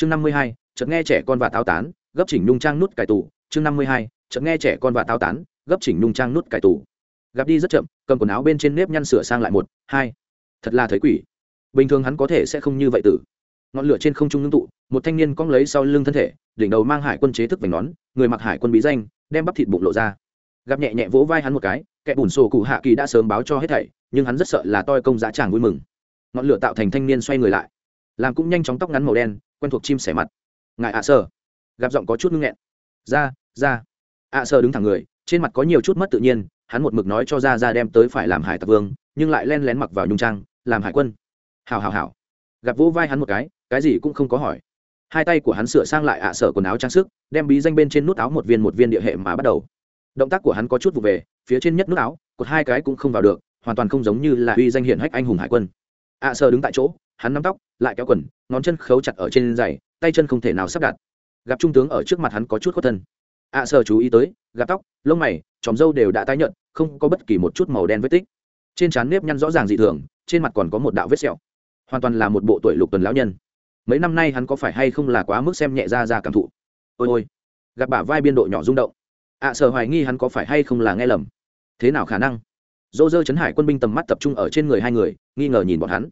chương năm mươi hai, chợt nghe trẻ con và táo tán, gấp chỉnh nhung trang nút cải tủ. Chương năm mươi hai, chợt nghe trẻ con và táo tán, gấp chỉnh nhung trang nút cải tủ. Gặp đi rất chậm, cầm quần áo bên trên nếp nhăn sửa sang lại một, hai. Thật là thấy quỷ. Bình thường hắn có thể sẽ không như vậy tử. Ngọn lửa trên không trung ngưng tụ, một thanh niên cong lấy sau lưng thân thể, đỉnh đầu mang hải quân chế thức vành nón, người mặc hải quân bí danh, đem bắp thịt bụng lộ ra. Gặp nhẹ nhẹ vỗ vai hắn một cái, kẻ bùn sổ cụ hạ kỳ đã sớm báo cho hết thảy, nhưng hắn rất sợ là toi công giá tràng vui mừng. Ngọn lửa tạo thành thanh niên xoay người lại, làm cũng nhanh chóng tóc ngắn màu đen quen thuộc chim sẻ mặt. Ngài ạ à sơ gặp giọng có chút ngưng nghẹn. Ra ra. Ạ à sơ đứng thẳng người, trên mặt có nhiều chút mất tự nhiên, hắn một mực nói cho ra ra đem tới phải làm hải tặc vương, nhưng lại len lén mặc vào nhung trang, làm hải quân. Hào hào hào gặp vỗ vai hắn một cái cái gì cũng không có hỏi. Hai tay của hắn sửa sang lại ạ à sở quần áo trang sức, đem bí danh bên trên nút áo một viên một viên địa hệ mà bắt đầu. Động tác của hắn có chút vụ về, phía trên nhất nút áo, cột hai cái cũng không vào được, hoàn toàn không giống như là uy danh hiển hách anh hùng hải quân. Ạ à sở đứng tại chỗ hắn nắm tóc lại kéo quần ngón chân khấu chặt ở trên giày tay chân không thể nào sắp đặt. Gặp trung tướng ở trước mặt hắn có chút khuất thân. Ạ à sở chú ý tới gặp tóc lông mày chòm râu đều đã tái nhợt không có bất kỳ một chút màu đen vết tích. Trên trán nếp nhăn rõ ràng dị thường trên mặt còn có một đạo vết sẹo. Hoàn toàn là một bộ tuổi lục tuần lão nhân. Mấy năm nay hắn có phải hay không là quá mức xem nhẹ ra ra cảm thụ? Ôi ôi. Gặp bả vai biên độ nhỏ rung động. Ạ à, sở hoài nghi hắn có phải hay không là nghe lầm. Thế nào khả năng? Dô dơ chấn hải quân binh tầm mắt tập trung ở trên người hai người nghi ngờ nhìn bọn hắn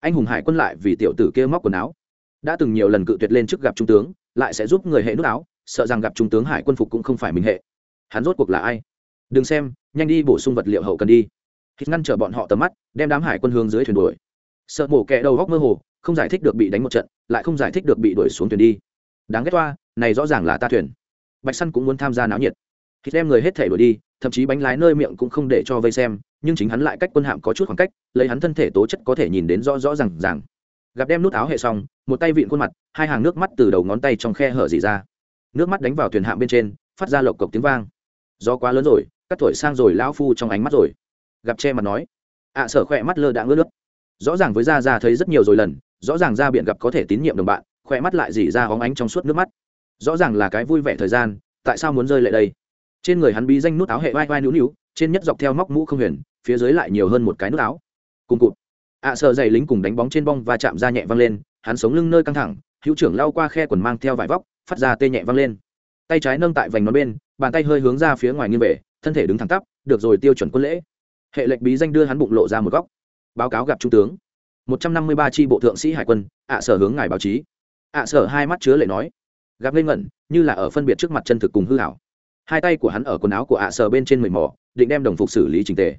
anh hùng hải quân lại vì tiểu tử kia móc quần áo. Đã từng nhiều lần cự tuyệt lên trước gặp trung tướng, lại sẽ giúp người hệ nút áo, sợ rằng gặp trung tướng hải quân phục cũng không phải mình hệ. Hắn rốt cuộc là ai? Đừng xem, nhanh đi bổ sung vật liệu hậu cần đi. Hít ngăn trở bọn họ tầm mắt, đem đám hải quân hướng dưới thuyền đuổi. Sợ mổ kẹ đầu góc mơ hồ, không giải thích được bị đánh một trận, lại không giải thích được bị đuổi xuống thuyền đi. Đáng ghét toa, này rõ ràng là ta thuyền. Bạch săn cũng muốn tham gia náo nhiệt. Hít đem người hết thể đuổi đi, thậm chí bánh lái nơi miệng cũng không để cho vây xem nhưng chính hắn lại cách quân hạm có chút khoảng cách lấy hắn thân thể tố chất có thể nhìn đến rõ rõ r à n g ràng. Gặp đem nút áo hệ xong một tay vịn khuôn mặt hai hàng nước mắt từ đầu ngón tay trong khe hở dì ra. Nước mắt đánh vào thuyền hạm bên trên phát ra lộc cộc tiếng vang. Do quá lớn rồi cắt thổi sang rồi lão phu trong ánh mắt rồi. Gặp che mặt nói ạ à, sở khỏe mắt lơ đã ngứa nước. Rõ ràng với da ra thấy rất nhiều rồi lần rõ ràng ra biện gặp có thể tín nhiệm đồng bạn khỏe mắt lại dỉ ra hóng ánh trong suốt nước mắt. Rõ ràng là cái vui vẻ thời gian tại sao muốn rơi lại đây? Trên người hắn bí danh nút áo hệ vai vai nữu nữu trên nhất dọc theo móc mũ không huyền phía dưới lại nhiều hơn một cái nút áo. Cùng cụt. Ạ à, sợ dày lính cùng đánh bóng trên bong và chạm ra nhẹ văng lên hắn sống lưng nơi căng thẳng hữu trưởng lao qua khe quần mang theo vải vóc phát ra tê nhẹ văng lên. Tay trái nâng tại vành nó bên bàn tay hơi hướng ra phía ngoài nghiêng về thân thể đứng thẳng tắp được rồi tiêu chuẩn quân lễ. Hệ lệnh bí danh đưa hắn bụng lộ ra một góc. Báo cáo gặp trung tướng. Một trăm năm mươi ba tri bộ thượng sĩ hải quân ạ sở hướng ngài báo chí. Ạ sở hai mắt chứa lệ nói. Gặp lên ngẩn như là ở phân biệt trước mặt chân thực cùng hư hảo hai tay của hắn ở quần áo của ạ sở bên trên mười mỏ định đem đồng phục xử lý trình tề.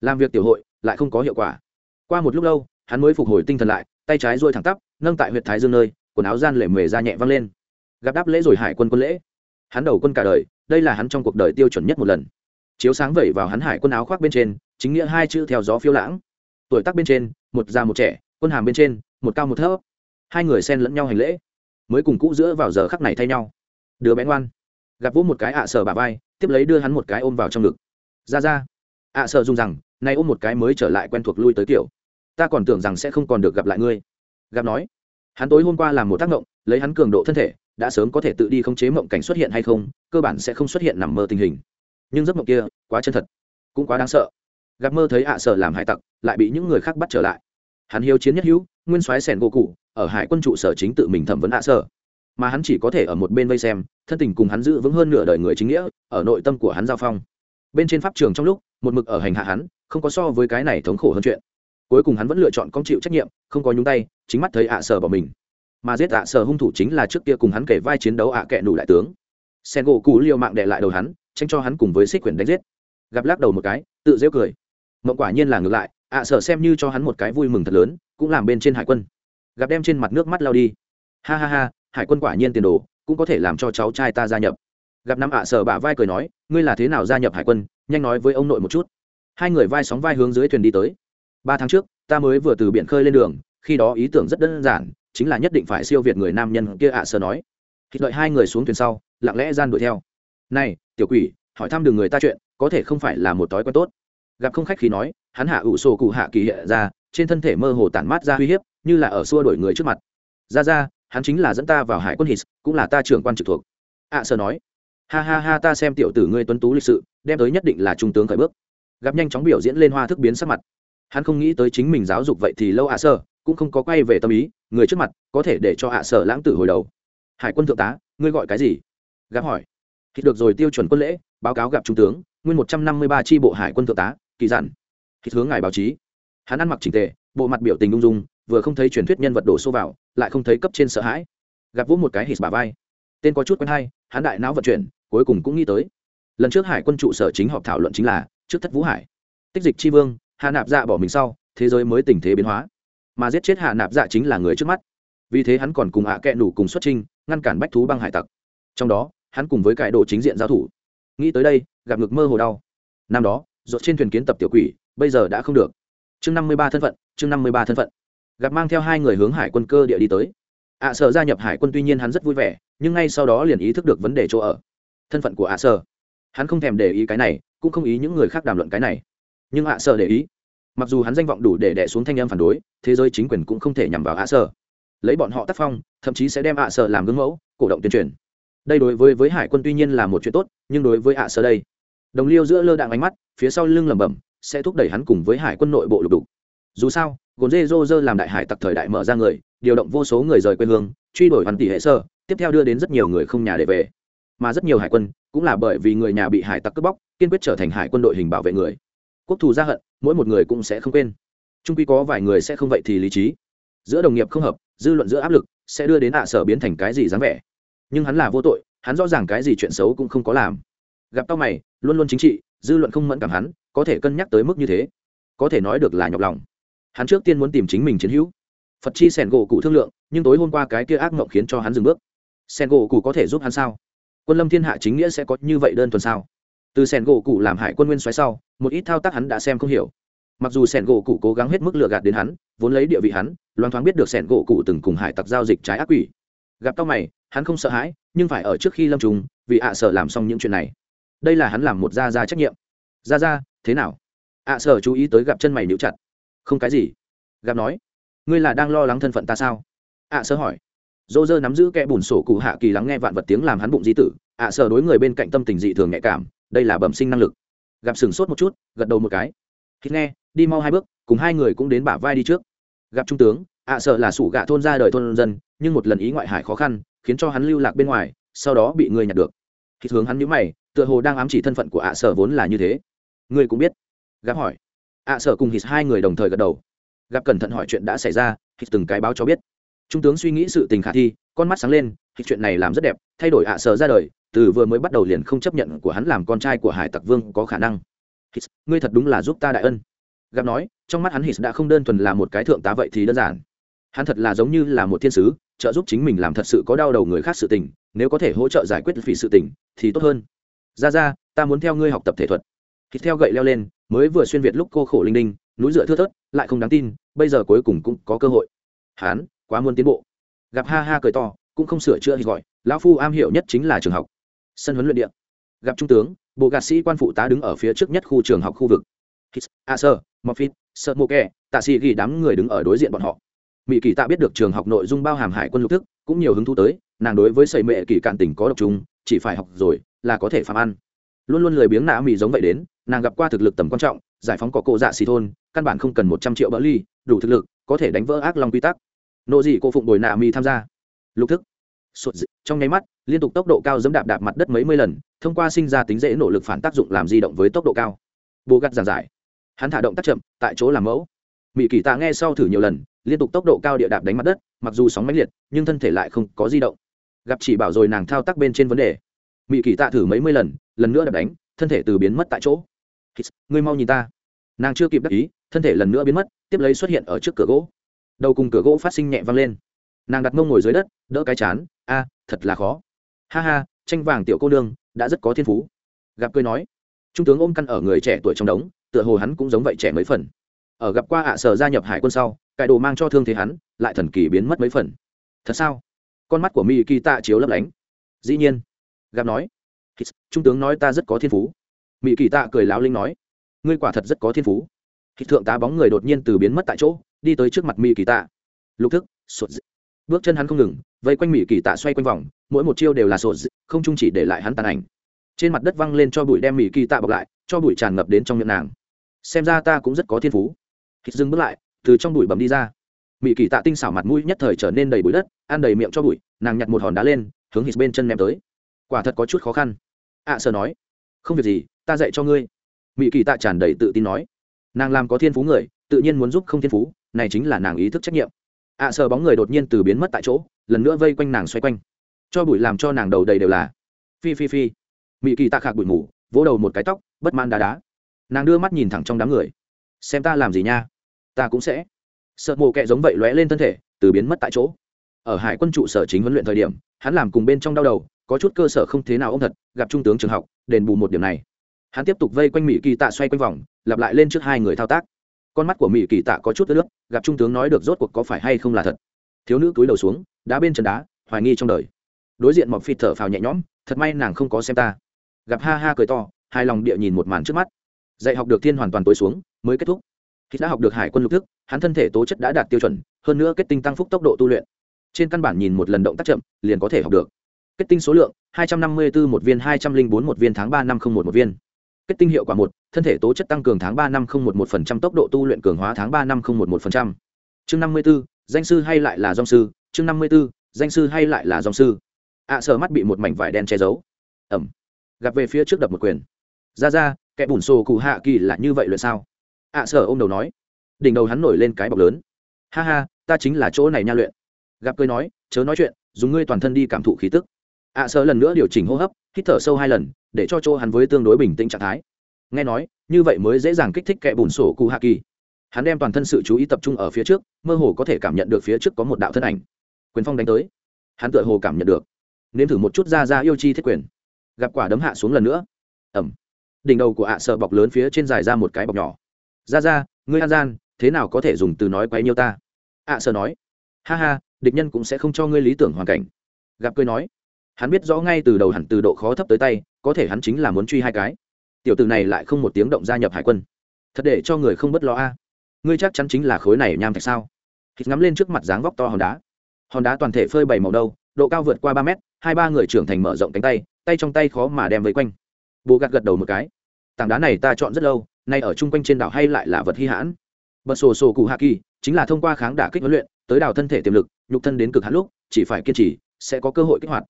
Làm việc tiểu hội, lại không có hiệu quả. Qua một lúc lâu, hắn mới phục hồi tinh thần lại, tay trái ruôi thẳng tắp, nâng tại huyện thái dương nơi, quần áo gian lệ mề ra nhẹ văng lên. Gặp đáp lễ rồi hải quân quân lễ. Hắn đầu quân cả đời, đây là hắn trong cuộc đời tiêu chuẩn nhất một lần. Chiếu sáng vẩy vào hắn hải quân áo khoác bên trên, chính nghĩa hai chữ theo gió phiêu lãng. Tuổi tác bên trên, một già một trẻ, quân hàm bên trên, một cao một thấp. Hai người xen lẫn nhau hành lễ. Mới cùng cũ giữa vào giờ khắc này thay nhau. Đứa bé ngoan. Gặp vỗ một cái ạ à sở bà vai, tiếp lấy đưa hắn một cái ôm vào trong ngực ra ra. Ạ à sợ dùng rằng nay ôm một cái mới trở lại quen thuộc lui tới kiểu. Ta còn tưởng rằng sẽ không còn được gặp lại ngươi. Gặp nói. Hắn tối hôm qua làm một tác động lấy hắn cường độ thân thể đã sớm có thể tự đi khống chế mộng cảnh xuất hiện hay không cơ bản sẽ không xuất hiện nằm mơ tình hình. Nhưng giấc mộng kia quá chân thật. Cũng quá đáng sợ. Gặp mơ thấy ạ sợ làm hải tặc lại bị những người khác bắt trở lại. Hắn hiếu chiến nhất hữu nguyên soái sẻn gỗ cụ ở hải quân trụ sở chính tự mình thẩm vấn ạ sợ, mà hắn chỉ có thể ở một bên vây xem thân tình cùng hắn giữ vững hơn nửa đời người chính nghĩa ở nội tâm của hắn giao phong bên trên pháp trường trong lúc, một mực ở hành hạ hắn, không có so với cái này thống khổ hơn chuyện. Cuối cùng hắn vẫn lựa chọn công chịu trách nhiệm, không có nhúng tay, chính mắt thấy ạ sở bỏ mình. Mà giết ạ sở hung thủ chính là trước kia cùng hắn kể vai chiến đấu ạ kệ nủ đại tướng. Sen gỗ cũ liều mạng đệ lại đầu hắn tranh cho hắn cùng với xích quyển đánh giết. Gặp lắc đầu một cái, tự dễ cười. Mộng quả nhiên là ngược lại, ạ sở xem như cho hắn một cái vui mừng thật lớn, cũng làm bên trên hải quân. Gặp đem trên mặt nước mắt lao đi. Ha ha ha, hải quân quả nhiên tiền đồ, cũng có thể làm cho cháu trai ta gia nhập gặp năm ạ sở bả vai cười nói ngươi là thế nào gia nhập hải quân? Nhanh nói với ông nội một chút. Hai người vai sóng vai hướng dưới thuyền đi tới. Ba tháng trước ta mới vừa từ biển khơi lên đường khi đó ý tưởng rất đơn giản chính là nhất định phải siêu việt người nam nhân kia ạ sở nói. Khi đợi hai người xuống thuyền sau lặng lẽ gian đuổi theo. Này tiểu quỷ hỏi thăm đường người ta chuyện có thể không phải là một thói quen tốt. Gặp không khách khi nói hắn hạ ủ sổ cụ hạ kỳ hiện ra trên thân thể mơ hồ tản mát ra uy hiếp như là ở xua đuổi người trước mặt. Ra ra hắn chính là dẫn ta vào hải quân hít cũng là ta trưởng quan trực thuộc. ạ à, nói ha ha ha ta xem tiểu tử ngươi tuấn tú lịch sự, đem tới nhất định là trung tướng khởi bước. Gặp nhanh chóng biểu diễn lên hoa thức biến sắc mặt. Hắn không nghĩ tới chính mình giáo dục vậy thì lâu ạ à sơ, cũng không có quay về tâm ý, người trước mặt, có thể để cho hạ sở lãng tử hồi đầu. Hải quân thượng tá, ngươi gọi cái gì? Gặp hỏi. Thì được rồi, tiêu chuẩn quân lễ, báo cáo gặp trung tướng, nguyên một trăm năm mươi ba tri bộ hải quân thượng tá, kỳ dặn. Thì hướng ngài báo chí. Hắn ăn mặc trình tề, bộ mặt biểu tình ung dung, vừa không thấy truyền thuyết nhân vật đổ xô vào, lại không thấy cấp trên sợ hãi. Gặp vỗ một cái hít bà vai. Tên có chút quen hay, hắn đại não vận chuyển cuối cùng cũng nghĩ tới. Lần trước hải quân trụ sở chính họp thảo luận chính là, trước thất vũ hải. Tích dịch tri vương, hạ nạp dạ bỏ mình sau, thế giới mới tình thế biến hóa. Mà giết chết hạ nạp dạ chính là người trước mắt. Vì thế hắn còn cùng ạ à kẹ nủ cùng xuất trinh ngăn cản bách thú băng hải tặc. Trong đó, hắn cùng với cải đồ chính diện giao thủ. Nghĩ tới đây, gặp ngực mơ hồ đau. Năm đó dột trên thuyền kiến tập tiểu quỷ, bây giờ đã không được. Chương năm mươi ba thân phận, chương năm mươi ba thân phận. Gặp mang theo hai người hướng hải quân cơ địa đi tới. Ạ à sở gia nhập hải quân tuy nhiên hắn rất vui vẻ, nhưng ngay sau đó liền ý thức được vấn đề chỗ ở thân phận của ạ à sở hắn không thèm để ý cái này, cũng không ý những người khác đàm luận cái này. Nhưng ạ à sở để ý. Mặc dù hắn danh vọng đủ để đẻ xuống thanh âm phản đối, thế giới chính quyền cũng không thể nhằm vào ạ sở lấy bọn họ tác phong, thậm chí sẽ đem ạ sở làm gương mẫu, cổ động tuyên truyền. Đây đối với với hải quân tuy nhiên là một chuyện tốt, nhưng đối với ạ sở đây, đồng liêu giữa lơ đạn ánh mắt, phía sau lưng lẩm bẩm, sẽ thúc đẩy hắn cùng với hải quân nội bộ lục đục. Dù sao gồn dê dô dơ làm đại hải tặc thời đại mở ra người, điều động vô số người rời quê hương, truy đuổi hoàn tỷ hệ sơ, tiếp theo đưa đến rất nhiều người không nhà để về mà rất nhiều hải quân cũng là bởi vì người nhà bị hải tặc cướp bóc, kiên quyết trở thành hải quân đội hình bảo vệ người. Quốc thù gia hận, mỗi một người cũng sẽ không quên. Trung quy có vài người sẽ không vậy thì lý trí. Giữa đồng nghiệp không hợp, dư luận giữa áp lực sẽ đưa đến hạ sở biến thành cái gì dáng vẻ. Nhưng hắn là vô tội, hắn rõ ràng cái gì chuyện xấu cũng không có làm. Gặp tao mày, luôn luôn chính trị, dư luận không mẫn cảm hắn, có thể cân nhắc tới mức như thế. Có thể nói được là nhọc lòng. Hắn trước tiên muốn tìm chính mình chiến hữu. Phật chi sẻn gỗ cụ thương lượng, nhưng tối hôm qua cái kia ác mộng khiến cho hắn dừng bước. Sẻn gỗ cụ có thể giúp hắn sao? Quân lâm thiên hạ chính nghĩa sẽ có như vậy đơn thuần sao? Từ sẻn gỗ cụ làm hại quân nguyên xoáy sau, một ít thao tác hắn đã xem không hiểu. Mặc dù sẻn gỗ cụ cố gắng hết mức lừa gạt đến hắn, vốn lấy địa vị hắn, loan thoáng biết được sẻn gỗ cụ từng cùng hải tặc giao dịch trái ác quỷ. Gặp tao mày, hắn không sợ hãi, nhưng phải ở trước khi lâm trùng, vì ạ sợ làm xong những chuyện này. Đây là hắn làm một gia gia trách nhiệm. Gia gia, thế nào? Ạ sợ chú ý tới gặp chân mày níu chặt. Không cái gì. Gặp nói. Ngươi là đang lo lắng thân phận ta sao? Ạ sợ hỏi dô dơ nắm giữ kẽ bùn sổ cụ hạ kỳ lắng nghe vạn vật tiếng làm hắn bụng di tử, ạ sợ đối người bên cạnh tâm tình dị thường nhạy cảm, đây là bẩm sinh năng lực. Gặp sừng sốt một chút, gật đầu một cái. Khi nghe, đi mau hai bước, cùng hai người cũng đến bả vai đi trước. Gặp trung tướng, ạ sợ là sủ gạ thôn ra đời thôn dân, nhưng một lần ý ngoại hải khó khăn, khiến cho hắn lưu lạc bên ngoài, sau đó bị người nhặt được. Khi hướng hắn nhíu mày, tựa hồ đang ám chỉ thân phận của ạ sở vốn là như thế. Ngươi cũng biết. Gặp hỏi. Ạ sở cùng hít hai người đồng thời gật đầu. Gặp cẩn thận hỏi chuyện đã xảy ra, hít từng cái báo cho biết trung tướng suy nghĩ sự tình khả thi, con mắt sáng lên, thì chuyện này làm rất đẹp, thay đổi ạ sở ra đời, từ vừa mới bắt đầu liền không chấp nhận của hắn làm con trai của hải tặc vương có khả năng. Hít, ngươi thật đúng là giúp ta đại ân. Gặp nói, trong mắt hắn hít đã không đơn thuần là một cái thượng tá vậy thì đơn giản. Hắn thật là giống như là một thiên sứ, trợ giúp chính mình làm thật sự có đau đầu người khác sự tình, nếu có thể hỗ trợ giải quyết vì sự tình, thì tốt hơn. Ra ra, ta muốn theo ngươi học tập thể thuật. Hít theo gậy leo lên, mới vừa xuyên việt lúc cô khổ linh đinh, núi dựa thưa thớt, lại không đáng tin, bây giờ cuối cùng cũng có cơ hội. Hán quá muốn tiến bộ. Gặp ha ha cười to cũng không sửa chữa thì gọi lão phu am hiểu nhất chính là trường học. Sân huấn luyện điện gặp trung tướng bộ gạt sĩ quan phụ tá đứng ở phía trước nhất khu trường học khu vực. A sơ mofit sợ mô kè tạ sĩ ghi đám người đứng ở đối diện bọn họ. Mỹ kỳ tạ biết được trường học nội dung bao hàm hải quân lục thức cũng nhiều hứng thú tới nàng đối với xây mệ kỳ cạn tình có độc trùng, chỉ phải học rồi là có thể phạm ăn. Luôn luôn lười biếng nã mỹ giống vậy đến nàng gặp qua thực lực tầm quan trọng giải phóng có cộ dạ xì thôn căn bản không cần một trăm triệu bỡ ly đủ thực lực có thể đánh vỡ ác long quy tắc nộ dị cô phụng bồi nạ mỹ tham gia. Lục thức. Sụt dị. trong nháy mắt, liên tục tốc độ cao dẫm đạp đạp mặt đất mấy mươi lần, thông qua sinh ra tính dễ nỗ lực phản tác dụng làm di động với tốc độ cao. Bồ gắt giàn giải. Hắn thả động tác chậm, tại chỗ làm mẫu. Mỹ kỳ tạ nghe sau thử nhiều lần, liên tục tốc độ cao địa đạp đánh mặt đất, mặc dù sóng mãnh liệt, nhưng thân thể lại không có di động. Gặp chỉ bảo rồi nàng thao tác bên trên vấn đề. Mỹ kỳ tạ thử mấy mươi lần lần nữa đạp đánh, thân thể từ biến mất tại chỗ. Ngươi mau nhìn ta. Nàng chưa kịp đắc ý, thân thể lần nữa biến mất, tiếp lấy xuất hiện ở trước cửa gỗ đầu cùng cửa gỗ phát sinh nhẹ vang lên. Nàng đặt mông ngồi dưới đất, đỡ cái chán, a, thật là khó. Ha ha, tranh vàng tiểu cô nương, đã rất có thiên phú. Gặp cười nói, trung tướng ôm căn ở người trẻ tuổi trong đống, tựa hồ hắn cũng giống vậy trẻ mấy phần. Ở gặp qua ạ sở gia nhập hải quân sau cải đồ mang cho thương thế hắn, lại thần kỳ biến mất mấy phần. Thật sao? Con mắt của mỹ kỳ tạ chiếu lấp lánh. Dĩ nhiên. Gặp nói trung tướng nói ta rất có thiên phú. Mỹ kỳ tạ cười láo linh nói, ngươi quả thật rất có thiên phú. Hít thượng tá bóng người đột nhiên từ biến mất tại chỗ đi tới trước mặt mỹ kỳ tạ. Lục thức sụt d... bước chân hắn không ngừng vây quanh mỹ kỳ tạ xoay quanh vòng mỗi một chiêu đều là sụt d... không chung chỉ để lại hắn tàn ảnh. Trên mặt đất văng lên cho bụi đem mỹ kỳ tạ bọc lại cho bụi tràn ngập đến trong miệng nàng. Xem ra ta cũng rất có thiên phú. Hít dừng bước lại từ trong bụi bầm đi ra. Mỹ kỳ tạ tinh xảo mặt mũi nhất thời trở nên đầy bụi đất ăn đầy miệng cho bụi nàng nhặt một hòn đá lên hướng hít bên chân ném tới. Quả thật có chút khó khăn. Ạ à, nói không việc gì ta dạy cho ngươi. Mỹ kỳ tạ tràn đầy tự tin nói. Nàng làm có thiên phú người tự nhiên muốn giúp không thiên phú này chính là nàng ý thức trách nhiệm. Ạ à, bóng người đột nhiên từ biến mất tại chỗ lần nữa vây quanh nàng xoay quanh. Cho bụi làm cho nàng đầu đầy đều là. Phi phi phi. Mỹ kỳ tạ khạc bụi mù vỗ đầu một cái tóc bất man đá đá. Nàng đưa mắt nhìn thẳng trong đám người. Xem ta làm gì nha? Ta cũng sẽ. Sợ mồ kẹ giống vậy lóe lên thân thể từ biến mất tại chỗ. Ở hải quân trụ sở chính huấn luyện thời điểm hắn làm cùng bên trong đau đầu có chút cơ sở không thế nào ông thật gặp trung tướng trường học đền bù một điểm này. Hắn tiếp tục vây quanh mỹ kỳ tạ xoay quanh vòng lặp lại lên trước hai người thao tác. Con mắt của mỹ kỳ tạ có chút ướt nước gặp trung tướng nói được rốt cuộc có phải hay không là thật. Thiếu nữ cúi đầu xuống, đá bên chân đá, hoài nghi trong đời. Đối diện mọc phịt thở phào nhẹ nhõm, thật may nàng không có xem ta. Gặp ha ha cười to hai lòng địa nhìn một màn trước mắt. Dạy học được thiên hoàn toàn tối xuống, mới kết thúc. Khi đã học được hải quân lục thức, hắn thân thể tố chất đã đạt tiêu chuẩn, hơn nữa kết tinh tăng phúc tốc độ tu luyện. Trên căn bản nhìn một lần động tác chậm, liền có thể học được. Kết tinh số lượng 254 một viên 204 một viên tháng ba năm 01 một viên kết tinh hiệu quả một thân thể tố chất tăng cường tháng ba năm 01 một một phần trăm tốc độ tu luyện cường hóa tháng ba năm 01 một một phần trăm. Chương 54, danh sư hay lại là dòng sư? Chương 54, danh sư hay lại là dòng sư? Ạ à, mắt bị một mảnh vải đen che giấu. Ẩm. Gặp về phía trước đập một quyền. Ra ra kẻ bùn xô cụ hạ kỳ là như vậy luyện sao? Ạ à, ô m đầu nói. Đỉnh đầu hắn nổi lên cái bọc lớn. Ha ha ta chính là chỗ này nha luyện. Gặp cười nói chớ nói chuyện dùng ngươi toàn thân đi cảm thụ khí tức. Ạ à, lần nữa điều chỉnh hô hấp hít thở sâu hai lần để cho chỗ hắn với tương đối bình tĩnh trạng thái. Nghe nói, như vậy mới dễ dàng kích thích kẻ bùn sổ cụ hạ kỳ. Hắn đem toàn thân sự chú ý tập trung ở phía trước, mơ hồ có thể cảm nhận được phía trước có một đạo thân ảnh. Quyền phong đánh tới. Hắn tựa hồ cảm nhận được. Nếm thử một chút ra ra yêu chi thiết quyền. Gặp quả đấm hạ xuống lần nữa. Ẩm đỉnh đầu của ạ sợ bọc lớn phía trên dài ra một cái bọc nhỏ. Ra ra, ngươi an gian, thế nào có thể dùng từ nói quấy nhiêu ta? Ạ sợ nói. Ha ha, địch nhân cũng sẽ không cho ngươi lý tưởng hoàn cảnh. Gặp cười nói. Hắn biết rõ ngay từ đầu hẳn từ độ khó thấp tới tay có thể hắn chính là muốn truy hai cái. Tiểu tử này lại không một tiếng động gia nhập hải quân. Thật để cho người không bất lo a. Ngươi chắc chắn chính là khối này nham thạch sao? Thịt ngắm lên trước mặt dáng vóc to hòn đá. Hòn đá toàn thể phơi bảy màu đâu độ cao vượt qua ba mét, hai ba người trưởng thành mở rộng cánh tay tay trong tay khó mà đem vây quanh. Bố gạt gật đầu một cái. Tảng đá này ta chọn rất lâu, nay ở chung quanh trên đảo hay lại là vật hy hãn. Bật sổ sổ cụ hạ kỳ, chính là thông qua kháng đả kích huấn luyện, tới đào thân thể tiềm lực, nhục thân đến cực hạn lúc, chỉ phải kiên trì, sẽ có cơ hội kích hoạt.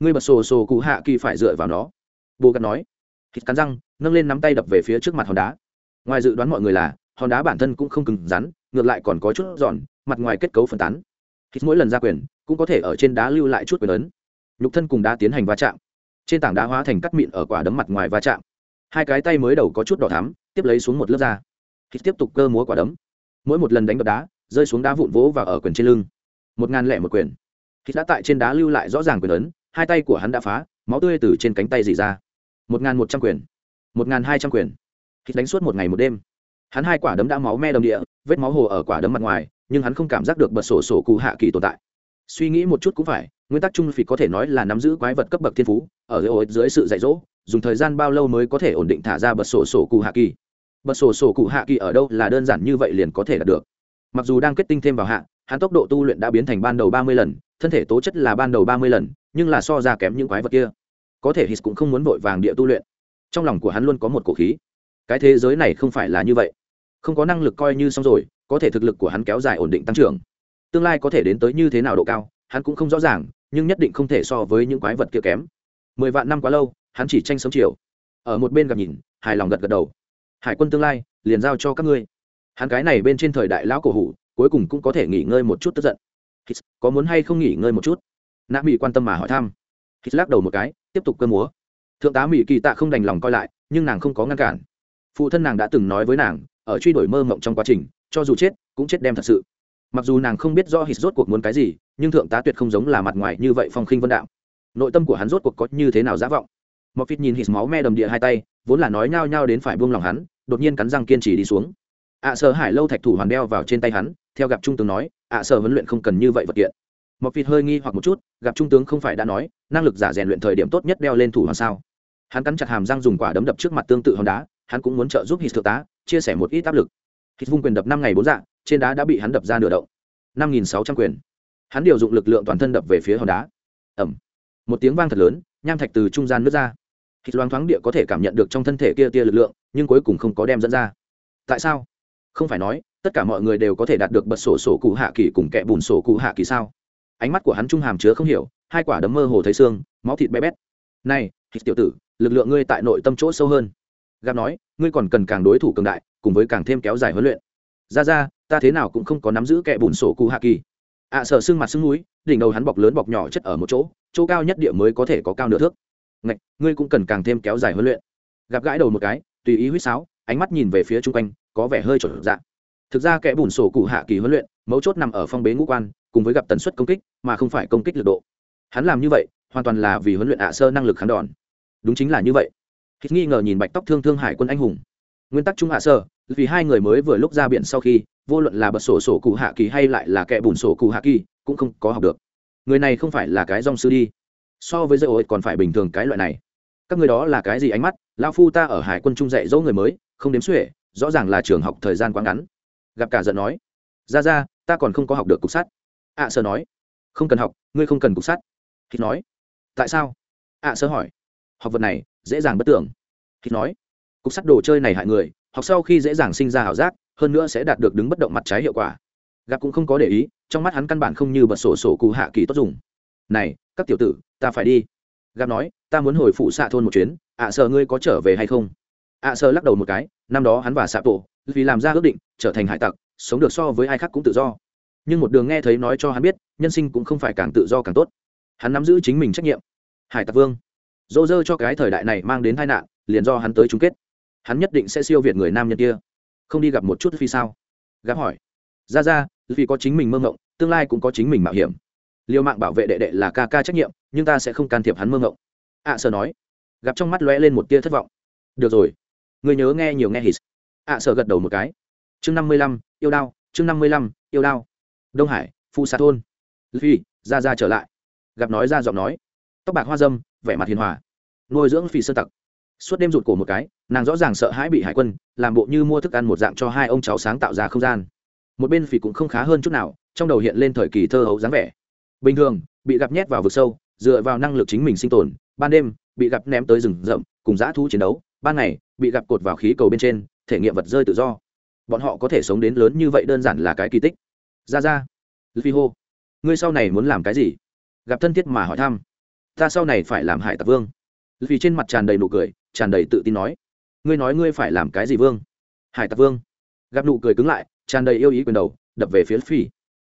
Ngươi bật sổ sổ cụ hạ kỳ phải dựa vào nó bồ gạt nói, thịt cắn răng, nâng lên nắm tay đập về phía trước mặt hòn đá. Ngoài dự đoán mọi người là, hòn đá bản thân cũng không cứng rắn, ngược lại còn có chút giòn, mặt ngoài kết cấu phân tán. Thịt mỗi lần ra quyền, cũng có thể ở trên đá lưu lại chút quyền ấn. Nhục thân cùng đá tiến hành va chạm. Trên tảng đá hóa thành cắt mịn ở quả đấm mặt ngoài va chạm. Hai cái tay mới đầu có chút đỏ thắm, tiếp lấy xuống một lớp da. Thịt tiếp tục cơ múa quả đấm. Mỗi một lần đánh đập đá, rơi xuống đá vụn vỗ và ở quyền trên lưng. Một ngàn lẻ một quyền. Thịt đã tại trên đá lưu lại rõ ràng quyền ấn, hai tay của hắn đã phá, máu tươi từ trên cánh tay dì ra một ngàn một trăm quyền. Một ngàn hai trăm quyền. Hít đánh suốt một ngày một đêm. Hắn hai quả đấm đã máu me đồng địa vết máu hồ ở quả đấm mặt ngoài nhưng hắn không cảm giác được bật sổ sổ cụ hạ kỳ tồn tại. Suy nghĩ một chút cũng phải nguyên tắc chung phỉ có thể nói là nắm giữ quái vật cấp bậc thiên phú ở dưới, dưới sự dạy dỗ dùng thời gian bao lâu mới có thể ổn định thả ra bật sổ sổ cụ hạ kỳ? Bật sổ sổ cụ hạ kỳ ở đâu là đơn giản như vậy liền có thể đạt được. Mặc dù đang kết tinh thêm vào hạ hắn tốc độ tu luyện đã biến thành ban đầu ba mươi lần thân thể tố chất là ban đầu ba mươi lần nhưng là so ra kém những quái vật kia có thể hít cũng không muốn vội vàng địa tu luyện. Trong lòng của hắn luôn có một cổ khí. Cái thế giới này không phải là như vậy. Không có năng lực coi như xong rồi có thể thực lực của hắn kéo dài ổn định tăng trưởng. Tương lai có thể đến tới như thế nào độ cao hắn cũng không rõ ràng nhưng nhất định không thể so với những quái vật kia kém. Mười vạn năm quá lâu hắn chỉ tranh sống chiều. Ở một bên gặp nhìn hài lòng gật gật đầu. Hải quân tương lai liền giao cho các ngươi. Hắn cái này bên trên thời đại lão cổ hủ cuối cùng cũng có thể nghỉ ngơi một chút tức giận. Hít, có muốn hay không nghỉ ngơi một chút? Nạ mỹ quan tâm mà hỏi thăm. Hít lắc đầu một cái tiếp tục cơ múa. Thượng tá mỹ kỳ tạ không đành lòng coi lại nhưng nàng không có ngăn cản. Phụ thân nàng đã từng nói với nàng ở truy đuổi mơ mộng trong quá trình cho dù chết cũng chết đem thật sự. Mặc dù nàng không biết do hít rốt cuộc muốn cái gì nhưng thượng tá tuyệt không giống là mặt ngoài như vậy phong khinh vân đạo nội tâm của hắn rốt cuộc có như thế nào giả vọng? Một phít nhìn hít máu me đầm địa hai tay vốn là nói nhao nhao đến phải buông lòng hắn đột nhiên cắn răng kiên trì đi xuống. Ạ à, sở hải lâu thạch thủ hoàn đeo vào trên tay hắn theo gặp trung tướng nói ạ à, sở huấn luyện không cần như vậy vật kiện một vịt hơi nghi hoặc một chút, gặp trung tướng không phải đã nói, năng lực giả rèn luyện thời điểm tốt nhất đeo lên thủ hoàng sao. Hắn cắn chặt hàm răng dùng quả đấm đập trước mặt tương tự hòn đá, hắn cũng muốn trợ giúp hít thượng tá, chia sẻ một ít áp lực. Hít vung quyền đập năm ngày bốn dạng, trên đá đã bị hắn đập ra nửa động. năm nghìn sáu trăm quyền. Hắn điều dụng lực lượng toàn thân đập về phía hòn đá. Ẩm. Một tiếng vang thật lớn, nham thạch từ trung gian nước ra. Hít loáng thoáng địa có thể cảm nhận được trong thân thể kia tia lực lượng, nhưng cuối cùng không có đem dẫn ra. Tại sao? Không phải nói, tất cả mọi người đều có thể đạt được bật sổ sổ cụ hạ kỳ cùng kẻ bùn sổ cụ hạ kỳ sao? Ánh mắt của hắn trung hàm chứa không hiểu hai quả đấm mơ hồ thấy xương máu thịt bé bét. Này thịt tiểu tử lực lượng ngươi tại nội tâm chỗ sâu hơn. Gặp nói ngươi còn cần càng đối thủ cường đại cùng với càng thêm kéo dài huấn luyện. Ra ra ta thế nào cũng không có nắm giữ kẻ bùn sổ cụ hạ kỳ. Ạ à, sợ xương mặt xương núi đỉnh đầu hắn bọc lớn bọc nhỏ chất ở một chỗ chỗ cao nhất địa mới có thể có cao nửa thước. Ngạch ngươi cũng cần càng thêm kéo dài huấn luyện. Gặp gãi đầu một cái tùy ý huýt sáo ánh mắt nhìn về phía chung quanh có vẻ hơi trộn dạng thực ra kẻ bùn sổ cụ hạ kỳ huấn luyện mấu chốt nằm ở phong bế ngũ quan cùng với gặp tần suất công kích, mà không phải công kích lực độ. Hắn làm như vậy, hoàn toàn là vì huấn luyện ạ sơ năng lực kháng đòn. Đúng chính là như vậy. Hít nghi ngờ nhìn bạch tóc thương thương hải quân anh hùng. Nguyên tắc trung hạ sơ, vì hai người mới vừa lúc ra biển sau khi, vô luận là bật sổ sổ cụ hạ kỳ hay lại là kẻ bùn sổ cụ hạ kỳ, cũng không có học được. Người này không phải là cái dòng sư đi. So với dây ổi còn phải bình thường cái loại này. Các người đó là cái gì ánh mắt? Lao phu ta ở hải quân trung dạy dỗ người mới, không đếm xuể, rõ ràng là trường học thời gian quá ngắn. Gặp cả giận nói, ra ra, ta còn không có học được cục sắt ạ à, sơ nói. Không cần học ngươi không cần cục sắt. Hít nói. Tại sao? ạ à, sơ hỏi. Học vật này dễ dàng bất tưởng. Hít nói. Cục sắt đồ chơi này hại người học sau khi dễ dàng sinh ra ảo giác hơn nữa sẽ đạt được đứng bất động mặt trái hiệu quả. Gặp cũng không có để ý trong mắt hắn căn bản không như bật sổ sổ cụ hạ kỳ tốt dùng. Này các tiểu tử ta phải đi. Gặp nói ta muốn hồi phụ xạ thôn một chuyến ạ à, sợ ngươi có trở về hay không? ạ à, sợ lắc đầu một cái năm đó hắn và xạ bộ vì làm ra ước định trở thành hải tặc sống được so với ai khác cũng tự do nhưng một đường nghe thấy nói cho hắn biết nhân sinh cũng không phải càng tự do càng tốt. Hắn nắm giữ chính mình trách nhiệm. Hải tặc vương. Dô dơ cho cái thời đại này mang đến tai nạn liền do hắn tới chung kết. Hắn nhất định sẽ siêu việt người nam nhân kia. Không đi gặp một chút phi sao? Gáp hỏi. Ra ra vì có chính mình mơ ngộng tương lai cũng có chính mình mạo hiểm. Liều mạng bảo vệ đệ đệ là ca ca trách nhiệm nhưng ta sẽ không can thiệp hắn mơ ngộng. Ạ à, sợ nói. Gặp trong mắt lóe lên một tia thất vọng. Được rồi. Người nhớ nghe nhiều nghe hít. Ạ à, sợ gật đầu một cái. Chương năm mươi lăm yêu đao chương năm mươi lăm yêu đao đông hải, phu sa thôn. Phi, ra ra trở lại. Gặp nói ra giọng nói. Tóc bạc hoa dâm, vẻ mặt hiền hòa. Nuôi dưỡng phi sơ tặc. Suốt đêm rụt cổ một cái, nàng rõ ràng sợ hãi bị hải quân làm bộ như mua thức ăn một dạng cho hai ông cháu sáng tạo ra không gian. Một bên phỉ cũng không khá hơn chút nào, trong đầu hiện lên thời kỳ thơ hấu dáng vẻ. Bình thường, bị gặp nhét vào vực sâu, dựa vào năng lực chính mình sinh tồn, ban đêm, bị gặp ném tới rừng rậm, cùng dã thú chiến đấu, ban ngày, bị gặp cột vào khí cầu bên trên, thể nghiệm vật rơi tự do. Bọn họ có thể sống đến lớn như vậy đơn giản là cái kỳ tích ra ra. Phi hô. Ngươi sau này muốn làm cái gì? Gặp thân thiết mà hỏi thăm. Ta sau này phải làm hải tặc vương. Vì trên mặt tràn đầy nụ cười, tràn đầy tự tin nói. Ngươi nói ngươi phải làm cái gì vương? Hải tặc vương. Gặp nụ cười cứng lại, tràn đầy yêu ý quyền đầu, đập về phía phi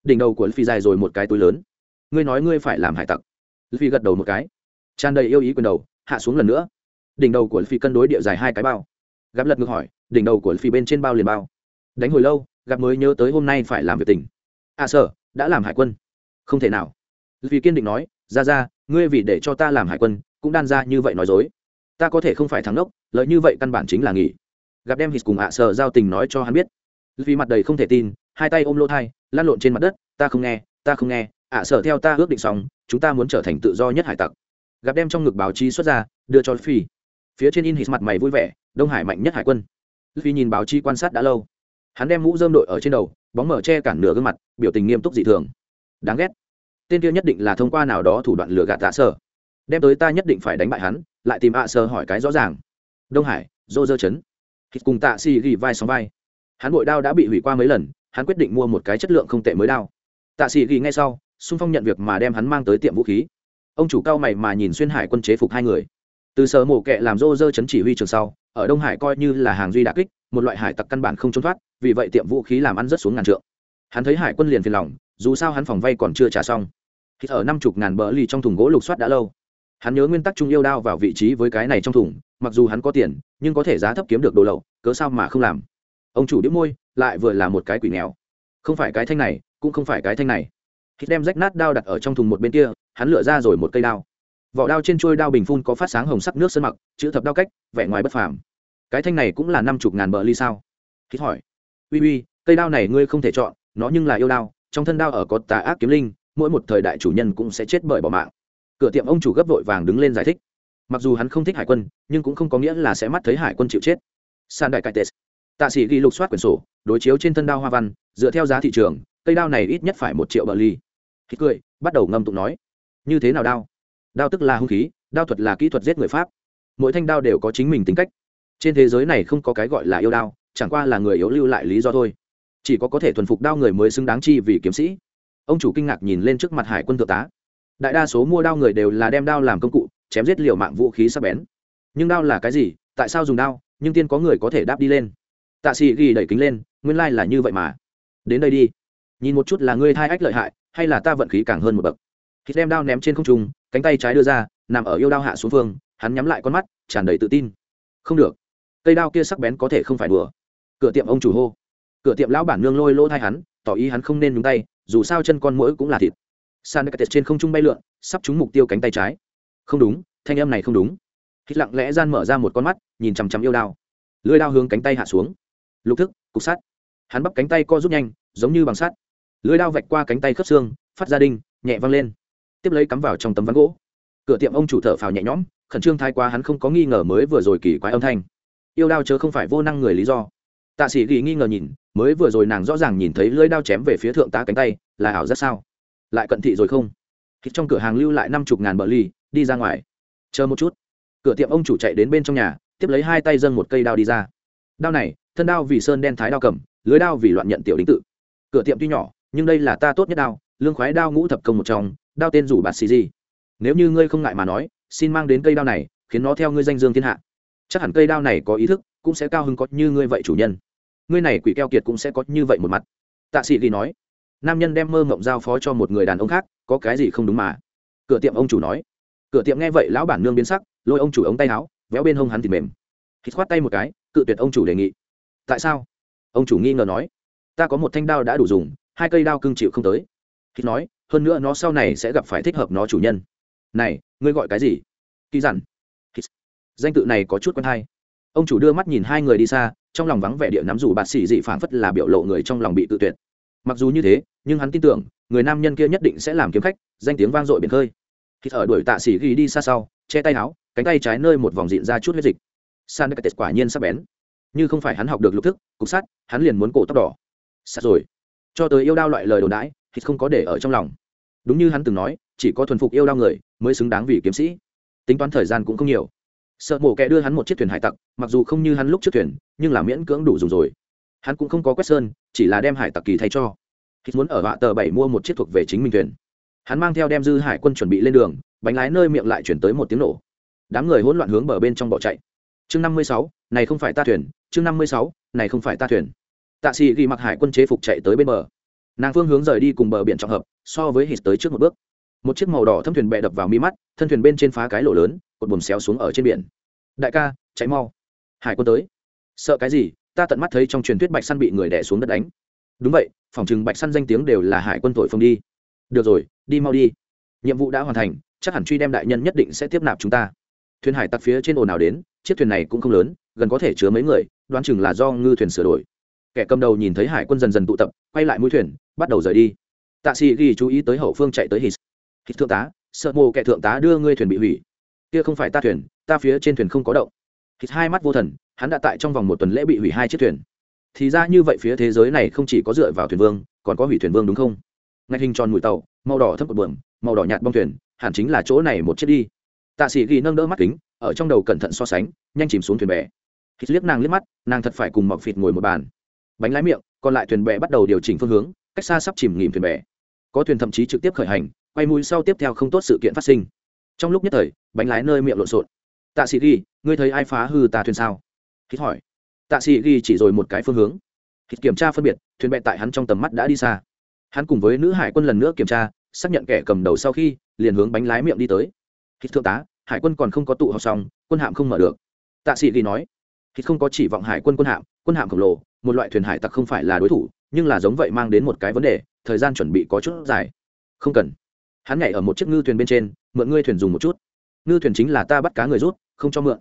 đỉnh đầu của phi dài rồi một cái túi lớn. Ngươi nói ngươi phải làm hải tặc. Phi gật đầu một cái. Tràn đầy yêu ý quyền đầu, hạ xuống lần nữa. Đỉnh đầu của phi cân đối địa dài hai cái bao. Gặp lật ngược hỏi, đỉnh đầu của phi bên trên bao liền bao. Đánh hồi lâu, gặp mới nhớ tới hôm nay phải làm việc tỉnh à sở đã làm hải quân. Không thể nào. Vì kiên định nói, ra ra, ngươi vì để cho ta làm hải quân, cũng đan ra như vậy nói dối. Ta có thể không phải thắng đốc lợi như vậy căn bản chính là nghỉ. Gặp đem hít cùng ạ sở giao tình nói cho hắn biết. Vì mặt đầy không thể tin, hai tay ôm lỗ thai lan lộn trên mặt đất, ta không nghe, ta không nghe, ạ sở theo ta ước định xong, chúng ta muốn trở thành tự do nhất hải tặc. Gặp đem trong ngực báo chí xuất ra, đưa cho phi. Phía trên in hít mặt mày vui vẻ, đông hải mạnh nhất hải quân. Phi nhìn báo chí quan sát đã lâu. Hắn đem mũ dơm đội ở trên đầu bóng mở che cản nửa gương mặt, biểu tình nghiêm túc dị thường. Đáng ghét. Tên kia nhất định là thông qua nào đó thủ đoạn lừa gạt tạ sở đem tới ta nhất định phải đánh bại hắn, lại tìm ạ sơ hỏi cái rõ ràng. Đông hải, dô dơ chấn. Hít cùng tạ xì ghi vai sóng vai. Hắn bội đao đã bị hủy qua mấy lần, hắn quyết định mua một cái chất lượng không tệ mới đao. Tạ xì ghi ngay sau, xung phong nhận việc mà đem hắn mang tới tiệm vũ khí. Ông chủ cao mày mà nhìn xuyên hải quân chế phục hai người. Từ sở mổ kệ làm rô rơ chấn chỉ huy trường sau, ở đông hải coi như là hàng duy đà kích một loại hải tặc căn bản không trốn thoát, vì vậy tiệm vũ khí làm ăn rất xuống ngàn trượng. Hắn thấy hải quân liền phiền lòng, dù sao hắn phòng vay còn chưa trả xong. Khi ở năm chục ngàn bờ lì trong thùng gỗ lục soát đã lâu. Hắn nhớ nguyên tắc trung yêu đao vào vị trí với cái này trong thùng, mặc dù hắn có tiền, nhưng có thể giá thấp kiếm được đồ lậu, cớ sao mà không làm. Ông chủ đĩu môi, lại vừa là một cái quỷ nghèo. Không phải cái thanh này, cũng không phải cái thanh này. Khi đem rách nát đao đặt ở trong thùng một bên kia, hắn lựa ra rồi một cây đao. Vỏ đao trên trôi đao bình phun có phát sáng hồng sắc nước sơn mặc, chữ thập đao cách, vẻ ngoài bất phàm cái thanh này cũng là năm chục ngàn bờ ly sao? Hít hỏi. Uy uy, cây đao này ngươi không thể chọn, nó nhưng là yêu đao, trong thân đao ở có tà ác kiếm linh, mỗi một thời đại chủ nhân cũng sẽ chết bởi bỏ mạng. Cửa tiệm ông chủ gấp vội vàng đứng lên giải thích. Mặc dù hắn không thích hải quân, nhưng cũng không có nghĩa là sẽ mắt thấy hải quân chịu chết. San đại cải tes tạ sĩ ghi lục soát quyển sổ, đối chiếu trên thân đao hoa văn, dựa theo giá thị trường, cây đao này ít nhất phải một triệu bờ ly. Hít cười, bắt đầu ngâm tụng nói. Như thế nào đao? Đao tức là hung khí, đao thuật là kỹ thuật giết người pháp. Mỗi thanh đao đều có chính mình tính cách trên thế giới này không có cái gọi là yêu đao, chẳng qua là người yếu lưu lại lý do thôi. Chỉ có có thể thuần phục đao người mới xứng đáng chi vì kiếm sĩ. Ông chủ kinh ngạc nhìn lên trước mặt hải quân thượng tá. Đại đa số mua đao người đều là đem đao làm công cụ, chém giết liều mạng vũ khí sắc bén. Nhưng đao là cái gì? Tại sao dùng đao? Nhưng tiên có người có thể đáp đi lên. Tạ sĩ ghi đẩy kính lên, nguyên lai、like、là như vậy mà. Đến đây đi. Nhìn một chút là ngươi thai ách lợi hại, hay là ta vận khí càng hơn một bậc. Khi đem đao ném trên không trung, cánh tay trái đưa ra, nằm ở yêu đao hạ xuống phương, hắn nhắm lại con mắt, tràn đầy tự tin. Không được cây đao kia sắc bén có thể không phải đùa. Cửa tiệm ông chủ hô. Cửa tiệm lão bản nương lôi lỗ thai hắn, tỏ ý hắn không nên nhúng tay, dù sao chân con mũi cũng là thịt. San cắt trên không trung bay lượn, sắp trúng mục tiêu cánh tay trái. Không đúng, thanh âm này không đúng. Hít lặng lẽ gian mở ra một con mắt, nhìn chằm chằm yêu đao. Lưới đao hướng cánh tay hạ xuống. Lục thức, cục sắt. Hắn bắp cánh tay co rút nhanh, giống như bằng sắt. Lưới đao vạch qua cánh tay khớp xương, phát ra đinh, nhẹ văng lên. Tiếp lấy cắm vào trong tấm ván gỗ. Cửa tiệm ông chủ thở phào nhẹ nhõm, khẩn trương thai qua hắn không có nghi ngờ mới vừa rồi kỳ quái âm thanh yêu đao chớ không phải vô năng người lý do. Tạ sĩ ghi nghi ngờ nhìn, mới vừa rồi nàng rõ ràng nhìn thấy lưỡi đao chém về phía thượng tá cánh tay, là ảo rất sao? Lại cận thị rồi không? Khi trong cửa hàng lưu lại năm chục ngàn bờ ly đi ra ngoài. Chờ một chút. Cửa tiệm ông chủ chạy đến bên trong nhà, tiếp lấy hai tay dâng một cây đao đi ra. Đao này, thân đao vì sơn đen thái đao cầm, lưới đao vì loạn nhận tiểu đính tự. Cửa tiệm tuy nhỏ, nhưng đây là ta tốt nhất đao, lương khoái đao ngũ thập công một trong, đao tên rủ bạt xì gì nếu như ngươi không ngại mà nói, xin mang đến cây đao này, khiến nó theo ngươi danh dương thiên hạ chắc hẳn cây đao này có ý thức, cũng sẽ cao hứng có như ngươi vậy chủ nhân. Ngươi này quỷ keo kiệt cũng sẽ có như vậy một mặt. Tạ sĩ ghi nói. Nam nhân đem mơ mộng giao phó cho một người đàn ông khác, có cái gì không đúng mà? Cửa tiệm ông chủ nói. Cửa tiệm nghe vậy lão bản nương biến sắc, lôi ông chủ ống tay áo, véo bên hông hắn thì mềm. Hít khoát tay một cái, cự tuyệt ông chủ đề nghị. Tại sao? Ông chủ nghi ngờ nói. Ta có một thanh đao đã đủ dùng, hai cây đao cưng chịu không tới. Hít nói, hơn nữa nó sau này sẽ gặp phải thích hợp nó chủ nhân. Này, ngươi gọi cái gì? Kỳ dặn danh tự này có chút quen hay. Ông chủ đưa mắt nhìn hai người đi xa, trong lòng vắng vẻ địa nắm dù bạt xỉ dị phảng phất là biểu lộ người trong lòng bị tự tuyệt. Mặc dù như thế, nhưng hắn tin tưởng, người nam nhân kia nhất định sẽ làm kiếm khách, danh tiếng vang dội biển khơi. Khi ở đuổi tạ xỉ ghi đi xa sau, che tay áo, cánh tay trái nơi một vòng diện ra chút huyết dịch. San đất quả nhiên sắp bén. Như không phải hắn học được lục thức, cục sắt, hắn liền muốn cổ tóc đỏ. Sạt rồi. Cho tới yêu đao loại lời đồn đãi, thì không có để ở trong lòng. Đúng như hắn từng nói, chỉ có thuần phục yêu đao người mới xứng đáng vì kiếm sĩ. Tính toán thời gian cũng không nhiều sợ mổ kẻ đưa hắn một chiếc thuyền hải tặc, mặc dù không như hắn lúc trước thuyền, nhưng là miễn cưỡng đủ dùng rồi. Hắn cũng không có quét sơn, chỉ là đem hải tặc kỳ thay cho. Khi muốn ở họa tờ bảy mua một chiếc thuộc về chính mình thuyền. Hắn mang theo đem dư hải quân chuẩn bị lên đường, bánh lái nơi miệng lại chuyển tới một tiếng nổ. Đám người hỗn loạn hướng bờ bên trong bỏ chạy. Chương năm mươi sáu, này không phải ta thuyền, chương năm mươi sáu, này không phải ta thuyền. Tạ sĩ ghi mặc hải quân chế phục chạy tới bên bờ. Nàng phương hướng rời đi cùng bờ biển trọng hợp, so với hít tới trước một bước. Một chiếc màu đỏ thâm thuyền bẹ đập vào mi mắt, thân thuyền bên trên phá cái lỗ lớn, cột buồm xéo xuống ở trên biển đại ca, chạy mau. Hải quân tới. Sợ cái gì? Ta tận mắt thấy trong truyền thuyết bạch săn bị người đẻ xuống đất đánh. Đúng vậy, phòng chừng bạch săn danh tiếng đều là hải quân thổi phồng đi. Được rồi, đi mau đi. Nhiệm vụ đã hoàn thành, chắc hẳn truy đem đại nhân nhất định sẽ tiếp nạp chúng ta. Thuyền hải tặc phía trên ồn nào đến, chiếc thuyền này cũng không lớn, gần có thể chứa mấy người, đoán chừng là do ngư thuyền sửa đổi. Kẻ cầm đầu nhìn thấy hải quân dần dần tụ tập, quay lại mũi thuyền, bắt đầu rời đi. Tạ sĩ ghi chú ý tới hậu phương chạy tới hít. Hít thượng tá, sợ mô kẻ thượng tá đưa ngươi thuyền bị hủy kia không phải ta thuyền, ta phía trên thuyền không có động. Thịt hai mắt vô thần, hắn đã tại trong vòng một tuần lễ bị hủy hai chiếc thuyền. Thì ra như vậy phía thế giới này không chỉ có dựa vào thuyền vương, còn có hủy thuyền vương đúng không? Ngay hình tròn mũi tàu, màu đỏ thấp một buồng màu đỏ nhạt bong thuyền, hẳn chính là chỗ này một chiếc đi. Tạ sĩ ghi nâng đỡ mắt kính, ở trong đầu cẩn thận so sánh, nhanh chìm xuống thuyền bè. Thịt liếc nàng liếc mắt, nàng thật phải cùng mọc phịt ngồi một bàn. Bánh lái miệng, còn lại thuyền bè bắt đầu điều chỉnh phương hướng, cách xa sắp chìm nghỉm thuyền bè. Có thuyền thậm chí trực tiếp khởi hành, quay mũi sau tiếp theo không tốt sự kiện phát sinh. Trong lúc nhất thời bánh lái nơi miệng lộn xộn. Tạ sĩ ghi, ngươi thấy ai phá hư tà thuyền sao? Hít hỏi. Tạ sĩ ghi chỉ rồi một cái phương hướng. Hít kiểm tra phân biệt, thuyền bẹn tại hắn trong tầm mắt đã đi xa. Hắn cùng với nữ hải quân lần nữa kiểm tra, xác nhận kẻ cầm đầu sau khi, liền hướng bánh lái miệng đi tới. Hít thượng tá, hải quân còn không có tụ họp xong, quân hạm không mở được. Tạ sĩ ghi nói. Hít không có chỉ vọng hải quân quân hạm quân hạm khổng lồ, một loại thuyền hải tặc không phải là đối thủ, nhưng là giống vậy mang đến một cái vấn đề, thời gian chuẩn bị có chút dài. Không cần. Hắn nhảy ở một chiếc ngư thuyền bên trên, mượn ngươi thuyền dùng một chút ngư thuyền chính là ta bắt cá người rút, không cho mượn.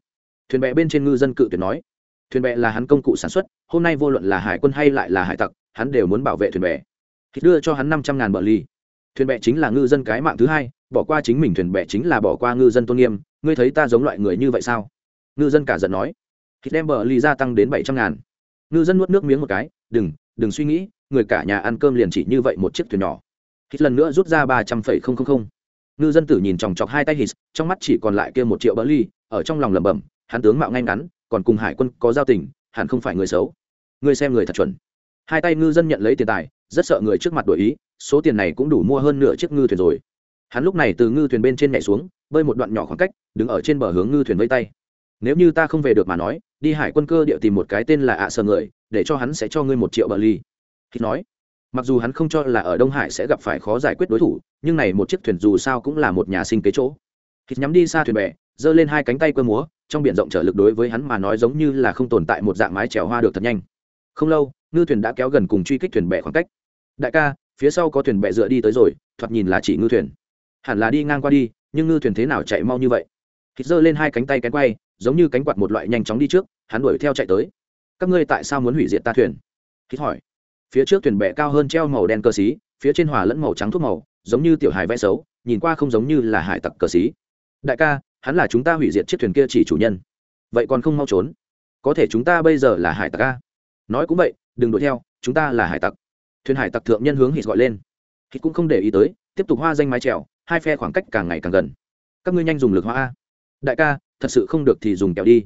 Thuyền bè bên trên ngư dân cự tuyệt nói. Thuyền bè là hắn công cụ sản xuất, hôm nay vô luận là hải quân hay lại là hải tặc, hắn đều muốn bảo vệ thuyền bè. Thì đưa cho hắn năm trăm ngàn bờ ly thuyền bè chính là ngư dân cái mạng thứ hai, bỏ qua chính mình thuyền bè chính là bỏ qua ngư dân tôn nghiêm. Ngươi thấy ta giống loại người như vậy sao? Ngư dân cả giận nói. Thì đem bờ ly gia tăng đến bảy trăm ngàn. Ngư dân nuốt nước miếng một cái. Đừng đừng suy nghĩ, người cả nhà ăn cơm liền chỉ như vậy một chiếc thuyền nhỏ. Hít lần nữa rút ra ba trăm phẩy không không không ngư dân tử nhìn chòng chọc hai tay hít trong mắt chỉ còn lại kia một triệu bỡ ly, ở trong lòng lẩm bẩm, hắn tướng mạo ngay ngắn, còn cùng hải quân có giao tình, hẳn không phải người xấu. Ngươi xem người thật chuẩn. Hai tay ngư dân nhận lấy tiền tài, rất sợ người trước mặt đổi ý, số tiền này cũng đủ mua hơn nửa chiếc ngư thuyền rồi. Hắn lúc này từ ngư thuyền bên trên nhảy xuống, bơi một đoạn nhỏ khoảng cách, đứng ở trên bờ hướng ngư thuyền vây tay. Nếu như ta không về được mà nói, đi hải quân cơ địa tìm một cái tên là ạ à sờ người, để cho hắn sẽ cho ngươi một triệu bờ ly. Khi nói mặc dù hắn không cho là ở đông hải sẽ gặp phải khó giải quyết đối thủ, nhưng này một chiếc thuyền dù sao cũng là một nhà sinh kế chỗ. Hít nhắm đi xa thuyền bè, giơ lên hai cánh tay cơ múa, trong biển rộng trở lực đối với hắn mà nói giống như là không tồn tại một dạng mái trèo hoa được thật nhanh. Không lâu, ngư thuyền đã kéo gần cùng truy kích thuyền bè khoảng cách. Đại ca, phía sau có thuyền bè dựa đi tới rồi, thoạt nhìn là chỉ ngư thuyền. Hẳn là đi ngang qua đi, nhưng ngư thuyền thế nào chạy mau như vậy? Hít giơ lên hai cánh tay cánh quay, giống như cánh quạt một loại nhanh chóng đi trước, hắn đuổi theo chạy tới. Các ngươi tại sao muốn hủy diệt ta thuyền? Hít hỏi phía trước thuyền bè cao hơn treo màu đen cơ xí, phía trên hòa lẫn màu trắng thuốc màu, giống như tiểu hài vẽ xấu, nhìn qua không giống như là hải tặc cờ xí. Đại ca, hắn là chúng ta hủy diệt chiếc thuyền kia chỉ chủ nhân. Vậy còn không mau trốn? Có thể chúng ta bây giờ là hải tặc ca nói cũng vậy, đừng đuổi theo, chúng ta là hải tặc. Thuyền hải tặc thượng nhân hướng hít gọi lên. Hít cũng không để ý tới, tiếp tục hoa danh mái trèo hai phe khoảng cách càng ngày càng gần. Các ngươi nhanh dùng lực hoa a. Đại ca, thật sự không được thì dùng kéo đi.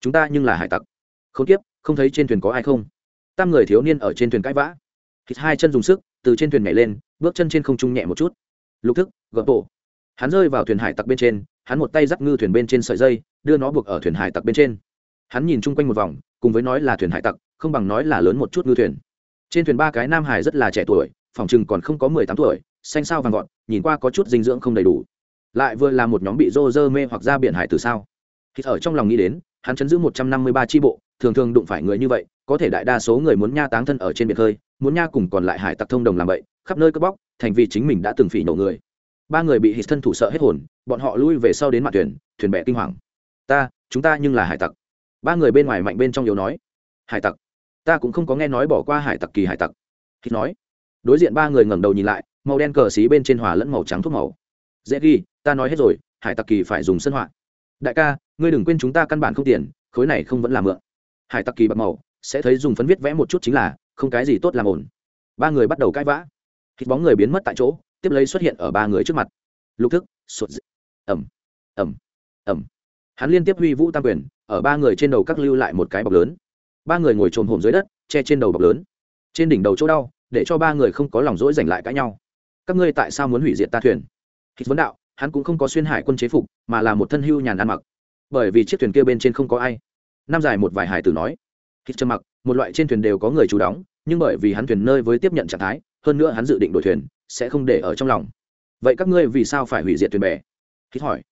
Chúng ta nhưng là hải tặc. Không tiếp không thấy trên thuyền có ai không? Tam người thiếu niên ở trên thuyền cãi vã. Hít hai chân dùng sức, từ trên thuyền nhảy lên, bước chân trên không trung nhẹ một chút. Lục thức, gợp bộ hắn rơi vào thuyền hải tặc bên trên, hắn một tay dắt ngư thuyền bên trên sợi dây, đưa nó buộc ở thuyền hải tặc bên trên. Hắn nhìn chung quanh một vòng, cùng với nói là thuyền hải tặc, không bằng nói là lớn một chút ngư thuyền. Trên thuyền ba cái nam hải rất là trẻ tuổi, phòng chừng còn không có mười tám tuổi, xanh sao vàng gọn nhìn qua có chút dinh dưỡng không đầy đủ. Lại vừa là một nhóm bị rô rơ mê hoặc ra biển hải từ sao? Hít ở trong lòng nghĩ đến hắn chấn giữ một trăm năm mươi ba tri bộ thường thường đụng phải người như vậy có thể đại đa số người muốn nha táng thân ở trên biển hơi, muốn nha cùng còn lại hải tặc thông đồng làm vậy khắp nơi cướp bóc thành vì chính mình đã từng phỉ nổ người. Ba người bị hít thân thủ sợ hết hồn bọn họ lui về sau đến mặt thuyền thuyền bè kinh hoàng. Ta chúng ta nhưng là hải tặc. Ba người bên ngoài mạnh bên trong yếu nói. Hải tặc? Ta cũng không có nghe nói bỏ qua hải tặc kỳ hải tặc. Hít nói. Đối diện ba người ngẩng đầu nhìn lại màu đen cờ xí bên trên hòa lẫn màu trắng thuốc màu. Dễ ghi ta nói hết rồi hải tặc kỳ phải dùng sân họa. Đại ca ngươi đừng quên chúng ta căn bản không tiền, khối này không vẫn là mượn. Hải tặc kỳ bạc màu, sẽ thấy dùng phấn viết vẽ một chút chính là, không cái gì tốt làm ổn. Ba người bắt đầu cãi vã. Hít bóng người biến mất tại chỗ, tiếp lấy xuất hiện ở ba người trước mặt. Lục thức sụt dị. Ẩm ẩm ẩm. Hắn liên tiếp huy vũ tam quyền, ở ba người trên đầu các lưu lại một cái bọc lớn. Ba người ngồi trồm hổm dưới đất, che trên đầu bọc lớn. Trên đỉnh đầu chỗ đau, để cho ba người không có lòng rỗi giành lại cãi nhau. Các ngươi tại sao muốn hủy diệt ta thuyền? Hít vấn đạo, hắn cũng không có xuyên hải quân chế phục, mà là một thân hưu nhàn ăn mặc bởi vì chiếc thuyền kia bên trên không có ai. Nam dài một vài hải tử nói, hít trầm mặc, một loại trên thuyền đều có người chủ đóng, nhưng bởi vì hắn thuyền nơi với tiếp nhận trạng thái, hơn nữa hắn dự định đổi thuyền, sẽ không để ở trong lòng. Vậy các ngươi vì sao phải hủy diệt thuyền bè? Hít hỏi,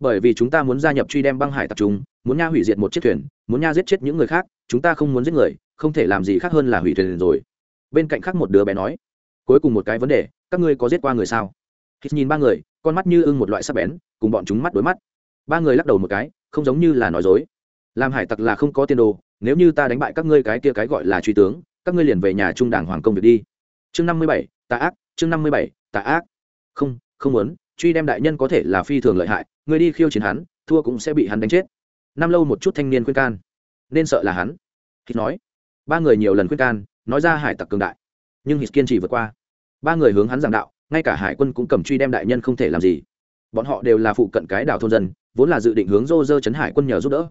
bởi vì chúng ta muốn gia nhập truy đem băng hải tập trung, muốn nha hủy diệt một chiếc thuyền, muốn nha giết chết những người khác, chúng ta không muốn giết người, không thể làm gì khác hơn là hủy thuyền rồi. Bên cạnh khác một đứa bé nói, cuối cùng một cái vấn đề, các ngươi có giết qua người sao? Hít nhìn ba người, con mắt như ưng một loại sắc bén, cùng bọn chúng mắt đối mắt. Ba người lắc đầu một cái không giống như là nói dối. Làm hải tặc là không có tiền đồ, nếu như ta đánh bại các ngươi cái kia cái gọi là truy tướng, các ngươi liền về nhà trung đảng hoàng công việc đi. Chương năm mươi bảy, tà ác, chương năm mươi bảy, tà ác. Không không muốn, truy đem đại nhân có thể là phi thường lợi hại, người đi khiêu chiến hắn, thua cũng sẽ bị hắn đánh chết. Năm lâu một chút thanh niên khuyên can. Nên sợ là hắn. Hít nói, ba người nhiều lần khuyên can, nói ra hải tặc cường đại. Nhưng hít kiên trì vượt qua. Ba người hướng hắn giảng đạo, ngay cả hải quân cũng cầm truy đem đại nhân không thể làm gì bọn họ đều là phụ cận cái đảo thôn dân, vốn là dự định hướng rô rơ chấn hải quân nhờ giúp đỡ.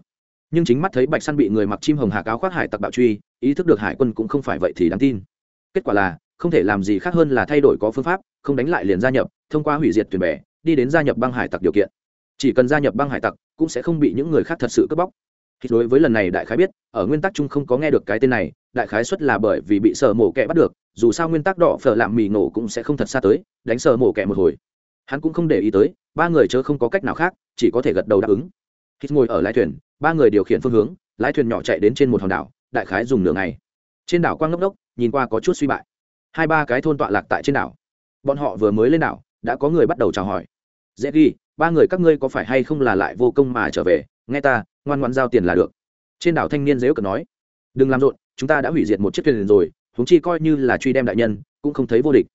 Nhưng chính mắt thấy bạch săn bị người mặc chim hồng hạ cáo khoác hải tặc bạo truy, ý thức được hải quân cũng không phải vậy thì đáng tin. Kết quả là, không thể làm gì khác hơn là thay đổi có phương pháp, không đánh lại liền gia nhập, thông qua hủy diệt thuyền bè, đi đến gia nhập băng hải tặc điều kiện. Chỉ cần gia nhập băng hải tặc, cũng sẽ không bị những người khác thật sự cướp bóc. Thì đối với lần này đại khái biết, ở nguyên tắc chung không có nghe được cái tên này, đại khái xuất là bởi vì bị sở mổ kẹ bắt được, dù sao nguyên tắc đỏ phở làm mì nổ cũng sẽ không thật xa tới, đánh sở mổ kẹ một hồi hắn cũng không để ý tới, ba người chớ không có cách nào khác, chỉ có thể gật đầu đáp ứng. Hít ngồi ở lái thuyền, ba người điều khiển phương hướng, lái thuyền nhỏ chạy đến trên một hòn đảo, đại khái dùng nửa ngày. Trên đảo quang ngốc ngốc, nhìn qua có chút suy bại. Hai ba cái thôn tọa lạc tại trên đảo. Bọn họ vừa mới lên đảo, đã có người bắt đầu chào hỏi. Dễ ghi, ba người các ngươi có phải hay không là lại vô công mà trở về? Nghe ta, ngoan ngoan giao tiền là được. Trên đảo thanh niên dễ cờ nói. Đừng làm rộn, chúng ta đã hủy diệt một chiếc thuyền rồi húng chi coi như là truy đem đại nhân, cũng không thấy vô địch.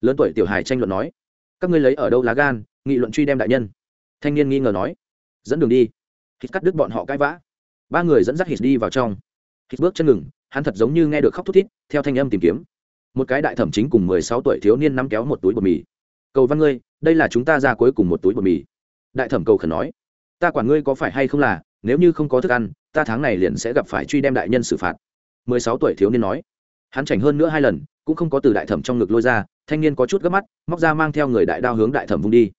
Lớn tuổi tiểu hải tranh luận nói các ngươi lấy ở đâu lá gan, nghị luận truy đem đại nhân. Thanh niên nghi ngờ nói, dẫn đường đi. Hít cắt đứt bọn họ cãi vã. Ba người dẫn dắt hít đi vào trong. Hít bước chân ngừng, hắn thật giống như nghe được khóc thút thít, theo thanh âm tìm kiếm. Một cái đại thẩm chính cùng mười sáu tuổi thiếu niên nắm kéo một túi bột mì. Cầu văn ngươi, đây là chúng ta ra cuối cùng một túi bột mì. Đại thẩm cầu khẩn nói, ta quản ngươi có phải hay không là, nếu như không có thức ăn, ta tháng này liền sẽ gặp phải truy đem đại nhân xử phạt. mười sáu tuổi thiếu niên nói, hắn chảnh hơn nữa hai lần cũng không có từ đại thẩm trong ngực lôi ra, thanh niên có chút gấp mắt, móc ra mang theo người đại đao hướng đại thẩm vung đi.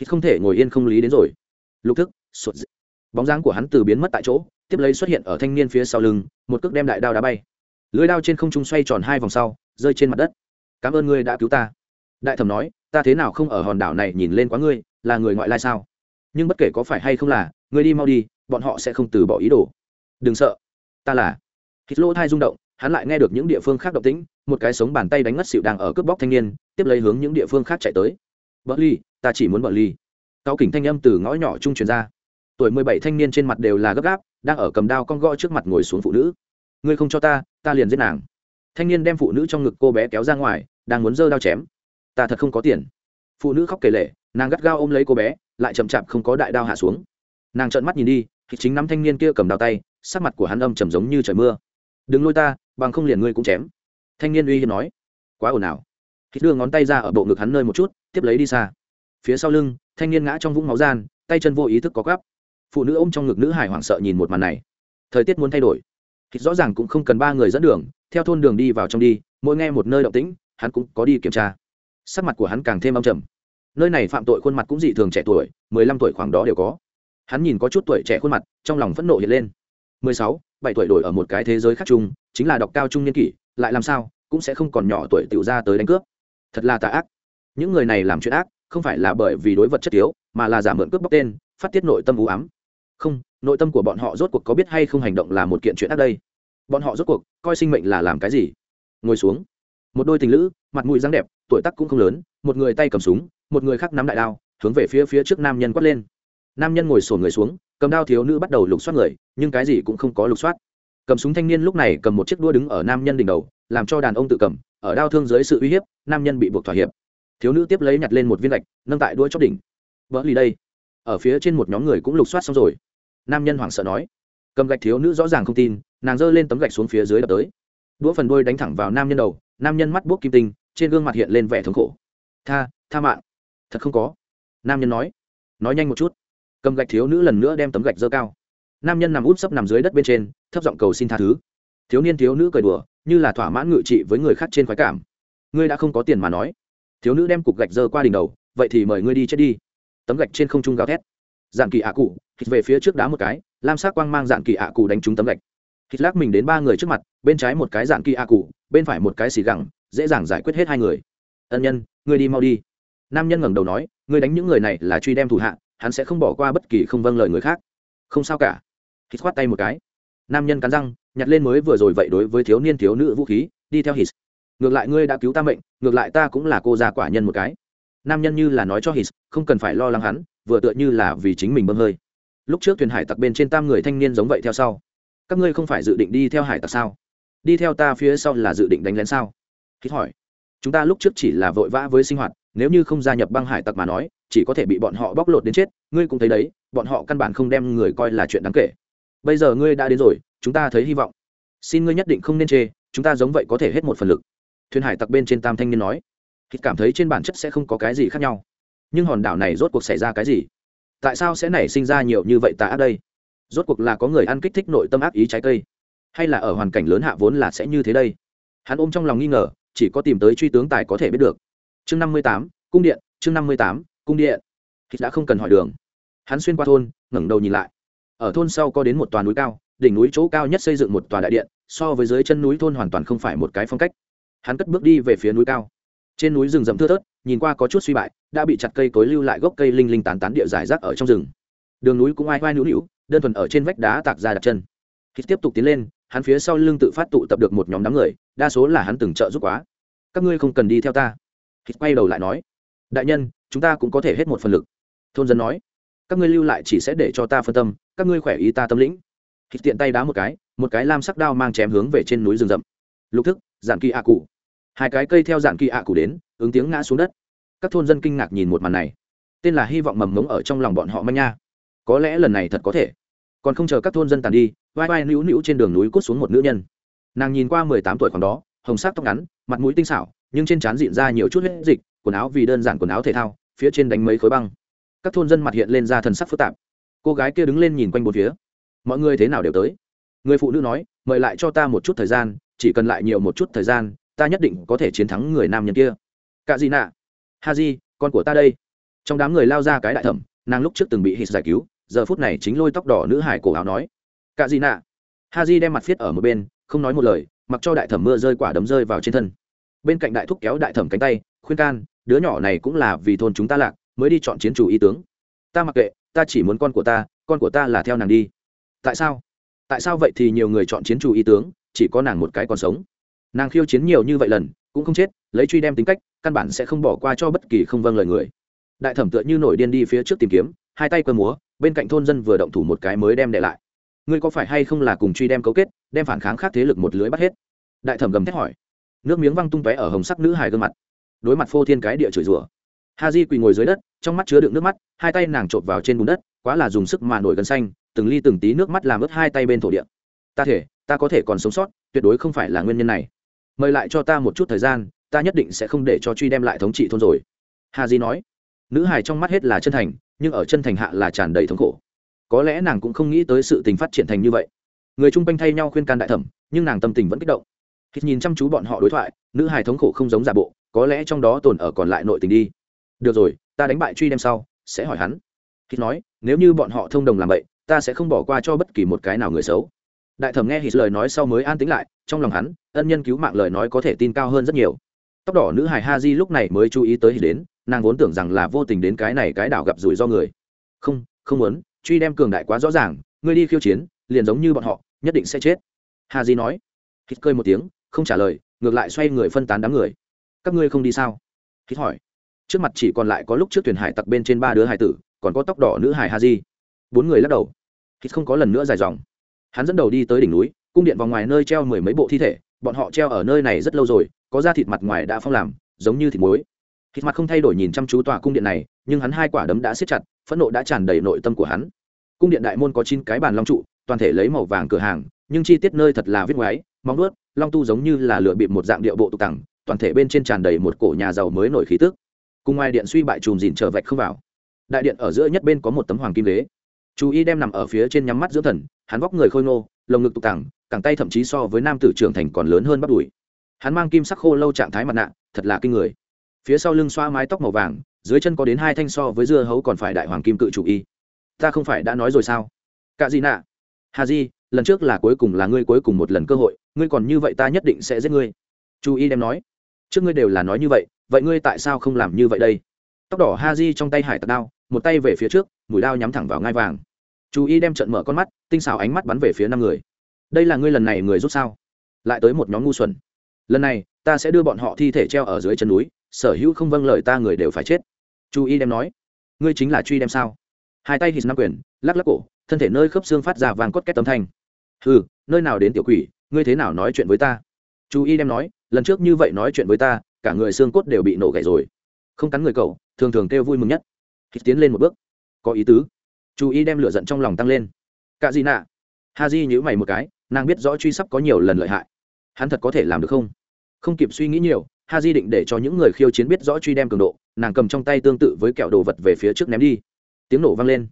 Hít không thể ngồi yên không lý đến rồi. Lục thức, sụt dị. bóng dáng của hắn từ biến mất tại chỗ, tiếp lấy xuất hiện ở thanh niên phía sau lưng, một cước đem đại đao đá bay. Lưới đao trên không trung xoay tròn hai vòng sau, rơi trên mặt đất. Cảm ơn ngươi đã cứu ta. Đại thẩm nói, ta thế nào không ở hòn đảo này nhìn lên quá ngươi, là người ngoại lai sao? Nhưng bất kể có phải hay không là, ngươi đi mau đi, bọn họ sẽ không từ bỏ ý đồ. Đừng sợ, ta là. Hít lỗ thai rung động hắn lại nghe được những địa phương khác động tĩnh, một cái sống bàn tay đánh ngất xịu đang ở cướp bóc thanh niên, tiếp lấy hướng những địa phương khác chạy tới. Bờ ly ta chỉ muốn bờ ly cao kỉnh thanh âm từ ngõ nhỏ trung truyền ra. Tuổi mười bảy thanh niên trên mặt đều là gấp gáp, đang ở cầm đao con gõ trước mặt ngồi xuống phụ nữ. Ngươi không cho ta ta liền giết nàng. Thanh niên đem phụ nữ trong ngực cô bé kéo ra ngoài, đang muốn giơ đao chém. Ta thật không có tiền. Phụ nữ khóc kể lể, nàng gắt gao ôm lấy cô bé, lại chậm chạp không có đại đao hạ xuống. Nàng trợn mắt nhìn đi, thì chính năm thanh niên kia cầm đao tay, sắc mặt của hắn âm trầm giống như trời mưa. Đừng lôi ta bằng không liền ngươi cũng chém. Thanh niên uy hiếp nói. Quá ồn ào. Hít đưa ngón tay ra ở bộ ngực hắn nơi một chút, tiếp lấy đi xa. Phía sau lưng, thanh niên ngã trong vũng máu gian, tay chân vô ý thức có gắp phụ nữ ôm trong ngực nữ hải hoảng sợ nhìn một màn này. Thời tiết muốn thay đổi. Hít rõ ràng cũng không cần ba người dẫn đường, theo thôn đường đi vào trong đi, mỗi nghe một nơi động tĩnh, hắn cũng có đi kiểm tra. Sắc mặt của hắn càng thêm âm trầm. Nơi này phạm tội khuôn mặt cũng dị thường trẻ tuổi, mười lăm tuổi khoảng đó đều có. Hắn nhìn có chút tuổi trẻ khuôn mặt, trong lòng phẫn nộ hiện lên. Mười sáu bảy tuổi đổi ở một cái thế giới khác chung, chính là đọc cao trung niên kỷ, lại làm sao, cũng sẽ không còn nhỏ tuổi tiểu ra tới đánh cướp. Thật là tà ác. Những người này làm chuyện ác, không phải là bởi vì đối vật chất yếu mà là giả mượn cướp bóc tên, phát tiết nội tâm u ám. Không, nội tâm của bọn họ rốt cuộc có biết hay không hành động là một kiện chuyện ác đây? Bọn họ rốt cuộc coi sinh mệnh là làm cái gì? Ngồi xuống. Một đôi tình lữ, mặt mũi dáng đẹp, tuổi tác cũng không lớn, một người tay cầm súng, một người khác nắm đại đao, hướng về phía phía trước nam nhân quát lên. Nam nhân ngồi sổn người xuống cầm đao thiếu nữ bắt đầu lục soát người, nhưng cái gì cũng không có lục soát. Cầm súng thanh niên lúc này cầm một chiếc đua đứng ở nam nhân đỉnh đầu, làm cho đàn ông tự cầm, ở đao thương dưới sự uy hiếp, nam nhân bị buộc thỏa hiệp. Thiếu nữ tiếp lấy nhặt lên một viên gạch, nâng tại đuôi chót đỉnh. Vỡ lì đây. Ở phía trên một nhóm người cũng lục soát xong rồi. Nam nhân hoảng sợ nói, cầm gạch thiếu nữ rõ ràng không tin, nàng giơ lên tấm gạch xuống phía dưới đập tới. Đũa phần đuôi đánh thẳng vào nam nhân đầu, nam nhân mắt buốc kim tinh, trên gương mặt hiện lên vẻ thống khổ. Tha tha mạng. Thật không có. Nam nhân nói. Nói nhanh một chút cầm gạch thiếu nữ lần nữa đem tấm gạch dơ cao. Nam nhân nằm úp sấp nằm dưới đất bên trên, thấp giọng cầu xin tha thứ. Thiếu niên thiếu nữ cười đùa, như là thỏa mãn ngự trị với người khác trên khoái cảm. Ngươi đã không có tiền mà nói. Thiếu nữ đem cục gạch dơ qua đỉnh đầu, vậy thì mời ngươi đi chết đi. Tấm gạch trên không trung gào thét. Dạng kỳ ạ cụ, hít về phía trước đá một cái, lam sắc quang mang dạng kỳ ạ cụ đánh trúng tấm gạch. Hít lắc mình đến ba người trước mặt, bên trái một cái dạng kỳ ạ cụ, bên phải một cái xì gẳng, dễ dàng giải quyết hết hai người. Ân nhân, ngươi đi mau đi. Nam nhân ngẩng đầu nói, ngươi đánh những người này là truy đem thủ hạ hắn sẽ không bỏ qua bất kỳ không vâng lời người khác. Không sao cả. Hít khoát tay một cái. Nam nhân cắn răng, nhặt lên mới vừa rồi vậy đối với thiếu niên thiếu nữ vũ khí, đi theo hít. Ngược lại ngươi đã cứu ta mệnh, ngược lại ta cũng là cô già quả nhân một cái. Nam nhân như là nói cho hít, không cần phải lo lắng hắn, vừa tựa như là vì chính mình bơm hơi. Lúc trước thuyền hải tặc bên trên tam người thanh niên giống vậy theo sau. Các ngươi không phải dự định đi theo hải tặc sao? Đi theo ta phía sau là dự định đánh lén sao? Hít hỏi. Chúng ta lúc trước chỉ là vội vã với sinh hoạt, nếu như không gia nhập băng hải tặc mà nói chỉ có thể bị bọn họ bóc lột đến chết, ngươi cũng thấy đấy, bọn họ căn bản không đem người coi là chuyện đáng kể. Bây giờ ngươi đã đến rồi, chúng ta thấy hy vọng. Xin ngươi nhất định không nên chê, chúng ta giống vậy có thể hết một phần lực. Thuyền hải tặc bên trên tam thanh niên nói. Thì cảm thấy trên bản chất sẽ không có cái gì khác nhau. Nhưng hòn đảo này rốt cuộc xảy ra cái gì? Tại sao sẽ nảy sinh ra nhiều như vậy tà ác đây? Rốt cuộc là có người ăn kích thích nội tâm ác ý trái cây, hay là ở hoàn cảnh lớn hạ vốn là sẽ như thế đây? Hắn ôm trong lòng nghi ngờ, chỉ có tìm tới truy tướng tài có thể biết được. Chương năm mươi tám, cung điện, chương năm mươi tám cung điện. Thì đã không cần hỏi đường. Hắn xuyên qua thôn, ngẩng đầu nhìn lại. Ở thôn sau có đến một tòa núi cao, đỉnh núi chỗ cao nhất xây dựng một tòa đại điện, so với dưới chân núi thôn hoàn toàn không phải một cái phong cách. Hắn cất bước đi về phía núi cao. Trên núi rừng rậm thưa thớt, nhìn qua có chút suy bại, đã bị chặt cây cối lưu lại gốc cây linh linh tán tán địa giải rác ở trong rừng. Đường núi cũng ai oai nữu nữu, đơn thuần ở trên vách đá tạc ra đặt chân. Khi tiếp tục tiến lên, hắn phía sau lưng tự phát tụ tập được một nhóm đám người, đa số là hắn từng trợ giúp quá. Các ngươi không cần đi theo ta. Khi quay đầu lại nói, đại nhân chúng ta cũng có thể hết một phần lực. Thôn dân nói, các ngươi lưu lại chỉ sẽ để cho ta phân tâm, các ngươi khỏe ý ta tâm lĩnh. Khi tiện tay đá một cái một cái lam sắc đao mang chém hướng về trên núi rừng rậm. Lục thức, giản kỳ ạ cụ. Hai cái cây theo giản kỳ ạ cụ đến, ứng tiếng ngã xuống đất. Các thôn dân kinh ngạc nhìn một màn này. Tên là hy vọng mầm ngống ở trong lòng bọn họ manh nha. Có lẽ lần này thật có thể. Còn không chờ các thôn dân tàn đi, vai vai nữu nữu trên đường núi cút xuống một nữ nhân. Nàng nhìn qua mười tám tuổi còn đó, hồng sắc tóc ngắn, mặt mũi tinh xảo, nhưng trên trán dịn ra nhiều chút huyết dịch quần áo vì đơn giản quần áo thể thao, phía trên đánh mấy khối băng. Các thôn dân mặt hiện lên ra thần sắc phức tạp. Cô gái kia đứng lên nhìn quanh bốn phía. Mọi người thế nào đều tới. Người phụ nữ nói, mời lại cho ta một chút thời gian, chỉ cần lại nhiều một chút thời gian, ta nhất định có thể chiến thắng người nam nhân kia. Cạ dị nạ ha di con của ta đây. Trong đám người lao ra cái đại thẩm, nàng lúc trước từng bị hít giải cứu, giờ phút này chính lôi tóc đỏ nữ hải cổ áo nói. Cạ dị nạ ha di đem mặt viết ở một bên, không nói một lời, mặc cho đại thẩm mưa rơi quả đấm rơi vào trên thân. Bên cạnh đại thúc kéo đại thẩm cánh tay, khuyên can đứa nhỏ này cũng là vì thôn chúng ta lạc, mới đi chọn chiến chủ y tướng. Ta mặc kệ, ta chỉ muốn con của ta, con của ta là theo nàng đi. Tại sao? Tại sao vậy thì nhiều người chọn chiến chủ y tướng, chỉ có nàng một cái còn sống? Nàng khiêu chiến nhiều như vậy lần, cũng không chết, lấy truy đem tính cách, căn bản sẽ không bỏ qua cho bất kỳ không vâng lời người. Đại thẩm tựa như nổi điên đi phía trước tìm kiếm, hai tay quơ múa, bên cạnh thôn dân vừa động thủ một cái mới đem để lại. Ngươi có phải hay không là cùng truy đem cấu kết, đem phản kháng khác thế lực một lưới bắt hết? Đại thẩm gầm thét hỏi. Nước miếng văng tung tóe ở hồng sắc nữ hài gương mặt đối mặt phô thiên cái địa chửi rủa. Ha di quỳ ngồi dưới đất, trong mắt chứa đựng nước mắt, hai tay nàng trộn vào trên bùn đất, quá là dùng sức mà nổi gân xanh, từng ly từng tí nước mắt làm ướt hai tay bên thổ địa. Ta thể, ta có thể còn sống sót, tuyệt đối không phải là nguyên nhân này. Mời lại cho ta một chút thời gian, ta nhất định sẽ không để cho truy đem lại thống trị thôn rồi. Hà di nói. Nữ hài trong mắt hết là chân thành, nhưng ở chân thành hạ là tràn đầy thống khổ. Có lẽ nàng cũng không nghĩ tới sự tình phát triển thành như vậy. Người chung quanh thay nhau khuyên can đại thẩm, nhưng nàng tâm tình vẫn kích động. Hít nhìn chăm chú bọn họ đối thoại, nữ hài thống khổ không giống giả bộ có lẽ trong đó tồn ở còn lại nội tình đi. Được rồi, ta đánh bại truy đem sau, sẽ hỏi hắn. Hít nói, nếu như bọn họ thông đồng làm vậy, ta sẽ không bỏ qua cho bất kỳ một cái nào người xấu. Đại thẩm nghe hít lời nói sau mới an tĩnh lại, trong lòng hắn, ân nhân cứu mạng lời nói có thể tin cao hơn rất nhiều. Tóc đỏ nữ hài ha di lúc này mới chú ý tới hít đến, nàng vốn tưởng rằng là vô tình đến cái này cái đảo gặp rủi do người. Không không muốn, truy đem cường đại quá rõ ràng, ngươi đi khiêu chiến, liền giống như bọn họ, nhất định sẽ chết. Hà di nói. Hít cơi một tiếng, không trả lời, ngược lại xoay người phân tán đám người các ngươi không đi sao? Hít hỏi. Trước mặt chỉ còn lại có lúc trước thuyền hải tặc bên trên ba đứa hải tử, còn có tóc đỏ nữ hải ha di bốn người lắc đầu. Hít không có lần nữa dài dòng. Hắn dẫn đầu đi tới đỉnh núi, cung điện vòng ngoài nơi treo mười mấy bộ thi thể, bọn họ treo ở nơi này rất lâu rồi, có da thịt mặt ngoài đã phong làm, giống như thịt muối. Thịt mặt không thay đổi nhìn chăm chú tòa cung điện này, nhưng hắn hai quả đấm đã siết chặt, phẫn nộ đã tràn đầy nội tâm của hắn. Cung điện đại môn có chín cái bàn long trụ, toàn thể lấy màu vàng cửa hàng, nhưng chi tiết nơi thật là viết ngoái, móng nuốt long tu giống như là lựa bịp một dạng điệu bộ tục tặng toàn thể bên trên tràn đầy một cổ nhà giàu mới nổi khí tức. Cùng ngoài điện suy bại chùm dìn trở vạch không vào. Đại điện ở giữa nhất bên có một tấm hoàng kim ghế. Chú y đem nằm ở phía trên nhắm mắt dưỡng thần, hắn vóc người khôi ngô, lồng ngực tục tẳng, cẳng tay thậm chí so với nam tử trưởng thành còn lớn hơn bắt đùi. Hắn mang kim sắc khô lâu trạng thái mặt nạ, thật là kinh người. Phía sau lưng xoa mái tóc màu vàng, dưới chân có đến hai thanh so với dưa hấu còn phải đại hoàng kim cự chủ y. Ta không phải đã nói rồi sao? Cả gì nạ? Hà di, lần trước là cuối cùng là ngươi cuối cùng một lần cơ hội, ngươi còn như vậy ta nhất định sẽ giết ngươi. Chu y đem nói trước ngươi đều là nói như vậy vậy ngươi tại sao không làm như vậy đây? Tóc đỏ ha di trong tay hải tặc đao, một tay về phía trước, mũi đao nhắm thẳng vào ngai vàng. Chú ý đem trận mở con mắt, tinh xảo ánh mắt bắn về phía năm người. Đây là ngươi lần này người rút sao? Lại tới một nhóm ngu xuẩn. Lần này, ta sẽ đưa bọn họ thi thể treo ở dưới chân núi, sở hữu không vâng lời ta người đều phải chết. Chú ý đem nói. Ngươi chính là truy đem sao? Hai tay hít năm quyền, lắc lắc cổ, thân thể nơi khớp xương phát ra vàng cốt két tấm thanh. Ừ nơi nào đến tiểu quỷ, ngươi thế nào nói chuyện với ta? Chú ý đem nói lần trước như vậy nói chuyện với ta, cả người xương cốt đều bị nổ gãy rồi. Không cắn người cậu, thường thường kêu vui mừng nhất. Hít tiến lên một bước. Có ý tứ. Chú ý đem lửa giận trong lòng tăng lên. Cả gì nạ? Ha di nhữ mày một cái, nàng biết rõ truy sắp có nhiều lần lợi hại. Hắn thật có thể làm được không? Không kịp suy nghĩ nhiều ha di định để cho những người khiêu chiến biết rõ truy đem cường độ, nàng cầm trong tay tương tự với kẹo đồ vật về phía trước ném đi. Tiếng nổ vang lên.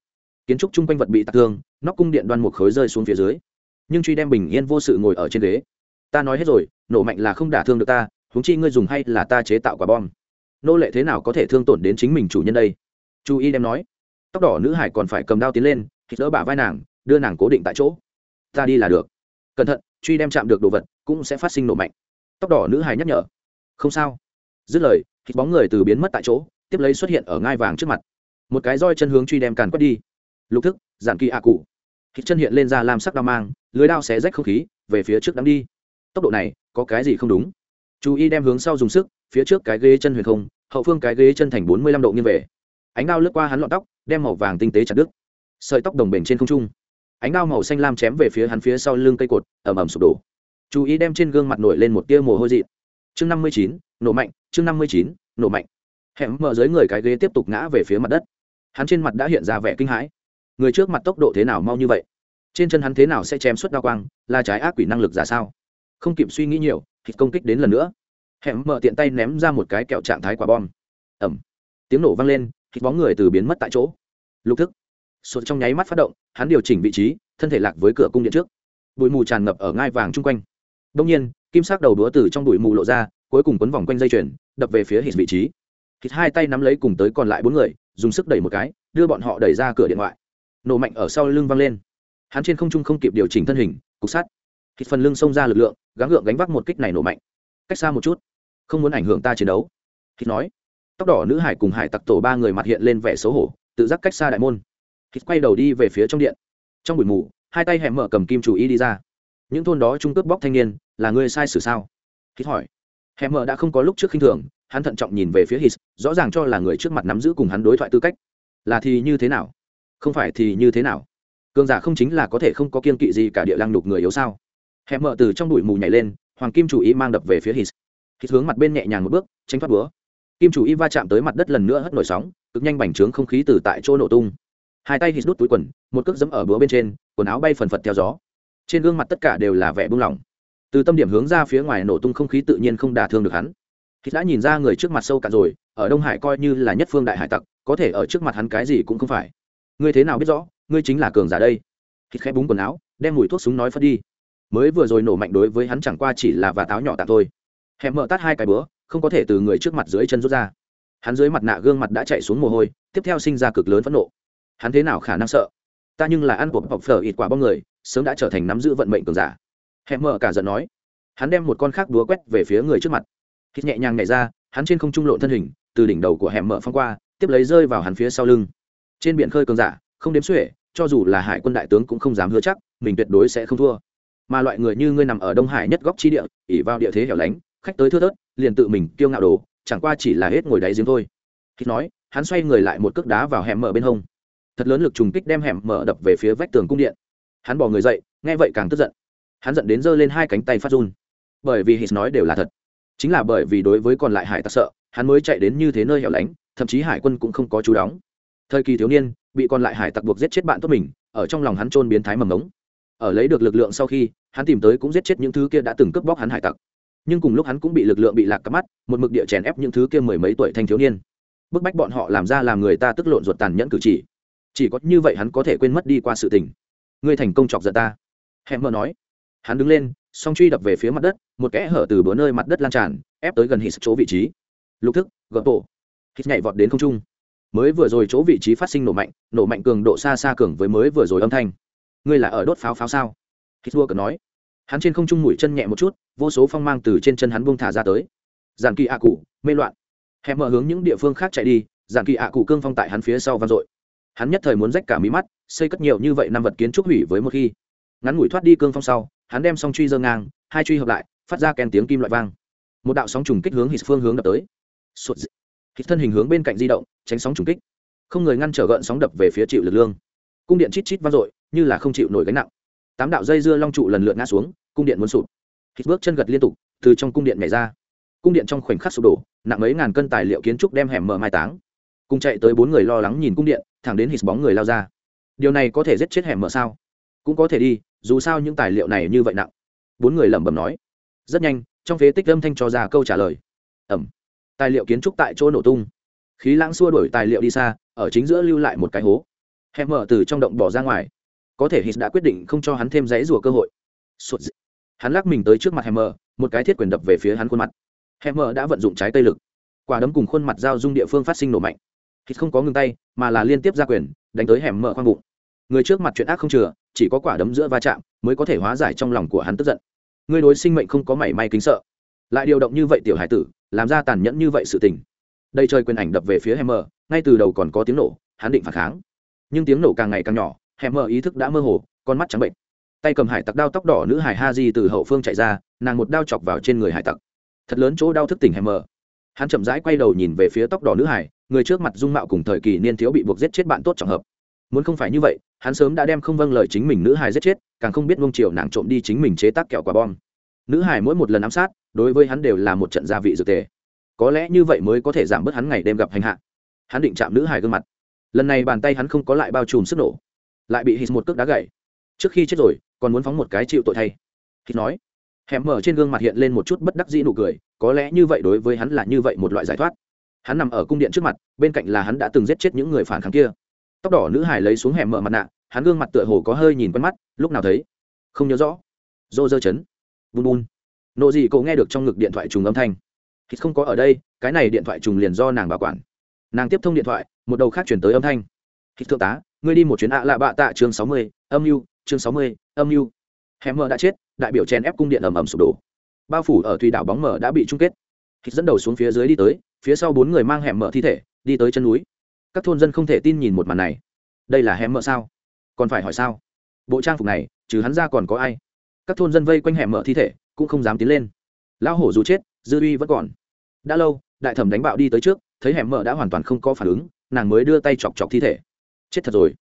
Kiến trúc chung quanh vật bị tạc thương, nóc cung điện đoan một khối rơi xuống phía dưới. Nhưng truy đem bình yên vô sự ngồi ở trên ghế ta nói hết rồi, nổ mạnh là không đả thương được ta húng chi ngươi dùng hay là ta chế tạo quả bom. Nô lệ thế nào có thể thương tổn đến chính mình chủ nhân đây? Chú y đem nói. Tóc đỏ nữ hải còn phải cầm đao tiến lên, thì đỡ bả vai nàng, đưa nàng cố định tại chỗ. Ta đi là được. Cẩn thận truy đem chạm được đồ vật, cũng sẽ phát sinh nổ mạnh. Tóc đỏ nữ hải nhắc nhở. Không sao. Dứt lời thịt bóng người từ biến mất tại chỗ, tiếp lấy xuất hiện ở ngai vàng trước mặt. Một cái roi chân hướng truy đem càn quét đi. Lục thức, giản kỳ ạ cụ. Thịt chân hiện lên ra làm sắc đao mang, lưới đao xé rách không khí, về phía trước đắm đi tốc độ này có cái gì không đúng? Chú ý đem hướng sau dùng sức, phía trước cái ghế chân huyền không, hậu phương cái ghế chân thành bốn mươi lăm độ nghiêng về. Ánh đao lướt qua hắn lọn tóc, đem màu vàng tinh tế chặt đứt. Sợi tóc đồng bền trên không trung. Ánh đao màu xanh lam chém về phía hắn phía sau lưng cây cột ẩm ẩm sụp đổ. Chú ý đem trên gương mặt nổi lên một tia mồ hôi dị. Chương năm mươi chín, nổ mạnh, chương năm mươi chín, nổ mạnh. Hẻm mở dưới người cái ghế tiếp tục ngã về phía mặt đất. Hắn trên mặt đã hiện ra vẻ kinh hãi. Người trước mặt tốc độ thế nào mau như vậy? Trên chân hắn thế nào sẽ chém suốt đao quang? Là trái ác quỷ năng lực giả sao? Không kịp suy nghĩ nhiều, thì công kích đến lần nữa. Hẻm mở tiện tay ném ra một cái kẹo trạng thái quả bom. Ẩm tiếng nổ vang lên thịt bóng người từ biến mất tại chỗ. Lục thức. Sụt trong nháy mắt phát động, hắn điều chỉnh vị trí, thân thể lạc với cửa cung điện trước. Bụi mù tràn ngập ở ngai vàng chung quanh. Đông nhiên, kim sắc đầu đúa từ trong bụi mù lộ ra, cuối cùng quấn vòng quanh dây chuyền, đập về phía hít vị trí. Hít hai tay nắm lấy cùng tới còn lại bốn người, dùng sức đẩy một cái, đưa bọn họ đẩy ra cửa điện thoại nổ mạnh ở sau lưng văng lên. Hắn trên không trung không kịp điều chỉnh thân hình, cục sát thịt phần lưng xông ra lực lượng, gắng gượng gánh vác một kích này nổ mạnh. Cách xa một chút, không muốn ảnh hưởng ta chiến đấu. Hít nói. Tóc đỏ nữ hải cùng hải tặc tổ ba người mặt hiện lên vẻ xấu hổ, tự giác cách xa đại môn. Hít quay đầu đi về phía trong điện. Trong buổi mù, hai tay hẻm mở cầm kim chủ y đi ra. Những thôn đó trung cướp bóc thanh niên, là người sai sử sao? Hít hỏi. Hẻm mở đã không có lúc trước khinh thường, hắn thận trọng nhìn về phía hít rõ ràng cho là người trước mặt nắm giữ cùng hắn đối thoại tư cách. Là thì như thế nào? Không phải thì như thế nào? Cường giả không chính là có thể không có kiên kỵ gì cả địa lăng đục người yếu sao? Hẹp mở từ trong bụi mù nhảy lên, hoàng kim chủ y mang đập về phía hít hít hướng mặt bên nhẹ nhàng một bước, tránh thoát búa. Kim chủ y va chạm tới mặt đất lần nữa hất nổi sóng, cực nhanh bành trướng không khí từ tại chỗ nổ tung. Hai tay hít đút túi quần, một cước dẫm ở búa bên trên, quần áo bay phần phật theo gió. Trên gương mặt tất cả đều là vẻ buông lỏng. Từ tâm điểm hướng ra phía ngoài nổ tung không khí tự nhiên không đả thương được hắn. Hít đã nhìn ra người trước mặt sâu cả rồi, ở đông hải coi như là nhất phương đại hải tặc, có thể ở trước mặt hắn cái gì cũng không phải. Ngươi thế nào biết rõ, ngươi chính là cường giả đây? Hít khẽ búng quần áo, đem mùi thuốc súng nói phất đi mới vừa rồi nổ mạnh đối với hắn chẳng qua chỉ là và táo nhỏ tạ thôi. Hẹm mở tát hai cái bữa, không có thể từ người trước mặt dưới chân rút ra. Hắn dưới mặt nạ gương mặt đã chạy xuống mồ hôi, tiếp theo sinh ra cực lớn phẫn nộ. Hắn thế nào khả năng sợ? Ta nhưng là ăn cuộc bọc phở ít quả bom người, sớm đã trở thành nắm giữ vận mệnh cường giả. Hẹn mở cả giận nói. Hắn đem một con khác đúa quét về phía người trước mặt. Hít nhẹ nhàng nhảy ra, hắn trên không trung lộn thân hình, từ đỉnh đầu của hẻm mở phong qua, tiếp lấy rơi vào hắn phía sau lưng. Trên biển khơi cường giả, không đếm xuể, cho dù là hải quân đại tướng cũng không dám hứa chắc, mình tuyệt đối sẽ không thua mà loại người như ngươi nằm ở đông hải nhất góc chi địa, ỉ vào địa thế hẻo lánh, khách tới thưa thớt, liền tự mình kiêu ngạo đồ, chẳng qua chỉ là hết ngồi đáy giếng thôi. Khi nói, hắn xoay người lại một cước đá vào hẻm mở bên hông. Thật lớn lực trùng kích đem hẻm mở đập về phía vách tường cung điện. Hắn bỏ người dậy, nghe vậy càng tức giận. Hắn giận đến giơ lên hai cánh tay phát run. Bởi vì hít nói đều là thật. Chính là bởi vì đối với còn lại hải tặc sợ, hắn mới chạy đến như thế nơi hẻo lánh, thậm chí hải quân cũng không có chú đóng. Thời kỳ thiếu niên, bị còn lại hải tặc buộc giết chết bạn tốt mình, ở trong lòng hắn trôn biến thái mầm ngống ở lấy được lực lượng sau khi, hắn tìm tới cũng giết chết những thứ kia đã từng cướp bóc hắn hải tặc. Nhưng cùng lúc hắn cũng bị lực lượng bị lạc cắp mắt, một mực địa chèn ép những thứ kia mười mấy tuổi thanh thiếu niên. Bức bách bọn họ làm ra làm người ta tức lộn ruột tàn nhẫn cử chỉ. Chỉ có như vậy hắn có thể quên mất đi qua sự tình. Ngươi thành công chọc giận ta. Hẹn mơ nói. Hắn đứng lên, song truy đập về phía mặt đất, một kẽ hở từ bữa nơi mặt đất lan tràn, ép tới gần hít chỗ vị trí. Lục thức gợp bộ hít nhảy vọt đến không trung. Mới vừa rồi chỗ vị trí phát sinh nổ mạnh nổ mạnh cường độ xa xa cường với mới vừa rồi âm thanh ngươi là ở đốt pháo pháo sao? Hít vua cần nói. Hắn trên không trung mũi chân nhẹ một chút, vô số phong mang từ trên chân hắn buông thả ra tới. Giàn kỳ ạ cụ, mê loạn. Hẹp mở hướng những địa phương khác chạy đi giàn kỳ ạ cụ cương phong tại hắn phía sau vang dội. Hắn nhất thời muốn rách cả mí mắt, xây cất nhiều như vậy năm vật kiến trúc hủy với một khi. Ngắn mũi thoát đi cương phong sau, hắn đem song truy dơ ngang, hai truy hợp lại, phát ra kèn tiếng kim loại vang. Một đạo sóng trùng kích hướng hít phương hướng đập tới. Sụt hít thân hình hướng bên cạnh di động, tránh sóng trùng kích. Không người ngăn trở gợn sóng đập về phía chịu lực lương. Cung điện chít chít vang dội như là không chịu nổi gánh nặng. Tám đạo dây dưa long trụ lần lượt ngã xuống, cung điện muốn sụp. Hít bước chân gật liên tục, từ trong cung điện nhảy ra. Cung điện trong khoảnh khắc sụp đổ, nặng mấy ngàn cân tài liệu kiến trúc đem hẻm mở mai táng. Cùng chạy tới bốn người lo lắng nhìn cung điện, thẳng đến hít bóng người lao ra. Điều này có thể giết chết hẻm mở sao? Cũng có thể đi, dù sao những tài liệu này như vậy nặng. Bốn người lẩm bẩm nói. Rất nhanh, trong phế tích âm thanh cho ra câu trả lời. Ẩm. Tài liệu kiến trúc tại chỗ nổ tung. Khí lãng xua đuổi tài liệu đi xa, ở chính giữa lưu lại một cái hố. Hẻm mở từ trong động bỏ ra ngoài có thể hít đã quyết định không cho hắn thêm giấy rùa cơ hội. Sụt dị. hắn lắc mình tới trước mặt hemmer, một cái thiết quyền đập về phía hắn khuôn mặt. Hemmer đã vận dụng trái tây lực. Quả đấm cùng khuôn mặt giao dung địa phương phát sinh nổ mạnh. Hít không có ngừng tay mà là liên tiếp ra quyền đánh tới hemmer khoang bụng. Người trước mặt chuyện ác không chừa chỉ có quả đấm giữa va chạm mới có thể hóa giải trong lòng của hắn tức giận. Người đối sinh mệnh không có mảy may kính sợ. Lại điều động như vậy tiểu hải tử làm ra tàn nhẫn như vậy sự tình. Đây chơi quyền ảnh đập về phía Hammer, ngay từ đầu còn có tiếng nổ, hắn định phản kháng. Nhưng tiếng nổ càng ngày càng nhỏ, Hammer ý thức đã mơ hồ, con mắt trắng bệnh. Tay cầm hải tặc đao tóc đỏ nữ hải Ha Di từ hậu phương chạy ra, nàng một đao chọc vào trên người hải tặc. Thật lớn chỗ đau thức tỉnh Hammer. Hắn chậm rãi quay đầu nhìn về phía tóc đỏ nữ hải, người trước mặt dung mạo cùng thời kỳ niên thiếu bị buộc giết chết bạn tốt trọng hợp. Muốn không phải như vậy, hắn sớm đã đem không vâng lời chính mình nữ hải giết chết, càng không biết ngông chiều nàng trộm đi chính mình chế tác kẹo quả bom. Nữ hải mỗi một lần ám sát, đối với hắn đều là một trận gia vị dược tề có lẽ như vậy mới có thể giảm bớt hắn ngày đêm gặp hành hạ hắn định chạm nữ hải gương mặt lần này bàn tay hắn không có lại bao trùm sức nổ lại bị hít một cước đá gậy. Trước khi chết rồi, còn muốn phóng một cái chịu tội thay. Hít nói. Hẻm mở trên gương mặt hiện lên một chút bất đắc dĩ nụ cười, có lẽ như vậy đối với hắn là như vậy một loại giải thoát. Hắn nằm ở cung điện trước mặt, bên cạnh là hắn đã từng giết chết những người phản kháng kia. Tóc đỏ nữ hải lấy xuống hẻm mở mặt nạ, hắn gương mặt tựa hồ có hơi nhìn quen mắt, lúc nào thấy? Không nhớ rõ. Dô dơ chấn. Bùn bùn. Nộ gì cậu nghe được trong ngực điện thoại trùng âm thanh. Hít không có ở đây, cái này điện thoại trùng liền do nàng bảo quản. Nàng tiếp thông điện thoại, một đầu khác chuyển tới âm thanh. Hít thượng tá ngươi đi một chuyến ạ lạ bạ tạ chương sáu mươi, âm mưu, chương sáu mươi, âm mưu. Hẻm mờ đã chết, đại biểu chèn ép cung điện ầm ầm sụp đổ. Bao phủ ở thủy đảo bóng mờ đã bị chung kết. Hít dẫn đầu xuống phía dưới đi tới, phía sau bốn người mang hẻm mở thi thể, đi tới chân núi. Các thôn dân không thể tin nhìn một màn này. Đây là hẻm mở sao? Còn phải hỏi sao? Bộ trang phục này, trừ hắn ra còn có ai? Các thôn dân vây quanh hẻm mở thi thể, cũng không dám tiến lên. Lão hổ dù chết, dư uy vẫn còn. Đã lâu, đại thẩm đánh bạo đi tới trước, thấy hẻm mở đã hoàn toàn không có phản ứng, nàng mới đưa tay chọc chọc thi thể chết thật rồi.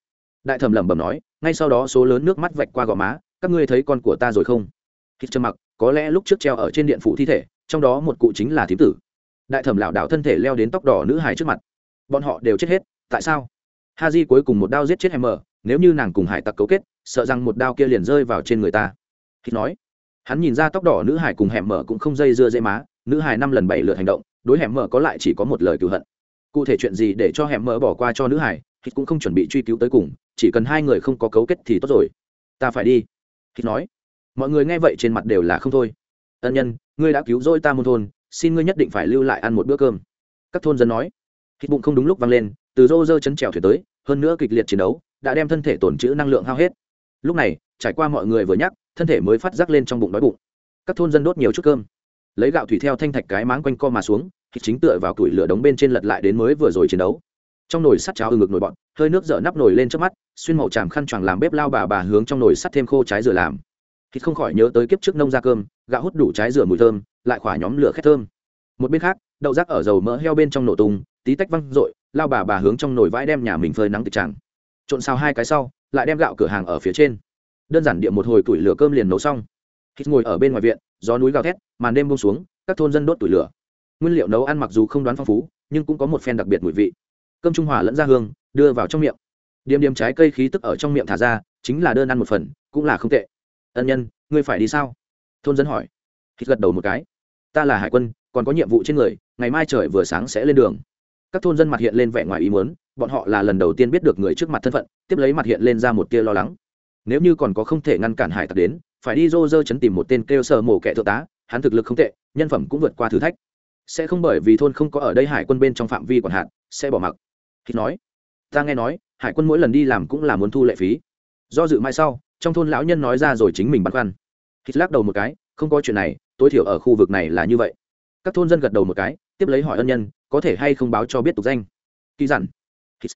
Đại thẩm lẩm bẩm nói, ngay sau đó số lớn nước mắt vạch qua gò má, các ngươi thấy con của ta rồi không? Hít trầm mặc, có lẽ lúc trước treo ở trên điện phủ thi thể, trong đó một cụ chính là thím tử. Đại thẩm lảo đảo thân thể leo đến tóc đỏ nữ hải trước mặt. Bọn họ đều chết hết, tại sao? Ha di cuối cùng một đao giết chết em mờ nếu như nàng cùng hải tặc cấu kết, sợ rằng một đao kia liền rơi vào trên người ta. Hít nói, hắn nhìn ra tóc đỏ nữ hải cùng hẻm mở cũng không dây dưa dây má, nữ hải năm lần bảy lượt hành động, đối hẻm mở có lại chỉ có một lời cựu hận. Cụ thể chuyện gì để cho hẻm mở bỏ qua cho nữ hải hít cũng không chuẩn bị truy cứu tới cùng, chỉ cần hai người không có cấu kết thì tốt rồi. Ta phải đi. Hít nói. Mọi người nghe vậy trên mặt đều là không thôi. Ân nhân, ngươi đã cứu rỗi ta môn thôn, xin ngươi nhất định phải lưu lại ăn một bữa cơm. Các thôn dân nói. Hít bụng không đúng lúc vang lên, từ rô rơ chấn trèo thuyền tới, hơn nữa kịch liệt chiến đấu, đã đem thân thể tổn trữ năng lượng hao hết. Lúc này, trải qua mọi người vừa nhắc, thân thể mới phát rắc lên trong bụng đói bụng. Các thôn dân đốt nhiều chút cơm. Lấy gạo thủy theo thanh thạch cái máng quanh co mà xuống hít chính tựa vào củi lửa đống bên trên lật lại đến mới vừa rồi chiến đấu trong nồi sắt cháo ừng ngực nồi bọn hơi nước dở nắp nồi lên trước mắt, xuyên màu tràm khăn choàng làm bếp lao bà bà hướng trong nồi sắt thêm khô trái dừa làm. Thì không khỏi nhớ tới kiếp trước nông ra cơm, gạo hút đủ trái dừa mùi thơm, lại khỏa nhóm lửa khét thơm. Một bên khác, đậu rác ở dầu mỡ heo bên trong nổ tung, tí tách văng r lao bà bà hướng trong nồi vãi đem nhà mình phơi nắng tịch tràng. Trộn xào hai cái sau, lại đem gạo cửa hàng ở phía trên. Đơn giản địa một hồi tuổi lửa cơm liền nấu xong. Hít ngồi ở bên ngoài viện, gió núi gào thét, màn đêm bông xuống, các thôn dân đốt tuổi lửa. Nguyên liệu nấu ăn mặc dù không đoán phong phú, nhưng cũng có một phen đặc biệt mùi vị cơm trung hòa lẫn ra hương, đưa vào trong miệng. Điềm điềm trái cây khí tức ở trong miệng thả ra, chính là đơn ăn một phần, cũng là không tệ. Ân nhân, ngươi phải đi sao? Thôn dân hỏi. Hít gật đầu một cái. Ta là hải quân, còn có nhiệm vụ trên người, ngày mai trời vừa sáng sẽ lên đường. Các thôn dân mặt hiện lên vẻ ngoài ý muốn, bọn họ là lần đầu tiên biết được người trước mặt thân phận, tiếp lấy mặt hiện lên ra một tia lo lắng. Nếu như còn có không thể ngăn cản hải tặc đến, phải đi rô rơ chấn tìm một tên kêu sờ mổ kẻ thượng tá, hắn thực lực không tệ, nhân phẩm cũng vượt qua thử thách. Sẽ không bởi vì thôn không có ở đây hải quân bên trong phạm vi quản hạn, sẽ bỏ mặc hít nói ta nghe nói hải quân mỗi lần đi làm cũng là muốn thu lệ phí. Do dự mai sau trong thôn lão nhân nói ra rồi chính mình băn khoăn. Hít lắc đầu một cái không có chuyện này tối thiểu ở khu vực này là như vậy. Các thôn dân gật đầu một cái tiếp lấy hỏi ân nhân có thể hay không báo cho biết tục danh? Kỳ dặn. Hít,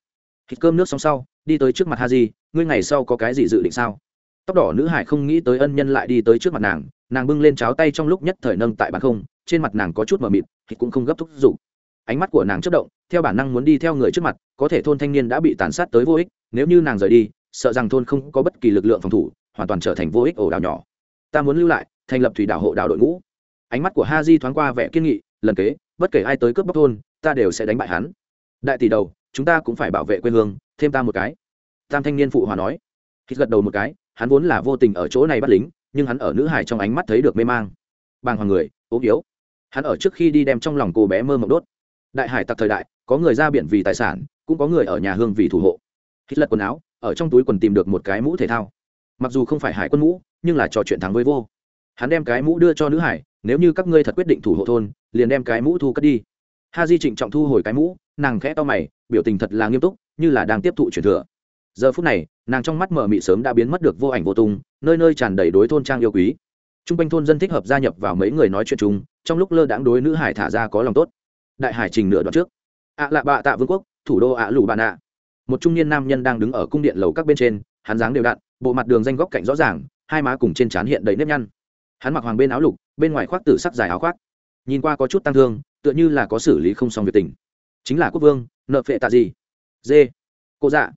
hít cơm nước xong sau đi tới trước mặt ha di ngươi ngày sau có cái gì dự định sao? Tóc đỏ nữ hải không nghĩ tới ân nhân lại đi tới trước mặt nàng nàng bưng lên cháo tay trong lúc nhất thời nâng tại bàn không trên mặt nàng có chút mờ mịt thì cũng không gấp thúc giục. Ánh mắt của nàng chất động theo bản năng muốn đi theo người trước mặt, có thể thôn thanh niên đã bị tàn sát tới vô ích, nếu như nàng rời đi, sợ rằng thôn không có bất kỳ lực lượng phòng thủ, hoàn toàn trở thành vô ích ổ đảo nhỏ. Ta muốn lưu lại, thành lập thủy đảo hộ đảo đội ngũ. Ánh mắt của ha di thoáng qua vẻ kiên nghị, lần kế, bất kể ai tới cướp bóc thôn, ta đều sẽ đánh bại hắn. Đại tỷ đầu, chúng ta cũng phải bảo vệ quê hương, thêm ta một cái. Tam thanh niên phụ hòa nói. Khi gật đầu một cái, hắn vốn là vô tình ở chỗ này bắt lính, nhưng hắn ở nữ hải trong ánh mắt thấy được mê mang. Bàng hoàng người, ốm yếu. Hắn ở trước khi đi đem trong lòng cô bé mơ mộng đốt. Đại hải tặc thời đại có người ra biển vì tài sản, cũng có người ở nhà hương vì thủ hộ. Hít lật quần áo, ở trong túi quần tìm được một cái mũ thể thao. Mặc dù không phải hải quân mũ, nhưng là trò chuyện thắng với vô. Hắn đem cái mũ đưa cho nữ hải, nếu như các ngươi thật quyết định thủ hộ thôn, liền đem cái mũ thu cất đi. Ha di trịnh trọng thu hồi cái mũ, nàng khẽ to mày, biểu tình thật là nghiêm túc, như là đang tiếp thụ truyền thừa. Giờ phút này, nàng trong mắt mở mị sớm đã biến mất được vô ảnh vô tung, nơi nơi tràn đầy đối thôn trang yêu quý. T r u n g quanh thôn dân thích hợp gia nhập vào mấy người nói chuyện chung, trong lúc lơ đãng đối nữ hải thả ra có lòng tốt. Đại hải trình nửa đoạn trước ạ lạ bạ tạ vương quốc, thủ đô ạ lù bà nạ. Một trung niên nam nhân đang đứng ở cung điện lầu các bên trên, hắn dáng đều đặn, bộ mặt đường danh góc cạnh rõ ràng, hai má cùng trên trán hiện đầy nếp nhăn. Hắn mặc hoàng bên áo lục, bên ngoài khoác tử sắc dài áo khoác. Nhìn qua có chút tăng thương, tựa như là có xử lý không xong việc tình. Chính là quốc vương, nợ phệ tạ gì? Dê. Cô dạ.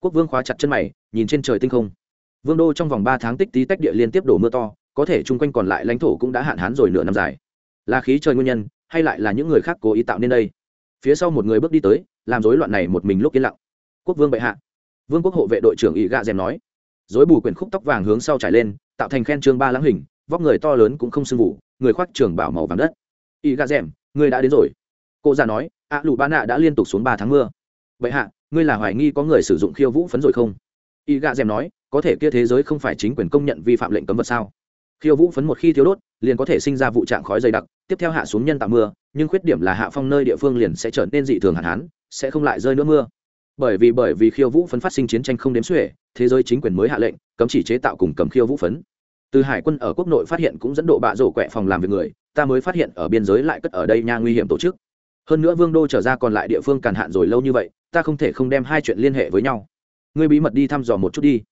Quốc vương khóa chặt chân mày, nhìn trên trời tinh không. Vương đô trong vòng ba tháng tích tí tách địa liên tiếp đổ mưa to, có thể chung quanh còn lại lãnh thổ cũng đã hạn hán rồi nửa năm dài. Là khí trời nguyên nhân, hay lại là những người khác cố ý tạo nên đây? Phía sau một người bước đi tới làm rối loạn này một mình lúc yên lặng. Quốc vương bệ hạ. Vương quốc hộ vệ đội trưởng ỵ gạ rèm nói. Dối bù quyển khúc tóc vàng hướng sau trải lên tạo thành khen trương ba lãng hình vóc người to lớn cũng không sưng vụ người khoác trường bảo màu vàng đất. Ỵ gạ rèm, người đã đến rồi. Cô già nói ạ lụ ba nạ đã liên tục xuống ba tháng mưa. Vậy hạ ngươi là hoài nghi có người sử dụng khiêu vũ phấn rồi không? Y gạ rèm nói có thể kia thế giới không phải chính quyền công nhận vi phạm lệnh cấm vật sao? Khiêu vũ phấn một khi thiếu đốt liền có thể sinh ra vụ trạng khói dày đặc tiếp theo hạ xuống nhân tạo mưa nhưng khuyết điểm là hạ phong nơi địa phương liền sẽ trở nên dị thường hạn hán, sẽ không lại rơi nữa mưa. Bởi vì bởi vì khiêu vũ phấn phát sinh chiến tranh không đếm xuể, thế giới chính quyền mới hạ lệnh, cấm chỉ chế tạo cùng cầm khiêu vũ phấn. Từ hải quân ở quốc nội phát hiện cũng dẫn độ bạ rổ quẹ phòng làm việc người, ta mới phát hiện ở biên giới lại cất ở đây nha nguy hiểm tổ chức. Hơn nữa vương đô trở ra còn lại địa phương càn hạn rồi lâu như vậy, ta không thể không đem hai chuyện liên hệ với nhau. Ngươi bí mật đi thăm dò một chút đi.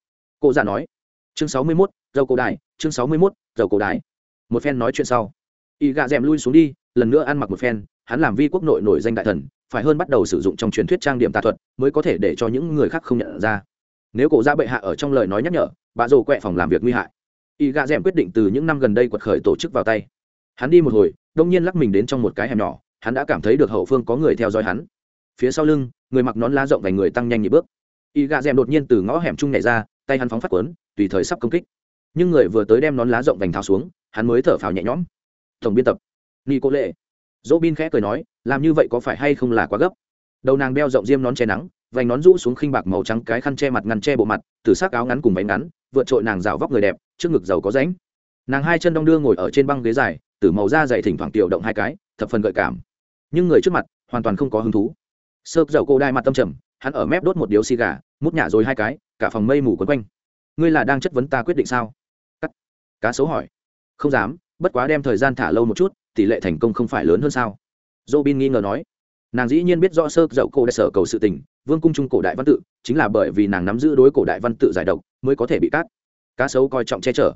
Cụ già nói. Chương sáu mươi mốt, dầu cổ đài chương sáu mươi mốt, dầu cổ đài một phen nói chuyện sau, y gạ d lui xuống đi lần nữa ăn mặc một phen, hắn làm vi quốc nội nổi danh đại thần, phải hơn bắt đầu sử dụng trong truyền thuyết trang điểm tà thuật mới có thể để cho những người khác không nhận ra. Nếu cổ ra bệ hạ ở trong lời nói nhắc nhở, bà rồ quẹ phòng làm việc nguy hại. Y gà rèm quyết định từ những năm gần đây quật khởi tổ chức vào tay. Hắn đi một hồi, đông nhiên lắc mình đến trong một cái hẻm nhỏ, hắn đã cảm thấy được hậu phương có người theo dõi hắn. Phía sau lưng, người mặc nón lá rộng và người tăng nhanh nhịp bước. Y gà rèm đột nhiên từ ngõ hẻm chung nhảy ra, tay hắn phóng phát quấn tùy thời sắp công kích. Nhưng người vừa tới đem nón lá rộng vành tháo xuống, hắn mới thở phào nhẹ nhõm. Tổng biên tập ni cô lệ. Dỗ bin khẽ cười nói, làm như vậy có phải hay không là quá gấp? Đầu nàng đeo rộng diêm nón che nắng, vành nón rũ xuống khinh bạc màu trắng, cái khăn che mặt ngăn che bộ mặt, từ sắc áo ngắn cùng váy ngắn, vượt trội nàng rào vóc người đẹp, trước ngực giàu có ránh nàng hai chân đong đưa ngồi ở trên băng ghế dài, từ màu da dày thỉnh thoảng tiểu động hai cái, thập phần gợi cảm. Nhưng người trước mặt, hoàn toàn không có hứng thú. Sơ dầu cô đai mặt tâm trầm, hắn ở mép đốt một điếu xì gà, mút nhả rồi hai cái, cả phòng mây mù quấn quanh. Ngươi là đang chất vấn ta quyết định sao? Cắt. Cá sấu hỏi. Không dám, bất quá đem thời gian thả lâu một chút tỷ lệ thành công không phải lớn hơn sao? Robin nghi ngờ nói. Nàng dĩ nhiên biết rõ sơ dậu cô đại sở cầu sự tình, vương cung trung cổ đại văn tự, chính là bởi vì nàng nắm giữ đối cổ đại văn tự giải độc, mới có thể bị cắt cá sấu coi trọng che chở.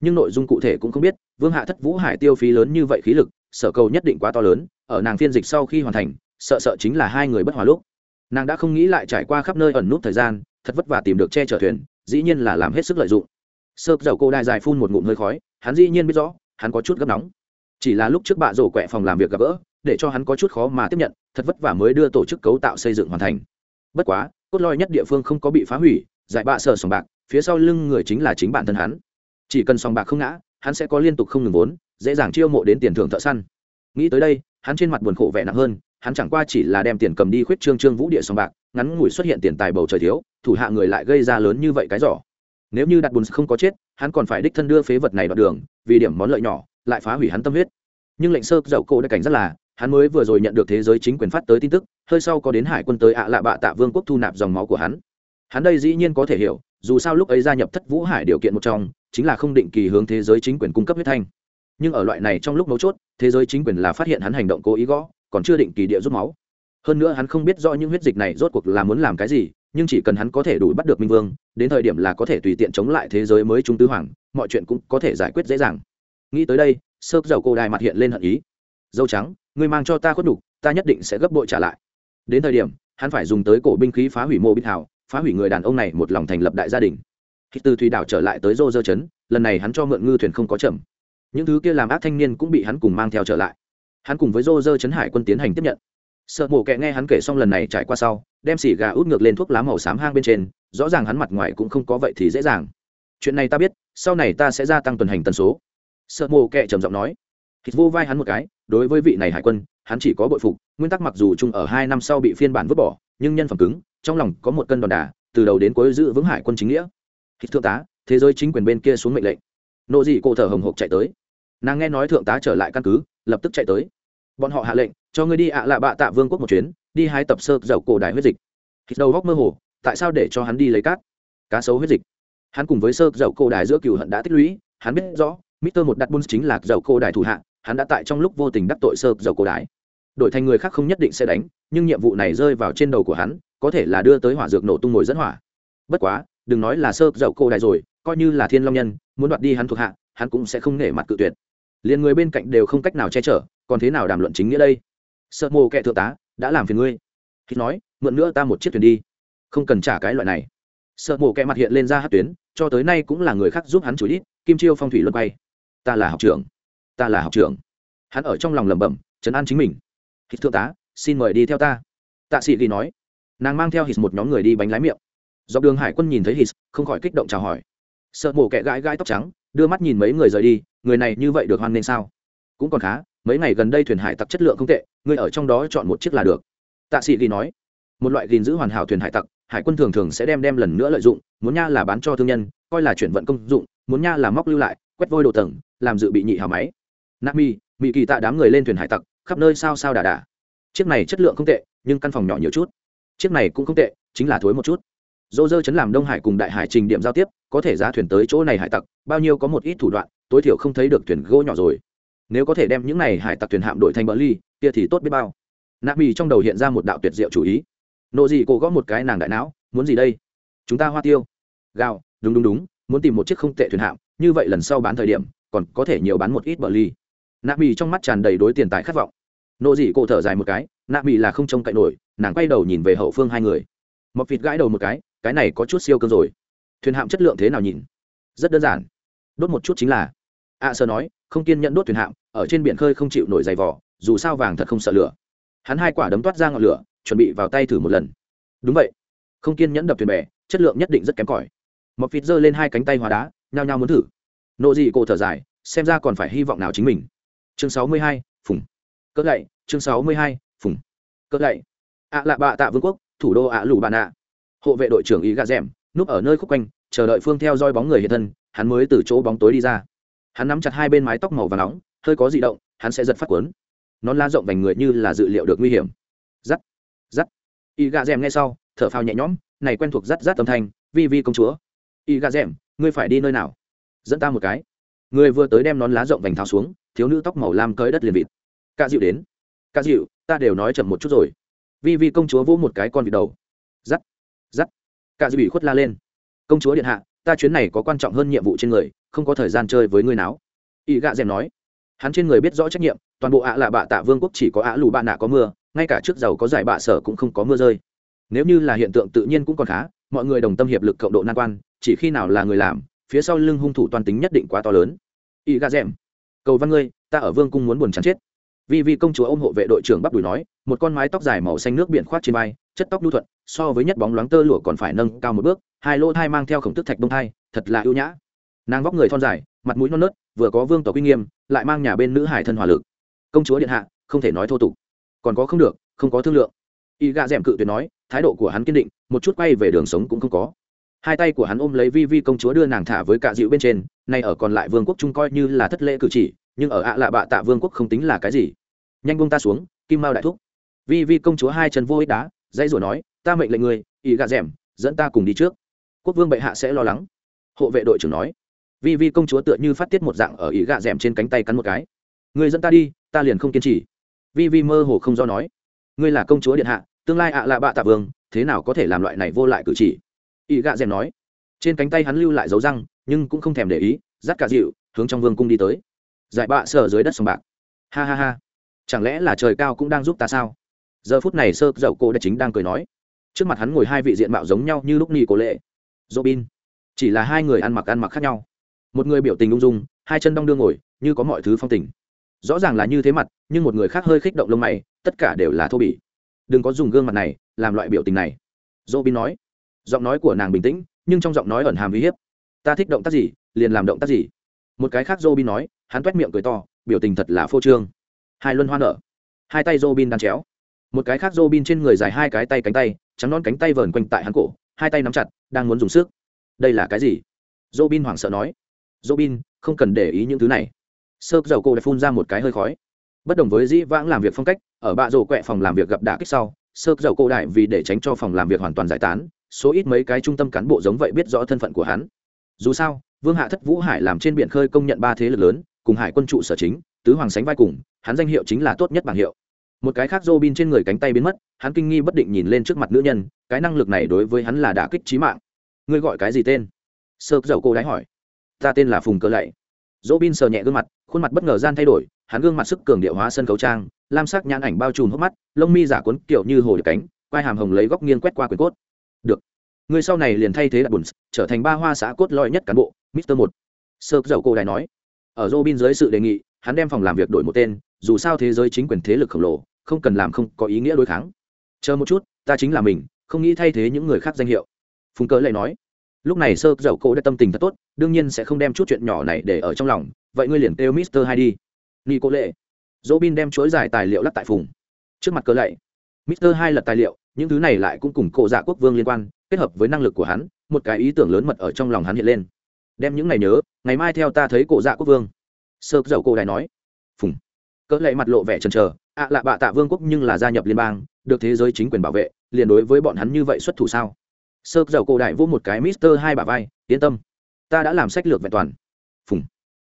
Nhưng nội dung cụ thể cũng không biết, vương hạ thất vũ hải tiêu phí lớn như vậy khí lực, sở cầu nhất định quá to lớn, ở nàng phiên dịch sau khi hoàn thành, sợ sợ chính là hai người bất hòa lúc. Nàng đã không nghĩ lại trải qua khắp nơi ẩn nút thời gian, thật vất vả tìm được che chở thuyền, dĩ nhiên là làm hết sức lợi dụng. Sơ dầu cô đại dài phun một ngụm hơi khói, hắn dĩ nhiên biết rõ, hắn có chút gấp nóng chỉ là lúc trước bạ rổ quẹ phòng làm việc gặp gỡ, để cho hắn có chút khó mà tiếp nhận, thật vất vả mới đưa tổ chức cấu tạo xây dựng hoàn thành. Bất quá, cốt lõi nhất địa phương không có bị phá hủy, giải bạ sờ sòng bạc, phía sau lưng người chính là chính bản thân hắn. Chỉ cần sòng bạc không ngã, hắn sẽ có liên tục không ngừng vốn, dễ dàng chiêu mộ đến tiền thưởng thợ săn. Nghĩ tới đây, hắn trên mặt buồn khổ vẻ nặng hơn, hắn chẳng qua chỉ là đem tiền cầm đi khuyết trương trương vũ địa sòng bạc, ngắn ngủi xuất hiện tiền tài bầu trời thiếu, thủ hạ người lại gây ra lớn như vậy cái giỏ. Nếu như đặt bùn không có chết, hắn còn phải đích thân đưa phế vật này đoạn đường, vì điểm món lợi nhỏ lại phá hủy hắn tâm huyết. Nhưng lệnh sơ dậu cổ đã cảnh rất là, hắn mới vừa rồi nhận được thế giới chính quyền phát tới tin tức, hơi sau có đến hải quân tới ạ lạ bạ tạ vương quốc thu nạp dòng máu của hắn. Hắn đây dĩ nhiên có thể hiểu, dù sao lúc ấy gia nhập thất vũ hải điều kiện một trong, chính là không định kỳ hướng thế giới chính quyền cung cấp huyết thanh. Nhưng ở loại này trong lúc mấu chốt, thế giới chính quyền là phát hiện hắn hành động cố ý gõ, còn chưa định kỳ địa rút máu. Hơn nữa hắn không biết rõ những huyết dịch này rốt cuộc là muốn làm cái gì, nhưng chỉ cần hắn có thể đủ bắt được minh vương, đến thời điểm là có thể tùy tiện chống lại thế giới mới trung tứ hoàng, mọi chuyện cũng có thể giải quyết dễ dàng nghĩ tới đây sơ dầu cô đài mặt hiện lên hận ý. Dâu trắng, ngươi mang cho ta khuất đục ta nhất định sẽ gấp bội trả lại. Đến thời điểm, hắn phải dùng tới cổ binh khí phá hủy mô bích hào, phá hủy người đàn ông này một lòng thành lập đại gia đình. Khi từ thủy đảo trở lại tới rô dơ chấn, lần này hắn cho mượn ngư thuyền không có chậm. Những thứ kia làm ác thanh niên cũng bị hắn cùng mang theo trở lại. Hắn cùng với rô dơ chấn hải quân tiến hành tiếp nhận. Sợ mổ kẹ nghe hắn kể xong lần này trải qua sau, đem xỉ gà út ngược lên thuốc lá màu xám hang bên trên, rõ ràng hắn mặt ngoài cũng không có vậy thì dễ dàng. Chuyện này ta biết, sau này ta sẽ gia tăng tuần hành tần số sợ mồ kệ trầm giọng nói. Thịt vô vai hắn một cái, đối với vị này hải quân, hắn chỉ có bội phục, nguyên tắc mặc dù chung ở hai năm sau bị phiên bản vứt bỏ, nhưng nhân phẩm cứng, trong lòng có một cân đòn đà từ đầu đến cuối giữ vững hải quân chính nghĩa. Thịt thượng tá, thế giới chính quyền bên kia xuống mệnh lệnh. Nộ dị cô thở hồng hộc chạy tới. Nàng nghe nói thượng tá trở lại căn cứ, lập tức chạy tới. Bọn họ hạ lệnh, cho ngươi đi ạ lạ bạ tạ vương quốc một chuyến, đi hai tập sơ dầu cổ đại huyết dịch. Thịt đầu góc mơ hồ, tại sao để cho hắn đi lấy cát? Cá sấu huyết dịch. Hắn cùng với sơ dầu cổ đài giữa cựu hận đã tích lũy, hắn biết rõ Mister một đặt Buns chính là dầu cô đại thủ hạ, hắn đã tại trong lúc vô tình đắc tội sơ dầu cô đại. đổi thành người khác không nhất định sẽ đánh, nhưng nhiệm vụ này rơi vào trên đầu của hắn, có thể là đưa tới hỏa dược nổ tung ngồi dẫn hỏa. Bất quá, đừng nói là sơ dầu cô đại rồi, coi như là thiên long nhân, muốn đoạt đi hắn thuộc hạ, hắn cũng sẽ không nể mặt cự tuyệt. Liên người bên cạnh đều không cách nào che chở, còn thế nào đàm luận chính nghĩa đây? Sợ mồ kệ thượng tá, đã làm phiền ngươi. Khi nói, mượn nữa ta một chiếc thuyền đi. Không cần trả cái loại này. Sợ mồ kệ mặt hiện lên ra hất tuyến, cho tới nay cũng là người khác giúp hắn chủ ít kim chiêu phong thủy luân bay ta là học trưởng. Ta là học trưởng. Hắn ở trong lòng lẩm bẩm chấn an chính mình. Hít thượng tá, xin mời đi theo ta. Tạ sĩ ghi nói. Nàng mang theo hít một nhóm người đi bánh lái miệng. Dọc đường hải quân nhìn thấy hít, không khỏi kích động chào hỏi. Sợ mổ kẹ gãi gãi tóc trắng, đưa mắt nhìn mấy người rời đi, người này như vậy được hoan nghênh sao? Cũng còn khá, mấy ngày gần đây thuyền hải tặc chất lượng không tệ ngươi ở trong đó chọn một chiếc là được. Tạ sĩ ghi nói. Một loại gìn giữ hoàn hảo thuyền hải tặc, hải quân thường thường sẽ đem đem lần nữa lợi dụng, muốn nha là bán cho thương nhân, coi là chuyển vận công dụng, muốn nha là móc lưu lại quét vôi đồ tầng, làm dự bị nhị hào máy. Nạp mi mỹ kỳ tạ đám người lên thuyền hải tặc, khắp nơi sao sao đà đà. Chiếc này chất lượng không tệ, nhưng căn phòng nhỏ nhiều chút. Chiếc này cũng không tệ, chính là thối một chút. Dô dơ chấn làm đông hải cùng đại hải trình điểm giao tiếp, có thể giá thuyền tới chỗ này hải tặc, bao nhiêu có một ít thủ đoạn, tối thiểu không thấy được thuyền gỗ nhỏ rồi. Nếu có thể đem những này hải tặc thuyền hạm đổi thành bờ ly, kia thì tốt biết bao. Nạp mì trong đầu hiện ra một đạo tuyệt diệu chủ ý. Nộ gì cô gõ một cái nàng đại não, muốn gì đây? Chúng ta hoa tiêu. Gạo, đúng đúng đúng, muốn tìm một chiếc không tệ thuyền hạm như vậy lần sau bán thời điểm, còn có thể nhiều bán một ít bờ ly. Nạ mì trong mắt tràn đầy đối tiền tài khát vọng. Nộ dị cô thở dài một cái, nạ mì là không trông cậy nổi, nàng quay đầu nhìn về hậu phương hai người. Mọc vịt gãi đầu một cái cái này có chút siêu cơn rồi. Thuyền hạm chất lượng thế nào nhìn? Rất đơn giản. Đốt một chút chính là. A sơ nói, không kiên nhẫn đốt thuyền hạm, ở trên biển khơi không chịu nổi dày vỏ dù sao vàng thật không sợ lửa. Hắn hai quả đấm toát ra ngọn lửa, chuẩn bị vào tay thử một lần. Đúng vậy. Không kiên nhẫn đập thuyền bè, chất lượng nhất định rất kém cỏi. Mọc vịt giơ lên hai cánh tay hóa đá nhao nhao muốn thử. Nộ dị cô thở dài xem ra còn phải hy vọng nào chính mình. Chương sáu mươi hai phùng. Cỡ gậy, chương sáu mươi hai phùng. Cỡ gậy. ạ lạ bạ tạ vương quốc thủ đô ạ lù bà nạ. Hộ vệ đội trưởng ý gà rèm núp ở nơi khúc quanh chờ đợi phương theo dõi bóng người hiện thân hắn mới từ chỗ bóng tối đi ra. Hắn nắm chặt hai bên mái tóc màu và nóng hơi có di động hắn sẽ giật phát quấn nón la rộng vành người như là dự liệu được nguy hiểm. Giắt giắt y gà rèm nghe sau thở phào nhẹ nhõm này quen thuộc rắt rắt âm thanh vi vi công chúa. Y gà rèm ngươi phải đi nơi nào? Dẫn ta một cái. Người vừa tới đem nón lá rộng vành tháo xuống, thiếu nữ tóc màu lam cơi đất liền vịt. Ca dịu đến. Ca dịu ta đều nói chậm một chút rồi. Vi vi công chúa vỗ một cái con vịt đầu. Giắt giắt ca dịu bị khuất la lên. Công chúa điện hạ, ta chuyến này có quan trọng hơn nhiệm vụ trên người, không có thời gian chơi với ngươi náo y gạ rèm nói. Hắn trên người biết rõ trách nhiệm, toàn bộ ạ là bạ tạ vương quốc chỉ có ạ lù bạ nạ có mưa, ngay cả trước giàu có giải bạ sở cũng không có mưa rơi. Nếu như là hiện tượng tự nhiên cũng còn khá mọi người đồng tâm hiệp lực cộng độ nan quan, chỉ khi nào là người làm, phía sau lưng hung thủ toàn tính nhất định quá to lớn. Y gạ rèm cầu văn ngươi, ta ở vương cung muốn buồn chán chết. Vì vì công chúa ôm hộ vệ đội trưởng bắp đùi nói, một con mái tóc dài màu xanh nước biển khoát trên vai, chất tóc nhu thuận, so với nhất bóng loáng tơ lụa còn phải nâng cao một bước, hai lỗ thai mang theo khổng tức thạch đông thai, thật là ưu nhã. Nàng vóc người thon dài, mặt mũi non nớt, vừa có vương tộc uy nghiêm, lại mang nhà bên nữ hải thân hòa lực. Công chúa điện hạ, không thể nói thô tục. Còn có không được, không có thương lượng. Y gạ d cự tuyệt nói thái độ của hắn kiên định, một chút quay về đường sống cũng không có. Hai tay của hắn ôm lấy vi vi công chúa đưa nàng thả với cạ dịu bên trên, nay ở còn lại vương quốc trung coi như là thất lễ cử chỉ, nhưng ở ạ lạ bạ tạ vương quốc không tính là cái gì. Nhanh buông ta xuống, kim mao đại thúc. Vi vi công chúa hai chân vô ích đá, dãy rủa nói, ta mệnh lệnh người ý gà rẻm dẫn ta cùng đi trước. Quốc vương bệ hạ sẽ lo lắng. Hộ vệ đội trưởng nói. Vi vi công chúa tựa như phát tiết một dạng ở ý gà rẻm trên cánh tay cắn một cái. Người dẫn ta đi, ta liền không kiên trì. Vi vi mơ hồ không do nói. Ngươi là công chúa điện hạ tương lai ạ lạ bạ tạ vương, thế nào có thể làm loại này vô lại cử chỉ? Ý gạ rèn nói. Trên cánh tay hắn lưu lại dấu răng, nhưng cũng không thèm để ý dắt cả dịu, hướng trong vương cung đi tới. Giải bạ sờ dưới đất sông bạc. Ha ha ha. Chẳng lẽ là trời cao cũng đang giúp ta sao? Giờ phút này sơ dậu cô đã chính đang cười nói. Trước mặt hắn ngồi hai vị diện mạo giống nhau như lúc ni cổ lệ. Robin. Chỉ là hai người ăn mặc ăn mặc khác nhau. Một người biểu tình ung dung, hai chân đong đưa ngồi, như có mọi thứ phong tình. Rõ ràng là như thế mặt, nhưng một người khác hơi khích động lông mày, tất cả đều là thô bỉ đừng có dùng gương mặt này làm loại biểu tình này. Robin nói. Giọng nói của nàng bình tĩnh, nhưng trong giọng nói ẩn hàm uy hiếp. Ta thích động tác gì, liền làm động tác gì. Một cái khác robin nói, hắn t miệng cười to, biểu tình thật là phô trương. Hai luân hoa nở. Hai tay robin đan chéo. Một cái khác robin trên người dài hai cái tay cánh tay, trắng non cánh tay vờn quanh tại hắn cổ, hai tay nắm chặt, đang muốn dùng sức. Đây là cái gì? Robin hoảng sợ nói. Robin không cần để ý những thứ này. Sơ dầu cô đã phun ra một cái hơi khói. Bất đồng với dĩ vãng làm việc phong cách ở bạ rổ quẹ phòng làm việc gặp đả kích sau, sơ dầu cô đại vì để tránh cho phòng làm việc hoàn toàn giải tán, số ít mấy cái trung tâm cán bộ giống vậy biết rõ thân phận của hắn. Dù sao, vương hạ thất vũ hải làm trên biển khơi công nhận ba thế lực lớn, cùng hải quân trụ sở chính, tứ hoàng sánh vai cùng, hắn danh hiệu chính là tốt nhất bảng hiệu. Một cái khác dô bin trên người cánh tay biến mất, hắn kinh nghi bất định nhìn lên trước mặt nữ nhân, cái năng lực này đối với hắn là đả kích trí mạng. Ngươi gọi cái gì tên? Sơ dầu cô đái hỏi. Ta tên là phùng cơ lạy dỗ bin sờ nhẹ gương mặt, khuôn mặt bất ngờ gian thay đổi, hắn gương mặt sức cường điệu hóa sân khấu trang, lam sắc nhãn ảnh bao trùm hốc mắt, lông mi giả cuốn kiểu như hồ điệp cánh, quai hàm hồng lấy góc nghiêng quét qua quyền cốt. Được, người sau này liền thay thế đặt bùn, trở thành ba hoa xã cốt lõi nhất cán bộ, mister một. Sơ dầu cô đài nói. Ở dỗ bin dưới sự đề nghị, hắn đem phòng làm việc đổi một tên, dù sao thế giới chính quyền thế lực khổng lồ, không cần làm không có ý nghĩa đối kháng. Chờ một chút, ta chính là mình, không nghĩ thay thế những người khác danh hiệu. Phùng cớ lại nói lúc này sơ dậu cổ đã tâm tình thật tốt, đương nhiên sẽ không đem chút chuyện nhỏ này để ở trong lòng. Vậy ngươi liền kêu mister hai đi. Ni cô lệ dỗ bin đem chuỗi dài tài liệu lắc tại phùng. Trước mặt cớ lạy, mister hai lật tài liệu, những thứ này lại cũng cùng cổ dạ quốc vương liên quan, kết hợp với năng lực của hắn, một cái ý tưởng lớn mật ở trong lòng hắn hiện lên. Đem những ngày nhớ, ngày mai theo ta thấy cổ dạ quốc vương. Sơ dậu cổ đài nói. Phùng. Cỡ lệ mặt lộ vẻ trần trờ ạ lạ bạ tạ vương quốc nhưng là gia nhập liên bang, được thế giới chính quyền bảo vệ, liền đối với bọn hắn như vậy xuất thủ sao? Sơ dầu cổ đại vô một cái mister hai bả vai, yên tâm, ta đã làm sách lược vẹn toàn. Phùng.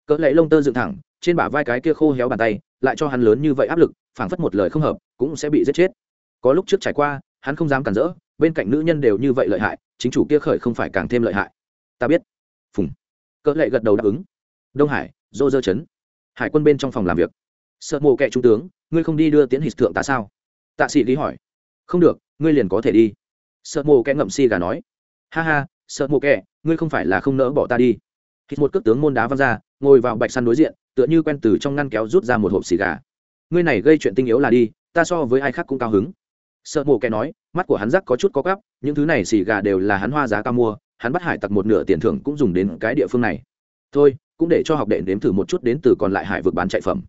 Cỡ lệ lông tơ dựng thẳng, trên bả vai cái kia khô héo bàn tay, lại cho hắn lớn như vậy áp lực, phảng phất một lời không hợp, cũng sẽ bị giết chết. Có lúc trước trải qua, hắn không dám cản rỡ, bên cạnh nữ nhân đều như vậy lợi hại, chính chủ kia khởi không phải càng thêm lợi hại. Ta biết. Phùng. Cỡ lệ gật đầu đáp ứng. Đông hải, dô dơ chấn. Hải quân bên trong phòng làm việc. Sợ mộ kệ trung tướng, ngươi không đi đưa tiến hịch thượng tá sao? Tạ sĩ lý hỏi. Không được, ngươi liền có thể đi sợ mồ kẽ ngậm si gà nói. Ha ha, sợ mồ kẽ ngươi không phải là không nỡ bỏ ta đi. Hít một cước tướng môn đá văng ra, ngồi vào bạch săn đối diện, tựa như quen từ trong ngăn kéo rút ra một hộp xì gà. Ngươi này gây chuyện tinh yếu là đi, ta so với ai khác cũng cao hứng. Sợ mồ kẻ nói, mắt của hắn rắc có chút có cắp những thứ này xì gà đều là hắn hoa giá cao mua, hắn bắt hải tặc một nửa tiền thưởng cũng dùng đến cái địa phương này. Thôi, cũng để cho học đệ nếm thử một chút đến từ còn lại hải vực bán chạy phẩm.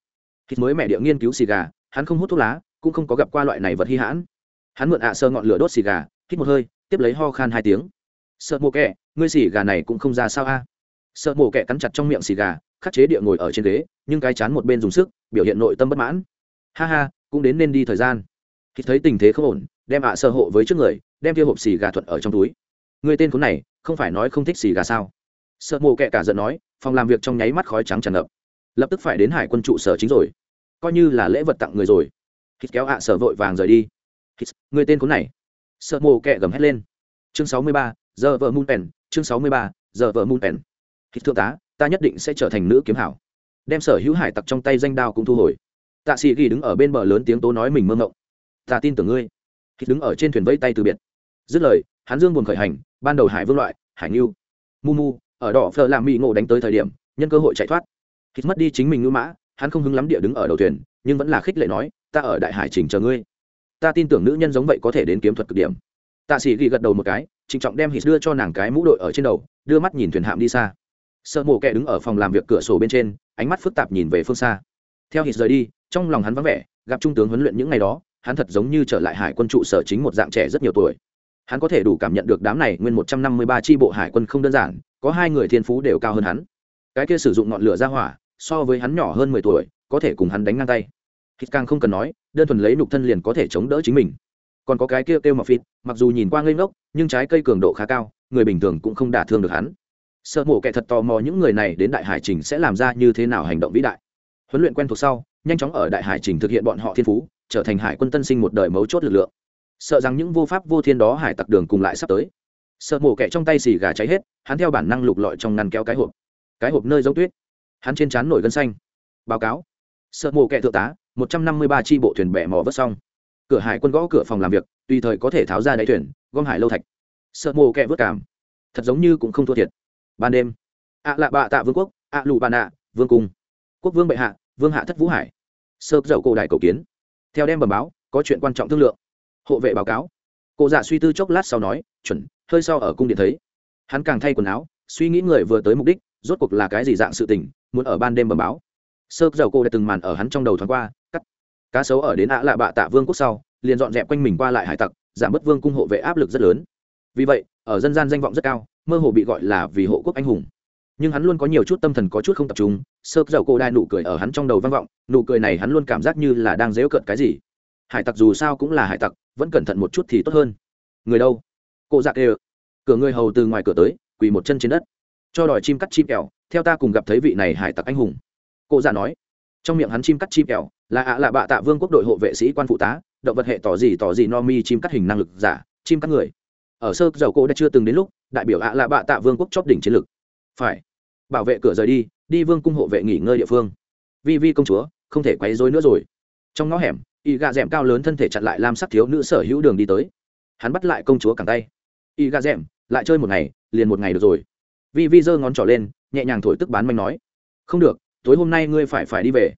Hít mới mẹ địa nghiên cứu xì gà, hắn không hút thuốc lá, cũng không có gặp qua loại này vật hy hãn. Hắn mượn ạ sơ ngọn lửa đốt xì gà hít một hơi, tiếp lấy ho khan hai tiếng. Sợ mổ kẹ, ngươi xì gà này cũng không ra sao a? Sợ mổ kẹ cắn chặt trong miệng xì gà, khắc chế địa ngồi ở trên ghế, nhưng cái chán một bên dùng sức, biểu hiện nội tâm bất mãn. Ha ha, cũng đến nên đi thời gian. Khi thấy tình thế không ổn, đem ạ sơ hộ với trước người, đem kia hộp xì gà thuận ở trong túi. Người tên khốn này, không phải nói không thích xì gà sao? Sợ mộ kẹ cả giận nói, phòng làm việc trong nháy mắt khói trắng tràn ngập. Lập tức phải đến hải quân trụ sở chính rồi. Coi như là lễ vật tặng người rồi. Hít kéo ạ sở vội vàng rời đi. Hít người tên khốn này sợ mồ kẹ gầm hét lên. Chương sáu mươi ba, giờ vợ mùn pèn chương sáu mươi ba, giờ vợ mùn pèn hít thượng tá, ta nhất định sẽ trở thành nữ kiếm hảo. Đem sở hữu hải tặc trong tay danh đao cũng thu hồi. Tạ sĩ ghi đứng ở bên bờ lớn tiếng tố nói mình mơ ngộng. Ta tin tưởng ngươi. Hít đứng ở trên thuyền vẫy tay từ biệt. Dứt lời, hắn dương buồn khởi hành, ban đầu hải vương loại, hải ngưu. Mu mu, ở đỏ phờ làm mỹ ngộ đánh tới thời điểm, nhân cơ hội chạy thoát. Hít mất đi chính mình ngữ mã, hắn không hứng lắm địa đứng ở đầu thuyền, nhưng vẫn là khích lệ nói, ta ở đại hải trình chờ ngươi ta tin tưởng nữ nhân giống vậy có thể đến kiếm thuật cực điểm. Tạ sĩ ghi gật đầu một cái, trịnh trọng đem hít đưa cho nàng cái mũ đội ở trên đầu, đưa mắt nhìn thuyền hạm đi xa. Sợ mổ kẻ đứng ở phòng làm việc cửa sổ bên trên, ánh mắt phức tạp nhìn về phương xa. Theo hít rời đi, trong lòng hắn vắng vẻ, gặp trung tướng huấn luyện những ngày đó, hắn thật giống như trở lại hải quân trụ sở chính một dạng trẻ rất nhiều tuổi. Hắn có thể đủ cảm nhận được đám này nguyên một trăm năm mươi ba tri bộ hải quân không đơn giản, có hai người thiên phú đều cao hơn hắn. Cái kia sử dụng ngọn lửa ra hỏa, so với hắn nhỏ hơn mười tuổi, có thể cùng hắn đánh ngang tay hít càng không cần nói, đơn thuần lấy nục thân liền có thể chống đỡ chính mình. Còn có cái kia kêu mọc phịt, mặc dù nhìn qua ngây ngốc, nhưng trái cây cường độ khá cao, người bình thường cũng không đả thương được hắn. Sợ mổ kẻ thật tò mò những người này đến đại hải trình sẽ làm ra như thế nào hành động vĩ đại. Huấn luyện quen thuộc sau, nhanh chóng ở đại hải trình thực hiện bọn họ thiên phú, trở thành hải quân tân sinh một đời mấu chốt lực lượng. Sợ rằng những vô pháp vô thiên đó hải tặc đường cùng lại sắp tới. Sợ mổ kẻ trong tay xì gà cháy hết, hắn theo bản năng lục lọi trong ngăn kéo cái hộp. Cái hộp nơi giống tuyết. Hắn trên trán nổi gân xanh. Báo cáo sợ mộ kẻ thượng tá, một trăm năm mươi ba tri bộ thuyền bẻ mò vớt xong. Cửa hải quân gõ cửa phòng làm việc, tùy thời có thể tháo ra đáy thuyền, gom hải lâu thạch. Sợ mộ kẻ vớt cảm. Thật giống như cũng không thua thiệt. Ban đêm, ạ lạ bạ tạ vương quốc, ạ lụ bà nạ, vương cung. Quốc vương bệ hạ, vương hạ thất vũ hải. Sơ dậu cổ đại cầu kiến. Theo đem bẩm báo, có chuyện quan trọng thương lượng. Hộ vệ báo cáo. Cụ dạ suy tư chốc lát sau nói, chuẩn, hơi sau ở cung điện thấy. Hắn càng thay quần áo, suy nghĩ người vừa tới mục đích, rốt cuộc là cái gì dạng sự tình, muốn ở ban đêm bẩm báo sơ dầu cô đã từng màn ở hắn trong đầu thoáng qua, cắt. Cá sấu ở đến ạ lạ bạ tạ vương quốc sau, liền dọn dẹp quanh mình qua lại hải tặc, giảm bớt vương cung hộ vệ áp lực rất lớn. Vì vậy, ở dân gian danh vọng rất cao, mơ hồ bị gọi là vì hộ quốc anh hùng. Nhưng hắn luôn có nhiều chút tâm thần có chút không tập trung, sơ dầu cô đai nụ cười ở hắn trong đầu vang vọng, nụ cười này hắn luôn cảm giác như là đang dễu cận cái gì. Hải tặc dù sao cũng là hải tặc, vẫn cẩn thận một chút thì tốt hơn. Người đâu? Cô dạ giặc đều cửa người hầu từ ngoài cửa tới, quỳ một chân trên đất. Cho đòi chim cắt chim kẹo, theo ta cùng gặp thấy vị này hải tặc anh hùng cô già nói. Trong miệng hắn chim cắt chim kẹo, là ạ là bạ tạ vương quốc đội hộ vệ sĩ quan phụ tá, động vật hệ tỏ gì tỏ gì no mi chim cắt hình năng lực giả, chim cắt người. Ở sơ dầu cô đã chưa từng đến lúc, đại biểu ạ là bạ tạ vương quốc chóp đỉnh chiến lực phải. Bảo vệ cửa rời đi đi vương cung hộ vệ nghỉ ngơi địa phương. Vi vi công chúa, không thể quấy rối nữa rồi. Trong ngõ hẻm, y gà rèm cao lớn thân thể chặn lại lam sắc thiếu nữ sở hữu đường đi tới. Hắn bắt lại công chúa cẳng tay. Y gà rèm, lại chơi một ngày, liền một ngày được rồi. Vi vi giơ ngón trỏ lên, nhẹ nhàng thổi tức bán manh nói. Không được tối hôm nay ngươi phải phải đi về.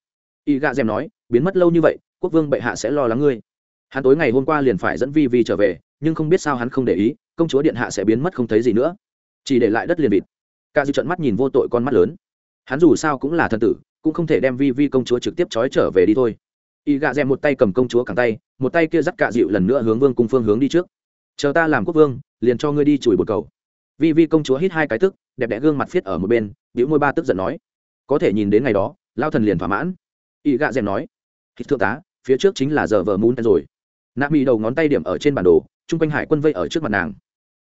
Y gà rèm nói, biến mất lâu như vậy, quốc vương bệ hạ sẽ lo lắng ngươi. Hắn tối ngày hôm qua liền phải dẫn vi vi trở về, nhưng không biết sao hắn không để ý, công chúa điện hạ sẽ biến mất không thấy gì nữa. Chỉ để lại đất liền vịt. Ca dư trận mắt nhìn vô tội con mắt lớn. Hắn dù sao cũng là thân tử, cũng không thể đem vi vi công chúa trực tiếp trói trở về đi thôi. Y gạ dèm một tay cầm công chúa cẳng tay, một tay kia dắt cạ dịu lần nữa hướng vương cung phương hướng đi trước. Chờ ta làm quốc vương, liền cho ngươi đi chùi bột cầu. Vi vi công chúa hít hai cái tức, đẹp đẽ gương mặt viết ở một bên biểu môi ba tức giận nói có thể nhìn đến ngày đó lao thần liền thỏa mãn. Y gạ rèn nói hít thượng tá phía trước chính là giờ vờ mún rồi. Nạ mỹ đầu ngón tay điểm ở trên bản đồ chung quanh hải quân vây ở trước mặt nàng.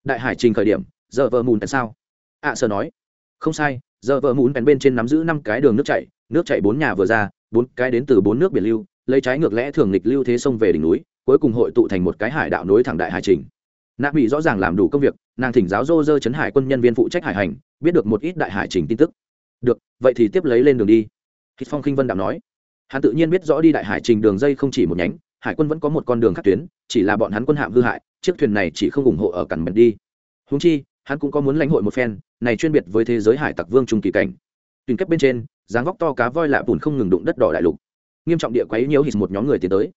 Đại hải trình khởi điểm giờ vờ mún sao? Ạ à, sơ nói. Không sai giờ vợ mún bèn bên trên nắm giữ năm cái đường nước chảy nước chảy bốn nhà vừa ra bốn cái đến từ bốn nước biển lưu lấy trái ngược lẽ thường lịch lưu thế sông về đỉnh núi cuối cùng hội tụ thành một cái hải đạo nối thẳng đại hải trình. Nạ bị rõ ràng làm đủ công việc nàng thỉnh giáo dô dơ chấn hải quân nhân viên phụ trách hải hành biết được một ít đại hải trình tin tức được vậy thì tiếp lấy lên đường đi. Hít phong khinh vân đạo nói hắn tự nhiên biết rõ đi đại hải trình đường dây không chỉ một nhánh hải quân vẫn có một con đường khác tuyến chỉ là bọn hắn quân hạm hư hại chiếc thuyền này chỉ không ủng hộ ở cẩn bật đi. Húng chi hắn cũng có muốn lãnh hội một phen này chuyên biệt với thế giới hải tặc vương trung kỳ cảnh. Tìm kép bên trên dáng vóc to cá voi lạ bùn không ngừng đụng đất đỏ đại lục. Nghiêm trọng địa quấy nhiễu hít một nhóm người tiến tới.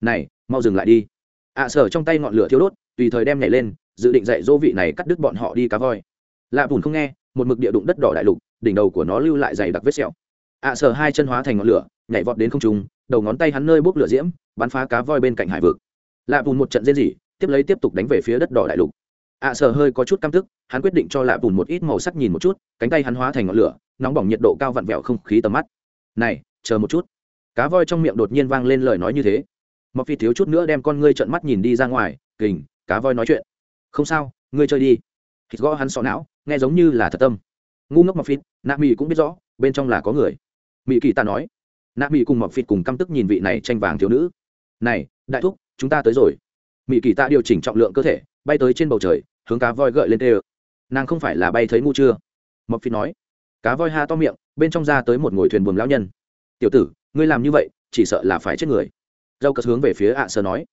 Này mau dừng lại đi. Ạ à, sở trong tay ngọn lửa thiếu đốt tùy thời đem nhảy lên dự định dạy dỗ vị này cắt đứt bọn họ đi cá voi. Lạ bùn không nghe một mực địa đụng đất đỏ đại lục đỉnh đầu của nó lưu lại dày đặc vết sẹo. Ạ à, sở hai chân hóa thành ngọn lửa nhảy vọt đến không trung đầu ngón tay hắn nơi bốc lửa diễm bắn phá cá voi bên cạnh hải vực. Lạ bùn một trận rên rỉ tiếp lấy tiếp tục đánh về phía đất đỏ đại lục. Ạ à, sở hơi có chút căm tức hắn quyết định cho lạ bùn một ít màu sắc nhìn một chút cánh tay hắn hóa thành ngọn lửa nóng bỏng nhiệt độ cao vặn vẹo không khí tầm mắt. Này chờ một chút. Cá voi trong miệng đột nhiên vang lên lời nói như thế. Mọc phi thiếu chút nữa đem con ngươi trợn mắt nhìn đi ra ngoài kình cá voi nói chuyện. Không sao ngươi chơi đi. Thịt gõ hắn sọ não nghe giống như là thật tâm ngu ngốc mọc phịt nạ mỹ cũng biết rõ, bên trong là có người. Mỹ kỳ ta nói, nạ mỹ cùng mọc phịt cùng căm tức nhìn vị này tranh vàng thiếu nữ. Này, đại thúc, chúng ta tới rồi. Mỹ kỳ ta điều chỉnh trọng lượng cơ thể, bay tới trên bầu trời, hướng cá voi gợi lên tê ơ. Nàng không phải là bay thấy ngu chưa? Mọc phịt nói, cá voi ha to miệng, bên trong ra tới một ngồi thuyền buồm lão nhân. Tiểu tử, ngươi làm như vậy, chỉ sợ là phải chết người. Râu cất hướng về phía ạ sơ nói,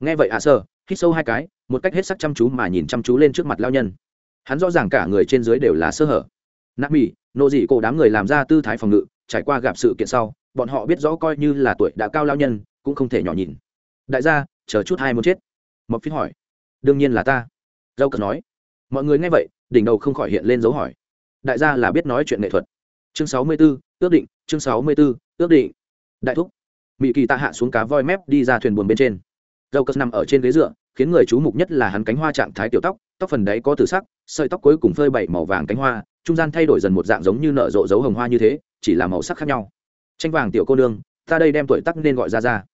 nghe vậy ạ sơ, hít sâu hai cái, một cách hết sắc chăm chú mà nhìn chăm chú lên trước mặt lao nhân. Hắn rõ ràng cả người trên dưới đều là sơ hở nạp mỹ nộ dị cổ đám người làm ra tư thái phòng ngự trải qua gặp sự kiện sau bọn họ biết rõ coi như là tuổi đã cao lao nhân cũng không thể nhỏ nhìn. Đại gia chờ chút hai muốn chết. Mộc phí hỏi. Đương nhiên là ta. Dâu cất nói. Mọi người nghe vậy đỉnh đầu không khỏi hiện lên dấu hỏi. Đại gia là biết nói chuyện nghệ thuật. Chương sáu mươi 64, ước định chương sáu mươi 64, ước định. Đại thúc. Mỹ kỳ tạ hạ xuống cá voi mép đi ra thuyền buồn bên trên. Dâu cất nằm ở trên ghế dựa khiến người chú mục nhất là hắn cánh hoa trạng thái tiểu tóc tóc phần đấy có tử sắc sợi tóc cuối cùng phơi bảy màu vàng cánh hoa, trung gian thay đổi dần một dạng giống như nở rộ dấu hồng hoa như thế, chỉ là màu sắc khác nhau. Tranh vàng tiểu cô nương, ta đây đem tuổi tắc nên gọi ra ra.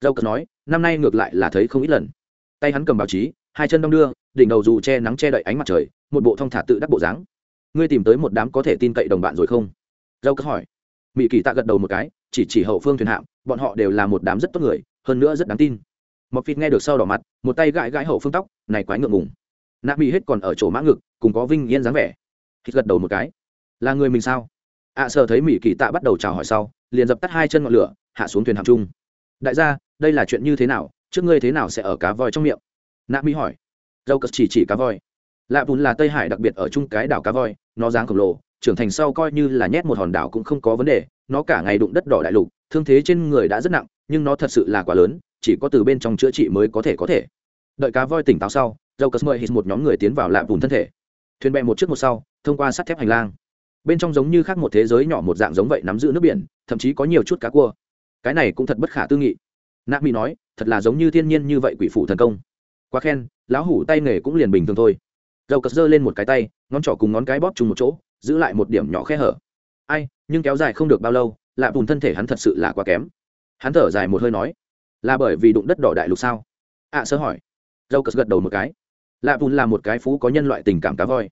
Dâu cờ nói, năm nay ngược lại là thấy không ít lần. Tay hắn cầm báo chí, hai chân đong đưa, đỉnh đầu dù che nắng che đậy ánh mặt trời, một bộ thong thả tự đắc bộ dáng. Ngươi tìm tới một đám có thể tin cậy đồng bạn rồi không? Dâu cất hỏi. Mỹ kỳ tạ gật đầu một cái, chỉ chỉ hậu phương thuyền hạm, bọn họ đều là một đám rất tốt người, hơn nữa rất đáng tin. Mọc phịt nghe được sau đỏ mặt, một tay gãi gãi hậu phương tóc, này quái ngượng ngùng nạ mỹ hết còn ở chỗ mã ngực cùng có vinh yên dáng vẻ. Hít gật đầu một cái. Là người mình sao? Ạ à, sợ thấy mỹ kỳ tạ bắt đầu chào hỏi sau liền dập tắt hai chân ngọn lửa hạ xuống thuyền hạm chung đại gia đây là chuyện như thế nào? Trước ngươi thế nào sẽ ở cá voi trong miệng? Nạ mỹ hỏi. Dâu cất chỉ chỉ cá voi. Lạ bùn là tây hải đặc biệt ở chung cái đảo cá voi nó dáng khổng lồ trưởng thành sau coi như là nhét một hòn đảo cũng không có vấn đề nó cả ngày đụng đất đỏ đại lục thương thế trên người đã rất nặng nhưng nó thật sự là quá lớn chỉ có từ bên trong chữa trị mới có thể có thể. Đợi cá voi tỉnh táo sau dầu cất mời hít một nhóm người tiến vào lạ bùn thân thể. Thuyền bè một trước một sau thông qua sắt thép hành lang. Bên trong giống như khác một thế giới nhỏ một dạng giống vậy nắm giữ nước biển thậm chí có nhiều chút cá cua. Cái này cũng thật bất khả tư nghị. Nạ mỹ nói thật là giống như thiên nhiên như vậy quỷ phủ thần công. Quá khen lão hủ tay nghề cũng liền bình thường thôi. Dầu cất giơ lên một cái tay ngón trỏ cùng ngón cái bóp chung một chỗ giữ lại một điểm nhỏ khe hở. Ai nhưng kéo dài không được bao lâu lạ bùn thân thể hắn thật sự là quá kém. Hắn thở dài một hơi nói là bởi vì đụng đất đỏ đại lục sao? Ạ à, sơ hỏi. Dầu cất gật đầu một cái lạ bùn là một cái phú có nhân loại tình cảm cá voi.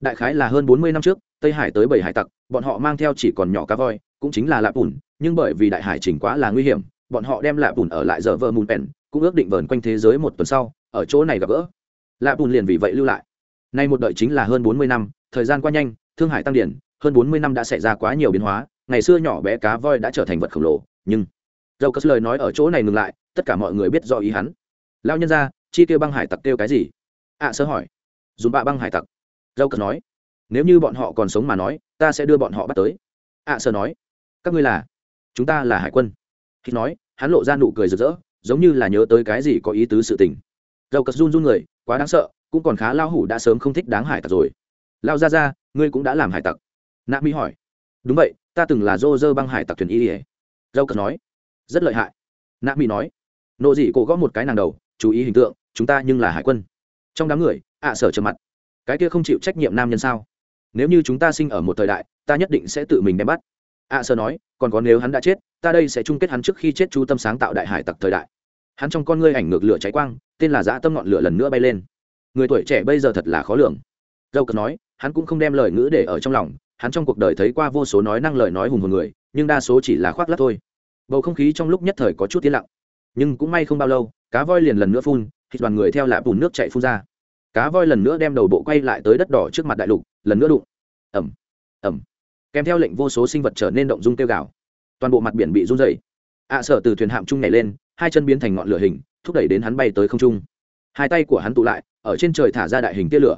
Đại khái là hơn bốn mươi năm trước, tây hải tới bảy hải tặc, bọn họ mang theo chỉ còn nhỏ cá voi, cũng chính là lạ bùn nhưng bởi vì đại hải trình quá là nguy hiểm, bọn họ đem lạ bùn ở lại giờ vợ mùn pèn, cũng ước định vờn quanh thế giới một tuần sau, ở chỗ này gặp gỡ. Lạ bùn liền vì vậy lưu lại. Nay một đợi chính là hơn bốn mươi năm, thời gian qua nhanh, thương hải tăng điển, hơn bốn mươi năm đã xảy ra quá nhiều biến hóa, ngày xưa nhỏ bé cá voi đã trở thành vật khổng lồ, nhưng dầu cất lời nói ở chỗ này ngừng lại, tất cả mọi người biết do ý hắn. Lao nhân ra chi tiêu băng hải tặc tiêu cái gì? Ạ à, sơ hỏi. Dùng bạ băng hải tặc. Dâu cờ nói. Nếu như bọn họ còn sống mà nói ta sẽ đưa bọn họ bắt tới. Ạ à, sơ nói. Các ngươi là? Chúng ta là hải quân. Khi nói hắn lộ ra nụ cười rực rỡ giống như là nhớ tới cái gì có ý tứ sự tình. Dâu cờ run run người quá đáng sợ cũng còn khá lao hủ đã sớm không thích đáng hải tặc rồi. Lao ra ra ngươi cũng đã làm hải tặc. Nạ mỹ hỏi. Đúng vậy ta từng là dô dơ băng hải tặc thuyền y ỉa dâu cờ nói. Rất lợi hại. Nạ mỹ nói. Nộ dị cổ gõ một cái nàng đầu chú ý hình tượng chúng ta nhưng là hải quân trong đám người, ạ sở trầm mặt. Cái kia không chịu trách nhiệm nam nhân sao? Nếu như chúng ta sinh ở một thời đại, ta nhất định sẽ tự mình đem bắt. Ạ sở nói, còn có nếu hắn đã chết, ta đây sẽ chung kết hắn trước khi chết chú tâm sáng tạo đại hải tặc thời đại. Hắn trong con ngươi ảnh ngược lửa cháy quang, tên là dã tâm ngọn lửa lần nữa bay lên. Người tuổi trẻ bây giờ thật là khó lường. Dâu cờ nói, hắn cũng không đem lời ngữ để ở trong lòng, hắn trong cuộc đời thấy qua vô số nói năng lời nói hùng hồn người, nhưng đa số chỉ là khoác lắc thôi. Bầu không khí trong lúc nhất thời có chút tiến lặng. Nhưng cũng may không bao lâu, cá voi liền lần nữa phun thì đoàn người theo lạ bùn nước chạy phun ra. Cá voi lần nữa đem đầu bộ quay lại tới đất đỏ trước mặt đại lục lần nữa đụng. Ẩm ẩm kèm theo lệnh vô số sinh vật trở nên động dung kêu gào. Toàn bộ mặt biển bị run dày ạ à, sở từ thuyền hạm chung nhảy lên hai chân biến thành ngọn lửa hình thúc đẩy đến hắn bay tới không trung. Hai tay của hắn tụ lại ở trên trời thả ra đại hình tia lửa.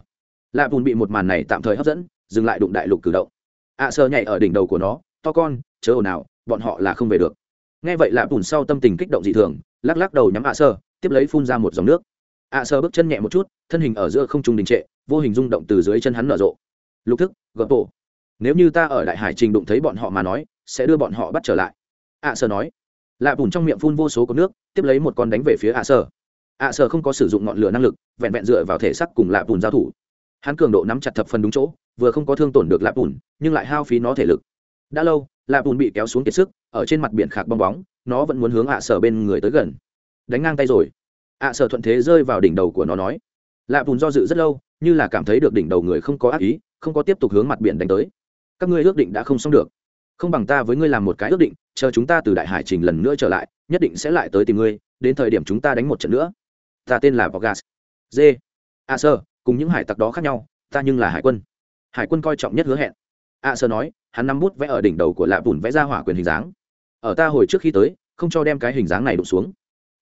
Lạ bùn bị một màn này tạm thời hấp dẫn dừng lại đụng đại lục cử động. Ạ à, sở nhảy ở đỉnh đầu của nó to con chớ ồn nào bọn họ là không về được. Nghe vậy lạ bùn sau tâm tình kích động dị thường lắc lắc đầu nhắm ạ à sơ tiếp lấy phun ra một dòng nước. Ạ à sơ bước chân nhẹ một chút, thân hình ở giữa không trung đình trệ, vô hình rung động từ dưới chân hắn nở rộ. Lục thức, gợp bộ nếu như ta ở đại hải trình đụng thấy bọn họ mà nói, sẽ đưa bọn họ bắt trở lại. Ạ sơ nói. Lạ bùn trong miệng phun vô số có nước, tiếp lấy một con đánh về phía ạ sơ. Ạ sơ không có sử dụng ngọn lửa năng lực, vẹn vẹn dựa vào thể sắc cùng lạ bùn giao thủ. Hắn cường độ nắm chặt thập phần đúng chỗ, vừa không có thương tổn được lạ bùn, nhưng lại hao phí nó thể lực. Đã lâu, lạ bùn bị kéo xuống kiệt sức, ở trên mặt biển khạc bong bóng, nó vẫn muốn hướng ạ sở bên người tới gần đánh ngang tay rồi. Ạ sợ thuận thế rơi vào đỉnh đầu của nó nói, lạ bùn do dự rất lâu, như là cảm thấy được đỉnh đầu người không có ác ý, không có tiếp tục hướng mặt biển đánh tới. Các ngươi ước định đã không xong được. Không bằng ta với ngươi làm một cái ước định, chờ chúng ta từ đại hải trình lần nữa trở lại, nhất định sẽ lại tới tìm ngươi, đến thời điểm chúng ta đánh một trận nữa. Ta tên là vogas. D a sơ cùng những hải tặc đó khác nhau, ta nhưng là hải quân. Hải quân coi trọng nhất hứa hẹn. A sơ nói, hắn nắm bút vẽ ở đỉnh đầu của lạ bùn vẽ ra hỏa quyền hình dáng. Ở ta hồi trước khi tới, không cho đem cái hình dáng này đụng xuống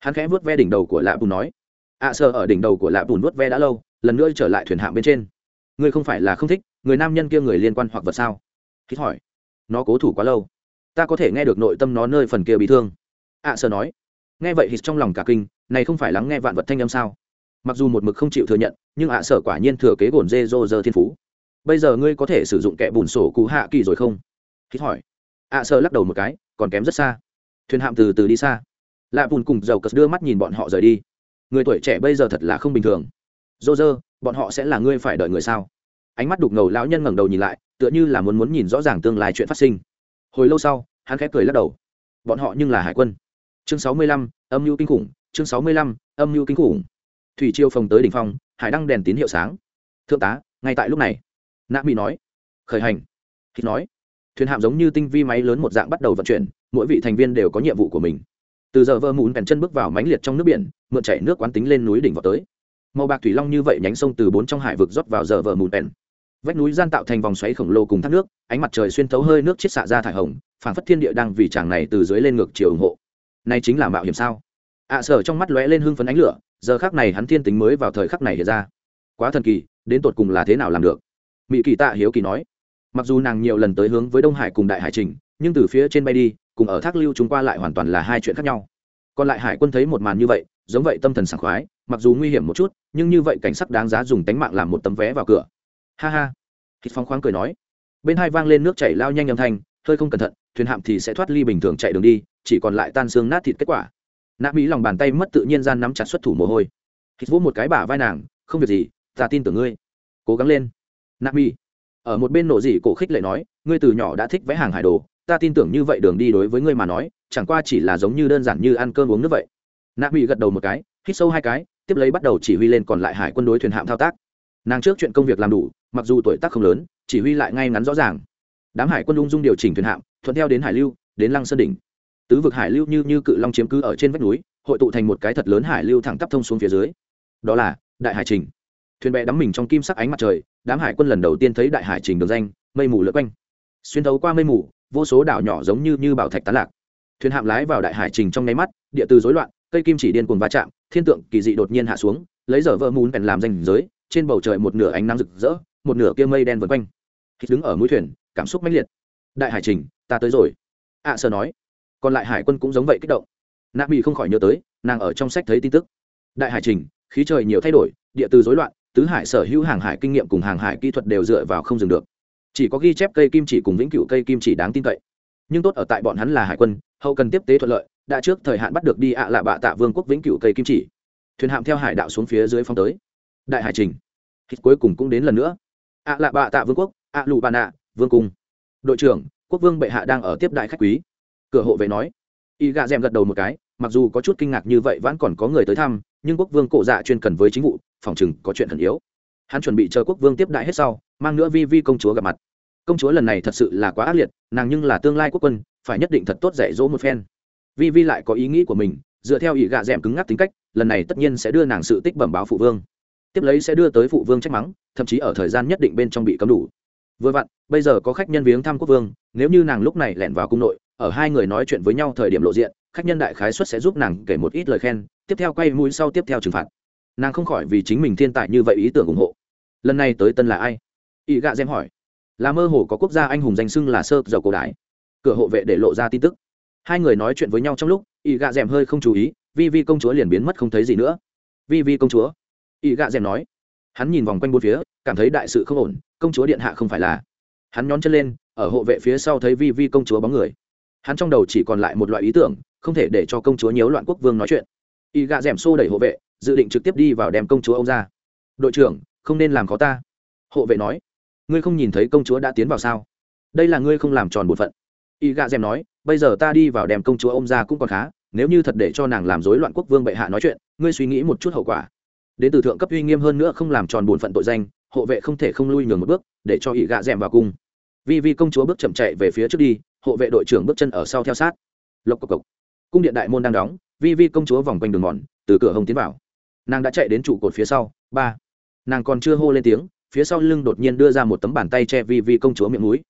hắn khẽ vớt ve đỉnh đầu của lạ bùn nói à, a sơ ở đỉnh đầu của lạ bùn vớt ve đã lâu lần nữa trở lại thuyền hạng bên trên. Ngươi không phải là không thích người nam nhân kia người liên quan hoặc vật sao? Hít hỏi nó cố thủ quá lâu. Ta có thể nghe được nội tâm nó nơi phần kia bị thương. Ạ à, nói nghe vậy hít trong lòng cả kinh này không phải lắng nghe vạn vật thanh âm sao? Mặc dù một mực không chịu thừa nhận nhưng ạ sở quả nhiên thừa kế gồn dê dô dơ thiên phú. Bây giờ ngươi có thể sử dụng kẻ bùn sổ cú hạ kỳ rồi không? Hít hỏi. ạ sở lắc đầu một cái còn kém rất xa. Thuyền hạm từ từ đi xa lạ bùn cùng dầu cất đưa mắt nhìn bọn họ rời đi. Người tuổi trẻ bây giờ thật là không bình thường. Dô dơ bọn họ sẽ là ngươi phải đợi người sao? Ánh mắt đục ngầu lão nhân ngẩng đầu nhìn lại, tựa như là muốn muốn nhìn rõ ràng tương lai chuyện phát sinh. Hồi lâu sau, hắn khẽ cười lắc đầu. Bọn họ nhưng là hải quân. Chương sáu mươi lăm, âm mưu kinh khủng. Chương sáu mươi lăm, âm mưu kinh khủng. Thủy chiêu phồng tới đỉnh phong, hải đăng đèn tín hiệu sáng. Thượng tá, ngay tại lúc này. Nạ mỹ nói. Khởi hành. Thịt nói. Thuyền hạm giống như tinh vi máy lớn một dạng bắt đầu vận chuyển, mỗi vị thành viên đều có nhiệm vụ của mình từ giờ vơ mùn bèn chân bước vào mánh liệt trong nước biển mượn chảy nước quán tính lên núi đỉnh vào tới. Màu bạc thủy long như vậy nhánh sông từ bốn trong hải vực rót vào giờ vợ mùn bèn. Vách núi gian tạo thành vòng xoáy khổng lồ cùng thác nước ánh mặt trời xuyên thấu hơi nước chiết xạ ra thải hồng phảng phất thiên địa đang vì chàng này từ dưới lên ngược chiều ủng hộ. Nay chính là mạo hiểm sao? Ạ à, sở trong mắt lóe lên hưng phấn ánh lửa giờ khác này hắn thiên tính mới vào thời khắc này hiện ra. Quá thần kỳ đến tột cùng là thế nào làm được? Mỹ kỳ tạ hiếu kỳ nói. Mặc dù nàng nhiều lần tới hướng với đông hải cùng đại hải trình nhưng từ phía trên bay đi cùng ở thác lưu chúng qua lại hoàn toàn là hai chuyện khác nhau. Còn lại hải quân thấy một màn như vậy, giống vậy tâm thần sảng khoái, mặc dù nguy hiểm một chút, nhưng như vậy cảnh sắc đáng giá dùng tánh mạng làm một tấm vé vào cửa. Ha ha. Hít phong khoáng cười nói, bên hai vang lên nước chảy lao nhanh âm thanh, hơi không cẩn thận, thuyền hạm thì sẽ thoát ly bình thường chạy đường đi, chỉ còn lại tan xương nát thịt kết quả. Nạ mỹ lòng bàn tay mất tự nhiên gian nắm chặt xuất thủ mồ hôi. Hít vỗ một cái bả vai nàng, không việc gì, ta tin tưởng ngươi. Cố gắng lên. Nạ mỹ, ở một bên nổ dị cổ khích lệ nói, ngươi từ nhỏ đã thích vẽ hàng hải đồ ta tin tưởng như vậy đường đi đối với ngươi mà nói, chẳng qua chỉ là giống như đơn giản như ăn cơm uống nước vậy. Nạ mỹ gật đầu một cái, hít sâu hai cái, tiếp lấy bắt đầu chỉ huy lên còn lại hải quân đối thuyền hạm thao tác. Nàng trước chuyện công việc làm đủ, mặc dù tuổi tác không lớn, chỉ huy lại ngay ngắn rõ ràng. Đám hải quân ung dung điều chỉnh thuyền hạm, thuận theo đến hải lưu, đến lăng sơn đỉnh. Tứ vực hải lưu như như cự long chiếm cứ ở trên vách núi, hội tụ thành một cái thật lớn hải lưu thẳng tắp thông xuống phía dưới. Đó là đại hải trình. Thuyền bè đắm mình trong kim sắc ánh mặt trời, đám hải quân lần đầu tiên thấy đại hải trình được danh, mây mù lượt quanh. Xuyên thấu qua mây mù vô số đảo nhỏ giống như như bảo thạch tán lạc. Thuyền hạm lái vào đại hải trình trong nháy mắt địa từ rối loạn cây kim chỉ điên cuồng va chạm thiên tượng kỳ dị đột nhiên hạ xuống lấy giờ vỡ mún bèn làm danh giới trên bầu trời một nửa ánh nắng rực rỡ một nửa kia mây đen vần quanh. Hít đứng ở mũi thuyền cảm xúc mãnh liệt. Đại hải trình ta tới rồi. Ạ à, sơ nói. Còn lại hải quân cũng giống vậy kích động. Nạp bị không khỏi nhớ tới nàng ở trong sách thấy tin tức. Đại hải trình khí trời nhiều thay đổi địa từ rối loạn tứ hải sở hữu hàng hải kinh nghiệm cùng hàng hải kỹ thuật đều dựa vào không dừng được chỉ có ghi chép cây kim chỉ cùng vĩnh cửu cây kim chỉ đáng tin cậy. Nhưng tốt ở tại bọn hắn là hải quân, hậu cần tiếp tế thuận lợi, đã trước thời hạn bắt được đi ạ lạ bạ tạ vương quốc vĩnh cửu cây kim chỉ. Thuyền hạm theo hải đạo xuống phía dưới phong tới. Đại hải trình. Hít cuối cùng cũng đến lần nữa. ạ lạ bạ tạ vương quốc, ạ lụ bà nạ, vương cung. Đội trưởng, quốc vương bệ hạ đang ở tiếp đại khách quý. Cửa hộ vệ nói. Y gạ d gật đầu một cái, mặc dù có chút kinh ngạc như vậy vẫn còn có người tới thăm, nhưng quốc vương cổ dạ chuyên cần với chính vụ, phòng chừng có chuyện thần yếu hắn chuẩn bị chờ quốc vương tiếp đại hết sau, mang nữa vi vi công chúa gặp mặt. Công chúa lần này thật sự là quá ác liệt, nàng nhưng là tương lai quốc quân, phải nhất định thật tốt dạy dỗ một phen. Vi vi lại có ý nghĩ của mình, dựa theo ý gạ d cứng ngắc tính cách, lần này tất nhiên sẽ đưa nàng sự tích bẩm báo phụ vương. Tiếp lấy sẽ đưa tới phụ vương trách mắng, thậm chí ở thời gian nhất định bên trong bị cấm đủ. Vừa vặn, bây giờ có khách nhân viếng thăm quốc vương, nếu như nàng lúc này lẻn vào cung nội, ở hai người nói chuyện với nhau thời điểm lộ diện, khách nhân đại khái xuất sẽ giúp nàng kể một ít lời khen, tiếp theo quay mũi sau tiếp theo trừng phạt nàng không khỏi vì chính mình thiên tài như vậy ý tưởng ủng hộ. Lần này tới tân là ai? Ý gạ dêm hỏi. Là mơ hồ có quốc gia anh hùng danh xưng là sơ dầu cổ đại. cửa hộ vệ để lộ ra tin tức. Hai người nói chuyện với nhau trong lúc ý gạ dèm hơi không chú ý, vi vi công chúa liền biến mất không thấy gì nữa. Vi vi công chúa. Ý gạ dèm nói. Hắn nhìn vòng quanh bốn phía, cảm thấy đại sự không ổn, công chúa điện hạ không phải là. Hắn nhón chân lên, ở hộ vệ phía sau thấy vi vi công chúa bóng người. Hắn trong đầu chỉ còn lại một loại ý tưởng, không thể để cho công chúa nhiễu loạn quốc vương nói chuyện. Y gạ d xô đẩy hộ vệ dự định trực tiếp đi vào đem công chúa ông ra. Đội trưởng, không nên làm khó ta. Hộ vệ nói. Ngươi không nhìn thấy công chúa đã tiến vào sao? Đây là ngươi không làm tròn bổn phận. Y gạ d è m nói, bây giờ ta đi vào đem công chúa ông ra cũng còn khá, nếu như thật để cho nàng làm rối loạn quốc vương bệ hạ nói chuyện, ngươi suy nghĩ một chút hậu quả. Đến từ thượng cấp uy nghiêm hơn nữa không làm tròn bổn phận tội danh, hộ vệ không thể không lui nhường một bước, để cho ỷ gạ d è m vào cung. Vi vi công chúa bước chậm chạy về phía trước đi, hộ vệ đội trưởng bước chân ở sau theo sát. Lộc cộc cộc. Cung điện đại môn đang đóng, vi vi công chúa vòng quanh đường mòn, từ cửa hồng tiến vào nàng đã chạy đến trụ cột phía sau, ba. Nàng còn chưa hô lên tiếng, phía sau lưng đột nhiên đưa ra một tấm bàn tay che vi vi công chúa miệng núi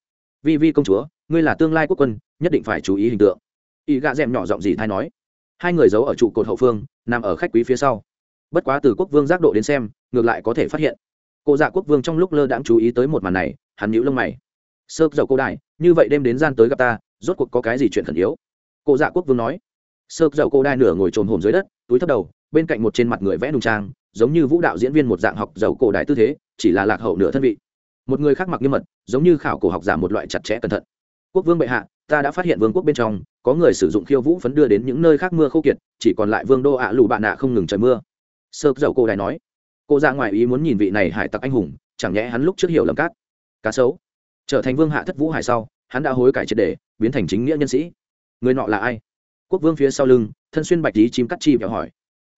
vi vi công chúa, ngươi là tương lai quốc quân, nhất định phải chú ý hình tượng. Y gạ d è m nhỏ giọng gì thay nói. Hai người giấu ở trụ cột hậu phương, nằm ở khách quý phía sau. Bất quá từ quốc vương giác độ đến xem, ngược lại có thể phát hiện. Cụ dạ quốc vương trong lúc lơ đãng chú ý tới một màn này, hắn nhíu lông mày. Sơ dầu cô đại như vậy đêm đến gian tới gặp ta, rốt cuộc có cái gì chuyện khẩn yếu? Cụ dạ quốc vương nói. Sơ dầu cô đại nửa ngồi trồn hồn dưới đất, túi thấp đầu bên cạnh một trên mặt người vẽ nùng trang, giống như vũ đạo diễn viên một dạng học giàu cổ đại tư thế, chỉ là lạc hậu nửa thân vị. Một người khác mặc nghiêm mật, giống như khảo cổ học giả một loại chặt chẽ cẩn thận. Quốc vương bệ hạ, ta đã phát hiện vương quốc bên trong, có người sử dụng khiêu vũ phấn đưa đến những nơi khác mưa khô kiệt, chỉ còn lại vương đô ạ lù bạn nạ không ngừng trời mưa. Sơ dầu cô đại nói, cô ra ngoài ý muốn nhìn vị này hải tặc anh hùng, chẳng nhẽ hắn lúc trước hiểu lầm cát, cá sấu. Trở thành vương hạ thất vũ hải sau, hắn đã hối cải triệt đề biến thành chính nghĩa nhân sĩ. Người nọ là ai? Quốc vương phía sau lưng, thân xuyên bạch lý chim cắt chi vẹo hỏi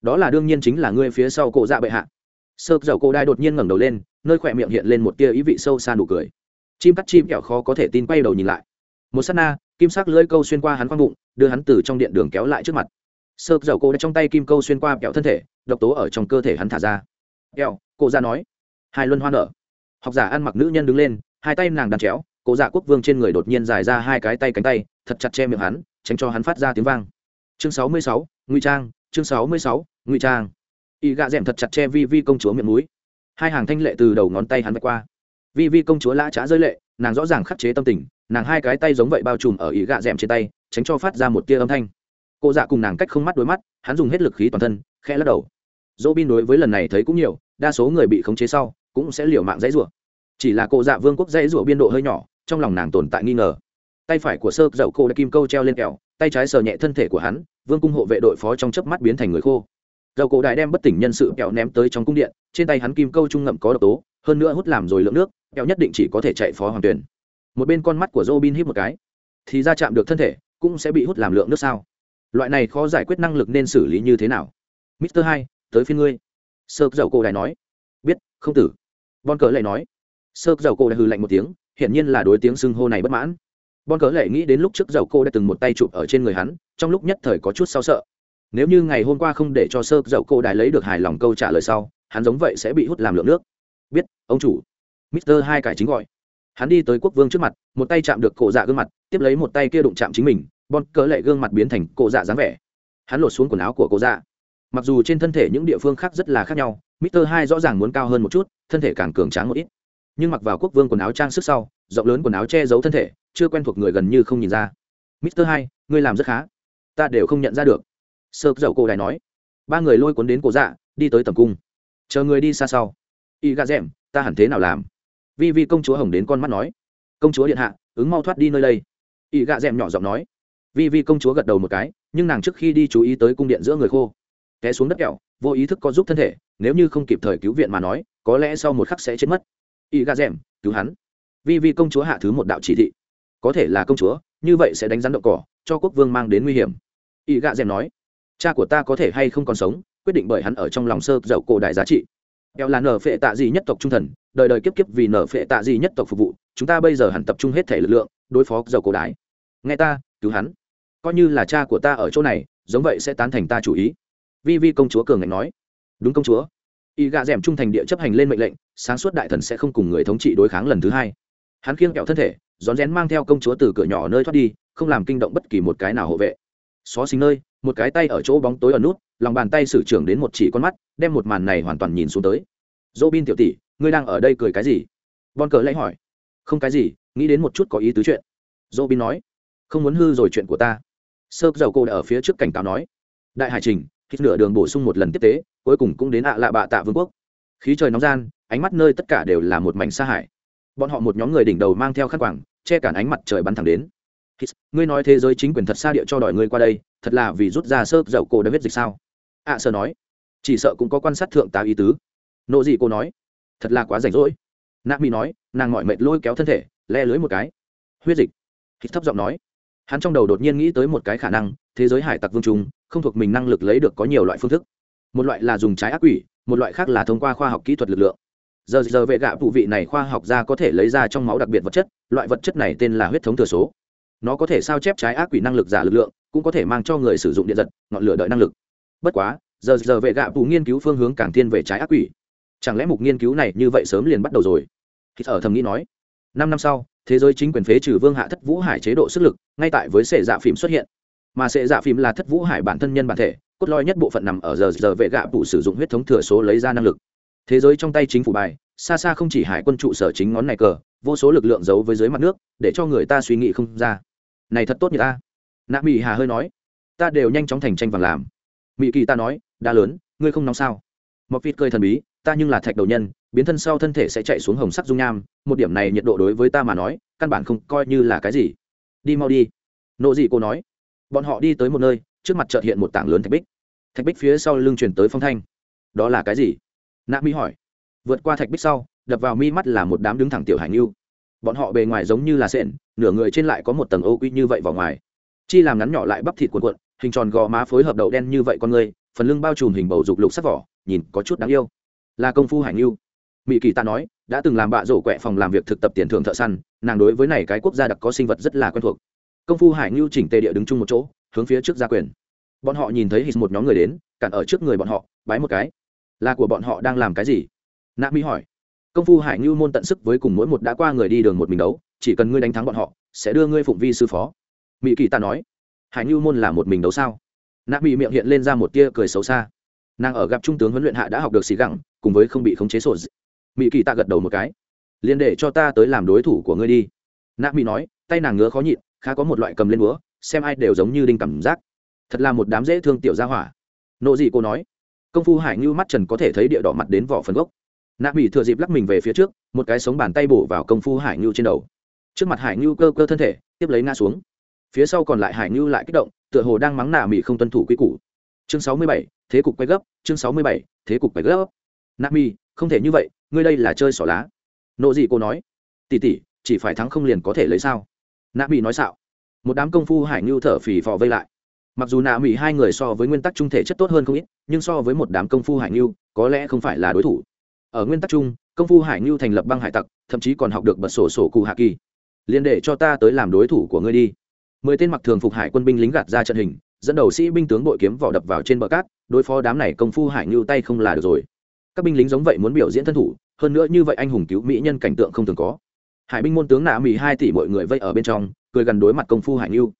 đó là đương nhiên chính là ngươi phía sau cổ dạ bệ hạ. Sơ dầu cổ đai đột nhiên ngẩng đầu lên, nơi khỏe miệng hiện lên một tia ý vị sâu xa nụ cười. Chim cắt chim kẹo khó có thể tin quay đầu nhìn lại. Một s á t na, kim sắc lưỡi câu xuyên qua hắn khoang bụng, đưa hắn từ trong điện đường kéo lại trước mặt. Sơ dầu cổ đã trong tay kim câu xuyên qua kẹo thân thể, độc tố ở trong cơ thể hắn thả ra. Kẹo cô ra dạ nói. Hai luân hoa nở. Học giả ăn mặc nữ nhân đứng lên, hai tay nàng đàn chéo, cổ dạ quốc vương trên người đột nhiên dài ra hai cái tay cánh tay, thật chặt che miệng hắn, tránh cho hắn phát ra tiếng vang. Chương sáu mươi sáu, ngụy trang, chương sáu mươi sáu ngụy trang. Y gạ d thật chặt che vi vi công chúa miệng núi. Hai hàng thanh lệ từ đầu ngón tay hắn vạch qua. Vi vi công chúa lã trá rơi lệ, nàng rõ ràng khắc chế tâm tình, nàng hai cái tay giống vậy bao trùm ở ý gạ d trên tay, tránh cho phát ra một tia âm thanh. Cô dạ cùng nàng cách không mắt đối mắt, hắn dùng hết lực khí toàn thân, khẽ lắc đầu. Dỗ bin đối với lần này thấy cũng nhiều, đa số người bị khống chế sau, cũng sẽ liều mạng dãy rủa. Chỉ là cô dạ vương quốc dãy rủa biên độ hơi nhỏ, trong lòng nàng tồn tại nghi ngờ. Tay phải của sơ dậu cô đã kim câu treo lên kẹo, tay trái sờ nhẹ thân thể của hắn, vương cung hộ vệ đội phó trong chớp mắt biến thành người khô dầu cổ đại đem bất tỉnh nhân sự kẹo ném tới trong cung điện, trên tay hắn kim câu trung ngậm có độc tố, hơn nữa hút làm rồi lượng nước, kẹo nhất định chỉ có thể chạy phó hoàng tuyển. Một bên con mắt của robin hít một cái. Thì ra chạm được thân thể, cũng sẽ bị hút làm lượng nước sao? Loại này khó giải quyết năng lực nên xử lý như thế nào? Mister hai, tới phiên ngươi. Sơ dầu cổ đại nói. Biết, không tử. Bon cờ lại nói. Sơ dầu cổ đại hừ lạnh một tiếng, hiển nhiên là đối tiếng xưng hô này bất mãn. Bon cỡ lại nghĩ đến lúc trước dầu cô đã từng một tay chụp ở trên người hắn, trong lúc nhất thời có chút sao sợ nếu như ngày hôm qua không để cho sơ dậu cô đại lấy được hài lòng câu trả lời sau, hắn giống vậy sẽ bị hút làm lượng nước. Biết, ông chủ. Mister hai cải chính gọi. Hắn đi tới quốc vương trước mặt, một tay chạm được cổ dạ gương mặt, tiếp lấy một tay kia đụng chạm chính mình, bon cỡ lệ gương mặt biến thành cổ dạ dáng vẻ. Hắn lột xuống quần áo của cổ dạ. Mặc dù trên thân thể những địa phương khác rất là khác nhau, mister hai rõ ràng muốn cao hơn một chút, thân thể càng cường tráng một ít. Nhưng mặc vào quốc vương quần áo trang sức sau, rộng lớn quần áo che giấu thân thể, chưa quen thuộc người gần như không nhìn ra. Mister hai, ngươi làm rất khá. Ta đều không nhận ra được sơ dậu cổ đài nói, ba người lôi cuốn đến cổ dạ đi tới tầm cung. Chờ người đi xa sau. Y gà rèm ta hẳn thế nào làm? Vi vi công chúa hồng đến con mắt nói, công chúa điện hạ, ứng mau thoát đi nơi đây. Y gà rèm nhỏ giọng nói. Vi vi công chúa gật đầu một cái, nhưng nàng trước khi đi chú ý tới cung điện giữa người khô. Té xuống đất kẹo, vô ý thức có giúp thân thể, nếu như không kịp thời cứu viện mà nói, có lẽ sau một khắc sẽ chết mất. Y gà rèm cứu hắn. Vi vi công chúa hạ thứ một đạo chỉ thị. Có thể là công chúa, như vậy sẽ đánh rắn đậu cỏ, cho quốc vương mang đến nguy hiểm. Y gạ rèm nói cha của ta có thể hay không còn sống, quyết định bởi hắn ở trong lòng sơ dậu cổ đại giá trị. Eo là nở phệ tạ gì nhất tộc trung thần, đời đời kiếp kiếp vì nở phệ tạ gì nhất tộc phục vụ, chúng ta bây giờ hẳn tập trung hết thể lực lượng, đối phó dậu cổ đái nghe ta, cứu hắn. Coi như là cha của ta ở chỗ này, giống vậy sẽ tán thành ta chủ ý. Vi vi công chúa cường ngạnh nói. Đúng công chúa. Y gạ d m trung thành địa chấp hành lên mệnh lệnh, sáng suốt đại thần sẽ không cùng người thống trị đối kháng lần thứ hai. Hắn khiêng kẹo thân thể, rón rén mang theo công chúa từ cửa nhỏ nơi thoát đi, không làm kinh động bất kỳ một cái nào hộ vệ. Xó xính nơi một cái tay ở chỗ bóng tối ở nút, lòng bàn tay sử trưởng đến một chỉ con mắt, đem một màn này hoàn toàn nhìn xuống tới. Dỗ bin tiểu tỷ, ngươi đang ở đây cười cái gì? Bon cờ lấy hỏi. Không cái gì, nghĩ đến một chút có ý tứ chuyện. Dỗ bin nói. Không muốn hư rồi chuyện của ta. Sơ dầu cô đã ở phía trước cảnh cáo nói. Đại hải trình hít nửa đường bổ sung một lần tiếp tế, cuối cùng cũng đến ạ lạ bạ tạ vương quốc. Khí trời nóng gian, ánh mắt nơi tất cả đều là một mảnh xa hải. Bọn họ một nhóm người đỉnh đầu mang theo khăn quảng che cản ánh mặt trời bắn thẳng đến. Hít ngươi nói thế giới chính quyền thật xa địa cho đòi ngươi qua đây thật là vì rút ra sơ dậu cô đã biết dịch sao? Ạ à, sơ nói chỉ sợ cũng có quan sát thượng tá ý tứ. Nộ gì cô nói thật là quá rảnh rỗi. Nạc mỹ nói nàng mỏi mệt lôi kéo thân thể le lưới một cái. Huyết dịch. Hít thấp giọng nói. Hắn trong đầu đột nhiên nghĩ tới một cái khả năng thế giới hải tặc vương trung không thuộc mình năng lực lấy được có nhiều loại phương thức. Một loại là dùng trái ác quỷ một loại khác là thông qua khoa học kỹ thuật lực lượng. Giờ giờ vệ gạ vụ vị này khoa học gia có thể lấy ra trong máu đặc biệt vật chất loại vật chất này tên là huyết thống thừa số. Nó có thể sao chép trái ác quỷ năng lực giả lực lượng cũng có thể mang cho người sử dụng điện giật, ngọn lửa đợi năng lực. Bất quá, giờ giờ vệ gạ vụ nghiên cứu phương hướng càng thiên về trái ác quỷ. Chẳng lẽ mục nghiên cứu này như vậy sớm liền bắt đầu rồi? Khi ở thầm nghĩ nói. Năm năm sau, thế giới chính quyền phế trừ vương hạ thất vũ hải chế độ sức lực, ngay tại với sệ dạ phim xuất hiện. Mà sệ dạ phim là thất vũ hải bản thân nhân bản thể, cốt lõi nhất bộ phận nằm ở giờ giờ vệ gạ vụ sử dụng huyết thống thừa số lấy ra năng lực. Thế giới trong tay chính phủ bài, xa xa không chỉ hải quân trụ sở chính ngón này cờ, vô số lực lượng giấu với dưới mặt nước, để cho người ta suy nghĩ không ra. Này thật tốt như ta nạ mỹ hà hơi nói, ta đều nhanh chóng thành tranh vàng làm. Mỹ kỳ ta nói, đã lớn, ngươi không nóng sao? Mọc vịt cười thần bí, ta nhưng là thạch đầu nhân, biến thân sau thân thể sẽ chạy xuống hồng sắc dung nham, một điểm này nhiệt độ đối với ta mà nói, căn bản không coi như là cái gì. Đi mau đi. Nộ dị cô nói, bọn họ đi tới một nơi, trước mặt chợt hiện một tảng lớn thạch bích. Thạch bích phía sau lưng chuyển tới phong thanh. Đó là cái gì? Nạ mỹ hỏi. Vượt qua thạch bích sau, đập vào mi mắt là một đám đứng thẳng tiểu hải ngưu bọn họ bề ngoài giống như là sện, nửa người trên lại có một tầng ô quy như vậy vào ngoài chi làm ngắn nhỏ lại bắp thịt cuộn cuộn, hình tròn gò má phối hợp đậu đen như vậy con người, phần lưng bao trùm hình bầu dục lục sắc vỏ, nhìn có chút đáng yêu. Là công phu hải ngưu mỹ kỳ ta nói, đã từng làm bạ rổ quẹ phòng làm việc thực tập tiền thưởng thợ săn, nàng đối với này cái quốc gia đặc có sinh vật rất là quen thuộc. Công phu hải ngưu chỉnh tề địa đứng chung một chỗ, hướng phía trước gia quyền. Bọn họ nhìn thấy hít một nhóm người đến, cản ở trước người bọn họ, bái một cái. Là của bọn họ đang làm cái gì? Nạ mỹ hỏi. Công phu hải ngưu môn tận sức với cùng mỗi một đã qua người đi đường một mình đấu, chỉ cần ngươi đánh thắng bọn họ, sẽ đưa ngươi phụng vi sư phó mỹ kỳ ta nói, hải ngưu môn là một mình đấu sao? Nạ mỹ miệng hiện lên ra một tia cười xấu xa. Nàng ở gặp trung tướng huấn luyện hạ đã học được xì gẳng, cùng với không bị khống chế sổ mỹ kỳ tạ gật đầu một cái liền để cho ta tới làm đối thủ của ngươi đi. Nạ mỹ nói, tay nàng ngứa khó nhịn, khá có một loại cầm lên búa, xem ai đều giống như đinh cảm giác. Thật là một đám dễ thương tiểu gia hỏa. Nộ gì cô nói, công phu hải ngưu mắt trần có thể thấy địa đỏ mặt đến vỏ phần gốc. Nạ mỹ thừa dịp lắc mình về phía trước, một cái sống bàn tay bổ vào công phu hải ngưu trên đầu. Trước mặt hải ngưu cơ cơ thân thể, tiếp lấy ngã xuống phía sau còn lại hải ngưu lại kích động, tựa hồ đang mắng nạ mỹ không tuân thủ quy củ. Chương sáu mươi bảy, thế cục quay gấp, chương sáu mươi bảy, thế cục quay gấp. Nạ mỹ không thể như vậy, ngươi đây là chơi xỏ lá. Nộ gì cô nói. Tỉ tỉ chỉ phải thắng không liền có thể lấy sao? Nạ mỹ nói xạo. Một đám công phu hải ngưu thở phì phò vây lại. Mặc dù nạ mỹ hai người so với nguyên tắc trung thể chất tốt hơn không ít, nhưng so với một đám công phu hải ngưu có lẽ không phải là đối thủ. Ở nguyên tắc chung, công phu hải ngưu thành lập băng hải tặc, thậm chí còn học được bật sổ sổ cụ hạ kỳ. Liền để cho ta tới làm đối thủ của ngươi đi mười tên mặc thường phục hải quân binh lính gạt ra trận hình, dẫn đầu sĩ binh tướng bội kiếm vỏ đập vào trên bờ cát, đối phó đám này công phu hải ngưu tay không là được rồi. Các binh lính giống vậy muốn biểu diễn thân thủ, hơn nữa như vậy anh hùng cứu mỹ nhân cảnh tượng không thường có. Hải binh môn tướng nạ mỹ hai tỷ mọi người vây ở bên trong, cười gần đối mặt công phu hải ngưu.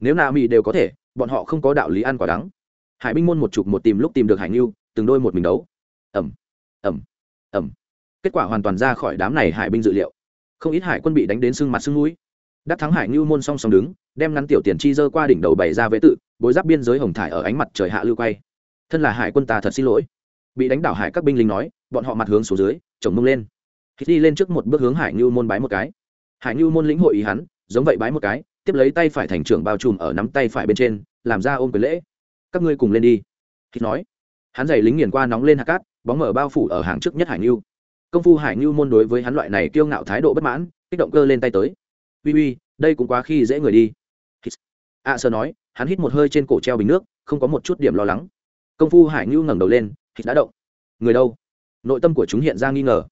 Nếu nạ mỹ đều có thể, bọn họ không có đạo lý ăn quả đắng. Hải binh môn một chục một tìm lúc tìm được hải ngưu, từng đôi một mình đấu. Ẩm ẩm ẩm kết quả hoàn toàn ra khỏi đám này hải binh dự liệu. Không ít hải quân bị đánh đến sưng mặt sưng mũi đắc thắng hải ngưu môn song song đứng, đem ngắn tiểu tiền chi dơ qua đỉnh đầu bày ra vế tự, bối giáp biên giới hồng thải ở ánh mặt trời hạ lưu quay. Thân là hải quân ta thật xin lỗi. Bị đánh đảo hải các binh lính nói, bọn họ mặt hướng xuống dưới, chồng mông lên. Khi đi lên trước một bước hướng hải ngưu môn bái một cái. Hải ngưu môn lĩnh hội ý hắn, giống vậy bái một cái, tiếp lấy tay phải thành trưởng bao trùm ở nắm tay phải bên trên, làm ra ôm quyền lễ. Các ngươi cùng lên đi. Khi nói, hắn giày lính nghiền qua nóng lên hạt cát, bóng mở bao phủ ở hàng trước nhất hải ngưu. Công phu hải ngưu môn đối với hắn loại này kiêu ngạo thái độ bất mãn, kích động cơ lên tay tới uy uy, đây cũng quá khi dễ người đi. A sơ nói, hắn hít một hơi trên cổ treo bình nước, không có một chút điểm lo lắng. Công phu hải ngưu ngẩng đầu lên, hít đã động. Người đâu? Nội tâm của chúng hiện ra nghi ngờ.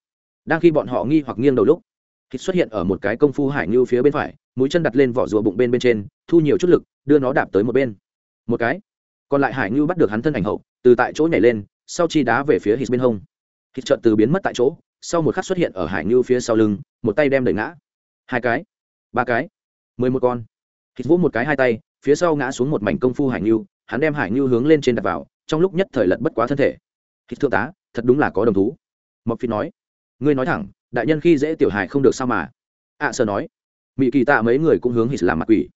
Đang khi bọn họ nghi hoặc nghiêng đầu lúc, hít xuất hiện ở một cái công phu hải ngưu phía bên phải, mũi chân đặt lên vỏ rùa bụng bên bên trên, thu nhiều chút lực, đưa nó đạp tới một bên. Một cái. Còn lại hải ngưu bắt được hắn thân ảnh hậu, từ tại chỗ nhảy lên, sau chi đá về phía hít bên hông. Hít trợn từ biến mất tại chỗ, sau một khắc xuất hiện ở hải ngưu phía sau lưng, một tay đem đẩy ngã. Hai cái ba cái mười một con. Hít vỗ một cái hai tay phía sau ngã xuống một mảnh công phu hải ngưu hắn đem hải ngưu hướng lên trên đặt vào trong lúc nhất thời lật bất quá thân thể. Hít thượng tá thật đúng là có đồng thú. Mộc phi nói ngươi nói thẳng đại nhân khi dễ tiểu hải không được sao mà? Ạ à, sơ nói mỹ kỳ tạ mấy người cũng hướng hít làm mặt quỷ.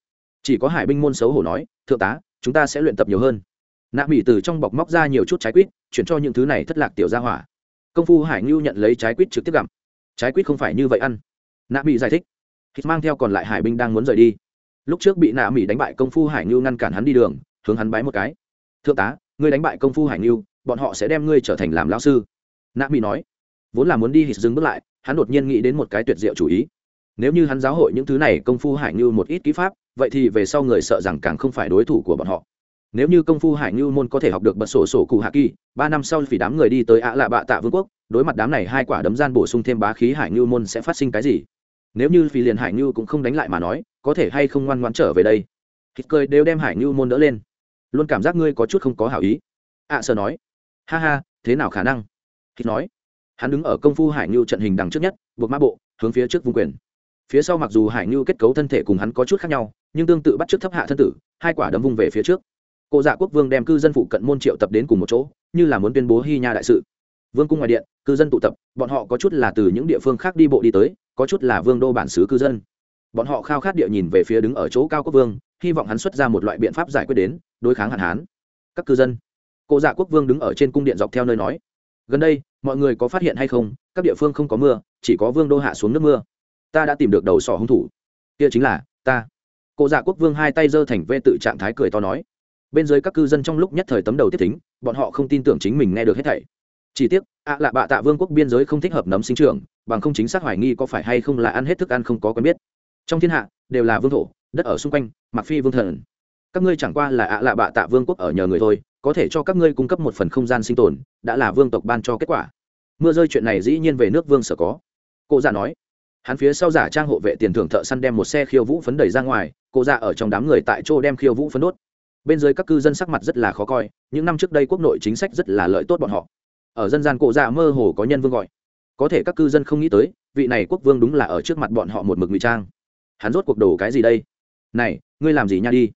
Chỉ có hải binh môn xấu hổ nói thượng tá chúng ta sẽ luyện tập nhiều hơn. Nạ mỹ từ trong bọc móc ra nhiều chút trái quýt chuyển cho những thứ này thất lạc tiểu ra hỏa. Công phu hải ngưu nhận lấy trái quýt trực tiếp gặm. Trái quýt không phải như vậy ăn. Nạ mỹ giải thích hít mang theo còn lại hải binh đang muốn rời đi. Lúc trước bị nạ mỹ đánh bại công phu hải ngưu ngăn cản hắn đi đường, hướng hắn bái một cái. Thượng tá, ngươi đánh bại công phu hải ngưu bọn họ sẽ đem ngươi trở thành làm lao sư. Nạ mỹ nói. Vốn là muốn đi hít dừng bước lại, hắn đột nhiên nghĩ đến một cái tuyệt diệu chủ ý. Nếu như hắn giáo hội những thứ này công phu hải ngưu một ít kỹ pháp, vậy thì về sau người sợ rằng càng không phải đối thủ của bọn họ. Nếu như công phu hải ngưu môn có thể học được bật sổ sổ cụ hạ kỳ, ba năm sau vì đám người đi tới ạ lạ bạ tạ vương quốc, đối mặt đám này hai quả đấm gian bổ sung thêm bá khí hải ngưu môn sẽ phát sinh cái gì? Nếu như vì liền hải ngưu cũng không đánh lại mà nói có thể hay không ngoan ngoãn trở về đây? Hít cười đều đem hải ngưu môn đỡ lên. Luôn cảm giác ngươi có chút không có hảo ý. Ạ à, sợ nói. Ha ha thế nào khả năng? Hít nói. Hắn đứng ở công phu hải ngưu trận hình đằng trước nhất buộc mã bộ hướng phía trước vung quyền. Phía sau mặc dù hải ngưu kết cấu thân thể cùng hắn có chút khác nhau nhưng tương tự bắt trước thấp hạ thân tử hai quả đấm vung về phía trước. Cụ dạ quốc vương đem cư dân phụ cận môn triệu tập đến cùng một chỗ như là muốn tuyên bố hy nha đại sự. Vương cung ngoài điện cư dân tụ tập bọn họ có chút là từ những địa phương khác đi bộ đi tới có chút là vương đô bản xứ cư dân. Bọn họ khao khát địa nhìn về phía đứng ở chỗ cao quốc vương, hy vọng hắn xuất ra một loại biện pháp giải quyết đến, đối kháng hạn hán. Các cư dân. Cụ dạ quốc vương đứng ở trên cung điện dọc theo nơi nói. Gần đây, mọi người có phát hiện hay không, các địa phương không có mưa, chỉ có vương đô hạ xuống nước mưa. Ta đã tìm được đầu sỏ hung thủ. Kia chính là, ta. Cụ dạ quốc vương hai tay giơ thành vê tự trạng thái cười to nói. Bên dưới các cư dân trong lúc nhất thời tấm đầu tiếp tính bọn họ không tin tưởng chính mình nghe được hết thảy chỉ tiếc, ạ lạ bạ tạ vương quốc biên giới không thích hợp nấm sinh trưởng, bằng không chính xác hoài nghi có phải hay không là ăn hết thức ăn không có quen biết. Trong thiên hạ, đều là vương thổ, đất ở xung quanh, mặc phi vương thần. Các ngươi chẳng qua là ạ lạ bạ tạ vương quốc ở nhờ người thôi, có thể cho các ngươi cung cấp một phần không gian sinh tồn, đã là vương tộc ban cho kết quả. Mưa rơi chuyện này dĩ nhiên về nước vương sở có. Cụ già nói, hắn phía sau giả trang hộ vệ tiền thưởng thợ săn đem một xe khiêu vũ phấn đẩy ra ngoài cụ già ở trong đám người tại chỗ đem khiêu vũ phấn đốt. Bên dưới các cư dân sắc mặt rất là khó coi, những năm trước đây quốc nội chính sách rất là lợi tốt bọn họ ở dân gian cổ dạ mơ hồ có nhân vương gọi. Có thể các cư dân không nghĩ tới, vị này quốc vương đúng là ở trước mặt bọn họ một mực ngụy trang. Hắn rốt cuộc đồ cái gì đây? Này, ngươi làm gì nha đi?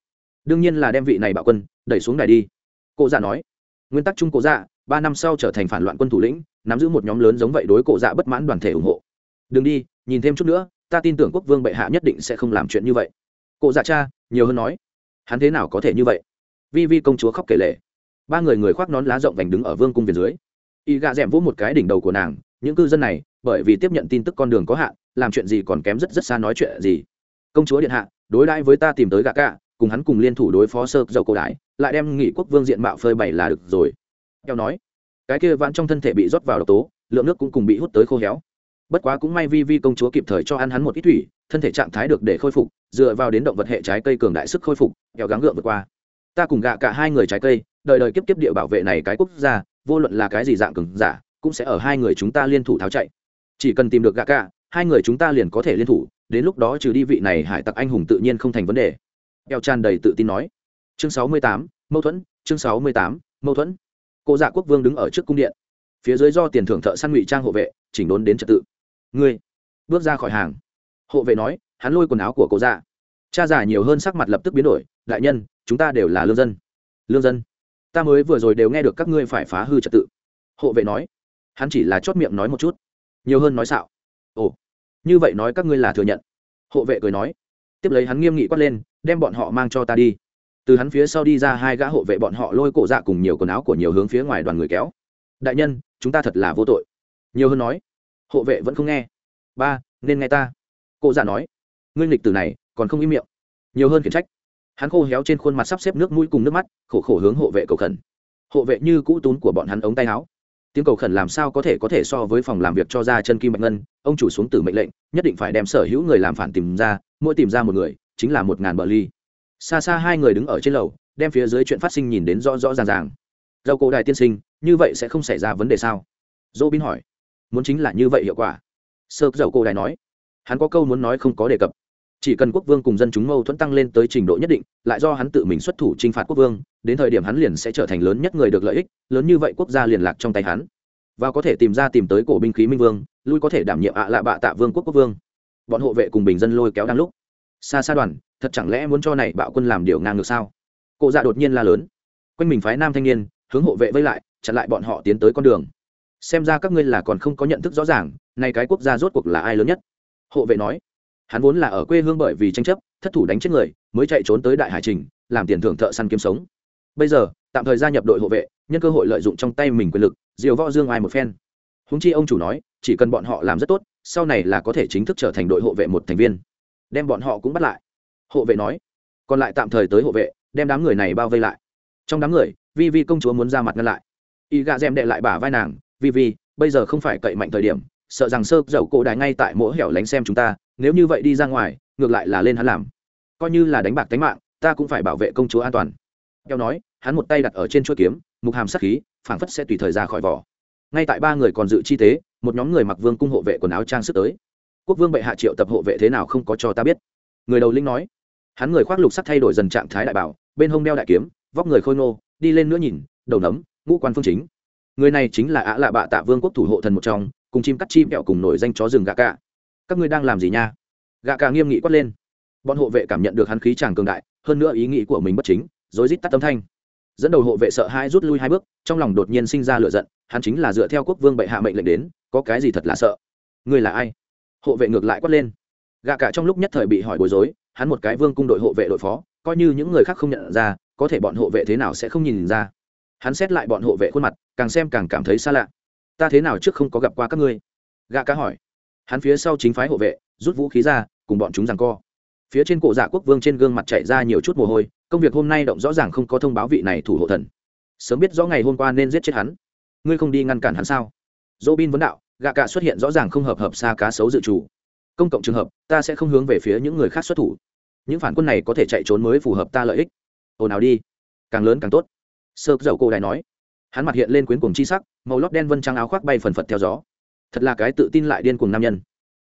Đương nhiên là đem vị này bạo quân, đẩy xuống đài đi. Cổ dạ nói. Nguyên tắc chung cổ dạ ba năm sau trở thành phản loạn quân thủ lĩnh, nắm giữ một nhóm lớn giống vậy đối cổ dạ bất mãn đoàn thể ủng hộ. Đừng đi, nhìn thêm chút nữa, ta tin tưởng quốc vương bệ hạ nhất định sẽ không làm chuyện như vậy. Cổ dạ cha, nhiều hơn nói. Hắn thế nào có thể như vậy? Vi vi công chúa khóc kể lệ ba người người khoác nón lá rộng vành đứng ở vương cung viền dưới y gạ d ẻ m vỗ một cái đỉnh đầu của nàng, những cư dân này, bởi vì tiếp nhận tin tức con đường có hạn, làm chuyện gì còn kém rất rất xa nói chuyện gì. Công chúa điện hạ, đối đãi với ta tìm tới gạ cả cùng hắn cùng liên thủ đối phó sơ dầu cổ đái lại đem nghị quốc vương diện mạo phơi bày là được rồi. Theo nói, cái kia vãn trong thân thể bị rót vào độc tố, lượng nước cũng cùng bị hút tới khô héo. Bất quá cũng may vi vi công chúa kịp thời cho ăn hắn một ít thủy, thân thể trạng thái được để khôi phục, dựa vào đến động vật hệ trái cây cường đại sức khôi phục kéo gắng gượng vượt qua. Ta cùng gạ cả hai người trái cây, đời đời kiếp kiếp địa bảo vệ này cái quốc gia vô luận là cái gì dạng cường giả, cũng sẽ ở hai người chúng ta liên thủ tháo chạy. Chỉ cần tìm được gạ cả, hai người chúng ta liền có thể liên thủ, đến lúc đó trừ đi vị này hải tặc anh hùng tự nhiên không thành vấn đề. Eo tràn đầy tự tin nói. Chương sáu mươi tám, mâu thuẫn, chương sáu mươi tám, mâu thuẫn. Cô dạ quốc vương đứng ở trước cung điện. Phía dưới do tiền thưởng thợ săn ngụy trang hộ vệ, chỉnh đốn đến trật tự. Ngươi, bước ra khỏi hàng. Hộ vệ nói, hắn lôi quần áo của cô dạ. Cha già nhiều hơn sắc mặt lập tức biến đổi, đại nhân, chúng ta đều là lương dân. Lương dân ta mới vừa rồi đều nghe được các ngươi phải phá hư trật tự. Hộ vệ nói. Hắn chỉ là chót miệng nói một chút. Nhiều hơn nói xạo. Ồ, như vậy nói các ngươi là thừa nhận. Hộ vệ cười nói. Tiếp lấy hắn nghiêm nghị quát lên, đem bọn họ mang cho ta đi. Từ hắn phía sau đi ra hai gã hộ vệ bọn họ lôi cổ dạ cùng nhiều quần áo của nhiều hướng phía ngoài đoàn người kéo. Đại nhân, chúng ta thật là vô tội. Nhiều hơn nói. Hộ vệ vẫn không nghe. Ba, nên nghe ta. Cụ dạ nói. Ngươi nghịch từ này, còn không im miệng. Nhiều hơn khiển trách hắn khô héo trên khuôn mặt sắp xếp nước mũi cùng nước mắt, khổ khổ hướng hộ vệ cầu khẩn. Hộ vệ như cũ tún của bọn hắn ống tay áo. Tiếng cầu khẩn làm sao có thể có thể so với phòng làm việc cho ra chân kim bạch ngân, ông chủ xuống từ mệnh lệnh, nhất định phải đem sở hữu người làm phản tìm ra, mỗi tìm ra một người, chính là một ngàn bờ ly. Xa xa hai người đứng ở trên lầu, đem phía dưới chuyện phát sinh nhìn đến rõ rõ ràng ràng. Dầu cổ đại tiên sinh, như vậy sẽ không xảy ra vấn đề sao? Dô bin hỏi. Muốn chính là như vậy hiệu quả. Sơ dầu cổ đại nói. Hắn có câu muốn nói không có đề cập chỉ cần quốc vương cùng dân chúng mâu thuẫn tăng lên tới trình độ nhất định, lại do hắn tự mình xuất thủ t r i n h phạt quốc vương, đến thời điểm hắn liền sẽ trở thành lớn nhất người được lợi ích, lớn như vậy quốc gia liền lạc trong tay hắn. Và có thể tìm ra tìm tới cổ binh khí minh vương, lui có thể đảm nhiệm ạ lạ bạ tạ vương quốc quốc vương. Bọn hộ vệ cùng bình dân lôi kéo đang lúc. Xa xa đoàn, thật chẳng lẽ muốn cho này bạo quân làm điều ngang ngược sao? Cụ dạ đột nhiên la lớn. Quanh mình phái nam thanh niên, hướng hộ vệ vây lại, chặn lại bọn họ tiến tới con đường. Xem ra các ngươi là còn không có nhận thức rõ ràng nay cái quốc gia rốt cuộc là ai lớn nhất? Hộ vệ nói hắn vốn là ở quê hương bởi vì tranh chấp, thất thủ đánh chết người, mới chạy trốn tới đại hải trình, làm tiền thưởng thợ săn kiếm sống. Bây giờ, tạm thời gia nhập đội hộ vệ, nhân cơ hội lợi dụng trong tay mình quyền lực, diều võ dương ai một phen. Húng chi ông chủ nói, chỉ cần bọn họ làm rất tốt, sau này là có thể chính thức trở thành đội hộ vệ một thành viên. Đem bọn họ cũng bắt lại. Hộ vệ nói, còn lại tạm thời tới hộ vệ, đem đám người này bao vây lại. Trong đám người, vi vi công chúa muốn ra mặt ngăn lại. Y gà gem đệ lại bả vai nàng, vi vi, bây giờ không phải cậy mạnh thời điểm, sợ rằng sơ dầu cổ đài ngay tại mỗi hẻo lánh xem chúng ta nếu như vậy đi ra ngoài, ngược lại là lên hắn làm. Coi như là đánh bạc tánh mạng, ta cũng phải bảo vệ công chúa an toàn. Theo nói, hắn một tay đặt ở trên chuỗi kiếm, mục hàm sắc khí, phảng phất sẽ tùy thời ra khỏi vỏ. Ngay tại ba người còn dự chi tế, một nhóm người mặc vương cung hộ vệ quần áo trang sức tới. Quốc vương bệ hạ triệu tập hộ vệ thế nào không có cho ta biết. Người đầu linh nói, hắn người khoác lục sắc thay đổi dần trạng thái đại bảo, bên hông đeo đại kiếm, vóc người khôi ngô, đi lên nữa nhìn, đầu nấm, ngũ quan phương chính. Người này chính là ả lạ bạ tạ vương quốc thủ hộ thần một trong, cùng chim cắt chim kẹo cùng nổi danh chó rừng gà cạ các ngươi đang làm gì nha? Gạ cả nghiêm nghị quát lên. Bọn hộ vệ cảm nhận được hắn khí tràng cường đại, hơn nữa ý nghĩ của mình bất chính, rối rít tắt âm thanh. Dẫn đầu hộ vệ sợ hai rút lui hai bước, trong lòng đột nhiên sinh ra lựa giận, hắn chính là dựa theo quốc vương bệ hạ mệnh lệnh đến, có cái gì thật là sợ? Ngươi là ai? Hộ vệ ngược lại quát lên. Gạ cả trong lúc nhất thời bị hỏi bối rối, hắn một cái vương cung đội hộ vệ đội phó, coi như những người khác không nhận ra, có thể bọn hộ vệ thế nào sẽ không nhìn ra? Hắn xét lại bọn hộ vệ khuôn mặt, càng xem càng cảm thấy xa lạ. Ta thế nào trước không có gặp qua các ngươi? Gạ cả hỏi hắn phía sau chính phái hộ vệ, rút vũ khí ra, cùng bọn chúng rằng co. Phía trên cổ dạ quốc vương trên gương mặt chạy ra nhiều chút mồ hôi, công việc hôm nay động rõ ràng không có thông báo vị này thủ hộ thần. Sớm biết rõ ngày hôm qua nên giết chết hắn. Ngươi không đi ngăn cản hắn sao? Dỗ bin vấn đạo gạ cạ xuất hiện rõ ràng không hợp hợp xa cá sấu dự trù. Công cộng trường hợp, ta sẽ không hướng về phía những người khác xuất thủ. Những phản quân này có thể chạy trốn mới phù hợp ta lợi ích. Ồn ào đi. Càng lớn càng tốt. Sơ dầu cô đài nói. Hắn mặt hiện lên quyến cuồng chi sắc, màu lót đen vân trắng áo khoác bay phần phật theo gió thật là cái tự tin lại điên cuồng nam nhân.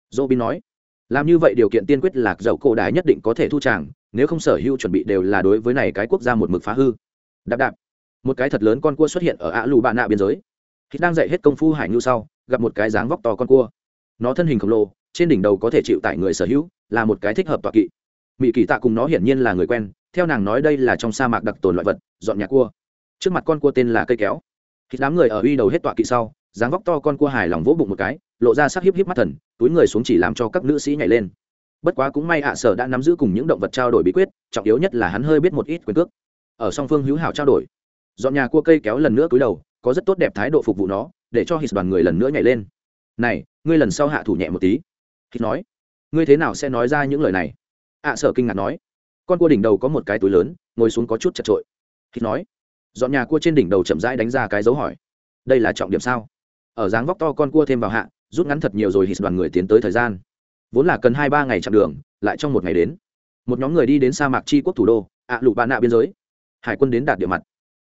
Dô bin nói, làm như vậy điều kiện tiên quyết là dậu cổ đại nhất định có thể thu tràng, nếu không sở hữu chuẩn bị đều là đối với này cái quốc gia một mực phá hư. Đạp đạp, một cái thật lớn con cua xuất hiện ở ả lù bạn nạ biên giới. Khi đang dạy hết công phu hải nhu sau, gặp một cái dáng vóc to con cua. Nó thân hình khổng lồ, trên đỉnh đầu có thể chịu tải người sở hữu, là một cái thích hợp tọa kỵ. Mỹ kỳ tạ cùng nó hiển nhiên là người quen, theo nàng nói đây là trong sa mạc đặc tồn loại vật, dọn nhà cua. Trước mặt con cua tên là cây kéo. Khi đám người ở uy đầu hết tọa kỵ sau dáng vóc to con cua hài lòng vỗ bụng một cái, lộ ra sắc hiếp hiếp mắt thần, túi người xuống chỉ làm cho các nữ sĩ nhảy lên. Bất quá cũng may ạ sở đã nắm giữ cùng những động vật trao đổi bí quyết, trọng yếu nhất là hắn hơi biết một ít quyền cước. Ở song phương hữu hảo trao đổi, dọn nhà cua cây kéo lần nữa cúi đầu, có rất tốt đẹp thái độ phục vụ nó, để cho hít đoàn người lần nữa nhảy lên. Này, ngươi lần sau hạ thủ nhẹ một tí. Hít nói. Ngươi thế nào sẽ nói ra những lời này? ạ sở kinh ngạc nói. Con cua đỉnh đầu có một cái túi lớn, ngồi xuống có chút chật trội hít nói. Dọn nhà cua trên đỉnh đầu chậm rãi đánh ra cái dấu hỏi. Đây là trọng điểm sao? Ở dáng vóc to con cua thêm vào hạ, rút ngắn thật nhiều rồi hít đoàn người tiến tới thời gian. Vốn là cần hai ba ngày chặng đường, lại trong một ngày đến. Một nhóm người đi đến sa mạc tri quốc thủ đô, ạ lụ bạn nạ biên giới. Hải quân đến đạt địa mặt.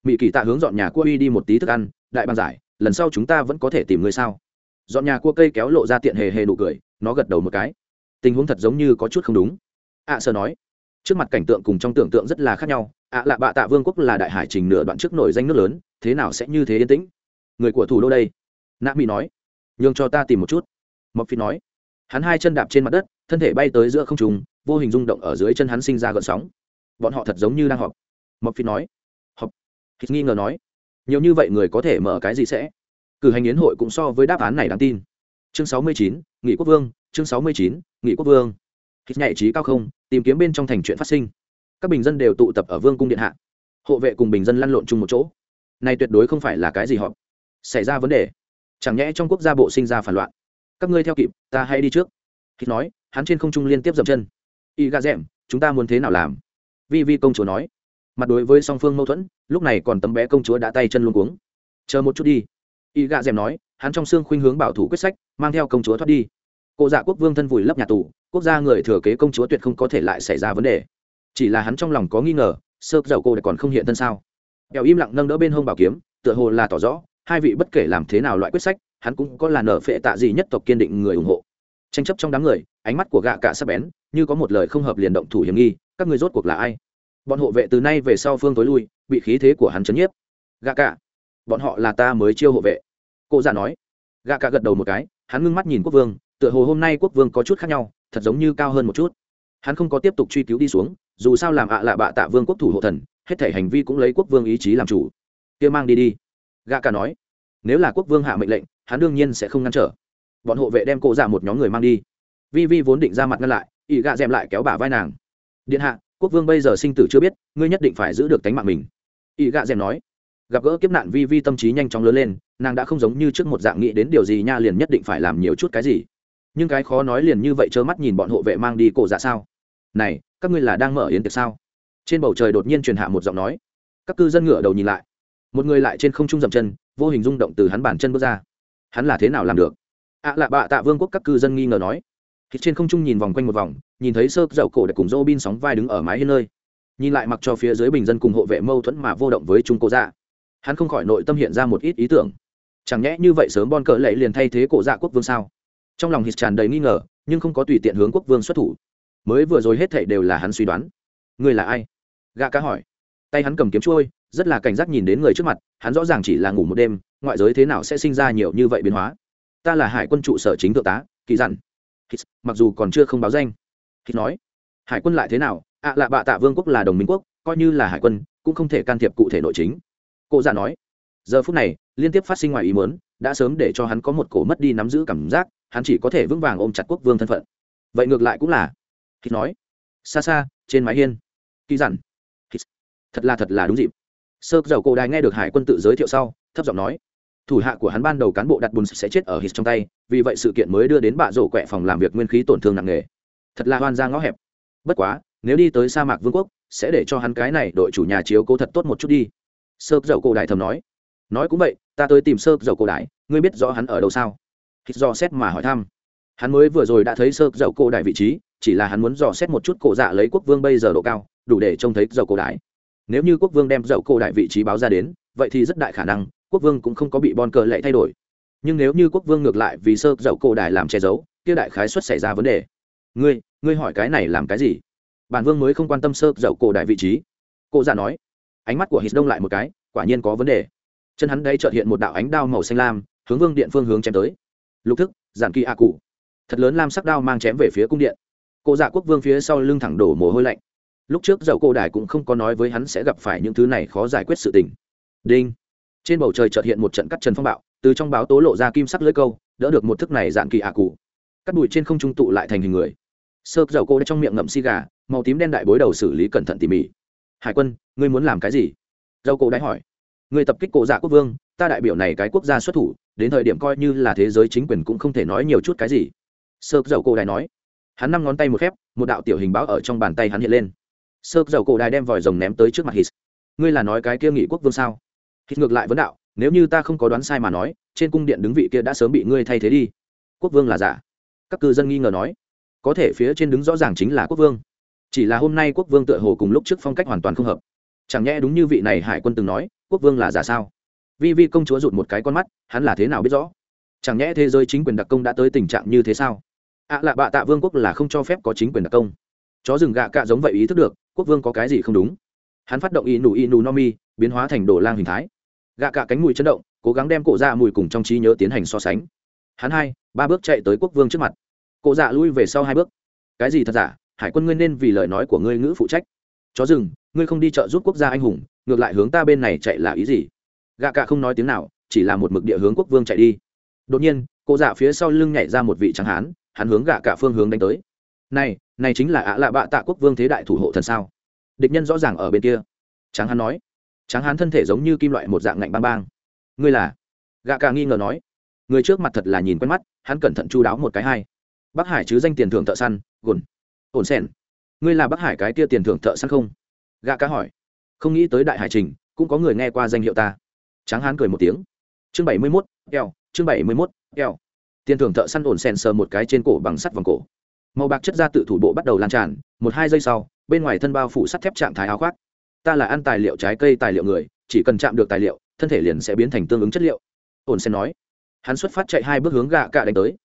Mỹ kỳ tạ hướng dọn nhà cua uy đi một tí thức ăn, đại bàn giải, lần sau chúng ta vẫn có thể tìm người sao? Dọn nhà cua cây kéo lộ ra tiện hề hề nụ cười, nó gật đầu một cái. Tình huống thật giống như có chút không đúng. Ạ sơ nói, trước mặt cảnh tượng cùng trong tưởng tượng rất là khác nhau. Ạ lạ bạ tạ vương quốc là đại hải trình nửa đoạn trước nổi danh nước lớn, thế nào sẽ như thế yên tĩnh? Người của thủ đô đây nạ mỹ nói, nhường cho ta tìm một chút. Mộc phi nói, hắn hai chân đạp trên mặt đất, thân thể bay tới giữa không trùng vô hình rung động ở dưới chân hắn sinh ra gợn sóng. Bọn họ thật giống như đang họp. Mộc phi nói, họp. Hít nghi ngờ nói, nhiều như vậy người có thể mở cái gì sẽ? Cử hành yến hội cũng so với đáp án này đáng tin. Chương sáu mươi chín, nghị quốc vương, chương sáu mươi chín, nghị quốc vương. Hít nhạy trí cao không, tìm kiếm bên trong thành chuyện phát sinh. Các bình dân đều tụ tập ở vương cung điện hạ. Hộ vệ cùng bình dân lăn lộn chung một chỗ. Này tuyệt đối không phải là cái gì họp. Xảy ra vấn đề chẳng nhẽ trong quốc gia bộ sinh ra phản loạn. Các ngươi theo kịp, ta hãy đi trước. Khi nói, hắn trên không trung liên tiếp dậm chân. Y gà rẽm chúng ta muốn thế nào làm? Vi vi công chúa nói. Mặt đối với song phương mâu thuẫn, lúc này còn tấm bé công chúa đã tay chân luôn cuống. Chờ một chút đi. Y gà dèm nói, hắn trong xương khuynh hướng bảo thủ quyết sách, mang theo công chúa thoát đi. Cụ dạ quốc vương thân vùi lấp nhà tù, quốc gia người thừa kế công chúa tuyệt không có thể lại xảy ra vấn đề. Chỉ là hắn trong lòng có nghi ngờ, sơ dầu cô còn không hiện thân sao? Kẹo im lặng nâng đỡ bên hông bảo kiếm, tựa hồ là tỏ rõ hai vị bất kể làm thế nào loại quyết sách, hắn cũng có là nở phệ tạ gì nhất tộc kiên định người ủng hộ. Tranh chấp trong đám người, ánh mắt của gạ cả sắp bén, như có một lời không hợp liền động thủ hiểm nghi, các người rốt cuộc là ai? Bọn hộ vệ từ nay về sau phương tối lui, bị khí thế của hắn chấn nhiếp. Gạ cả, bọn họ là ta mới chiêu hộ vệ. Cô già nói. Gạ cả gật đầu một cái, hắn ngưng mắt nhìn quốc vương, tựa hồ hôm nay quốc vương có chút khác nhau, thật giống như cao hơn một chút. Hắn không có tiếp tục truy cứu đi xuống, dù sao làm ạ à bạ tạ vương quốc thủ hộ thần, hết thể hành vi cũng lấy quốc vương ý chí làm chủ. Kia mang đi đi gạ cả nói, nếu là quốc vương hạ mệnh lệnh, hắn đương nhiên sẽ không ngăn trở. Bọn hộ vệ đem cô ra một nhóm người mang đi. Vi vi vốn định ra mặt ngăn lại ỵ gạ d lại kéo bả vai nàng. Điện hạ, quốc vương bây giờ sinh tử chưa biết, ngươi nhất định phải giữ được tánh mạng mình. Ỵ gạ d nói. Gặp gỡ kiếp nạn vi vi tâm trí nhanh chóng lớn lên, nàng đã không giống như trước một dạng nghĩ đến điều gì nha liền nhất định phải làm nhiều chút cái gì. Nhưng cái khó nói liền như vậy trơ mắt nhìn bọn hộ vệ mang đi cổ dạ sao? Này, các ngươi là đang mở yến tiệc sao? Trên bầu trời đột nhiên truyền hạ một giọng nói. Các cư dân ngựa đầu nhìn lại một người lại trên không trung dậm chân, vô hình rung động từ hắn bàn chân bước ra. Hắn là thế nào làm được? Ạ à lạ bạ tạ vương quốc các cư dân nghi ngờ nói. Hít trên không trung nhìn vòng quanh một vòng, nhìn thấy sơ dậu cổ để cùng dô bin sóng vai đứng ở mái hiên nơi. Nhìn lại mặc cho phía dưới bình dân cùng hộ vệ mâu thuẫn mà vô động với trung cổ dạ. Hắn không khỏi nội tâm hiện ra một ít ý tưởng. Chẳng nhẽ như vậy sớm bon cỡ lệ liền thay thế cổ dạ quốc vương sao? Trong lòng hít tràn đầy nghi ngờ, nhưng không có tùy tiện hướng quốc vương xuất thủ. Mới vừa rồi hết thảy đều là hắn suy đoán. Ngươi là ai? Gã cá hỏi. Tay hắn cầm kiếm trôi rất là cảnh giác nhìn đến người trước mặt hắn rõ ràng chỉ là ngủ một đêm ngoại giới thế nào sẽ sinh ra nhiều như vậy biến hóa. Ta là hải quân trụ sở chính thượng tá kỳ dặn. Hít, mặc dù còn chưa không báo danh. Hít nói hải quân lại thế nào? Ạ à lạ bạ tạ vương quốc là đồng minh quốc coi như là hải quân cũng không thể can thiệp cụ thể nội chính. Cụ già dạ nói giờ phút này liên tiếp phát sinh ngoài ý muốn đã sớm để cho hắn có một cổ mất đi nắm giữ cảm giác hắn chỉ có thể vững vàng ôm chặt quốc vương thân phận. Vậy ngược lại cũng là Hít nói xa xa trên mái hiên. Kỳ dặn. Hít. thật là thật là đúng dịp sơ dầu cổ đài nghe được hải quân tự giới thiệu sau, thấp giọng nói, thủ hạ của hắn ban đầu cán bộ đặt bùn sẽ chết ở hít trong tay, vì vậy sự kiện mới đưa đến bạ rổ quẹ phòng làm việc nguyên khí tổn thương nặng nề. Thật là hoan ra ngõ hẹp. Bất quá, nếu đi tới sa mạc vương quốc, sẽ để cho hắn cái này đội chủ nhà chiếu cố thật tốt một chút đi. Sơ dầu cổ đại thầm nói. Nói cũng vậy, ta tới tìm sơ dầu cổ đại ngươi biết rõ hắn ở đâu sao? Hít do xét mà hỏi thăm. Hắn mới vừa rồi đã thấy sơ dầu cổ đại vị trí, chỉ là hắn muốn dò xét một chút cổ dạ lấy quốc vương bây giờ độ cao, đủ để trông thấy dầu cổ đại nếu như quốc vương đem dậu cổ đại vị trí báo ra đến, vậy thì rất đại khả năng, quốc vương cũng không có bị bon cờ lệ thay đổi. Nhưng nếu như quốc vương ngược lại vì sơ dậu cổ đại làm che giấu, kia đại khái xuất xảy ra vấn đề. Ngươi ngươi hỏi cái này làm cái gì? Bản vương mới không quan tâm sơ dậu cổ đại vị trí. Cô già nói, ánh mắt của hít đông lại một cái, quả nhiên có vấn đề. Chân hắn đây chợt hiện một đạo ánh đao màu xanh lam, hướng vương điện phương hướng chém tới. Lục thức, giản kỳ a cụ. Thật lớn lam sắc đao mang chém về phía cung điện. Cô dạ quốc vương phía sau lưng thẳng đổ mồ hôi lạnh lúc trước dậu cổ đài cũng không có nói với hắn sẽ gặp phải những thứ này khó giải quyết sự tình. Đinh. Trên bầu trời chợt hiện một trận cắt trần phong bạo, từ trong báo tố lộ ra kim sắc lưỡi câu, đỡ được một thức này dạng kỳ ạ cụ cắt bụi trên không trung tụ lại thành hình người. Sơ dậu cô trong miệng ngậm xi gà, màu tím đen đại bối đầu xử lý cẩn thận tỉ mỉ. Hải quân, ngươi muốn làm cái gì? Dậu cô đã hỏi. Người tập kích cổ dạ quốc vương, ta đại biểu này cái quốc gia xuất thủ, đến thời điểm coi như là thế giới chính quyền cũng không thể nói nhiều chút cái gì. Sơ dậu cô đài nói. Hắn năm ngón tay một khép, một đạo tiểu hình báo ở trong bàn tay hắn hiện lên sơ dầu cổ đài đem vòi rồng ném tới trước mặt hít. Ngươi là nói cái kia nghị quốc vương sao? Hít ngược lại vấn đạo, nếu như ta không có đoán sai mà nói, trên cung điện đứng vị kia đã sớm bị ngươi thay thế đi. Quốc vương là giả. Các cư dân nghi ngờ nói. Có thể phía trên đứng rõ ràng chính là quốc vương. Chỉ là hôm nay quốc vương tựa hồ cùng lúc trước phong cách hoàn toàn không hợp. Chẳng nhẽ đúng như vị này hải quân từng nói, quốc vương là giả sao? Vi vi công chúa rụt một cái con mắt, hắn là thế nào biết rõ? Chẳng nhẽ thế giới chính quyền đặc công đã tới tình trạng như thế sao? Ạ à lạ bạ tạ vương quốc là không cho phép có chính quyền đặc công. Chó rừng gạ cạ giống vậy ý thức được quốc vương có cái gì không đúng? Hắn phát động y nù y nù no mi, biến hóa thành đồ lang hình thái. Gạ cả cánh mùi chấn động, cố gắng đem cổ dạ mùi cùng trong trí nhớ tiến hành so sánh. Hắn hai, ba bước chạy tới quốc vương trước mặt. Cổ dạ lui về sau hai bước. Cái gì thật giả? Hải quân ngươi nên vì lời nói của ngươi ngữ phụ trách. Chó rừng, ngươi không đi trợ giúp quốc gia anh hùng, ngược lại hướng ta bên này chạy là ý gì? Gạ cả không nói tiếng nào, chỉ là một mực địa hướng quốc vương chạy đi. Đột nhiên, cổ dạ phía sau lưng nhảy ra một vị trắng hán, hắn hướng gạ cả phương hướng đánh tới này này chính là ạ lạ bạ tạ quốc vương thế đại thủ hộ thần sao? Địch nhân rõ ràng ở bên kia. Tráng Hán nói. Tráng hán thân thể giống như kim loại một dạng ngạnh bang bang ngươi là? Gạ cả nghi ngờ nói. Người trước mặt thật là nhìn quen mắt, hắn cẩn thận chu đáo một cái hai bắc hải chứ danh tiền thưởng thợ săn, gồn. Ổn sen ngươi là bắc hải cái tia tiền thưởng thợ săn không? Gạ cả hỏi. Không nghĩ tới đại hải trình, cũng có người nghe qua danh hiệu ta. Tráng hán cười một tiếng. Chương bảy mươi mốt, eo, chương bảy mươi mốt, eo. Tiền thưởng thợ săn ổn sen sờ một cái trên cổ bằng sắt vòng cổ màu bạc chất ra tự thủ bộ bắt đầu lan tràn, một hai giây sau, bên ngoài thân bao phủ sắt thép trạng thái áo khoác. Ta là ăn tài liệu trái cây tài liệu người, chỉ cần chạm được tài liệu, thân thể liền sẽ biến thành tương ứng chất liệu. Ổn sen nói. Hắn xuất phát chạy hai bước hướng gạ cạ đánh tới.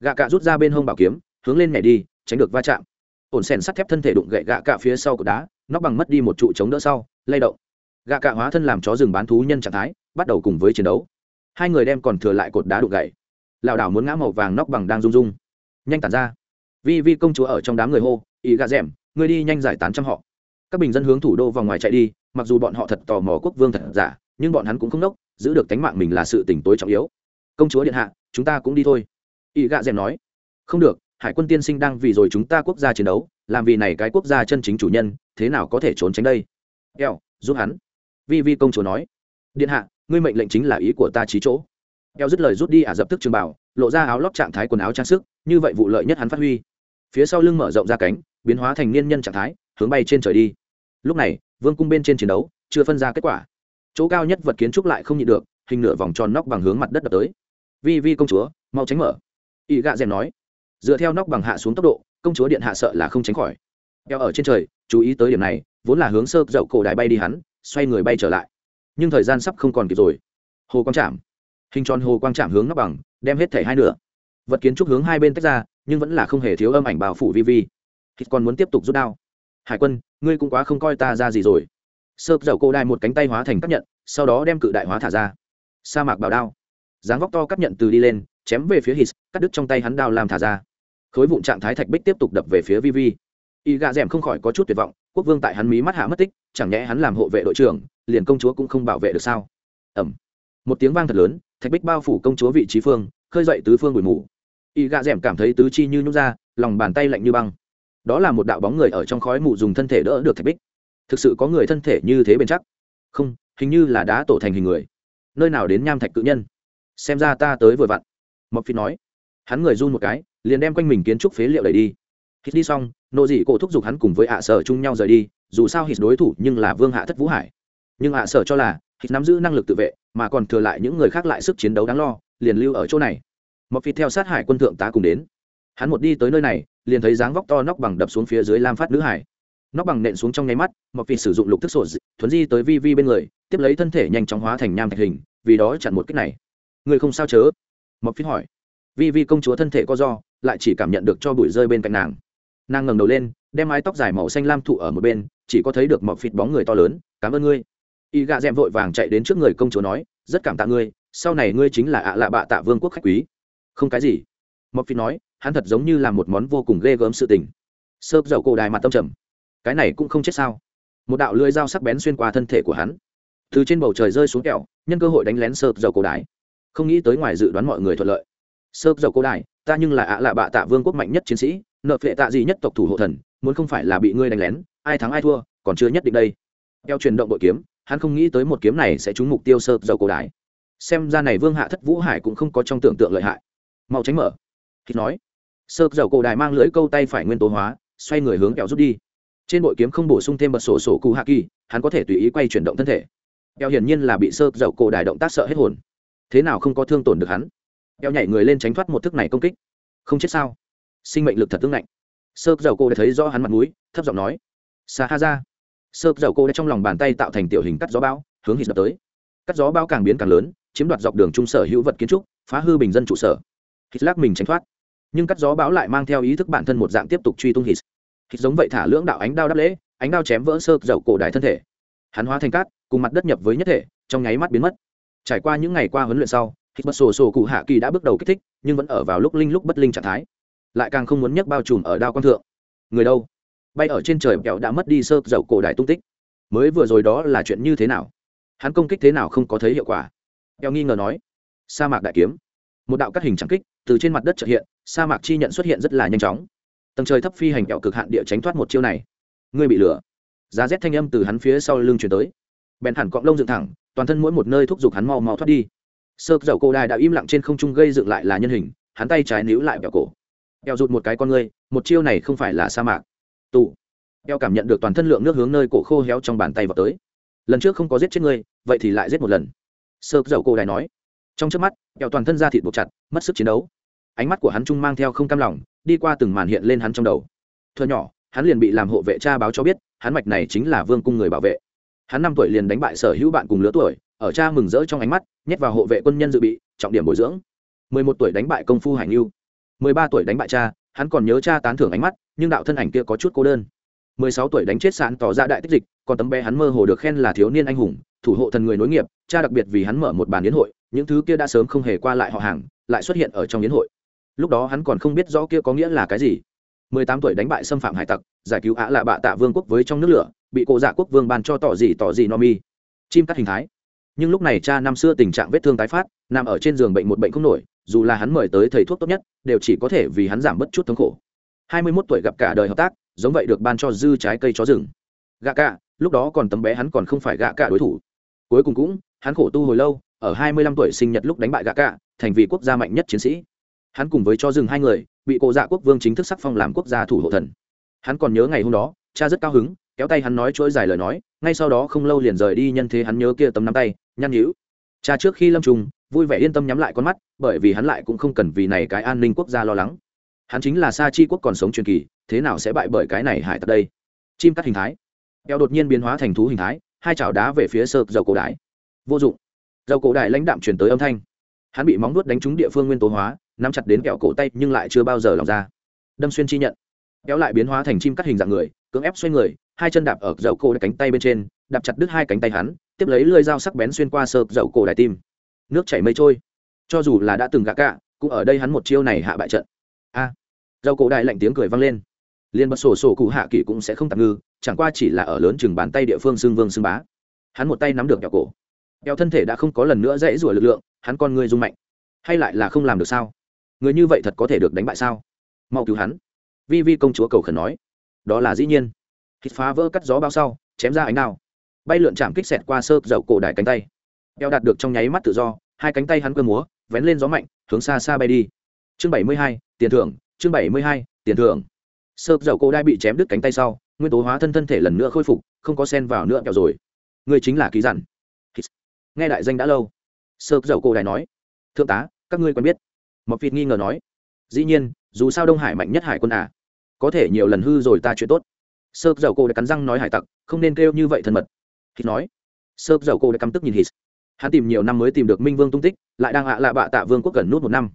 Gạ cạ rút ra bên hông bảo kiếm, hướng lên nhảy đi, tránh được va chạm. Ổn sen sắt thép thân thể đụng gậy gạ cạ phía sau của đá nóc bằng mất đi một trụ chống đỡ sau, lay động. Gạ cạ hóa thân làm chó rừng bán thú nhân trạng thái, bắt đầu cùng với chiến đấu. Hai người đem còn thừa lại cột đá đụng gậy. Lảo đảo muốn ngã màu vàng nóc bằng đang rung rung. Nhanh tản ra vi vi công chúa ở trong đám người hô, ý gà rèm người đi nhanh giải tán trăm họ. Các bình dân hướng thủ đô vòng ngoài chạy đi, mặc dù bọn họ thật tò mò quốc vương thật giả, nhưng bọn hắn cũng không đốc giữ được tánh mạng mình là sự tỉnh tối trọng yếu. Công chúa điện hạ, chúng ta cũng đi thôi. Ý Gà rèm nói. Không được, hải quân tiên sinh đang vì rồi chúng ta quốc gia chiến đấu, làm vì này cái quốc gia chân chính chủ nhân, thế nào có thể trốn tránh đây? Eo giúp hắn. Vi vi công chúa nói. Điện hạ, ngươi mệnh lệnh chính là ý của ta trí chỗ. Eo dứt lời rút đi ả dập tức trường bảo lộ ra áo lót trạng thái quần áo trang sức, như vậy vụ lợi nhất hắn phát huy phía sau lưng mở rộng ra cánh, biến hóa thành niên nhân trạng thái, hướng bay trên trời đi. Lúc này, vương cung bên trên chiến đấu chưa phân ra kết quả. Chỗ cao nhất vật kiến trúc lại không nhịn được, hình nửa vòng tròn nóc bằng hướng mặt đất đập tới. Vi vi công chúa, mau tránh mở. Y gạ rèm nói. Dựa theo nóc bằng hạ xuống tốc độ, công chúa điện hạ sợ là không tránh khỏi. Eo ở trên trời, chú ý tới điểm này, vốn là hướng sơ dậu cổ đài bay đi hắn, xoay người bay trở lại. Nhưng thời gian sắp không còn kịp rồi. Hồ quang trạm hình tròn hồ quang trạm hướng nóc bằng, đem hết thể hai nửa. Vật kiến trúc hướng hai bên tách ra nhưng vẫn là không hề thiếu âm ảnh bao phủ vi vi. Hít còn muốn tiếp tục rút đao. Hải quân, ngươi cũng quá không coi ta ra gì rồi. Sơ dầu cổ đai một cánh tay hóa thành cắt nhận, sau đó đem cự đại hóa thả ra. Sa mạc bảo đao. Dáng vóc to cắt nhận từ đi lên, chém về phía hít cắt đứt trong tay hắn đao làm thả ra. Khối vụn trạng thái thạch bích tiếp tục đập về phía vi vi. Y gà rèm không khỏi có chút tuyệt vọng, quốc vương tại hắn mí mắt hạ mất tích, chẳng nhẽ hắn làm hộ vệ đội trưởng, liền công chúa cũng không bảo vệ được sao? Ẩm một tiếng vang thật lớn, thạch bích bao phủ công chúa vị trí phương, khơi dậy tứ phương bụi mù y gà rèm cảm thấy tứ chi như nhút ra, lòng bàn tay lạnh như băng. Đó là một đạo bóng người ở trong khói mù dùng thân thể đỡ được thạch bích. Thực sự có người thân thể như thế bền chắc. Không, hình như là đá tổ thành hình người. Nơi nào đến nham thạch cự nhân? Xem ra ta tới vừa vặn. Mộc phi nói. Hắn người run một cái, liền đem quanh mình kiến trúc phế liệu đẩy đi. Hít đi xong nộ dị cổ thúc giục hắn cùng với ạ sở chung nhau rời đi, dù sao hít đối thủ nhưng là vương hạ thất vũ hải. Nhưng ạ sở cho là, hít nắm giữ năng lực tự vệ, mà còn thừa lại những người khác lại sức chiến đấu đáng lo, liền lưu ở chỗ này mộc phi theo sát hải quân thượng tá cùng đến. Hắn một đi tới nơi này, liền thấy dáng vóc to nóc bằng đập xuống phía dưới lam phát nữ hải. Nóc bằng nện xuống trong nháy mắt, mộc phi sử dụng lục thức sổ thuấn di tới vi vi bên người, tiếp lấy thân thể nhanh chóng hóa thành nham thạch hình, vì đó chặn một cách này. Người không sao chớ? Mộc phi hỏi. Vi vi công chúa thân thể co do, lại chỉ cảm nhận được cho bụi rơi bên cạnh nàng. Nàng ngẩng đầu lên, đem mái tóc dài màu xanh lam thụ ở một bên, chỉ có thấy được mọc phịt bóng người to lớn, cảm ơn ngươi. Y gạ d vội vàng chạy đến trước người công chúa nói, rất cảm tạ ngươi, sau này ngươi chính là ạ lạ bạ tạ vương quốc khách quý không cái gì. Mọc Phi nói, hắn thật giống như là một món vô cùng ghê gớm sự tình. Sớp dầu cổ đài mặt tâm trầm. Cái này cũng không chết sao? Một đạo lưỡi dao sắc bén xuyên qua thân thể của hắn. Từ trên bầu trời rơi xuống kẹo, nhân cơ hội đánh lén sớp dầu cổ đài. Không nghĩ tới ngoài dự đoán mọi người thuận lợi. Sớp dầu cổ đài, ta nhưng là ạ lạ bạ tạ vương quốc mạnh nhất chiến sĩ, nợ phệ tạ gì nhất tộc thủ hộ thần, muốn không phải là bị ngươi đánh lén, ai thắng ai thua, còn chưa nhất định đây. Theo chuyển động bội kiếm, hắn không nghĩ tới một kiếm này sẽ trúng mục tiêu sơ dầu cổ đài. Xem ra này vương hạ thất vũ hải cũng không có trong tưởng tượng lợi hại mau tránh mở. Hít nói. Sơ dầu cổ đài mang lưỡi câu tay phải nguyên tố hóa, xoay người hướng kẹo rút đi. Trên bội kiếm không bổ sung thêm bật sổ sổ cụ hạ kỳ, hắn có thể tùy ý quay chuyển động thân thể. Kẹo hiển nhiên là bị sơ dầu cổ đài động tác sợ hết hồn. Thế nào không có thương tổn được hắn? Kẹo nhảy người lên tránh thoát một thức này công kích. Không chết sao? Sinh mệnh lực thật tương lạnh. Sơ dầu cổ đã thấy rõ hắn mặt mũi, thấp giọng nói. Sa ha ra. Sơ dầu cổ đã trong lòng bàn tay tạo thành tiểu hình cắt gió bão, hướng hít đập tới. Cắt gió bão càng biến càng lớn, chiếm đoạt dọc đường trung sở hữu vật kiến trúc, phá hư bình dân trụ sở hít lắc mình tránh thoát. Nhưng cắt gió bão lại mang theo ý thức bản thân một dạng tiếp tục truy tung hít. Hít giống vậy thả lưỡng đạo ánh đao đáp lễ, ánh đao chém vỡ sơ dầu cổ đại thân thể. Hắn hóa thành cát, cùng mặt đất nhập với nhất thể, trong nháy mắt biến mất. Trải qua những ngày qua huấn luyện sau, hít bất sổ sổ cụ hạ kỳ đã bước đầu kích thích, nhưng vẫn ở vào lúc linh lúc bất linh trạng thái. Lại càng không muốn nhấc bao trùm ở đao quan thượng. Người đâu? Bay ở trên trời kẹo đã mất đi sơ dầu cổ đại tung tích. Mới vừa rồi đó là chuyện như thế nào? Hắn công kích thế nào không có thấy hiệu quả? Kẹo nghi ngờ nói. Sa mạc đại kiếm một đạo cắt hình trắng kích từ trên mặt đất trợ hiện, sa mạc chi nhận xuất hiện rất là nhanh chóng. Tầng trời thấp phi hành kẹo cực hạn địa tránh thoát một chiêu này. Ngươi bị lửa giá rét thanh âm từ hắn phía sau lưng chuyển tới. Bèn hẳn cọng lông dựng thẳng, toàn thân mỗi một nơi thúc giục hắn mau mau thoát đi. Sơ dầu cổ đài đã im lặng trên không trung gây dựng lại là nhân hình, hắn tay trái níu lại kẹo cổ. Kẹo rụt một cái con ngươi, một chiêu này không phải là sa mạc. Tù kẹo cảm nhận được toàn thân lượng nước hướng nơi cổ khô héo trong bàn tay vào tới. Lần trước không có giết chết ngươi, vậy thì lại giết một lần. Sơ dầu cổ đài nói trong trước mắt, kẹo toàn thân ra thịt buộc chặt, mất sức chiến đấu. Ánh mắt của hắn trung mang theo không cam lòng, đi qua từng màn hiện lên hắn trong đầu. Thơ nhỏ, hắn liền bị làm hộ vệ cha báo cho biết, hắn mạch này chính là vương cung người bảo vệ. Hắn năm tuổi liền đánh bại sở hữu bạn cùng lứa tuổi, ở cha mừng rỡ trong ánh mắt, nhét vào hộ vệ quân nhân dự bị, trọng điểm bồi dưỡng. Mười một tuổi đánh bại công phu hải ngưu mười ba tuổi đánh bại cha, hắn còn nhớ cha tán thưởng ánh mắt, nhưng đạo thân ảnh kia có chút cô đơn. Mười sáu tuổi đánh chết sán tỏ ra đại tích dịch, còn tấm bé hắn mơ hồ được khen là thiếu niên anh hùng, thủ hộ thần người nối nghiệp, cha đặc biệt vì hắn mở một bàn yến hội những thứ kia đã sớm không hề qua lại họ hàng, lại xuất hiện ở trong yến hội. Lúc đó hắn còn không biết rõ kia có nghĩa là cái gì. Mười tám tuổi đánh bại xâm phạm hải tặc, giải cứu ạ lạ bạ tạ vương quốc với trong nước lửa, bị cổ dạ quốc vương ban cho tỏ gì tỏ gì no mi. Chim cắt hình thái. Nhưng lúc này cha năm xưa tình trạng vết thương tái phát, nằm ở trên giường bệnh một bệnh không nổi, dù là hắn mời tới thầy thuốc tốt nhất, đều chỉ có thể vì hắn giảm bớt chút thống khổ. Hai mươi 21 tuổi gặp cả đời hợp tác, giống vậy được ban cho dư trái cây chó rừng. Gạ cả, lúc đó còn tấm bé hắn còn không phải gạ cả đối thủ. Cuối cùng cũng, hắn khổ tu hồi lâu ở hai mươi lăm tuổi sinh nhật lúc đánh bại gạ cả thành vị quốc gia mạnh nhất chiến sĩ. Hắn cùng với cho rừng hai người, bị cổ dạ quốc vương chính thức sắc phong làm quốc gia thủ hộ thần. Hắn còn nhớ ngày hôm đó, cha rất cao hứng, kéo tay hắn nói chuỗi dài lời nói, ngay sau đó không lâu liền rời đi nhân thế hắn nhớ kia tấm nắm tay, nhăn nhíu. cha trước khi lâm trùng, vui vẻ yên tâm nhắm lại con mắt, bởi vì hắn lại cũng không cần vì này cái an ninh quốc gia lo lắng. Hắn chính là sa chi quốc còn sống truyền kỳ, thế nào sẽ bại bởi cái này hải tặc đây? Chim cắt hình thái. Eo đột nhiên biến hóa thành thú hình thái, hai chảo đá về phía sơ dầu cổ đái. vô dụng dầu cổ đại lãnh đạm chuyển tới âm thanh. Hắn bị móng nuốt đánh trúng địa phương nguyên tố hóa, nắm chặt đến kẹo cổ tay, nhưng lại chưa bao giờ lòng ra. Đâm xuyên chi nhận. Kéo lại biến hóa thành chim cắt hình dạng người, cưỡng ép xoay người, hai chân đạp ở dầu cổ cánh tay bên trên, đạp chặt đứt hai cánh tay hắn, tiếp lấy lưỡi dao sắc bén xuyên qua sợp dầu cổ đại tim. Nước chảy mây trôi. Cho dù là đã từng gạ cạ, cũng ở đây hắn một chiêu này hạ bại trận. A. Dầu cổ đại lạnh tiếng cười vang lên. Liên bật sổ sổ cụ hạ kỳ cũng sẽ không tạm ngư, chẳng qua chỉ là ở lớn chừng bàn tay địa phương xương vương xương bá. Hắn một tay nắm được kẹo cổ eo thân thể đã không có lần nữa dễ rủa lực lượng, hắn con người rung mạnh. Hay lại là không làm được sao? Người như vậy thật có thể được đánh bại sao? Mau cứu hắn. Vi vi công chúa cầu khẩn nói. Đó là dĩ nhiên. Hít phá vỡ cắt gió bao sau, chém ra ánh nào bay lượn chạm kích xẹt qua sơ dậu cổ đài cánh tay. Eo đạt được trong nháy mắt tự do, hai cánh tay hắn cơ múa, vén lên gió mạnh, hướng xa xa bay đi. Chương bảy mươi hai, tiền thưởng, chương bảy mươi hai, tiền thưởng. Sơ dậu cổ đai bị chém đứt cánh tay sau, nguyên tố hóa thân thân thể lần nữa khôi phục, không có sen vào nữa kẹo rồi. Người chính là ký dặn nghe đại danh đã lâu. Sơ dầu cổ đài nói, thượng tá, các ngươi quen biết. Mọc vịt nghi ngờ nói, dĩ nhiên, dù sao đông hải mạnh nhất hải quân à. Có thể nhiều lần hư rồi ta chuyện tốt. Sơ dầu cô đã cắn răng nói hải tặc, không nên kêu như vậy thân mật. Hít nói sơ dầu cô đã căm tức nhìn hít. Hắn tìm nhiều năm mới tìm được minh vương tung tích, lại đang ạ lạ bạ tạ vương quốc gần nút một năm.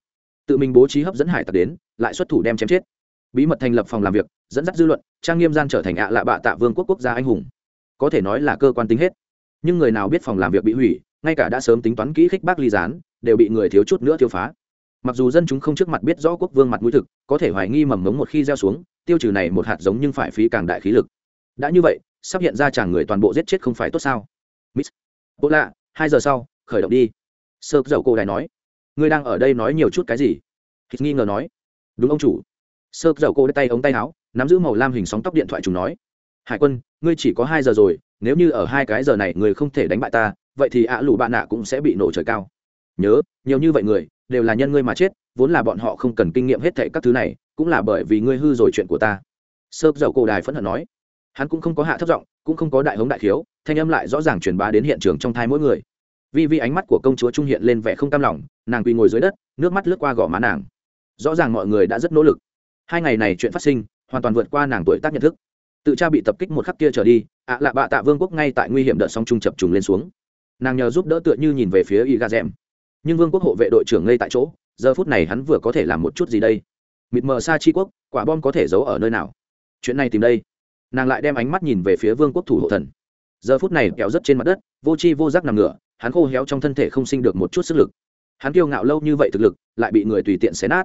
Tự mình bố trí hấp dẫn hải tặc đến, lại xuất thủ đem chém chết. Bí mật thành lập phòng làm việc, dẫn dắt dư luận, trang nghiêm gian trở thành ạ lạ bạ tạ vương quốc quốc gia anh hùng. Có thể nói là cơ quan tính hết. Nhưng người nào biết phòng làm việc bị hủy ngay cả đã sớm tính toán kỹ khích bác ly gián, đều bị người thiếu chút nữa tiêu phá. Mặc dù dân chúng không trước mặt biết rõ quốc vương mặt mũi thực, có thể hoài nghi mầm mống một khi gieo xuống, tiêu trừ này một hạt giống nhưng phải phí càng đại khí lực. Đã như vậy, sắp hiện ra chàng người toàn bộ giết chết không phải tốt sao? Miss bộ lạ hai giờ sau, khởi động đi. Sơ dầu cô đài nói. Ngươi đang ở đây nói nhiều chút cái gì? Hít nghi ngờ nói. Đúng ông chủ. Sơ dầu cô đ tay ống tay áo, nắm giữ màu lam hình sóng tóc điện thoại chúng nói. Hải quân, ngươi chỉ có hai giờ rồi, nếu như ở hai cái giờ này người không thể đánh bại ta vậy thì ạ lụ bạn nạ cũng sẽ bị nổ trời cao. Nhớ, nhiều như vậy người, đều là nhân ngươi mà chết, vốn là bọn họ không cần kinh nghiệm hết thệ các thứ này, cũng là bởi vì ngươi hư rồi chuyện của ta. Sớp dầu cổ đài phẫn hận nói. Hắn cũng không có hạ thấp giọng, cũng không có đại hống đại khiếu, thanh âm lại rõ ràng truyền bá đến hiện trường trong thai mỗi người. Vì vì ánh mắt của công chúa trung hiện lên vẻ không cam lòng, nàng quỳ ngồi dưới đất, nước mắt lướt qua gò má nàng. Rõ ràng mọi người đã rất nỗ lực. Hai ngày này chuyện phát sinh, hoàn toàn vượt qua nàng tuổi tác nhận thức. Tự cha bị tập kích một khắc kia trở đi, ạ lạ bạ tạ vương quốc ngay tại nguy hiểm đợt song trung chập trùng lên xuống nàng nhờ giúp đỡ tựa như nhìn về phía y gà rèm nhưng vương quốc hộ vệ đội trưởng ngay tại chỗ, giờ phút này hắn vừa có thể làm một chút gì đây? Mịt mờ xa chi quốc, quả bom có thể giấu ở nơi nào? Chuyện này tìm đây. Nàng lại đem ánh mắt nhìn về phía vương quốc thủ hộ thần. Giờ phút này kéo rất trên mặt đất, vô c h i vô giác nằm ngửa, hắn khô héo trong thân thể không sinh được một chút sức lực. Hắn kiêu ngạo lâu như vậy thực lực, lại bị người tùy tiện xé nát.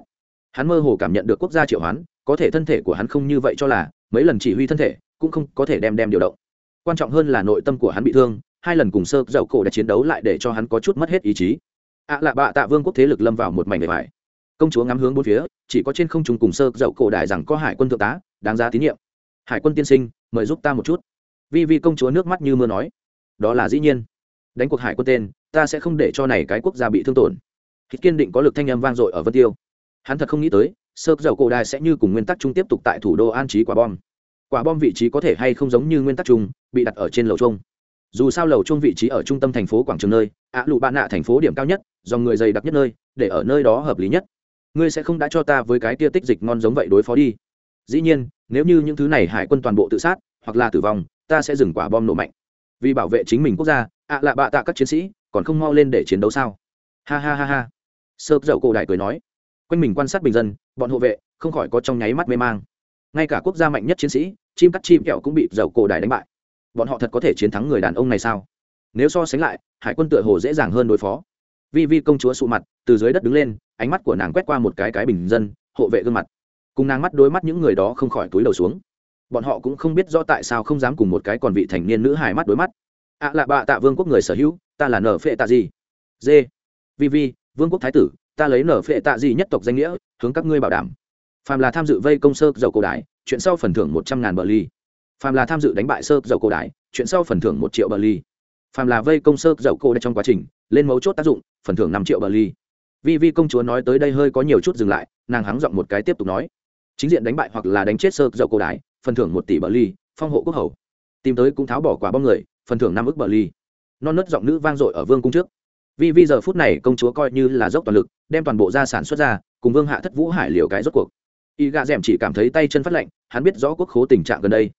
Hắn mơ hồ cảm nhận được quốc gia triệu hoán, có thể thân thể của hắn không như vậy cho là, mấy lần chỉ huy thân thể, cũng không có thể đem đem điều động. Quan trọng hơn là nội tâm của hắn bị thương hai lần cùng sơ dậu cổ đã chiến đấu lại để cho hắn có chút mất hết ý chí. Ạ lạ bạ tạ vương quốc thế lực lâm vào một mảnh bề mại công chúa ngắm hướng bốn phía, chỉ có trên không trung cùng sơ dậu cổ đại rằng có hải quân thượng tá, đáng giá tín nhiệm. Hải quân tiên sinh, mời giúp ta một chút. Vi vi công chúa nước mắt như mưa nói. Đó là dĩ nhiên. Đánh cuộc hải quân tên, ta sẽ không để cho này cái quốc gia bị thương tổn. Khi kiên định có lực thanh âm vang dội ở vân tiêu. Hắn thật không nghĩ tới, sơ dậu cổ đại sẽ như cùng nguyên tắc chung tiếp tục tại thủ đô an trí quả bom. Quả bom vị trí có thể hay không giống như nguyên tắc chung, bị đặt ở trên lầu chung dù sao lầu chung vị trí ở trung tâm thành phố quảng trường nơi, ạ lụ bạn nạ thành phố điểm cao nhất do người dày đặc nhất nơi, để ở nơi đó hợp lý nhất. Ngươi sẽ không đã cho ta với cái tia tích dịch ngon giống vậy đối phó đi. Dĩ nhiên, nếu như những thứ này hải quân toàn bộ tự sát, hoặc là tử vong, ta sẽ dừng quả bom nổ mạnh. Vì bảo vệ chính mình quốc gia, ạ lạ bạ tạ các chiến sĩ, còn không mau lên để chiến đấu sao? Ha ha ha ha. Sơ dậu cổ đại cười nói. Quanh mình quan sát bình dân, bọn hộ vệ, không khỏi có trong nháy mắt mê mang. Ngay cả quốc gia mạnh nhất chiến sĩ, chim cắt chim kẹo cũng bị dậu cổ đại đánh bại bọn họ thật có thể chiến thắng người đàn ông này sao? Nếu so sánh lại hải quân tựa hồ dễ dàng hơn đối phó. Vi vi công chúa sụ mặt từ dưới đất đứng lên ánh mắt của nàng quét qua một cái cái bình dân hộ vệ gương mặt. Cùng nàng mắt đôi mắt những người đó không khỏi túi đầu xuống. Bọn họ cũng không biết rõ tại sao không dám cùng một cái còn vị thành niên nữ hài mắt đối mắt. Ạ à là bạ tạ vương quốc người sở hữu ta là nở phệ tạ gì? D vi vi vương quốc thái tử ta lấy nở phệ tạ gì nhất tộc danh nghĩa hướng các ngươi bảo đảm. Phàm là tham dự vây công sơ dầu cổ đại, chuyện sau phần thưởng một trăm ngàn bờ ly phàm là tham dự đánh bại sơ dầu cổ đại, chuyện sau phần thưởng một triệu bờ ly phàm là vây công sơ dầu cổ đại trong quá trình, lên mấu chốt tác dụng, phần thưởng năm triệu bờ ly vi vi công chúa nói tới đây hơi có nhiều chút dừng lại, nàng hắng giọng một cái tiếp tục nói. Chính diện đánh bại hoặc là đánh chết sơ dầu cổ đại, phần thưởng một tỷ bờ ly phong hộ quốc hầu. Tìm tới cũng tháo bỏ quả bom người, phần thưởng năm ức bờ ly non nớt giọng nữ vang dội ở vương cung trước. Vì Vi giờ phút này công chúa coi như là dốc toàn lực, đem toàn bộ gia sản xuất ra, cùng vương hạ thất vũ hải liều cái rốt cuộc. Y gà d chỉ cảm thấy tay chân phát lạnh, hắn biết rõ quốc khố tình trạng gần đây.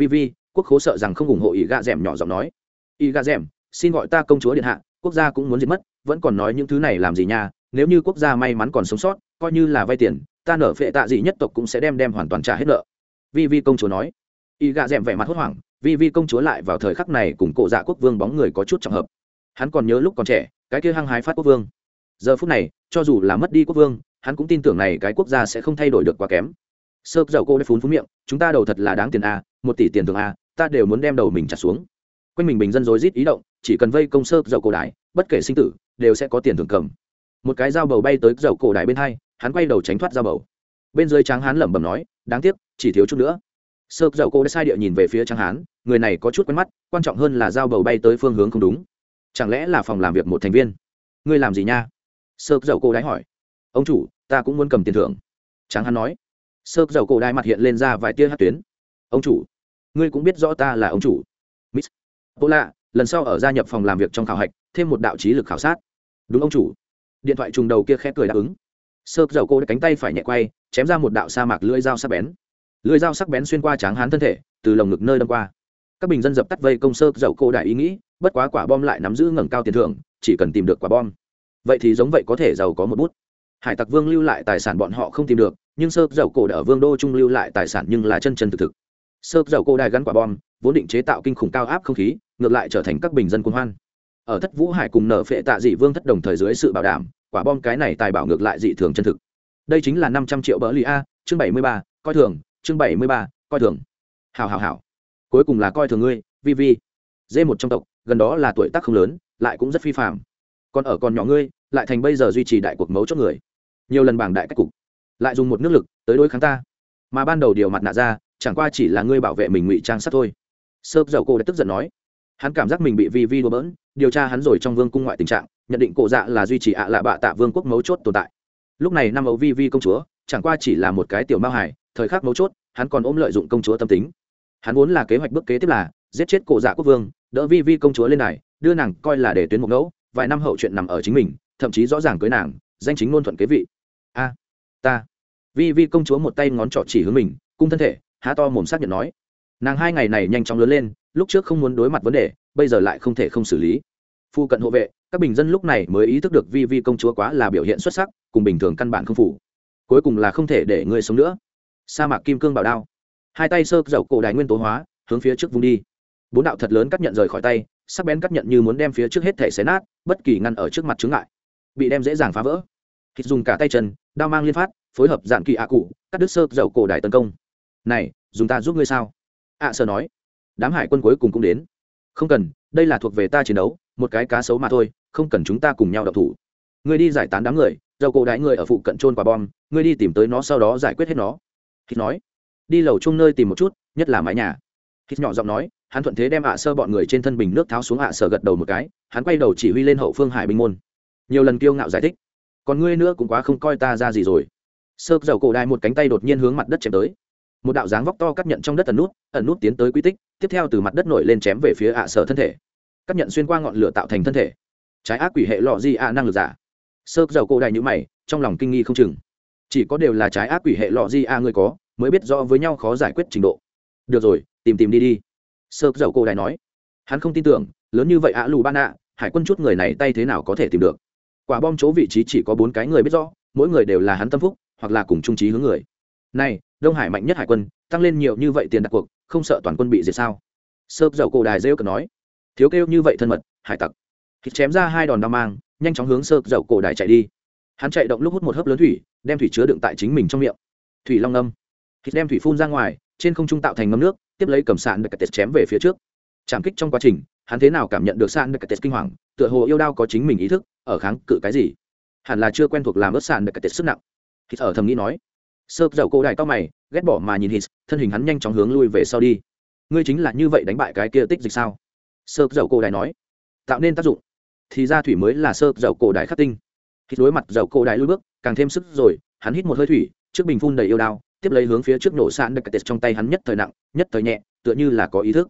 Vi Vi, quốc khố sợ rằng không ủng hộ ý gà d nhỏ giọng nói. Ý gà d xin gọi ta công chúa điện hạ quốc gia cũng muốn diệt mất vẫn còn nói những thứ này làm gì nha nếu như quốc gia may mắn còn sống sót coi như là vay tiền ta nở phệ tạ gì nhất tộc cũng sẽ đem đem hoàn toàn trả hết nợ. Vi vi công chúa nói. Y gà d vẻ mặt hốt hoảng vi vi công chúa lại vào thời khắc này cùng cổ dạ quốc vương bóng người có chút trọng hợp. Hắn còn nhớ lúc còn trẻ cái kia hăng hái phát quốc vương. Giờ phút này cho dù là mất đi quốc vương hắn cũng tin tưởng này cái quốc gia sẽ không thay đổi được quá kém. Sơ dầu cô đã phún phú miệng chúng ta đầu thật là đáng tiền à? Một tỷ tiền thường a, ta đều muốn đem đầu mình trả xuống. Quanh mình bình dân rối rít ý động, chỉ cần vây công sơ dầu cổ đại bất kể sinh tử, đều sẽ có tiền thưởng cầm. Một cái dao bầu bay tới dầu cổ đại bên hai, hắn quay đầu tránh thoát dao bầu. Bên dưới tráng hán lẩm bẩm nói, đáng tiếc, chỉ thiếu chút nữa. Sơ dậu cổ đã sai địa nhìn về phía tráng hán, người này có chút quen mắt, quan trọng hơn là dao bầu bay tới phương hướng không đúng. Chẳng lẽ là phòng làm việc một thành viên? Ngươi làm gì nha? Sơ dậu cổ đại hỏi. Ông chủ, ta cũng muốn cầm tiền thưởng. Tráng hán nói. Sơ dậu cổ đại mặt hiện lên ra vài tia hát tuyến ông chủ. Ngươi cũng biết rõ ta là ông chủ. Miss bô lạ lần sau ở gia nhập phòng làm việc trong khảo hạch, thêm một đạo trí lực khảo sát. Đúng ông chủ. Điện thoại trùng đầu kia khẽ cười đáp ứng. Sơ dậu cô cánh tay phải nhẹ quay, chém ra một đạo sa mạc lưỡi dao sắc bén. Lưỡi dao sắc bén xuyên qua tráng hán thân thể, từ lồng ngực nơi đâm qua. Các bình dân dập tắt vây công sơ dậu cô đại ý nghĩ, bất quá quả bom lại nắm giữ ngẩng cao tiền thưởng, chỉ cần tìm được quả bom. Vậy thì giống vậy có thể giàu có một bút. Hải tặc vương lưu lại tài sản bọn họ không tìm được, nhưng sơ dậu cổ ở vương đô trung lưu lại tài sản nhưng là chân chân thực thực sơ dầu cô đài gắn quả bom, vốn định chế tạo kinh khủng cao áp không khí, ngược lại trở thành các bình dân quân hoan. Ở thất vũ hải cùng nở phệ tạ dị vương thất đồng thời dưới sự bảo đảm, quả bom cái này tài bảo ngược lại dị thường chân thực. Đây chính là năm trăm triệu bỡ lì a, chương bảy mươi ba, coi thường, chương bảy mươi ba, coi thường. Hào hào hào cuối cùng là coi thường ngươi, vi vi. Dê một trong tộc, gần đó là tuổi tác không lớn, lại cũng rất phi phạm còn ở còn nhỏ ngươi, lại thành bây giờ duy trì đại cuộc mấu chốt người. Nhiều lần bảng đại cách cục. Lại dùng một nước lực, tới đối kháng ta. Mà ban đầu điều mặt nạ ra chẳng qua chỉ là ngươi bảo vệ mình ngụy trang sắt thôi. Sơ dầu cô đã tức giận nói, hắn cảm giác mình bị vi vi đùa bỡn, điều tra hắn rồi trong vương cung ngoại tình trạng, nhận định cổ dạ là duy trì ạ lạ bạ tạ vương quốc mấu chốt tồn tại. Lúc này năm ấu vi vi công chúa, chẳng qua chỉ là một cái tiểu mao hải thời khắc mấu chốt, hắn còn ôm lợi dụng công chúa tâm tính. Hắn vốn là kế hoạch bước kế tiếp là, giết chết cổ dạ quốc vương, đỡ vi vi công chúa lên này, đưa nàng coi là để tuyến một ngẫu, vài năm hậu chuyện nằm ở chính mình, thậm chí rõ ràng cưới nàng, danh chính ngôn thuận kế vị. A, ta. Vi vi công chúa một tay ngón trỏ chỉ hướng mình, cung thân thể há to mồm xác nhận nói. Nàng hai ngày này nhanh chóng lớn lên, lúc trước không muốn đối mặt vấn đề, bây giờ lại không thể không xử lý. Phu cận hộ vệ, các bình dân lúc này mới ý thức được vi vi công chúa quá là biểu hiện xuất sắc, cùng bình thường căn bản không phủ cuối cùng là không thể để ngươi sống nữa. Sa mạc kim cương bảo đao. Hai tay sơ dậu cổ đài nguyên tố hóa, hướng phía trước vung đi. Bốn đạo thật lớn cắt nhận rời khỏi tay, sắc bén cắt nhận như muốn đem phía trước hết thể xé nát, bất kỳ ngăn ở trước mặt chướng ngại. Bị đem dễ dàng phá vỡ. Thịt dùng cả tay chân, đao mang liên phát, phối hợp dạn kỳ ạ cụ, cắt đứt sơ dậu cổ đài tấn công này dùng ta giúp ngươi sao? Ạ à, sơ nói. Đám hải quân cuối cùng cũng đến. Không cần đây là thuộc về ta chiến đấu một cái cá sấu mà thôi không cần chúng ta cùng nhau đọc thủ. Ngươi đi giải tán đám người dầu cổ đái người ở phụ cận trôn quả bom ngươi đi tìm tới nó sau đó giải quyết hết nó. Hít nói. Đi lầu chung nơi tìm một chút nhất là mái nhà. Hít nhỏ giọng nói hắn thuận thế đem ạ sơ bọn người trên thân bình nước tháo xuống ạ sở gật đầu một cái hắn quay đầu chỉ huy lên hậu phương hải binh môn. Nhiều lần kiêu ngạo giải thích. Còn ngươi nữa cũng quá không coi ta ra gì rồi. Sơ dầu cổ đài một cánh tay đột nhiên hướng mặt đất chém tới một đạo dáng vóc to cắt nhận trong đất ẩn nút ẩn nút tiến tới quy tích, tiếp theo từ mặt đất nổi lên chém về phía ạ sở thân thể. Cắt nhận xuyên qua ngọn lửa tạo thành thân thể. Trái ác quỷ hệ lọ di a năng lực giả. Sơ dầu cổ đại nhữ mày, trong lòng kinh nghi không chừng. Chỉ có đều là trái ác quỷ hệ lọ di a người có, mới biết rõ với nhau khó giải quyết trình độ. Được rồi, tìm tìm đi đi. Sơ dầu cổ đại nói. Hắn không tin tưởng, lớn như vậy ạ lù ban ạ, hải quân chút người này tay thế nào có thể tìm được. Quả bom chỗ vị trí chỉ có bốn cái người biết rõ, mỗi người đều là hắn tâm phúc, hoặc là cùng trung trí hướng người. Này đông hải mạnh nhất hải quân, tăng lên nhiều như vậy tiền đặt cuộc, không sợ toàn quân bị diệt sao? Sơ dầu cổ đài rêu cờ nói. Thiếu kêu như vậy thân mật, hải tặc. Thịt chém ra hai đòn đao mang, nhanh chóng hướng sơ dầu cổ đài chạy đi. Hắn chạy động lúc hút một hớp lớn thủy, đem thủy chứa đựng tại chính mình trong miệng. Thủy long ngâm. Thịt đem thủy phun ra ngoài, trên không trung tạo thành ngâm nước, tiếp lấy cầm sạn được tết chém về phía trước. Chạm kích trong quá trình, hắn thế nào cảm nhận được sạn được tết kinh hoàng, tựa hồ yêu đao có chính mình ý thức, ở kháng cự cái gì? Hẳn là chưa quen thuộc làm ớt sạn được tết sức nặng. Thì ở thầm nghĩ nói. Sợp dầu cổ đại to mày, ghét bỏ mà nhìn hít thân hình hắn nhanh chóng hướng lui về sau đi. Ngươi chính là như vậy đánh bại cái kia tích dịch sao? Sợp dầu cổ đại nói. Tạo nên tác dụng. Thì ra thủy mới là sợp dầu cổ đại khắc tinh. Hít đối mặt dầu cổ đại lui bước, càng thêm sức rồi, hắn hít một hơi thủy, trước bình phun đầy yêu đao, tiếp lấy hướng phía trước nổ sạn được tết trong tay hắn nhất thời nặng, nhất thời nhẹ, tựa như là có ý thức.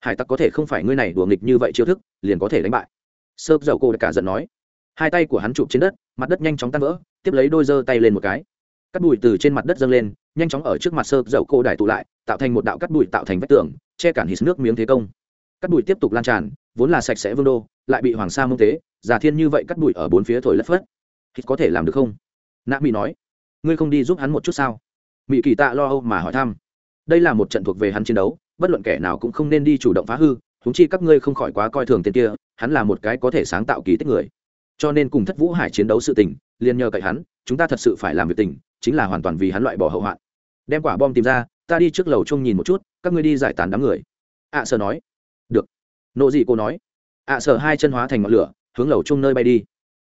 Hải tặc có thể không phải ngươi này đùa nghịch như vậy chiêu thức, liền có thể đánh bại. Sợp dầu cổ cả giận nói. Hai tay của hắn chụp trên đất, mặt đất nhanh chóng tan vỡ, tiếp lấy đôi giơ tay lên một cái cắt bụi từ trên mặt đất dâng lên, nhanh chóng ở trước mặt sơ dậu cổ đài tụ lại, tạo thành một đạo cắt bụi tạo thành vách tường, che cản hít nước miếng thế công. Cắt bụi tiếp tục lan tràn, vốn là sạch sẽ vương đô, lại bị hoàng sa mông tế, giả thiên như vậy cắt bụi ở bốn phía thổi lất phất. Hít có thể làm được không? Nạ mỹ nói. Ngươi không đi giúp hắn một chút sao? Mỹ kỳ tạ lo âu mà hỏi thăm. Đây là một trận thuộc về hắn chiến đấu, bất luận kẻ nào cũng không nên đi chủ động phá hư húng chi các ngươi không khỏi quá coi thường tên kia, hắn là một cái có thể sáng tạo kỳ tích người. Cho nên cùng thất vũ hải chiến đấu sự tình, liền nhờ cậy hắn, chúng ta thật sự phải làm việc tình chính là hoàn toàn vì hắn loại bỏ hậu hoạn. Đem quả bom tìm ra ta đi trước lầu chung nhìn một chút các ngươi đi giải tán đám người. Ạ à, sợ nói. Được. Nộ dị cô nói. Ạ à, sợ hai chân hóa thành ngọn lửa hướng lầu chung nơi bay đi.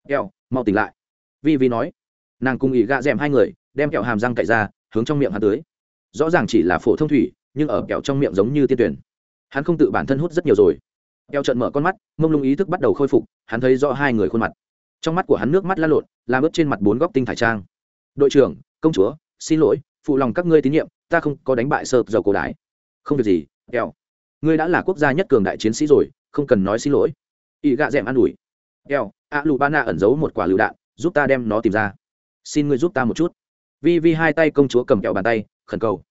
Kẹo mau tỉnh lại. Vi vi nói. Nàng cùng ỉ gạ d hai người đem kẹo hàm răng cậy ra hướng trong miệng hắn tưới rõ ràng chỉ là phổ thông thủy nhưng ở kẹo trong miệng giống như tiên tuyển. Hắn không tự bản thân hút rất nhiều rồi. Kẹo trận mở con mắt mông lung ý thức bắt đầu khôi phục hắn thấy rõ hai người khuôn mặt. Trong mắt của hắn nước mắt lan lộn làm ướt trên mặt bốn góc tinh thải trang đội trưởng, công chúa, xin lỗi, phụ lòng các ngươi tín nhiệm, ta không có đánh bại sợ dầu cổ đái không việc gì, kẹo. Ngươi đã là quốc gia nhất cường đại chiến sĩ rồi, không cần nói xin lỗi. Y gạ d ẻ m an ủi. Kẹo a lù ba na ẩn giấu một quả lựu đạn, giúp ta đem nó tìm ra. Xin ngươi giúp ta một chút. Vi vi hai tay công chúa cầm kẹo bàn tay, khẩn cầu.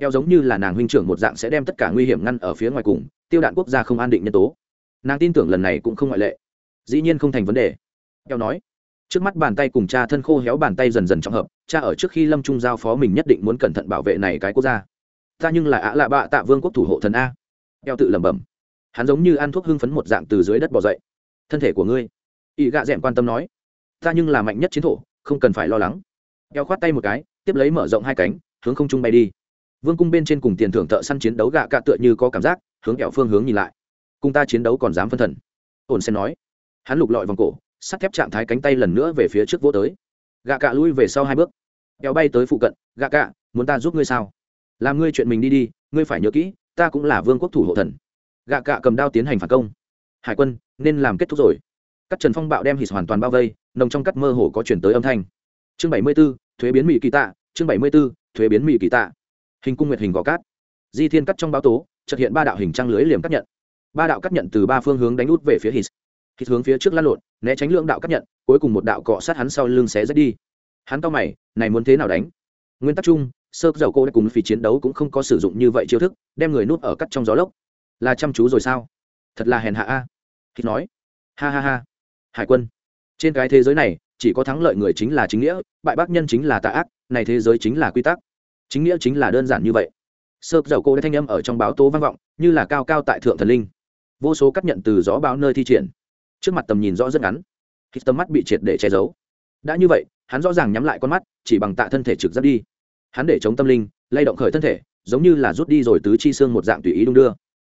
Kẹo giống như là nàng huynh trưởng một dạng sẽ đem tất cả nguy hiểm ngăn ở phía ngoài cùng, tiêu đạn quốc gia không an định nhân tố. Nàng tin tưởng lần này cũng không ngoại lệ. Dĩ nhiên không thành vấn đề. Kẹo nói trước mắt bàn tay cùng cha thân khô héo bàn tay dần dần trọng hợp, cha ở trước khi lâm trung giao phó mình nhất định muốn cẩn thận bảo vệ này cái quốc gia. Ta nhưng là ạ lạ bạ tạ vương quốc thủ hộ thần a. Eo tự lẩm bẩm. Hắn giống như ăn thuốc hưng phấn một dạng từ dưới đất bỏ dậy. Thân thể của ngươi. Ỵ gạ d quan tâm nói. Ta nhưng là mạnh nhất chiến thổ, không cần phải lo lắng. Eo khoát tay một cái, tiếp lấy mở rộng hai cánh, hướng không trung bay đi. Vương cung bên trên cùng tiền thưởng thợ săn chiến đấu gạ cạ tựa như có cảm giác, hướng kẹo phương hướng nhìn lại. Cùng ta chiến đấu còn dám phân thần. Ổn sẽ nói. Hắn lục lọi vòng cổ sắt thép trạng thái cánh tay lần nữa về phía trước vỗ tới. Gạ cạ lui về sau hai bước. Kéo bay tới phụ cận, gạ cạ, muốn ta giúp ngươi sao? Làm ngươi chuyện mình đi đi, ngươi phải nhớ kỹ, ta cũng là vương quốc thủ hộ thần. Gạ cạ cầm đao tiến hành phản công. Hải quân, nên làm kết thúc rồi. Các trần phong bạo đem hít hoàn toàn bao vây, nồng trong cắt mơ hồ có chuyển tới âm thanh. Chương bảy mươi b ố thuế biến mỹ kỳ tạ, chương bảy mươi b ố thuế biến mỹ kỳ tạ. Hình cung nguyệt hình gò cát. Di thiên cắt trong báo tố trật hiện ba đạo hình trăng lưới liềm cắt nhận. Ba đạo cắt nhận từ ba phương hướng đánh út về phía hít hít hướng phía trước lăn lộn, né tránh lượng đạo cắt nhận, cuối cùng một đạo cọ sát hắn sau lưng xé rách đi. Hắn to mày, này muốn thế nào đánh? Nguyên tắc chung, sơ dầu cô đã cùng phi chiến đấu cũng không có sử dụng như vậy chiêu thức, đem người nuốt ở cắt trong gió lốc. Là chăm chú rồi sao? Thật là hèn hạ a. Hít nói, ha ha ha. Hải quân, trên cái thế giới này, chỉ có thắng lợi người chính là chính nghĩa, bại bác nhân chính là tà ác, này thế giới chính là quy tắc. Chính nghĩa chính là đơn giản như vậy. Sơ dầu cô đã thanh âm ở trong báo tố vang vọng, như là cao cao tại thượng thần linh. Vô số cắt nhận từ gió báo nơi thi triển trước mặt tầm nhìn rõ rất ngắn. Khi tầm mắt bị triệt để che giấu. Đã như vậy, hắn rõ ràng nhắm lại con mắt, chỉ bằng tạ thân thể trực dắt đi. Hắn để chống tâm linh, lay động khởi thân thể, giống như là rút đi rồi tứ chi xương một dạng tùy ý đung đưa.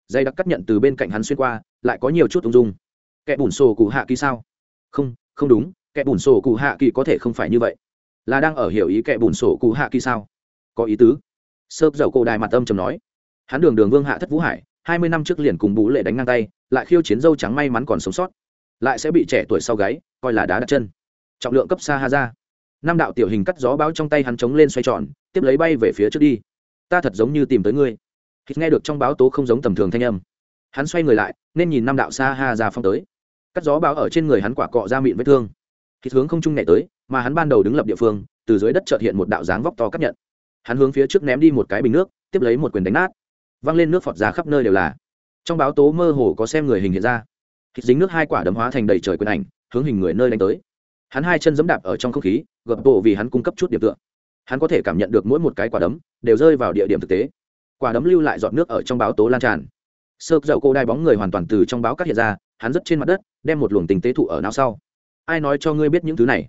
Dây đặc cắt nhận từ bên cạnh hắn xuyên qua, lại có nhiều chút ung dung. Kẻ bùn sổ cụ hạ kỳ sao? Không không đúng, kẻ bùn sổ cụ hạ kỳ có thể không phải như vậy. Là đang ở hiểu ý kẻ bùn sổ cụ hạ kỳ sao? Có ý tứ. Sớp dầu cổ đài mặt âm chầm nói. Hắn đường đường vương hạ thất vũ hải, hai mươi năm trước liền cùng bú lệ đánh ngang tay, lại khiêu chiến dâu trắng may mắn còn sống sót lại sẽ bị trẻ tuổi sau gáy, coi là đá đặt chân. Trọng lượng cấp xa ha ra năm đạo tiểu hình cắt gió báo trong tay hắn chống lên xoay tròn, tiếp lấy bay về phía trước đi. Ta thật giống như tìm tới ngươi. Hít nghe được trong báo tố không giống tầm thường thanh âm, hắn xoay người lại, nên nhìn năm đạo xa ha ra phong tới. Cắt gió báo ở trên người hắn quả cọ ra miệng vết thương. Hít hướng không trung nhảy tới, mà hắn ban đầu đứng lập địa phương, từ dưới đất chợt hiện một đạo dáng vóc to cắt nhận hắn hướng phía trước ném đi một cái bình nước, tiếp lấy một quyền đánh nát. Văng lên nước phọt ra khắp nơi đều là. Trong báo tố mơ hồ có xem người hình hiện ra hít dính nước hai quả đấm hóa thành đầy trời quyền ảnh, hướng hình người nơi đánh tới. Hắn hai chân giẫm đạp ở trong không khí gập bộ vì hắn cung cấp chút điểm tựa. Hắn có thể cảm nhận được mỗi một cái quả đấm đều rơi vào địa điểm thực tế. Quả đấm lưu lại giọt nước ở trong báo tố lan tràn. Sơ dậu cô đai bóng người hoàn toàn từ trong báo cắt hiện ra, hắn rất trên mặt đất, đem một luồng tình tế thụ ở não sau. Ai nói cho ngươi biết những thứ này?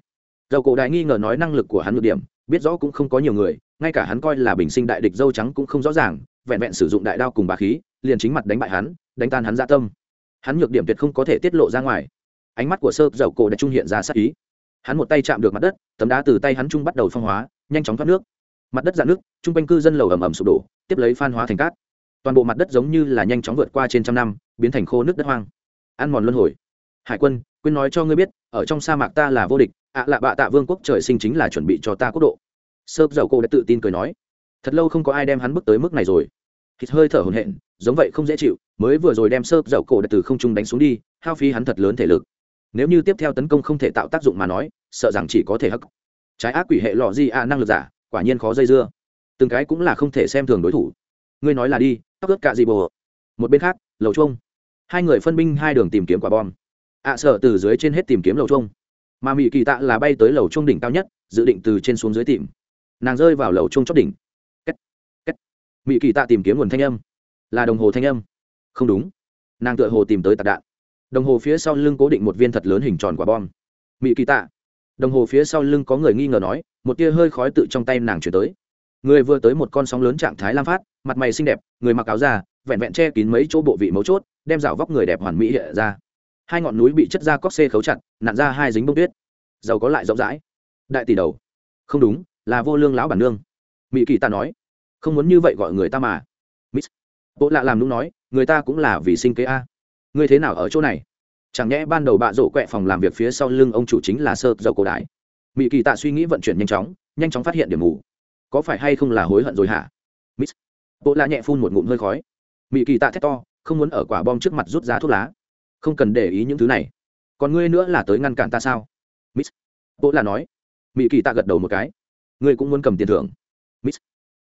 Dậu cổ đại nghi ngờ nói năng lực của hắn ngược điểm, biết rõ cũng không có nhiều người, ngay cả hắn coi là bình sinh đại địch dâu trắng cũng không rõ ràng, vẹn vẹn sử dụng đại đao cùng bà khí, liền chính mặt đánh bại hắn, đánh tan hắn dạ tâm hắn nhược điểm tuyệt không có thể tiết lộ ra ngoài. Ánh mắt của sơ dầu cổ đã trung hiện ra sát ý. Hắn một tay chạm được mặt đất, tấm đá từ tay hắn trung bắt đầu phong hóa, nhanh chóng thoát nước. Mặt đất dạn nước, trung quanh cư dân lầu ầm ầm sụp đổ, tiếp lấy phan hóa thành cát. Toàn bộ mặt đất giống như là nhanh chóng vượt qua trên trăm năm, biến thành khô nước đất hoang. Ăn mòn luân hồi. Hải quân quyên nói cho ngươi biết, ở trong sa mạc ta là vô địch, ạ lạ bạ tạ vương quốc trời sinh chính là chuẩn bị cho ta quốc độ. Sơ dầu cô đã tự tin cười nói. Thật lâu không có ai đem hắn bước tới mức này rồi thịt hơi thở hồn hện giống vậy không dễ chịu, mới vừa rồi đem sơ dầu cổ đệ từ không trung đánh xuống đi, hao phí hắn thật lớn thể lực. Nếu như tiếp theo tấn công không thể tạo tác dụng mà nói, sợ rằng chỉ có thể hắc. Trái ác quỷ hệ lọ di a à, năng lực giả, quả nhiên khó dây dưa. Từng cái cũng là không thể xem thường đối thủ. Ngươi nói là đi, tóc ướt cạ gì bồ một bên khác, lầu chuông. Hai người phân binh hai đường tìm kiếm quả bom. Ạ sợ từ dưới trên hết tìm kiếm lầu chuông. Mà mỹ kỳ tạ là bay tới lầu chuông đỉnh cao nhất, dự định từ trên xuống dưới tìm. Nàng rơi vào lầu chuông chót đỉnh mỹ kỳ tạ tìm kiếm nguồn thanh âm. Là đồng hồ thanh âm. Không đúng. Nàng tựa hồ tìm tới tạc đạn. Đồng hồ phía sau lưng cố định một viên thật lớn hình tròn quả bom. Mỹ kỳ tạ. Đồng hồ phía sau lưng có người nghi ngờ nói một tia hơi khói tự trong tay nàng chuyển tới. Người vừa tới một con sóng lớn trạng thái lam phát mặt mày xinh đẹp người mặc áo già, vẹn vẹn che kín mấy chỗ bộ vị mấu chốt đem rào vóc người đẹp hoàn mỹ hiện ra. Hai ngọn núi bị chất da cóc xê khấu chặt nặn ra hai dính bông tuyết. Giàu có lại rộng rãi. Đại tỷ đầu. Không đúng là vô lương lão bản nương. Mỹ kỳ ta nói không muốn như vậy gọi người ta mà. Miss bộ lạ làm đúng nói, người ta cũng là vì sinh kế a. Ngươi thế nào ở chỗ này? Chẳng nhẽ ban đầu bạ rổ quẹ phòng làm việc phía sau lưng ông chủ chính là sơ dầu cổ đại. Mỹ kỳ tạ suy nghĩ vận chuyển nhanh chóng nhanh chóng phát hiện điểm mù. Có phải hay không là hối hận rồi hả? Miss bộ lạ nhẹ phun một ngụm hơi khói. Mỹ kỳ tạ thét to, không muốn ở quả bom trước mặt rút ra thuốc lá. Không cần để ý những thứ này. Còn ngươi nữa là tới ngăn cản ta sao? Miss bộ là nói. Mỹ kỳ tạ gật đầu một cái. Ngươi cũng muốn cầm tiền thưởng. Miss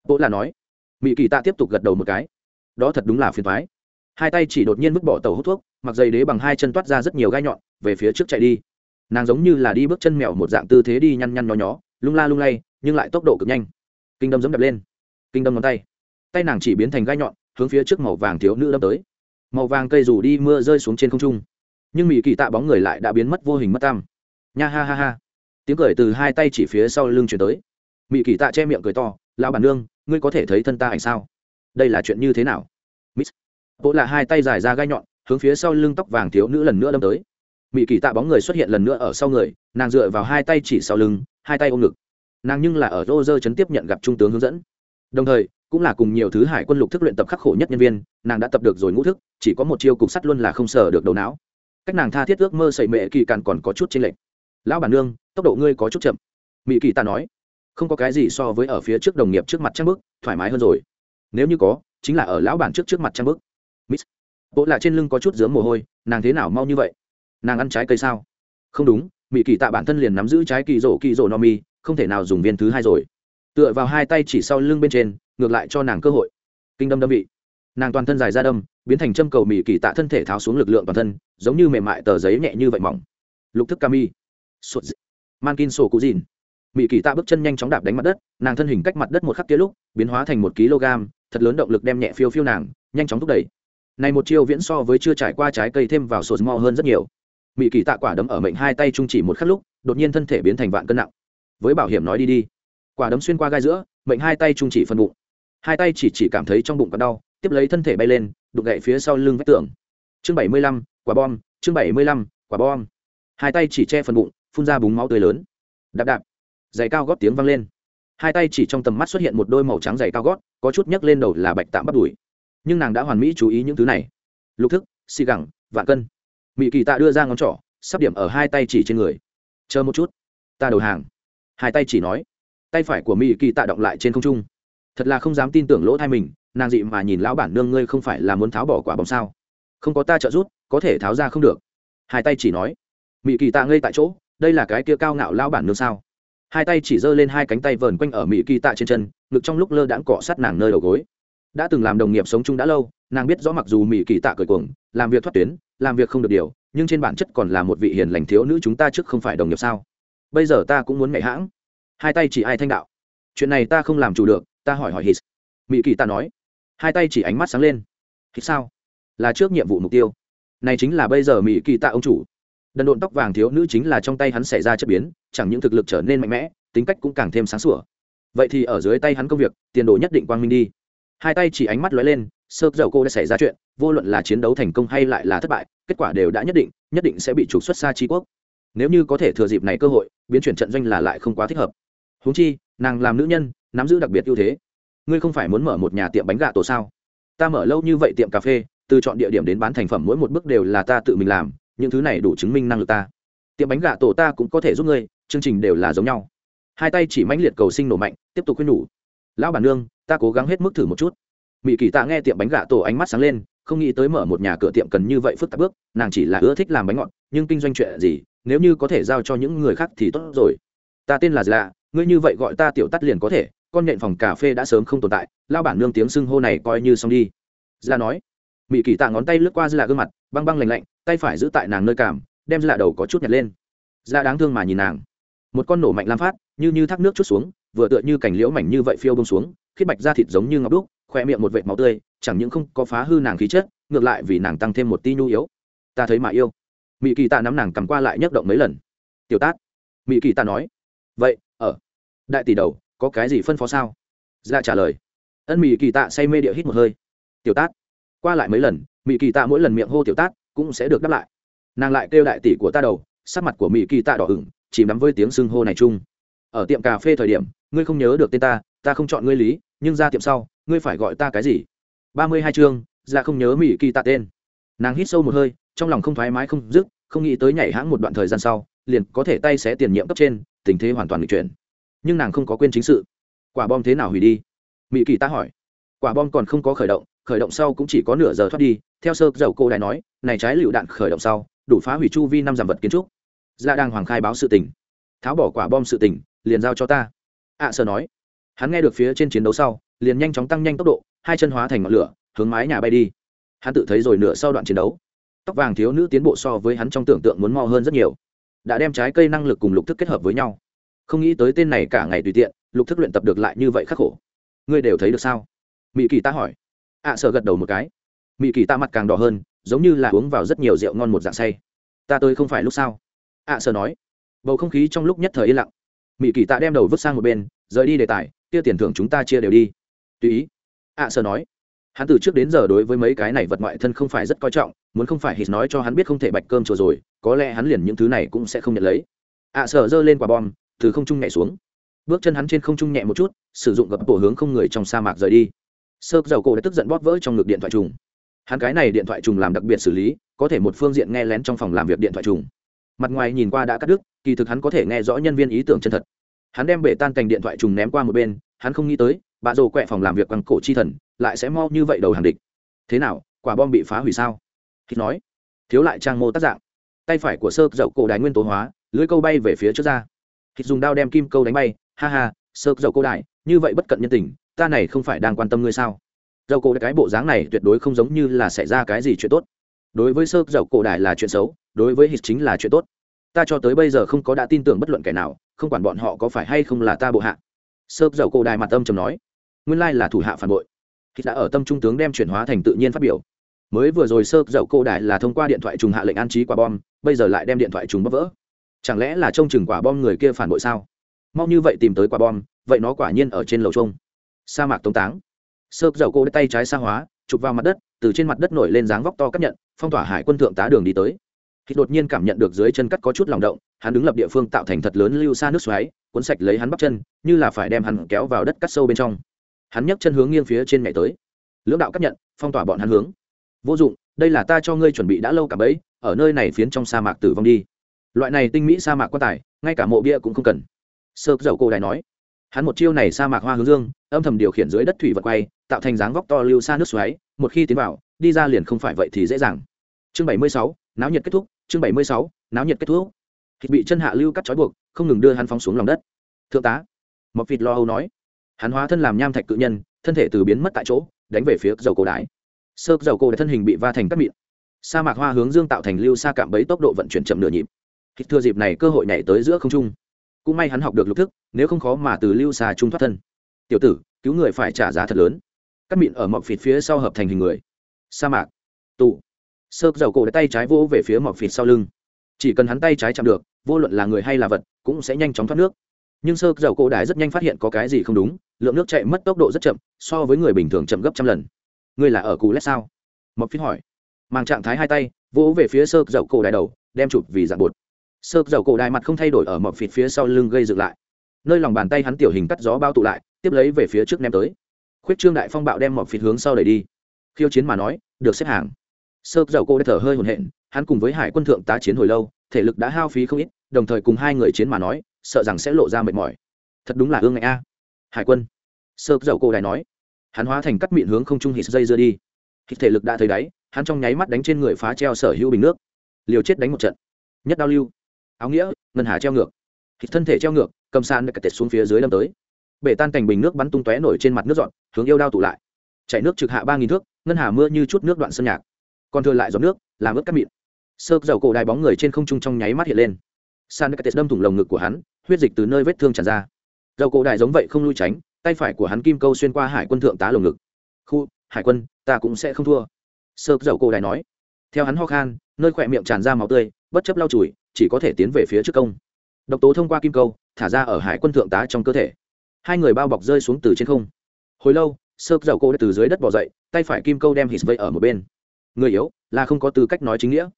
bộ là nói. Mỹ kỳ tạ tiếp tục gật đầu một cái. Đó thật đúng là phiền thoái hai tay chỉ đột nhiên vứt bỏ tàu hút thuốc, mặc dây đế bằng hai chân toát ra rất nhiều gai nhọn, về phía trước chạy đi. Nàng giống như là đi bước chân mèo một dạng tư thế đi nhăn nhăn nhó nhó, lung la lung lay, nhưng lại tốc độ cực nhanh. Kinh đâm giẫm đập lên. Kinh đâm ngón tay. Tay nàng chỉ biến thành gai nhọn, hướng phía trước màu vàng thiếu nữ đâm tới. Màu vàng cây rủ đi mưa rơi xuống trên không trung. Nhưng mỹ kỳ tạ bóng người lại đã biến mất vô hình mất tăm. Nha ha ha ha. Tiếng cười từ hai tay chỉ phía sau lưng chuyển tới. Mỹ kỳ tạ che miệng cười to, lão bản nương ngươi có thể thấy thân ta ảnh sao? Đây là chuyện như thế nào? Miss. Bộ là hai tay dài ra gai nhọn, hướng phía sau lưng tóc vàng thiếu nữ lần nữa đâm tới. Mỹ kỳ tạ bóng người xuất hiện lần nữa ở sau người, nàng dựa vào hai tay chỉ sau lưng, hai tay ôm ngực. Nàng nhưng là ở rô rơ chấn tiếp nhận gặp trung tướng hướng dẫn. Đồng thời, cũng là cùng nhiều thứ hải quân lục thức luyện tập khắc khổ nhất nhân viên, nàng đã tập được rồi ngũ thức, chỉ có một chiêu cục sắt luôn là không sờ được đầu não. Cách nàng tha thiết ước mơ sậy mệ kỳ càn còn có chút chênh lệch. Lão bản nương, tốc độ ngươi có chút chậm. Mỹ kỳ ta nói không có cái gì so với ở phía trước đồng nghiệp trước mặt trang bức, thoải mái hơn rồi. Nếu như có, chính là ở lão bản trước trước mặt trang bức. Miss, bộ lạ trên lưng có chút dướng mồ hôi, nàng thế nào mau như vậy? Nàng ăn trái cây sao? Không đúng, mỹ kỳ tạ bản thân liền nắm giữ trái kỳ rổ kỳ rổ no mi, không thể nào dùng viên thứ hai rồi. Tựa vào hai tay chỉ sau lưng bên trên, ngược lại cho nàng cơ hội. Kinh đâm đâm bị. Nàng toàn thân dài ra đâm, biến thành châm cầu mỹ kỳ tạ thân thể tháo xuống lực lượng toàn thân, giống như mềm mại tờ giấy nhẹ như vậy mỏng. Lục thức kami. Sụt man kin sổ cụ dìn mỹ kỳ tạ bước chân nhanh chóng đạp đánh mặt đất, nàng thân hình cách mặt đất một khắc kia lúc, biến hóa thành một kg thật lớn động lực đem nhẹ phiêu phiêu nàng, nhanh chóng thúc đẩy. Này một chiêu viễn so với chưa trải qua trái cây thêm vào sột mò hơn rất nhiều. Mỹ kỳ tạ quả đấm ở mệnh hai tay trung chỉ một khắc lúc, đột nhiên thân thể biến thành vạn cân nặng. Với bảo hiểm nói đi đi. Quả đấm xuyên qua gai giữa, mệnh hai tay trung chỉ phân bụng. Hai tay chỉ chỉ cảm thấy trong bụng còn đau, tiếp lấy thân thể bay lên, đục gậy phía sau lưng vách tường. Chương bảy mươi lăm, quả bom, chương bảy mươi lăm, quả bom. Hai tay chỉ che phần bụng, phun ra búng máu tươi lớn. Đạp đạp giày cao gót tiếng vang lên. Hai tay chỉ trong tầm mắt xuất hiện một đôi màu trắng giày cao gót, có chút nhấc lên đầu là bạch tạm bắt đùi. Nhưng nàng đã hoàn mỹ chú ý những thứ này. Lục thức xì gẳng, vạn cân. Mỹ kỳ tạ đưa ra ngón trỏ, sắp điểm ở hai tay chỉ trên người. Chờ một chút. Ta đầu hàng. Hai tay chỉ nói. Tay phải của mỹ kỳ tạ động lại trên không trung. Thật là không dám tin tưởng lỗ thai mình, nàng dị mà nhìn lão bản nương ngươi không phải là muốn tháo bỏ quả bóng sao? Không có ta trợ giúp, có thể tháo ra không được. Hai tay chỉ nói. Mỹ kỳ tạ ngây tại chỗ, đây là cái kia cao ngạo lão bản nương sao? Hai tay chỉ giơ lên hai cánh tay vờn quanh ở mỹ kỳ tạ trên chân, ngực trong lúc lơ đãng cọ sát nàng nơi đầu gối. Đã từng làm đồng nghiệp sống chung đã lâu, nàng biết rõ mặc dù mỹ kỳ tạ cởi cuồng, làm việc thoát tuyến, làm việc không được điều, nhưng trên bản chất còn là một vị hiền lành thiếu nữ chúng ta trước không phải đồng nghiệp sao? Bây giờ ta cũng muốn mẹ hãng. Hai tay chỉ ai thanh đạo. Chuyện này ta không làm chủ được, ta hỏi hỏi hít. Mỹ kỳ tạ nói. Hai tay chỉ ánh mắt sáng lên. Hít sao? Là trước nhiệm vụ mục tiêu. Này chính là bây giờ mỹ kỳ tạ ông chủ đần độn tóc vàng thiếu nữ chính là trong tay hắn xảy ra chất biến, chẳng những thực lực trở nên mạnh mẽ, tính cách cũng càng thêm sáng sủa. Vậy thì ở dưới tay hắn công việc, tiền đồ nhất định quang minh đi. Hai tay chỉ ánh mắt lóe lên sơ dầu cô đã xảy ra chuyện, vô luận là chiến đấu thành công hay lại là thất bại, kết quả đều đã nhất định nhất định sẽ bị trục xuất xa tri quốc. Nếu như có thể thừa dịp này cơ hội, biến chuyển trận doanh là lại không quá thích hợp. Húng chi, nàng làm nữ nhân, nắm giữ đặc biệt ưu thế. Ngươi không phải muốn mở một nhà tiệm bánh gà tổ sao? Ta mở lâu như vậy tiệm cà phê, từ chọn địa điểm đến bán thành phẩm mỗi một bước đều là ta tự mình làm những thứ này đủ chứng minh năng lực ta. Tiệm bánh gà tổ ta cũng có thể giúp ngươi, chương trình đều là giống nhau. Hai tay chỉ mãnh liệt cầu sinh nổ mạnh, tiếp tục khuyên nhủ. Lão bản nương, ta cố gắng hết mức thử một chút. Mỹ kỳ tạ nghe tiệm bánh gà tổ ánh mắt sáng lên, không nghĩ tới mở một nhà cửa tiệm cần như vậy phức tạp bước, nàng chỉ là ưa thích làm bánh ngọt, nhưng kinh doanh chuyện gì, nếu như có thể giao cho những người khác thì tốt rồi. Ta tên là dạ ngươi như vậy gọi ta tiểu tắt liền có thể, con nhện phòng cà phê đã sớm không tồn tại lao bản nương tiếng xưng hô này coi như xong đi. Dạ nói. Mỹ kỳ tạ ngón tay lướt qua dạ gương mặt, băng băng lành lạnh tay phải giữ tại nàng nơi cảm, đem dạ đầu có chút nhặt lên. Dạ đáng thương mà nhìn nàng. Một con nổ mạnh lam phát, như như thác nước chút xuống, vừa tựa như cành liễu mảnh như vậy phiêu bông xuống khiết bạch da thịt giống như ngọc đúc, khoe miệng một vệt máu tươi, chẳng những không có phá hư nàng khí chất, ngược lại vì nàng tăng thêm một ti nhu yếu. Ta thấy mà yêu. Mỹ kỳ tạ nắm nàng cầm qua lại nhấc động mấy lần. Tiểu tát. Mỹ kỳ tạ nói. Vậy, ở. Đại tỷ đầu, có cái gì phân phó sao? Dạ trả lời. Ân mỹ kỳ tạ say mê địa hít một hơi. Tiểu tát. Qua lại mấy lần mỹ kỳ tạ mỗi lần miệng hô tiểu tát cũng sẽ được đáp lại. Nàng lại kêu đại tỷ của ta đầu, sắc mặt của mỹ kỳ tạ đỏ ửng, chìm đắm với tiếng xưng hô này chung. Ở tiệm cà phê thời điểm, ngươi không nhớ được tên ta ta không chọn ngươi lý, nhưng ra tiệm sau, ngươi phải gọi ta cái gì? Ba mươi hai chương, ra không nhớ mỹ kỳ tạ tên. Nàng hít sâu một hơi, trong lòng không thoải mái không dứt, không nghĩ tới nhảy hãng một đoạn thời gian sau, liền có thể tay sẽ tiền nhiệm cấp trên, tình thế hoàn toàn lịch chuyển. Nhưng nàng không có quên chính sự. Quả bom thế nào hủy đi? Mỹ kỳ ta hỏi. Quả bom còn không có khởi động khởi động sau cũng chỉ có nửa giờ thoát đi theo sơ dầu cô đài nói này trái lựu đạn khởi động sau đủ phá hủy chu vi năm dặm vật kiến trúc. Dạ Gia đang hoàng khai báo sự tình. Tháo bỏ quả bom sự tình liền giao cho ta. Ạ à, sơ nói. Hắn nghe được phía trên chiến đấu sau liền nhanh chóng tăng nhanh tốc độ hai chân hóa thành ngọn lửa hướng mái nhà bay đi. Hắn tự thấy rồi nửa sau đoạn chiến đấu. Tóc vàng thiếu nữ tiến bộ so với hắn trong tưởng tượng muốn mo hơn rất nhiều. Đã đem trái cây năng lực cùng lục thức kết hợp với nhau. Không nghĩ tới tên này cả ngày tùy tiện lục thức luyện tập được lại như vậy khắc khổ. Ngươi đều thấy được sao? Mỹ kỳ ta hỏi ạ à, sợ gật đầu một cái. Mỹ kỳ ta mặt càng đỏ hơn giống như là uống vào rất nhiều rượu ngon một dạng say. Ta tới không phải lúc sao ạ à, sợ nói. Bầu không khí trong lúc nhất thời yên lặng. Mỹ kỳ ta đem đầu vứt sang một bên rời đi đề tài kia tiền thưởng chúng ta chia đều đi. Tùy ý. Ạ à, sợ nói. Hắn từ trước đến giờ đối với mấy cái này vật ngoại thân không phải rất coi trọng muốn không phải hít nói cho hắn biết không thể bạch cơm chùa rồi có lẽ hắn liền những thứ này cũng sẽ không nhận lấy. Ạ à, sợ giơ lên quả bom từ không trung nhẹ xuống. Bước chân hắn trên không trung nhẹ một chút sử dụng gập bổ hướng không người trong sa mạc rời đi sơ dầu cổ đã tức giận bóp vỡ trong ngực điện thoại trùng. Hắn cái này điện thoại trùng làm đặc biệt xử lý có thể một phương diện nghe lén trong phòng làm việc điện thoại trùng. Mặt ngoài nhìn qua đã cắt đứt kỳ thực hắn có thể nghe rõ nhân viên ý tưởng chân thật. Hắn đem bể tan cành điện thoại trùng ném qua một bên hắn không nghĩ tới bà rồ quẹ phòng làm việc bằng cổ chi thần lại sẽ mau như vậy đầu hàng địch. Thế nào quả bom bị phá hủy sao? Khi nói thiếu lại trang mô tác dạng. Tay phải của sơ dậu cổ đài nguyên tố hóa lưới câu bay về phía trước ra. Hít dùng đao đem kim câu đánh bay ha ha sơ dậu Cổ đài, như vậy bất cận nhân tình ta này không phải đang quan tâm ngươi sao? Dậu cổ cái bộ dáng này tuyệt đối không giống như là xảy ra cái gì chuyện tốt. Đối với sơ dậu cổ đại là chuyện xấu, đối với hít chính là chuyện tốt. Ta cho tới bây giờ không có đã tin tưởng bất luận kẻ nào, không quản bọn họ có phải hay không là ta bộ hạ. Sơ dậu cổ đại mặt âm trầm nói, nguyên lai là thủ hạ phản bội. Hít đã ở tâm trung tướng đem chuyển hóa thành tự nhiên phát biểu. Mới vừa rồi sơ dậu cổ đại là thông qua điện thoại trùng hạ lệnh an trí quả bom, bây giờ lại đem điện thoại trùng bóp vỡ. Chẳng lẽ là trông chừng quả bom người kia phản bội sao? Mau như vậy tìm tới quả bom, vậy nó quả nhiên ở trên lầu trông sa mạc tống táng. Sơ dầu cô tay trái xa hóa, chụp vào mặt đất, từ trên mặt đất nổi lên dáng vóc to cấp nhận, phong tỏa hải quân thượng tá đường đi tới. Khi đột nhiên cảm nhận được dưới chân cắt có chút lòng động, hắn đứng lập địa phương tạo thành thật lớn lưu xa nước xoáy, cuốn sạch lấy hắn bắp chân, như là phải đem hắn kéo vào đất cắt sâu bên trong. Hắn nhấc chân hướng nghiêng phía trên mẹ tới. Lưỡng đạo cấp nhận, phong tỏa bọn hắn hướng. Vô dụng, đây là ta cho ngươi chuẩn bị đã lâu cả bấy, ở nơi này phiến trong sa mạc tử vong đi. Loại này tinh mỹ sa mạc quan tài, ngay cả mộ bia cũng không cần. Sơ dầu cô đài nói hắn một chiêu này sa mạc hoa hướng dương, âm thầm điều khiển dưới đất thủy vật quay, tạo thành dáng vóc to lưu xa nước xoáy, một khi tiến vào, đi ra liền không phải vậy thì dễ dàng. Chương bảy mươi sáu, náo nhiệt kết thúc, chương bảy mươi sáu, náo nhiệt kết thúc. Thịt bị chân hạ lưu cắt trói buộc, không ngừng đưa hắn phóng xuống lòng đất. Thượng tá mọc vịt lo âu nói, hắn hóa thân làm nham thạch cự nhân, thân thể từ biến mất tại chỗ, đánh về phía dầu cổ đái sơ dầu cổ đái thân hình bị va thành cắt mịn. Sa mạc hoa hướng dương tạo thành lưu xa cạm bấy tốc độ vận chuyển chậm nửa nhịp. Thịt thừa dịp này cơ hội nhảy tới giữa không trung cũng may hắn học được lục thức, nếu không khó mà từ lưu xa trung thoát thân. Tiểu tử, cứu người phải trả giá thật lớn. Cắt mịn ở mọc phịt phía sau hợp thành hình người. Sa mạc. Tụ sơ dầu cổ đã tay trái vỗ về phía mọc phịt sau lưng. Chỉ cần hắn tay trái chạm được, vô luận là người hay là vật, cũng sẽ nhanh chóng thoát nước. Nhưng sơ dầu cổ đại rất nhanh phát hiện có cái gì không đúng, lượng nước chạy mất tốc độ rất chậm, so với người bình thường chậm gấp trăm lần. Ngươi là ở cù lét sao? Mọc phịt hỏi. Mang trạng thái hai tay, vỗ về phía sơ dầu cổ đại đầu, đem chụp vì dạng bột sơ dầu cổ đài mặt không thay đổi ở mọc phịt phía sau lưng gây dựng lại. Nơi lòng bàn tay hắn tiểu hình cắt gió bao tụ lại, tiếp lấy về phía trước ném tới. Khuyết trương đại phong bạo đem mọc phịt hướng sau đẩy đi. Khiêu chiến mà nói, được xếp hàng. Sơ dầu cổ đã thở hơi hồn hện hắn cùng với hải quân thượng tá chiến hồi lâu, thể lực đã hao phí không ít, đồng thời cùng hai người chiến mà nói, sợ rằng sẽ lộ ra mệt mỏi. Thật đúng là ương ngạnh a. Hải quân. Sơ dầu cổ đài nói. Hắn hóa thành cắt mịn hướng không trung hít dây dưa đi. Hít thể lực đã thấy đáy, hắn trong nháy mắt đánh trên người phá treo sở hữu bình nước. Liều chết đánh một trận. Nhất đao lưu áo nghĩa, ngân hà treo ngược. Thịt thân thể treo ngược, cầm sàn được tệt xuống phía dưới lâm tới. Bể tan cành bình nước bắn tung tóe nổi trên mặt nước dọn, hướng yêu đao tụ lại. Chạy nước trực hạ ba nghìn thước, ngân hà mưa như chút nước đoạn sân nhạc. Còn thừa lại giọt nước, làm ướt cắt mịn. Sơ dầu cổ đài bóng người trên không trung trong nháy mắt hiện lên. San cắt đâm thủng lồng ngực của hắn, huyết dịch từ nơi vết thương tràn ra. Dầu cổ đài giống vậy không lui tránh, tay phải của hắn kim câu xuyên qua hải quân thượng tá lồng ngực. Khu, hải quân, ta cũng sẽ không thua. Sơ dầu cổ đài nói. Theo hắn ho khan nơi khỏe miệng tràn ra máu tươi, bất chấp lau chùi, chỉ có thể tiến về phía trước công. Độc tố thông qua kim câu, thả ra ở hải quân thượng tá trong cơ thể. Hai người bao bọc rơi xuống từ trên không. Hồi lâu sơ dầu cô đã từ dưới đất bỏ dậy, tay phải kim câu đem hít vây ở một bên. Người yếu, là không có tư cách nói chính nghĩa.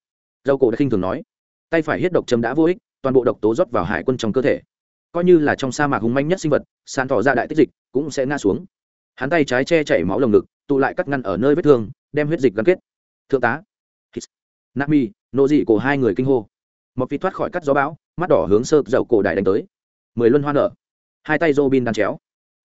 Dầu cổ đã khinh thường nói. Tay phải hết độc châm đã vô ích, toàn bộ độc tố rót vào hải quân trong cơ thể. Coi như là trong sa mạc hùng manh nhất sinh vật, sàn tỏ ra đại tích dịch, cũng sẽ ngã xuống. Hắn tay trái che chảy máu lồng ngực, tụ lại cắt ngăn ở nơi vết thương, đem huyết dịch gắn kết. Thượng tá nami, nộ dị của hai người kinh hô. Mọc phi thoát khỏi cắt gió bão, mắt đỏ hướng sơ dầu cổ đại đánh tới. Mười luân hoa nở. Hai tay robin đan chéo.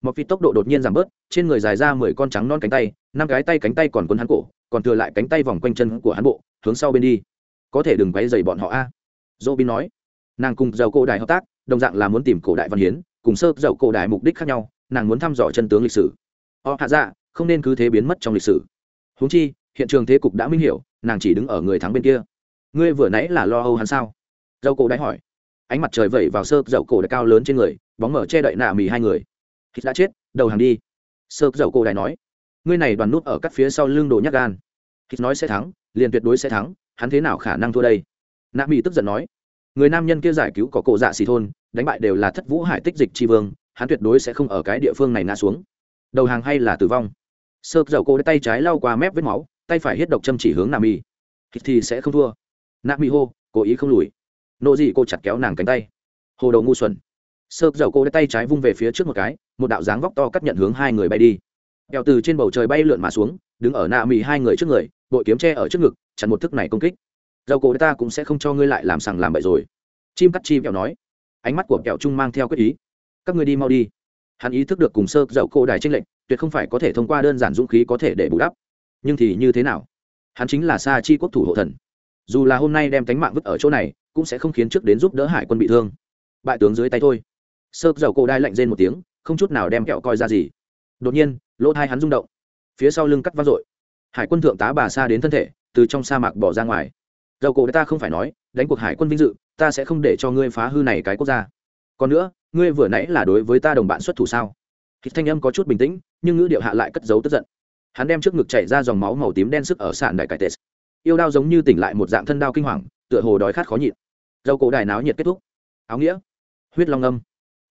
Mọc phi tốc độ đột nhiên giảm bớt, trên người dài ra mười con trắng non cánh tay, năm cái tay cánh tay còn quấn hắn cổ, còn thừa lại cánh tay vòng quanh chân của hắn bộ, hướng sau bên đi. Có thể đừng quay dày bọn họ a. Robin nói. Nàng cùng dầu cổ đại hợp tác, đồng dạng là muốn tìm cổ đại văn hiến, cùng sơ dầu cổ đại mục đích khác nhau, nàng muốn thăm dò chân tướng lịch sử. O hạ dạ không nên cứ thế biến mất trong lịch sử. Húng chi hiện trường thế cục đã minh hiểu, nàng chỉ đứng ở người thắng bên kia. Ngươi vừa nãy là lo âu hắn sao? Dầu cổ đại hỏi. Ánh mặt trời vẩy vào sơ dầu cổ đã cao lớn trên người, bóng mở che đậy nạ mì hai người. Hít đã chết, đầu hàng đi. Sơ dầu cổ đại nói. Ngươi này đoàn nút ở các phía sau lưng đồ nhắc gan. Hít nói sẽ thắng, liền tuyệt đối sẽ thắng, hắn thế nào khả năng thua đây? Nạ mì tức giận nói. Người nam nhân kia giải cứu có cổ dạ xì thôn, đánh bại đều là thất vũ hải tích dịch tri vương, hắn tuyệt đối sẽ không ở cái địa phương này ngã xuống. Đầu hàng hay là tử vong. Sơ dầu cô tay trái lau qua mép vết máu tay phải hết độc châm chỉ hướng nam y thì, thì sẽ không thua. Nam y hô cố ý không lùi. Nộ dị cô chặt kéo nàng cánh tay. Hồ đầu ngu xuẩn. Sơ dầu cô tay trái vung về phía trước một cái một đạo dáng vóc to cắt nhận hướng hai người bay đi. Kẹo từ trên bầu trời bay lượn mà xuống đứng ở nạ mì hai người trước người bội kiếm tre ở trước ngực chặn một thức này công kích. Dầu cổ ta cũng sẽ không cho ngươi lại làm sằng làm bậy rồi. Chim cắt chi kẹo nói. Ánh mắt của kẹo trung mang theo quyết ý. Các ngươi đi mau đi. Hắn ý thức được cùng sơ dậu cổ đài tranh lệnh tuyệt không phải có thể thông qua đơn giản dũng khí có thể để bù đắp nhưng thì như thế nào? Hắn chính là sa chi quốc thủ hộ thần. Dù là hôm nay đem cánh mạng vứt ở chỗ này, cũng sẽ không khiến trước đến giúp đỡ hải quân bị thương. Bại tướng dưới tay thôi. Sơ dầu cổ đai lạnh rên một tiếng, không chút nào đem kẹo coi ra gì. Đột nhiên, lỗ thai hắn rung động. Phía sau lưng cắt vang dội. Hải quân thượng tá bà sa đến thân thể, từ trong sa mạc bỏ ra ngoài. Dầu cổ ta không phải nói, đánh cuộc hải quân vinh dự, ta sẽ không để cho ngươi phá hư này cái quốc gia. Còn nữa, ngươi vừa nãy là đối với ta đồng bạn xuất thủ sao? Thì thanh âm có chút bình tĩnh, nhưng ngữ điệu hạ lại cất giấu tức giận hắn đem trước ngực chảy ra dòng máu màu tím đen sức ở sạn đại cải tệ. Yêu đao giống như tỉnh lại một dạng thân đao kinh hoàng, tựa hồ đói khát khó nhịn. Dầu cổ đài náo nhiệt kết thúc. Áo nghĩa. Huyết long âm.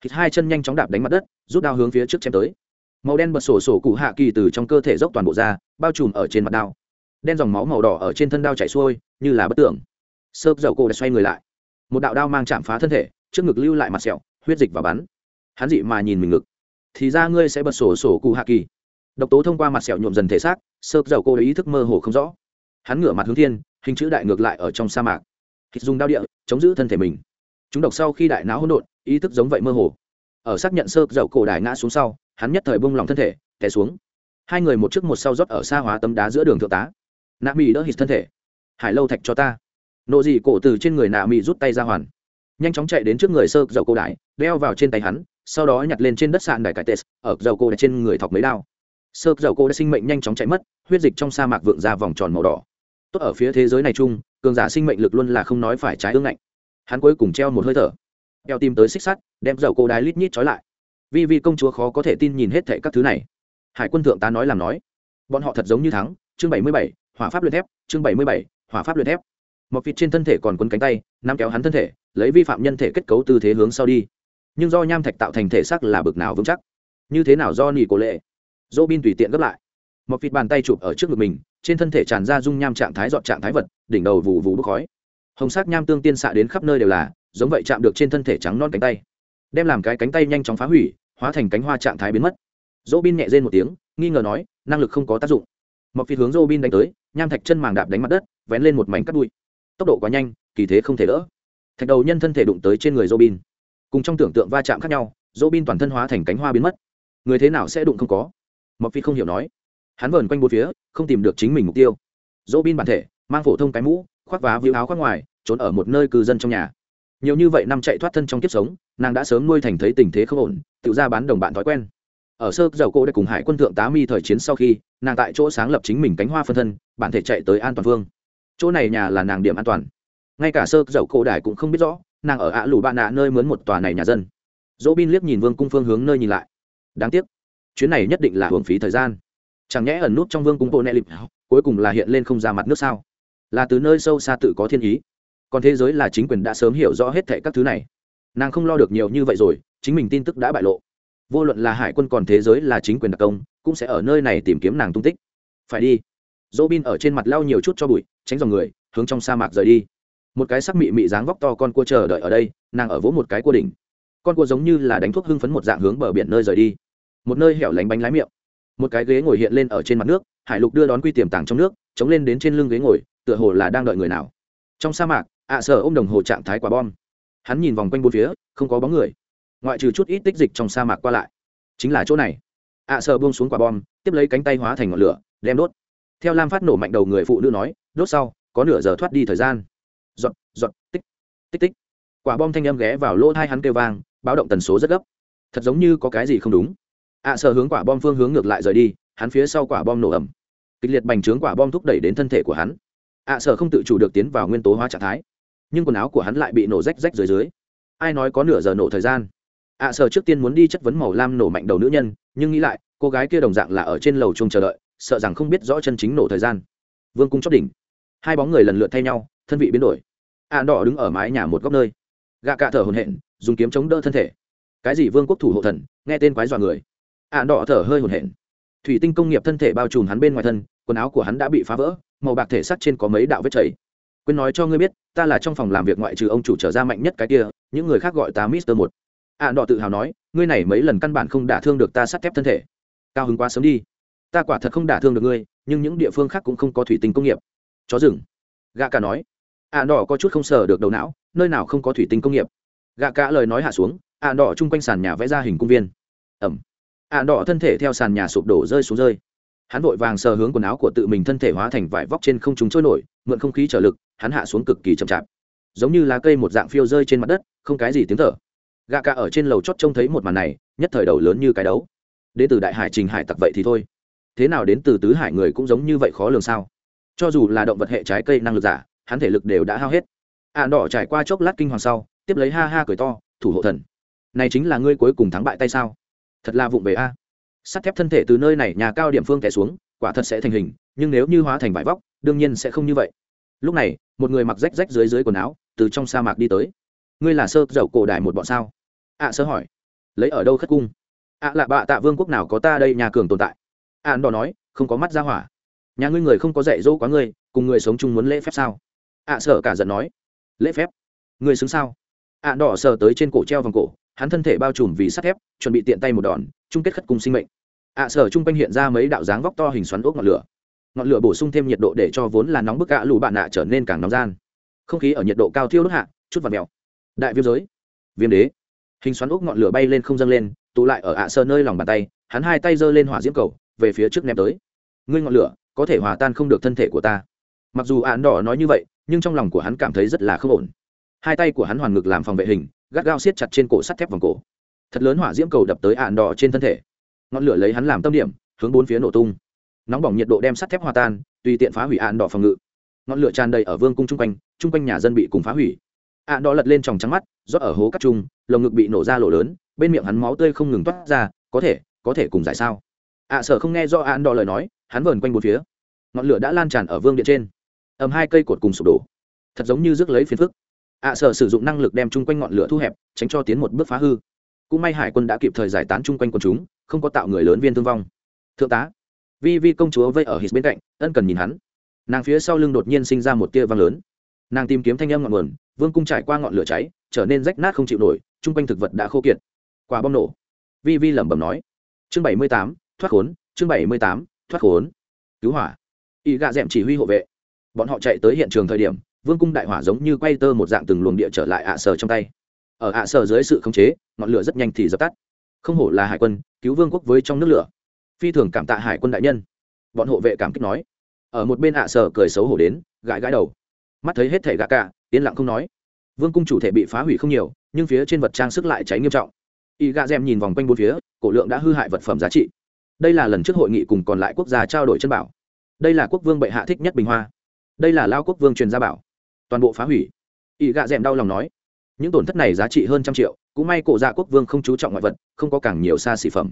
Thịt hai chân nhanh chóng đạp đánh mặt đất, rút đao hướng phía trước chém tới. Màu đen bật sổ sổ cụ hạ kỳ từ trong cơ thể dốc toàn bộ ra, bao trùm ở trên mặt đao. Đen dòng máu màu đỏ ở trên thân đao chảy xuôi, như là bất tưởng. Sớp dầu cổ đã xoay người lại. Một đạo đao mang chạm phá thân thể, trước ngực lưu lại mặt sẹo, huyết dịch và bắn. Hắn dị mà nhìn mình ngực. Thì ra ngươi sẽ bật sổ sổ cụ hạ kỳ độc tố thông qua mặt sẹo nhuộm dần thể xác, sơ dầu cô ý thức mơ hồ không rõ. Hắn ngửa mặt hướng thiên, hình chữ đại ngược lại ở trong sa mạc. Hít dùng đao địa, chống giữ thân thể mình. Chúng độc sau khi đại não hỗn độn, ý thức giống vậy mơ hồ. Ở xác nhận sơ dầu cổ đài ngã xuống sau, hắn nhất thời bông lòng thân thể, té xuống. Hai người một trước một sau rót ở xa hóa tấm đá giữa đường thượng tá. Nạ mỹ đỡ hít thân thể. Hải lâu thạch cho ta. Nộ dị cổ từ trên người nạ mỹ rút tay ra hoàn. Nhanh chóng chạy đến trước người sơ dầu cô đại, đeo vào trên tay hắn, sau đó nhặt lên trên đất sạn đài cải tes ở dầu cô trên người thọc mấy đao sơ dầu cô đã sinh mệnh nhanh chóng chạy mất, huyết dịch trong sa mạc vượng ra vòng tròn màu đỏ. Tốt ở phía thế giới này chung, cường giả sinh mệnh lực luôn là không nói phải trái ương ngạnh. Hắn cuối cùng treo một hơi thở. Eo tìm tới xích sắt, đem dầu cô đái lít nhít trói lại. Vì vì công chúa khó có thể tin nhìn hết thệ các thứ này. Hải quân thượng tá nói làm nói. Bọn họ thật giống như thắng, chương bảy mươi bảy, hỏa pháp luyện thép, chương bảy mươi bảy, hỏa pháp luyện thép. Một vịt trên thân thể còn quấn cánh tay, nắm kéo hắn thân thể, lấy vi phạm nhân thể kết cấu tư thế hướng sau đi. Nhưng do nham thạch tạo thành thể xác là bực nào vững chắc? Như thế nào do nỉ cổ lệ? Dỗ bin tùy tiện gấp lại. Một vịt bàn tay chụp ở trước ngực mình, trên thân thể tràn ra dung nham trạng thái dọn trạng thái vật, đỉnh đầu vù vù bốc khói. Hồng sắc nham tương tiên xạ đến khắp nơi đều là, giống vậy chạm được trên thân thể trắng non cánh tay. Đem làm cái cánh tay nhanh chóng phá hủy, hóa thành cánh hoa trạng thái biến mất. Dỗ bin nhẹ rên một tiếng, nghi ngờ nói, năng lực không có tác dụng. Một vịt hướng dỗ bin đánh tới, nham thạch chân màng đạp đánh mặt đất, vén lên một mảnh cắt đuôi tốc độ quá nhanh, kỳ thế không thể đỡ. Thạch đầu nhân thân thể đụng tới trên người dỗ bin cùng trong tưởng tượng va chạm khác nhau dỗ bin toàn thân hóa thành cánh hoa biến mất. Người thế nào sẽ đụng không có? Mọc phi không hiểu nói. Hắn vờn quanh bốn phía, không tìm được chính mình mục tiêu. Dỗ bin bản thể, mang phổ thông cái mũ, khoác vá víu áo khoác ngoài, trốn ở một nơi cư dân trong nhà. Nhiều như vậy năm chạy thoát thân trong kiếp sống, nàng đã sớm nuôi thành thấy tình thế không ổn, tự ra bán đồng bạn thói quen. Ở sơ dầu cô đã cùng hải quân thượng tá mi thời chiến sau khi, nàng tại chỗ sáng lập chính mình cánh hoa phân thân, bản thể chạy tới an toàn phương chỗ này nhà là nàng điểm an toàn. Ngay cả sơ dầu cô đài cũng không biết rõ, nàng ở ạ lù bạn nạ nơi mướn một tòa này nhà dân. Dỗ bin liếc nhìn vương cung phương hướng nơi nhìn lại. Đáng tiếc chuyến này nhất định là hưởng phí thời gian. Chẳng nhẽ ẩn nút trong vương cung bộ nẹ lịp, cuối cùng là hiện lên không ra mặt nước sao? Là từ nơi sâu xa tự có thiên ý. Còn thế giới là chính quyền đã sớm hiểu rõ hết thệ các thứ này. Nàng không lo được nhiều như vậy rồi, chính mình tin tức đã bại lộ. Vô luận là hải quân còn thế giới là chính quyền đặc công, cũng sẽ ở nơi này tìm kiếm nàng tung tích. Phải đi. Dỗ bin ở trên mặt lau nhiều chút cho bụi, tránh dòng người, hướng trong sa mạc rời đi. Một cái sắc mị mị dáng vóc to con cua chờ đợi ở đây, nàng ở vỗ một cái cua đỉnh. Con cua giống như là đánh thuốc hưng phấn một dạng hướng bờ biển nơi rời đi một nơi hẻo lánh bánh lái miệng. Một cái ghế ngồi hiện lên ở trên mặt nước, hải lục đưa đón quy tiềm tàng trong nước, chống lên đến trên lưng ghế ngồi, tựa hồ là đang đợi người nào. Trong sa mạc, ạ sở ô m đồng hồ trạng thái quả bom. Hắn nhìn vòng quanh bốn phía, không có bóng người. Ngoại trừ chút ít tích dịch trong sa mạc qua lại. Chính là chỗ này. Ạ sở buông xuống quả bom, tiếp lấy cánh tay hóa thành ngọn lửa, đem đốt. Theo lam phát nổ mạnh đầu người phụ nữ nói, đốt sau, có nửa giờ thoát đi thời gian. Giọt giọt, tích tích tích. Quả bom thanh âm ghé vào lỗ thai hắn kêu vang, báo động tần số rất gấp. Thật giống như có cái gì không đúng ạ à, sở hướng quả bom phương hướng ngược lại rời đi, hắn phía sau quả bom nổ ẩm kịch liệt bành trướng quả bom thúc đẩy đến thân thể của hắn. Ạ à, sở không tự chủ được tiến vào nguyên tố hóa trạng thái. Nhưng quần áo của hắn lại bị nổ rách rách dưới dưới. Ai nói có nửa giờ nổ thời gian? Ạ à, sở trước tiên muốn đi chất vấn màu lam nổ mạnh đầu nữ nhân, nhưng nghĩ lại, cô gái kia đồng dạng là ở trên lầu chung chờ đợi, sợ rằng không biết rõ chân chính nổ thời gian. Vương cung chót đỉnh. Hai bóng người lần lượt thay nhau, thân vị biến đổi. Ạ đỏ đứng ở mái nhà một góc nơi. Gạ cạ thở hồn hện dùng kiếm chống đỡ thân thể. Cái gì vương quốc thủ hộ thần, nghe tên quái dọa người ạ đỏ thở hơi hổn hển. Thủy tinh công nghiệp thân thể bao trùm hắn bên ngoài thân, quần áo của hắn đã bị phá vỡ, màu bạc thể sắt trên có mấy đạo vết chảy. Quên nói cho ngươi biết, ta là trong phòng làm việc ngoại trừ ông chủ trở ra mạnh nhất cái kia, những người khác gọi ta mister một. Ạ đỏ tự hào nói, ngươi này mấy lần căn bản không đả thương được ta sắt thép thân thể. Cao hứng quá sớm đi. Ta quả thật không đả thương được ngươi, nhưng những địa phương khác cũng không có thủy tinh công nghiệp. Chó rừng. Gạ cả nói. Ạ đỏ có chút không sờ được đầu não, nơi nào không có thủy tinh công nghiệp. Gạ cả lời nói hạ xuống ạ đỏ chung quanh sàn nhà vẽ ra hình công viên. Ẩm ạ đỏ thân thể theo sàn nhà sụp đổ rơi xuống rơi. Hắn vội vàng sờ hướng quần áo của tự mình thân thể hóa thành vải vóc trên không chúng trôi nổi, mượn không khí trở lực, hắn hạ xuống cực kỳ chậm chạp. Giống như lá cây một dạng phiêu rơi trên mặt đất, không cái gì tiếng thở. Gạ cả ở trên lầu chót trông thấy một màn này, nhất thời đầu lớn như cái đấu. Đến từ đại hải trình hải tặc vậy thì thôi. Thế nào đến từ tứ hải người cũng giống như vậy khó lường sao? Cho dù là động vật hệ trái cây năng lực giả, hắn thể lực đều đã hao hết. Ạn đỏ trải qua chốc lát kinh hoàng sau, tiếp lấy ha ha cười to, thủ hộ thần, này chính là ngươi cuối cùng thắng bại tay sao? Thật là vụng về a. Sắt thép thân thể từ nơi này nhà cao điểm phương té xuống, quả thật sẽ thành hình, nhưng nếu như hóa thành vải vóc, đương nhiên sẽ không như vậy. Lúc này, một người mặc rách rách dưới dưới quần áo, từ trong sa mạc đi tới. Ngươi là sơ dầu cổ đại một bọn sao? Ạ sơ hỏi. Lấy ở đâu khất cung? Ạ là bạ tạ vương quốc nào có ta đây nhà cường tồn tại? Ạ đỏ nói, không có mắt ra hỏa. Nhà ngươi người không có dạy dỗ quá ngươi, cùng người sống chung muốn lễ phép sao? Ạ sợ cả giận nói. Lễ phép? Ngươi xứng sao? Ạ đỏ sờ tới trên cổ treo vòng cổ hắn thân thể bao trùm vì sắt thép, chuẩn bị tiện tay một đòn, chung kết khất cùng sinh mệnh. Ạ, sở chung quanh hiện ra mấy đạo dáng vóc to hình xoắn ốc ngọn lửa. Ngọn lửa bổ sung thêm nhiệt độ để cho vốn là nóng bức ạ lù bạn nạ trở nên càng nóng gian. Không khí ở nhiệt độ cao thiêu đốt hạ, chút vật mèo. Đại viêm giới. Viêm đế. Hình xoắn ốc ngọn lửa bay lên không dâng lên, tụ lại ở ạ sơ nơi lòng bàn tay, hắn hai tay giơ lên hỏa diễm cầu, về phía trước ném tới. Ngươi ngọn lửa, có thể hòa tan không được thân thể của ta. Mặc dù ạn đỏ nói như vậy, nhưng trong lòng của hắn cảm thấy rất là không ổn hai tay của hắn hoàn ngực làm phòng vệ hình, gắt gao siết chặt trên cổ sắt thép vòng cổ. Thật lớn hỏa diễm cầu đập tới ạn đỏ trên thân thể. Ngọn lửa lấy hắn làm tâm điểm, hướng bốn phía nổ tung. Nóng bỏng nhiệt độ đem sắt thép hòa tan, tùy tiện phá hủy ạn đỏ phòng ngự. Ngọn lửa tràn đầy ở vương cung chung quanh chung quanh nhà dân bị cùng phá hủy. Ạn đỏ lật lên tròng trắng mắt, rót ở hố cắt chung, lồng ngực bị nổ ra lỗ lớn, bên miệng hắn máu tươi không ngừng toát ra, có thể có thể cùng giải sao? Ạ sở không nghe do ạn đỏ lời nói, hắn vờn quanh bốn phía. Ngọn lửa đã lan tràn ở vương điện trên. Ầm hai cây cột cùng sụp đổ. Thật giống như rước lấy phiền phức ạ sở sử dụng năng lực đem chung quanh ngọn lửa thu hẹp, tránh cho tiến một bước phá hư. Cũng may hải quân đã kịp thời giải tán chung quanh quân chúng, không có tạo người lớn viên thương vong. Thượng tá, vi vi công chúa vây ở hít bên cạnh, ân cần nhìn hắn. Nàng phía sau lưng đột nhiên sinh ra một tia vang lớn. Nàng tìm kiếm thanh âm ngọn nguồn, vương cung trải qua ngọn lửa cháy, trở nên rách nát không chịu nổi, chung quanh thực vật đã khô kiệt. Quả bom nổ. Vi vi lẩm bẩm nói. Chương bảy mươi tám, thoát khốn, chương bảy mươi tám, thoát khốn. Cứu hỏa. Y gạ d chỉ huy hộ vệ. Bọn họ chạy tới hiện trường thời điểm vương cung đại hỏa giống như quay tơ một dạng từng luồng địa trở lại ạ sở trong tay. Ở ạ sở dưới sự khống chế, ngọn lửa rất nhanh thì dập tắt. Không hổ là hải quân, cứu vương quốc với trong nước lửa. Phi thường cảm tạ hải quân đại nhân. Bọn hộ vệ cảm kích nói. Ở một bên ạ sở cười xấu hổ đến, gãi gãi đầu. Mắt thấy hết thể gạ cả, yên lặng không nói. Vương cung chủ thể bị phá hủy không nhiều, nhưng phía trên vật trang sức lại cháy nghiêm trọng. Y gạ dèm nhìn vòng quanh bốn phía, cổ lượng đã hư hại vật phẩm giá trị. Đây là lần trước hội nghị cùng còn lại quốc gia trao đổi chân bảo. Đây là quốc vương bệ hạ thích nhất bình hoa. Đây là lao quốc vương truyền gia bảo toàn bộ phá hủy. Y gạ d đau lòng nói những tổn thất này giá trị hơn trăm triệu cũng may cổ dạ quốc vương không chú trọng ngoại vật không có càng nhiều xa xỉ phẩm.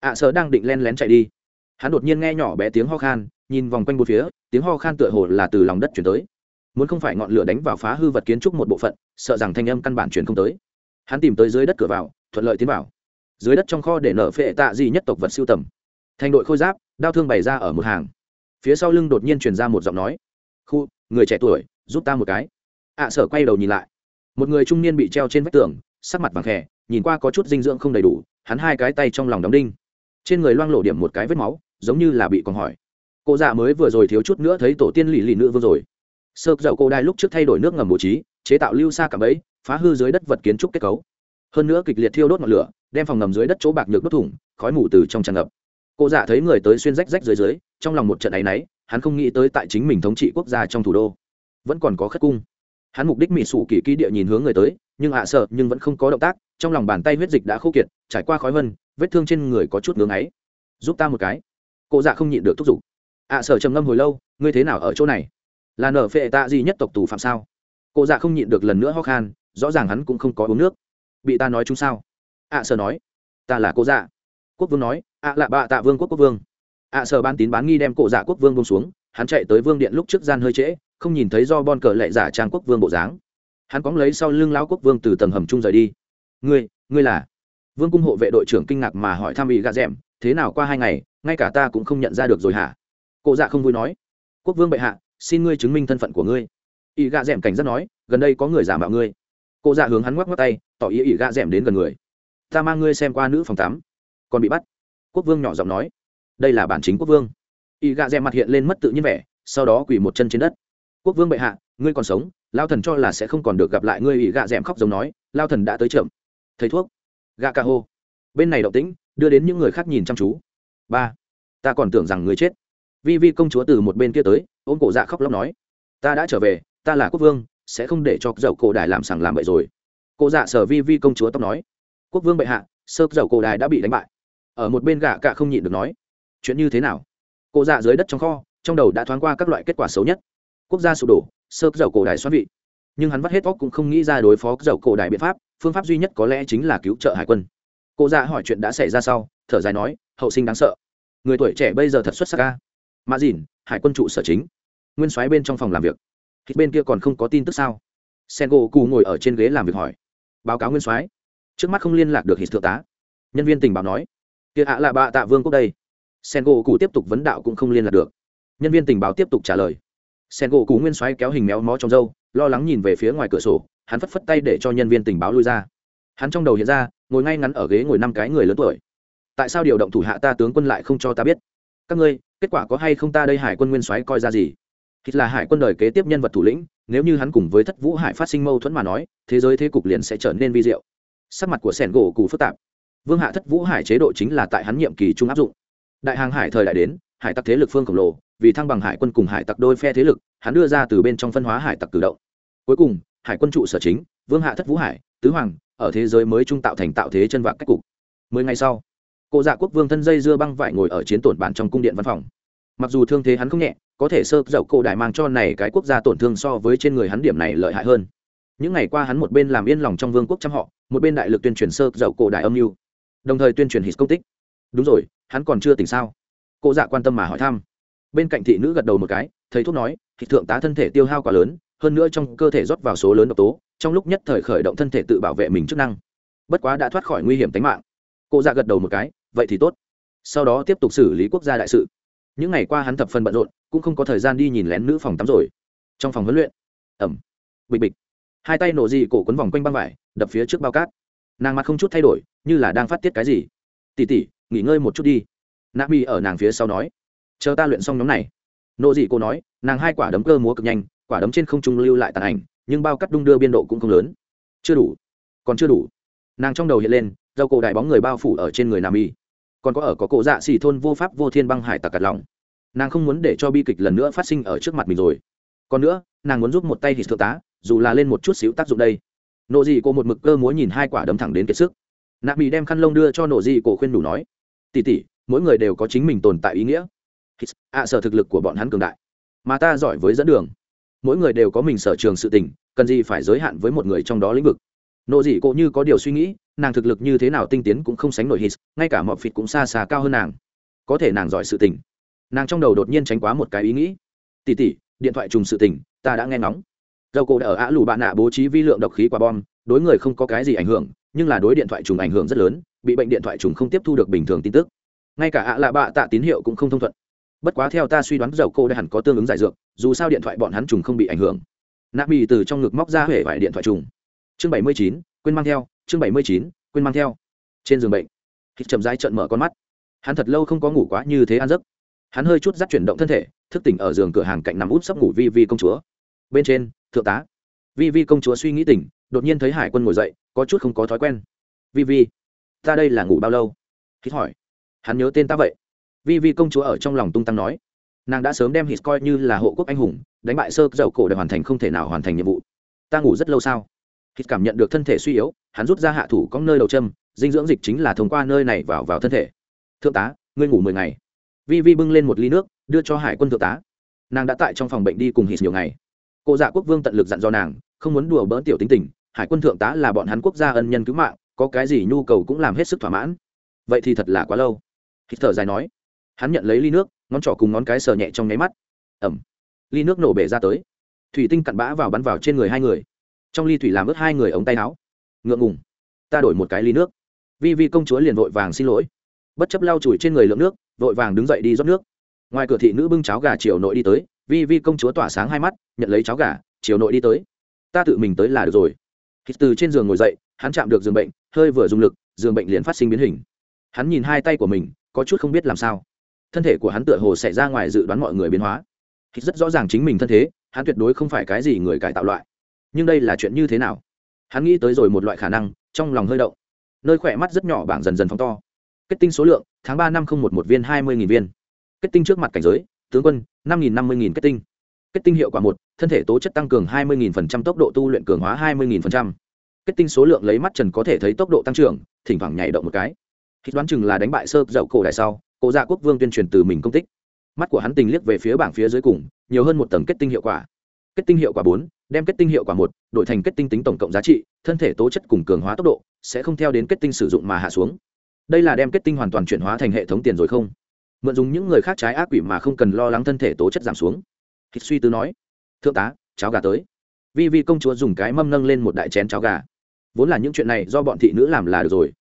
Ạ à, sợ đang định len lén chạy đi. Hắn đột nhiên nghe nhỏ bé tiếng ho khan nhìn vòng quanh bốn phía tiếng ho khan tựa hồ là từ lòng đất chuyển tới. Muốn không phải ngọn lửa đánh vào phá hư vật kiến trúc một bộ phận sợ rằng thanh âm căn bản chuyển không tới. Hắn tìm tới dưới đất cửa vào thuận lợi tiến vào. Dưới đất trong kho để nở phệ tạ gì nhất tộc vật siêu tầm. Thành đội khôi giáp đao thương bày ra ở một hàng. Phía sau lưng đột nhiên truyền ra một giọng nói. Khu người trẻ tuổi giúp ta một cái. Ạ sở quay đầu nhìn lại. Một người trung niên bị treo trên vách tường, sắc mặt vàng khè, nhìn qua có chút dinh dưỡng không đầy đủ, hắn hai cái tay trong lòng đóng đinh. Trên người loang lộ điểm một cái vết máu, giống như là bị còn hỏi. Cô già mới vừa rồi thiếu chút nữa thấy tổ tiên lì lì nữ vương rồi. Sơ dậu cô đai lúc trước thay đổi nước ngầm bố trí, chế tạo lưu xa cả bẫy, phá hư dưới đất vật kiến trúc kết cấu. Hơn nữa kịch liệt thiêu đốt ngọn lửa, đem phòng ngầm dưới đất chỗ bạc nhược đốt thủng, khói mù từ trong tràn ngập. Cô dạ thấy người tới xuyên rách rách dưới dưới, trong lòng một trận áy náy, hắn không nghĩ tới tại chính mình thống trị quốc gia trong thủ đô vẫn còn có khất cung. Hắn mục đích mỹ sủ kỳ ký địa nhìn hướng người tới, nhưng hạ sợ nhưng vẫn không có động tác, trong lòng bàn tay huyết dịch đã khô kiệt, trải qua khói vân, vết thương trên người có chút ngưng ấy giúp ta một cái. Cụ dạ không nhịn được thúc giục. Ạ sợ trầm ngâm hồi lâu, ngươi thế nào ở chỗ này? Là nở phệ tạ gì nhất tộc tù phạm sao? Cụ dạ không nhịn được lần nữa ho khan, rõ ràng hắn cũng không có uống nước. Bị ta nói chúng sao? ạ sợ nói. Ta là cụ dạ. Quốc vương nói, ạ là bạ tạ vương quốc quốc vương. Ạ sợ ban tín bán nghi đem cụ dạ quốc vương bông xuống, hắn chạy tới vương điện lúc trước gian hơi trễ không nhìn thấy do bon cờ lệ giả trang quốc vương bộ dáng. Hắn cóng lấy sau lưng lão quốc vương từ tầng hầm chung rời đi. Ngươi ngươi là? Vương cung hộ vệ đội trưởng kinh ngạc mà hỏi tham ý gà d thế nào qua hai ngày, ngay cả ta cũng không nhận ra được rồi hả? Cụ dạ không vui nói, quốc vương bệ hạ, xin ngươi chứng minh thân phận của ngươi. Ý gà d cảnh giác nói, gần đây có người giả mạo ngươi. Cụ dạ hướng hắn ngoắc ngoắc tay, tỏ ý ý gà d đến gần người. Ta mang ngươi xem qua nữ phòng tắm, còn bị bắt. Quốc vương nhỏ giọng nói, đây là bản chính quốc vương. Ý gà d mặt hiện lên mất tự nhiên vẻ, sau đó quỳ một chân trên đất quốc vương bệ hạ, ngươi còn sống, lao thần cho là sẽ không còn được gặp lại ngươi ỵ gạ d khóc giống nói, lao thần đã tới chậm. Thầy thuốc. Gạ ca hô. Bên này động tĩnh, đưa đến những người khác nhìn chăm chú. Ba. Ta còn tưởng rằng ngươi chết. Vi vi công chúa từ một bên kia tới, ôm cổ dạ khóc lóc nói. Ta đã trở về, ta là quốc vương, sẽ không để cho dậu cổ đài làm sằng làm bậy rồi. Cổ dạ sở vi vi công chúa tóc nói. Quốc vương bệ hạ, sơ dậu cổ đài đã bị đánh bại. Ở một bên gạ cạ không nhịn được nói. Chuyện như thế nào? Cổ dạ dưới đất trong kho, trong đầu đã thoáng qua các loại kết quả xấu nhất quốc gia sụp đổ, sơ dầu cổ đại xoắn vị. Nhưng hắn vắt hết óc cũng không nghĩ ra đối phó dầu cổ đại biện pháp, phương pháp duy nhất có lẽ chính là cứu trợ hải quân. Cô ra dạ hỏi chuyện đã xảy ra sau, thở dài nói, hậu sinh đáng sợ. Người tuổi trẻ bây giờ thật xuất sắc ca mã dìn, hải quân trụ sở chính. Nguyên soái bên trong phòng làm việc. Thịt bên kia còn không có tin tức sao? Sen gỗ cù ngồi ở trên ghế làm việc hỏi. Báo cáo nguyên soái. Trước mắt không liên lạc được hít thượng tá. Nhân viên tình báo nói. Kia ạ là bạ tạ vương quốc đây. Sen gỗ cù tiếp tục vấn đạo cũng không liên lạc được. Nhân viên tình báo tiếp tục trả lời sen gỗ cú nguyên xoáy kéo hình méo mó trong râu, lo lắng nhìn về phía ngoài cửa sổ, hắn phất phất tay để cho nhân viên tình báo lui ra. Hắn trong đầu hiện ra, ngồi ngay ngắn ở ghế ngồi năm cái người lớn tuổi. Tại sao điều động thủ hạ ta tướng quân lại không cho ta biết? Các ngươi, kết quả có hay không ta đây hải quân nguyên soái coi ra gì? Hít là hải quân đời kế tiếp nhân vật thủ lĩnh, nếu như hắn cùng với thất vũ hải phát sinh mâu thuẫn mà nói, thế giới thế cục liền sẽ trở nên vi diệu. Sắc mặt của sẻn gỗ cù phức tạp. Vương hạ thất vũ hải chế độ chính là tại hắn nhiệm kỳ trung áp dụng. Đại hàng hải thời đại đến, hải tặc thế lực phương khổng lồ vì thăng bằng hải quân cùng hải tặc đôi phe thế lực, hắn đưa ra từ bên trong phân hóa hải tặc cử động. Cuối cùng, hải quân trụ sở chính, vương hạ thất vũ hải, tứ hoàng, ở thế giới mới trung tạo thành tạo thế chân vạc cách cục. Mười ngày sau cụ dạ quốc vương thân dây dưa băng vải ngồi ở chiến tổn bản trong cung điện văn phòng. Mặc dù thương thế hắn không nhẹ, có thể sơ dậu cổ đại mang cho này cái quốc gia tổn thương so với trên người hắn điểm này lợi hại hơn. Những ngày qua hắn một bên làm yên lòng trong vương quốc trăm họ, một bên đại lực tuyên truyền sơ dậu cổ đại âm mưu, đồng thời tuyên truyền hít công tích. Đúng rồi, hắn còn chưa tỉnh sao? Cụ dạ quan tâm mà hỏi thăm bên cạnh thị nữ gật đầu một cái, thầy thuốc nói thì thượng tá thân thể tiêu hao quá lớn, hơn nữa trong cơ thể rót vào số lớn độc tố, trong lúc nhất thời khởi động thân thể tự bảo vệ mình chức năng. Bất quá đã thoát khỏi nguy hiểm tính mạng. Cô ra gật đầu một cái, vậy thì tốt. Sau đó tiếp tục xử lý quốc gia đại sự. Những ngày qua hắn thập phần bận rộn, cũng không có thời gian đi nhìn lén nữ phòng tắm rồi. Trong phòng huấn luyện ẩm bịch bịch. Hai tay nổ dị cổ quấn vòng quanh băng vải, đập phía trước bao cát. Nàng mặt không chút thay đổi, như là đang phát tiết cái gì. Tỉ tỉ nghỉ ngơi một chút đi. Nạ mi ở nàng phía sau nói chờ ta luyện xong nhóm này. Nộ dị cô nói, nàng hai quả đấm cơ múa cực nhanh, quả đấm trên không trung lưu lại tàn ảnh, nhưng bao cắt đung đưa biên độ cũng không lớn. Chưa đủ. Còn chưa đủ. Nàng trong đầu hiện lên dầu cổ đại bóng người bao phủ ở trên người nam y. Còn có ở có cổ dạ xỉ thôn vô pháp vô thiên băng hải tặc cặt lòng. Nàng không muốn để cho bi kịch lần nữa phát sinh ở trước mặt mình rồi. Còn nữa, nàng muốn giúp một tay thì thượng tá, dù là lên một chút xíu tác dụng đây. Nộ dị cô một mực cơ múa nhìn hai quả đấm thẳng đến kiệt sức. Nạp bị đem khăn lông đưa cho nộ dị cổ khuyên đủ nói tỉ tỉ mỗi người đều có chính mình tồn tại ý nghĩa ạ à, sở thực lực của bọn hắn cường đại. Mà ta giỏi với dẫn đường. Mỗi người đều có mình sở trường sự tình cần gì phải giới hạn với một người trong đó lĩnh vực. Nộ dị cô như có điều suy nghĩ nàng thực lực như thế nào tinh tiến cũng không sánh nổi hít ngay cả mọi phịt cũng xa xa cao hơn nàng. Có thể nàng giỏi sự tình. Nàng trong đầu đột nhiên tránh quá một cái ý nghĩ. Tỉ tỉ điện thoại trùng sự tình ta đã nghe ngóng. Dầu cổ đã ở ả lù bạn nạ bố trí vi lượng độc khí quả bom đối người không có cái gì ảnh hưởng nhưng là đối điện thoại trùng ảnh hưởng rất lớn bị bệnh điện thoại trùng không tiếp thu được bình thường tin tức. Ngay cả ạ lạ bạ tạ tín hiệu cũng không thông thuận bất quá theo ta suy đoán, dầu cô đã hẳn có tương ứng giải dược, dù sao điện thoại bọn hắn trùng không bị ảnh hưởng. Nạp mì từ trong ngực móc ra huệ vải điện thoại trùng. Chương bảy mươi chín, quên mang theo, chương bảy mươi chín, quên mang theo. Trên giường bệnh, hít chậm rãi trợn mở con mắt. Hắn thật lâu không có ngủ quá như thế ăn giấc. Hắn hơi chút dắt chuyển động thân thể, thức tỉnh ở giường cửa hàng cạnh nằm út sắp ngủ vi vi công chúa. Bên trên, thượng tá. Vi vi công chúa suy nghĩ tỉnh, đột nhiên thấy hải quân ngồi dậy, có chút không có thói quen. Vi vi, ta đây là ngủ bao lâu? Hít hỏi. Hắn nhớ tên ta vậy vi vi công chúa ở trong lòng tung tăng nói, nàng đã sớm đem hít coi như là hộ quốc anh hùng, đánh bại sơ dậu cổ để hoàn thành không thể nào hoàn thành nhiệm vụ. Ta ngủ rất lâu sao? Hít cảm nhận được thân thể suy yếu, hắn rút ra hạ thủ có nơi đầu châm, dinh dưỡng dịch chính là thông qua nơi này vào vào thân thể. Thượng tá, ngươi ngủ mười ngày. Vi vi bưng lên một ly nước, đưa cho hải quân thượng tá. Nàng đã tại trong phòng bệnh đi cùng hít nhiều ngày. Cô dạ quốc vương tận lực dặn dò nàng, không muốn đùa bỡn tiểu tính tình, hải quân thượng tá là bọn hắn quốc gia ân nhân cứu mạng, có cái gì nhu cầu cũng làm hết sức thỏa mãn. Vậy thì thật là quá lâu. Hít thở dài nói hắn nhận lấy ly nước, ngón trỏ cùng ngón cái sờ nhẹ trong nháy mắt. Ẩm. Ly nước nổ bể ra tới. Thủy tinh cặn bã vào bắn vào trên người hai người. Trong ly thủy làm ướt hai người ống tay áo. Ngượng ngùng. Ta đổi một cái ly nước. Vi vi công chúa liền vội vàng xin lỗi. Bất chấp lau chùi trên người lượng nước, vội vàng đứng dậy đi rót nước. Ngoài cửa thị nữ bưng cháo gà chiều nội đi tới, vi vi công chúa tỏa sáng hai mắt, nhận lấy cháo gà, chiều nội đi tới. Ta tự mình tới là được rồi. Hít từ trên giường ngồi dậy, hắn chạm được giường bệnh, hơi vừa dùng lực, giường bệnh liền phát sinh biến hình. Hắn nhìn hai tay của mình, có chút không biết làm sao thân thể của hắn tựa hồ xảy ra ngoài dự đoán mọi người biến hóa. Hít rất rõ ràng chính mình thân thế, hắn tuyệt đối không phải cái gì người cải tạo loại. Nhưng đây là chuyện như thế nào? Hắn nghĩ tới rồi một loại khả năng, trong lòng hơi động. Nơi khỏe mắt rất nhỏ bảng dần dần phóng to. Kết tinh số lượng, tháng ba năm không một một viên hai mươi nghìn viên. Kết tinh trước mặt cảnh giới, tướng quân, năm nghìn năm mươi nghìn kết tinh. Kết tinh hiệu quả một, thân thể tố chất tăng cường hai mươi nghìn phần trăm, tốc độ tu luyện cường hóa hai mươi nghìn phần trăm. Kết tinh số lượng lấy mắt trần có thể thấy tốc độ tăng trưởng, thỉnh thoảng nhảy động một cái. Hít đoán chừng là đánh bại sơ dậu cổ đại sau cổ dạ quốc vương tuyên truyền từ mình công tích. Mắt của hắn tình liếc về phía bảng phía dưới cùng, nhiều hơn một tầng kết tinh hiệu quả. Kết tinh hiệu quả bốn, đem kết tinh hiệu quả một, đổi thành kết tinh tính tổng cộng giá trị, thân thể tố chất cùng cường hóa tốc độ, sẽ không theo đến kết tinh sử dụng mà hạ xuống. Đây là đem kết tinh hoàn toàn chuyển hóa thành hệ thống tiền rồi không? Mượn dùng những người khác trái ác quỷ mà không cần lo lắng thân thể tố chất giảm xuống. Hít suy tư nói, thượng tá, cháo gà tới. Vi vi công chúa dùng cái mâm nâng lên một đại chén cháo gà. Vốn là những chuyện này do bọn thị nữ làm là được rồi.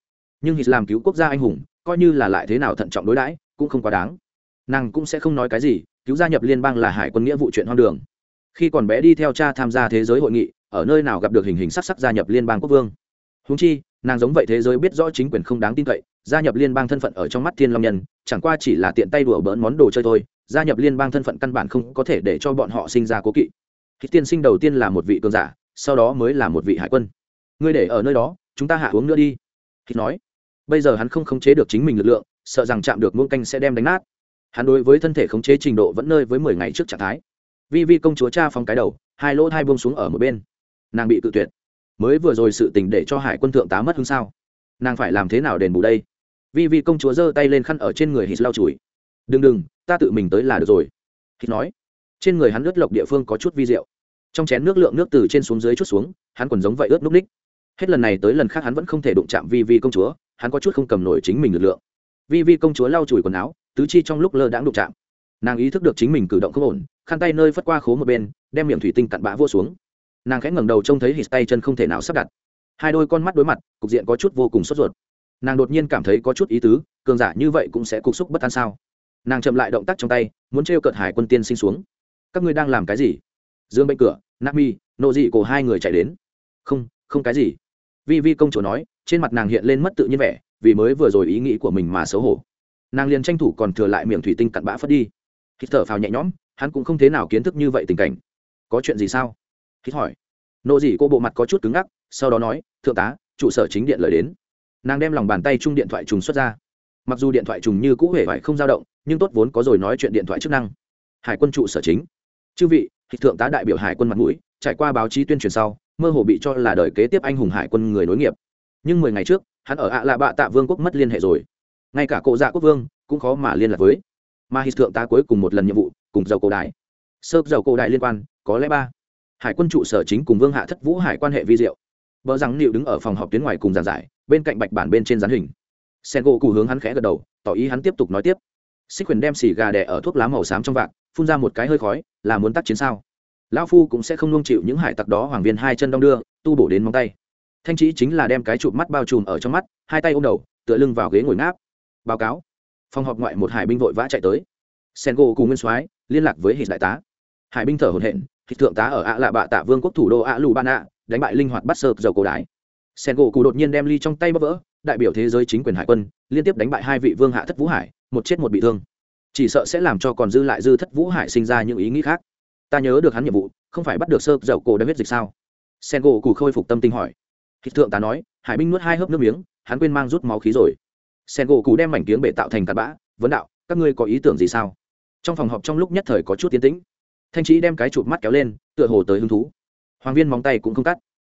Nhưng hít làm cứu quốc gia anh hùng coi như là lại thế nào thận trọng đối đãi, cũng không quá đáng. Nàng cũng sẽ không nói cái gì, cứu gia nhập liên bang là hải quân nghĩa vụ chuyện hoang đường. Khi còn bé đi theo cha tham gia thế giới hội nghị, ở nơi nào gặp được hình hình sắc sắc gia nhập liên bang quốc vương. Húng chi, nàng giống vậy thế giới biết rõ chính quyền không đáng tin cậy, gia nhập liên bang thân phận ở trong mắt thiên long nhân, chẳng qua chỉ là tiện tay đùa bỡn món đồ chơi thôi, gia nhập liên bang thân phận căn bản không có thể để cho bọn họ sinh ra cố kỵ. Khi tiên sinh đầu tiên là một vị cường giả, sau đó mới là một vị hải quân. Ngươi để ở nơi đó, chúng ta hạ uống nữa đi. Khi nói bây giờ hắn không khống chế được chính mình lực lượng, sợ rằng chạm được muôn canh sẽ đem đánh nát. Hắn đối với thân thể khống chế trình độ vẫn nơi với mười ngày trước trạng thái. Vi vi công chúa cha phong cái đầu, hai lỗ hai buông xuống ở một bên. Nàng bị tự tuyệt. Mới vừa rồi sự tình để cho hải quân thượng tá mất hứng sao? Nàng phải làm thế nào đền bù đây? Vi vi công chúa giơ tay lên khăn ở trên người hít lau chùi. Đừng đừng, ta tự mình tới là được rồi. Hít nói. Trên người hắn ướt lộc địa phương có chút vi rượu. Trong chén nước lượng nước từ trên xuống dưới chút xuống, hắn còn giống vậy ướt núc ních. Hết lần này tới lần khác hắn vẫn không thể đụng chạm vi vi công chúa hắn có chút không cầm nổi chính mình lực lượng. Vi vi công chúa lau chùi quần áo, tứ chi trong lúc lơ đãng đụng chạm. Nàng ý thức được chính mình cử động không ổn, khăn tay nơi phất qua khố một bên, đem miệng thủy tinh cặn bã vô xuống. Nàng khẽ ngẩng đầu trông thấy hít tay chân không thể nào sắp đặt. Hai đôi con mắt đối mặt, cục diện có chút vô cùng sốt ruột. Nàng đột nhiên cảm thấy có chút ý tứ, cường giả như vậy cũng sẽ cục xúc bất an sao? Nàng chậm lại động tác trong tay, muốn trêu cợt hải quân tiên sinh xuống. Các ngươi đang làm cái gì? Dương bệnh cửa nami nộ dị cổ hai người chạy đến. Không không cái gì. Vi vi công chúa nói trên mặt nàng hiện lên mất tự nhiên vẻ, vì mới vừa rồi ý nghĩ của mình mà xấu hổ. Nàng liền tranh thủ còn thừa lại miệng thủy tinh cặn bã phất đi. Hít thở phào nhẹ nhõm, hắn cũng không thế nào kiến thức như vậy tình cảnh. Có chuyện gì sao? Hít hỏi. Nộ dị cô bộ mặt có chút cứng ngắc, sau đó nói, thượng tá, trụ sở chính điện lời đến. Nàng đem lòng bàn tay chung điện thoại trùng xuất ra. Mặc dù điện thoại trùng như cũ hề phải không dao động, nhưng tốt vốn có rồi nói chuyện điện thoại chức năng. Hải quân trụ sở chính. Chư vị hịch thượng tá đại biểu hải quân mặt mũi, trải qua báo chí tuyên truyền sau, mơ hồ bị cho là đời kế tiếp anh hùng hải quân người nối nghiệp nhưng mười ngày trước, hắn ở ạ lạ bạ tạ vương quốc mất liên hệ rồi. Ngay cả cộ dạ quốc vương cũng khó mà liên lạc với. Mà hít thượng tá cuối cùng một lần nhiệm vụ, cùng dầu cổ đại. Sơ dầu cổ đại liên quan, có lẽ ba. Hải quân trụ sở chính cùng vương hạ thất vũ hải quan hệ vi diệu. Vợ rằng liệu đứng ở phòng họp tuyến ngoài cùng giảng giải, bên cạnh bạch bản bên trên gián hình. Sen gỗ cụ hướng hắn khẽ gật đầu, tỏ ý hắn tiếp tục nói tiếp. Xích quyền đem xì gà đẻ ở thuốc lá màu xám trong vạc, phun ra một cái hơi khói, là muốn tác chiến sao? Lão phu cũng sẽ không nung chịu những hải tặc đó, hoàng viên hai chân đong đưa, tu bổ đến móng tay thanh trí chính là đem cái chụp mắt bao trùm ở trong mắt, hai tay ôm đầu, tựa lưng vào ghế ngồi ngáp. Báo cáo. Phòng họp ngoại một hải binh vội vã chạy tới. Sen gỗ cùng nguyên soái liên lạc với hít đại tá. Hải binh thở hồn hển hít thượng tá ở ạ lạ bạ tạ vương quốc thủ đô ạ lù ban ạ đánh bại linh hoạt bắt sợp dầu cổ đái sen gỗ cụ đột nhiên đem ly trong tay bắp vỡ, đại biểu thế giới chính quyền hải quân, liên tiếp đánh bại hai vị vương hạ thất vũ hải, một chết một bị thương. Chỉ sợ sẽ làm cho còn dư lại dư thất vũ hải sinh ra những ý nghĩ khác. Ta nhớ được hắn nhiệm vụ, không phải bắt được sơ dầu cổ đã huyết dịch sao? Sen gỗ cụ khôi phục tâm tình hỏi hít thượng tá nói, hải binh nuốt hai hớp nước miếng, hắn quên mang rút máu khí rồi. Sen gỗ cụ đem mảnh kiếng bể tạo thành cát bã, vấn đạo, các ngươi có ý tưởng gì sao? Trong phòng họp trong lúc nhất thời có chút tiến tĩnh. Thanh trí đem cái chụp mắt kéo lên, tựa hồ tới hứng thú. Hoàng viên móng tay cũng không cắt.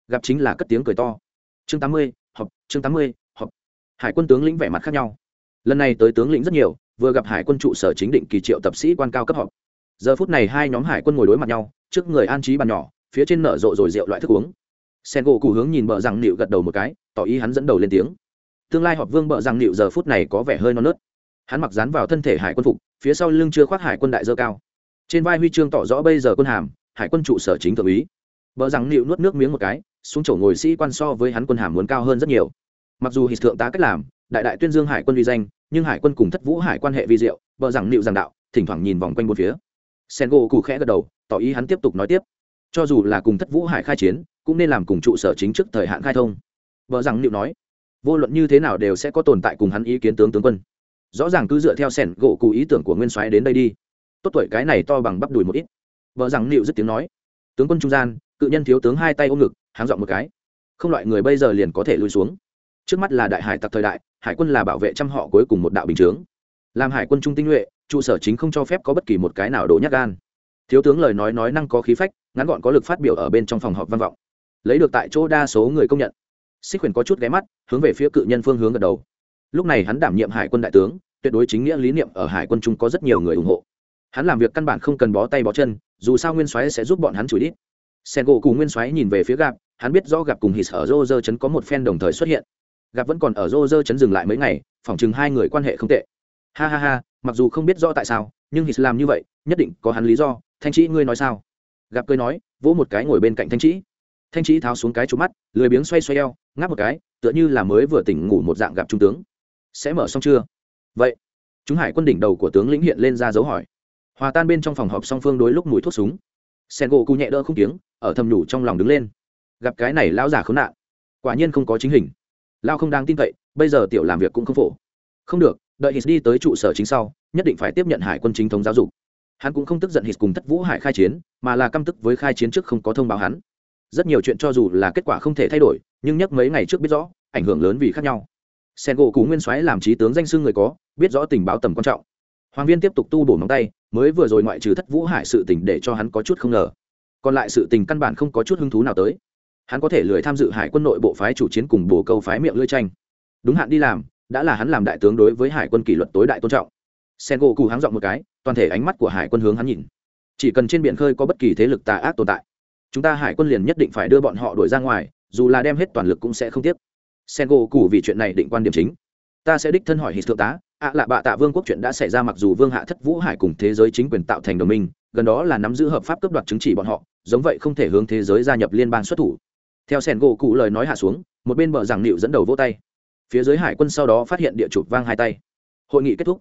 Gặp chính là cất tiếng cười to. Chương tám mươi, họp, chương tám mươi, họp. Hải quân tướng lĩnh vẻ mặt khác nhau. Lần này tới tướng lĩnh rất nhiều, vừa gặp hải quân trụ sở chính định kỳ triệu tập sĩ quan cao cấp họp. Giờ phút này hai nhóm hải quân ngồi đối mặt nhau, trước người an trí bàn nhỏ, phía trên nở rộ rồi rượu loại thức uống sen gỗ cụ hướng nhìn bờ rằng nịu gật đầu một cái, tỏ ý hắn dẫn đầu lên tiếng. Tương lai họp vương bờ rằng nịu giờ phút này có vẻ hơi non nớt. Hắn mặc dán vào thân thể hải quân phục, phía sau lưng chưa khoác hải quân đại dơ cao. Trên vai huy chương tỏ rõ bây giờ quân hàm, hải quân trụ sở chính thượng úy. Bờ rằng nịu nuốt nước miếng một cái, xuống chỗ ngồi sĩ quan so với hắn quân hàm muốn cao hơn rất nhiều. Mặc dù hít thượng tá cách làm, đại đại tuyên dương hải quân uy danh, nhưng hải quân cùng thất vũ hải quan hệ vi diệu bờ rằng nịu giảng đạo, thỉnh thoảng nhìn vòng quanh một phía. Sen gỗ cụ khẽ gật đầu, tỏ ý hắn tiếp tục nói tiếp cho dù là cùng thất vũ hải khai chiến, cũng nên làm cùng trụ sở chính trước thời hạn khai thông. Vợ rằng liệu nói, vô luận như thế nào đều sẽ có tồn tại cùng hắn ý kiến tướng tướng quân. Rõ ràng cứ dựa theo sẻn gỗ cụ ý tưởng của nguyên soái đến đây đi. Tốt tuổi cái này to bằng bắp đùi một ít. Vợ rằng liệu dứt tiếng nói, tướng quân trung gian, cự nhân thiếu tướng hai tay ôm ngực, háng dọn một cái. Không loại người bây giờ liền có thể lui xuống. Trước mắt là đại hải tặc thời đại, hải quân là bảo vệ trăm họ cuối cùng một đạo bình chướng. Làm hải quân trung tinh nhuệ, trụ sở chính không cho phép có bất kỳ một cái nào đổ nhát gan. Thiếu tướng lời nói nói năng có khí phách ngắn gọn có lực phát biểu ở bên trong phòng họp văn vọng. Lấy được tại chỗ đa số người công nhận. Xích quyền có chút ghé mắt, hướng về phía cự nhân phương hướng gật đầu. Lúc này hắn đảm nhiệm hải quân đại tướng, tuyệt đối chính nghĩa lý niệm ở hải quân trung có rất nhiều người ủng hộ. Hắn làm việc căn bản không cần bó tay bó chân, dù sao nguyên soái sẽ giúp bọn hắn chửi đít. Sen gỗ cùng nguyên soái nhìn về phía gạp, hắn biết rõ gặp cùng hít ở rô rơ chấn có một phen đồng thời xuất hiện. Gặp vẫn còn ở rô rơ chấn dừng lại mấy ngày, phỏng chừng hai người quan hệ không tệ. Ha ha ha, mặc dù không biết rõ tại sao, nhưng hít làm như vậy, nhất định có hắn lý do. Thanh trí ngươi nói sao? Gặp cười nói, vỗ một cái ngồi bên cạnh thanh trí thanh trí tháo xuống cái trú mắt, lười biếng xoay xoay eo, ngáp một cái, tựa như là mới vừa tỉnh ngủ một dạng gặp trung tướng. Sẽ mở xong chưa? Vậy. Chúng hải quân đỉnh đầu của tướng lĩnh hiện lên ra dấu hỏi. Hòa tan bên trong phòng họp song phương đối lúc mùi thuốc súng. Sen gỗ cụ nhẹ đỡ không tiếng ở thầm nhủ trong lòng đứng lên. Gặp cái này lão giả khốn nạn, quả nhiên không có chính hình. Lao không đáng tin cậy, bây giờ tiểu làm việc cũng không phổ. Không được, đợi hít đi tới trụ sở chính sau, nhất định phải tiếp nhận hải quân chính thống giáo dục hắn cũng không tức giận hít cùng thất vũ hải khai chiến, mà là căm tức với khai chiến trước không có thông báo hắn. Rất nhiều chuyện cho dù là kết quả không thể thay đổi, nhưng nhắc mấy ngày trước biết rõ, ảnh hưởng lớn vì khác nhau. Sen gỗ cú nguyên soái làm trí tướng danh xưng người có, biết rõ tình báo tầm quan trọng. Hoàng viên tiếp tục tu bổ móng tay, mới vừa rồi ngoại trừ thất vũ hải sự tình để cho hắn có chút không ngờ. Còn lại sự tình căn bản không có chút hứng thú nào tới. Hắn có thể lười tham dự hải quân nội bộ phái chủ chiến cùng bồ câu phái miệng lưỡi tranh. Đúng hạn đi làm, đã là hắn làm đại tướng đối với hải quân kỷ luật tối đại tôn trọng sen gỗ cụ háng dọn một cái, toàn thể ánh mắt của hải quân hướng hắn nhìn. Chỉ cần trên biển khơi có bất kỳ thế lực tà ác tồn tại, chúng ta hải quân liền nhất định phải đưa bọn họ đuổi ra ngoài, dù là đem hết toàn lực cũng sẽ không tiếc. Sen gỗ cụ vì chuyện này định quan điểm chính. Ta sẽ đích thân hỏi hít thượng tá ạ à lạ bạ tạ vương quốc chuyện đã xảy ra mặc dù vương hạ thất vũ hải cùng thế giới chính quyền tạo thành đồng minh, gần đó là nắm giữ hợp pháp cấp đoạt chứng chỉ bọn họ, giống vậy không thể hướng thế giới gia nhập liên bang xuất thủ. Theo sẻn gỗ cụ lời nói hạ xuống, một bên bờ giảng nịu dẫn đầu vỗ tay. Phía dưới hải quân sau đó phát hiện địa chụp vang hai tay. Hội nghị kết thúc.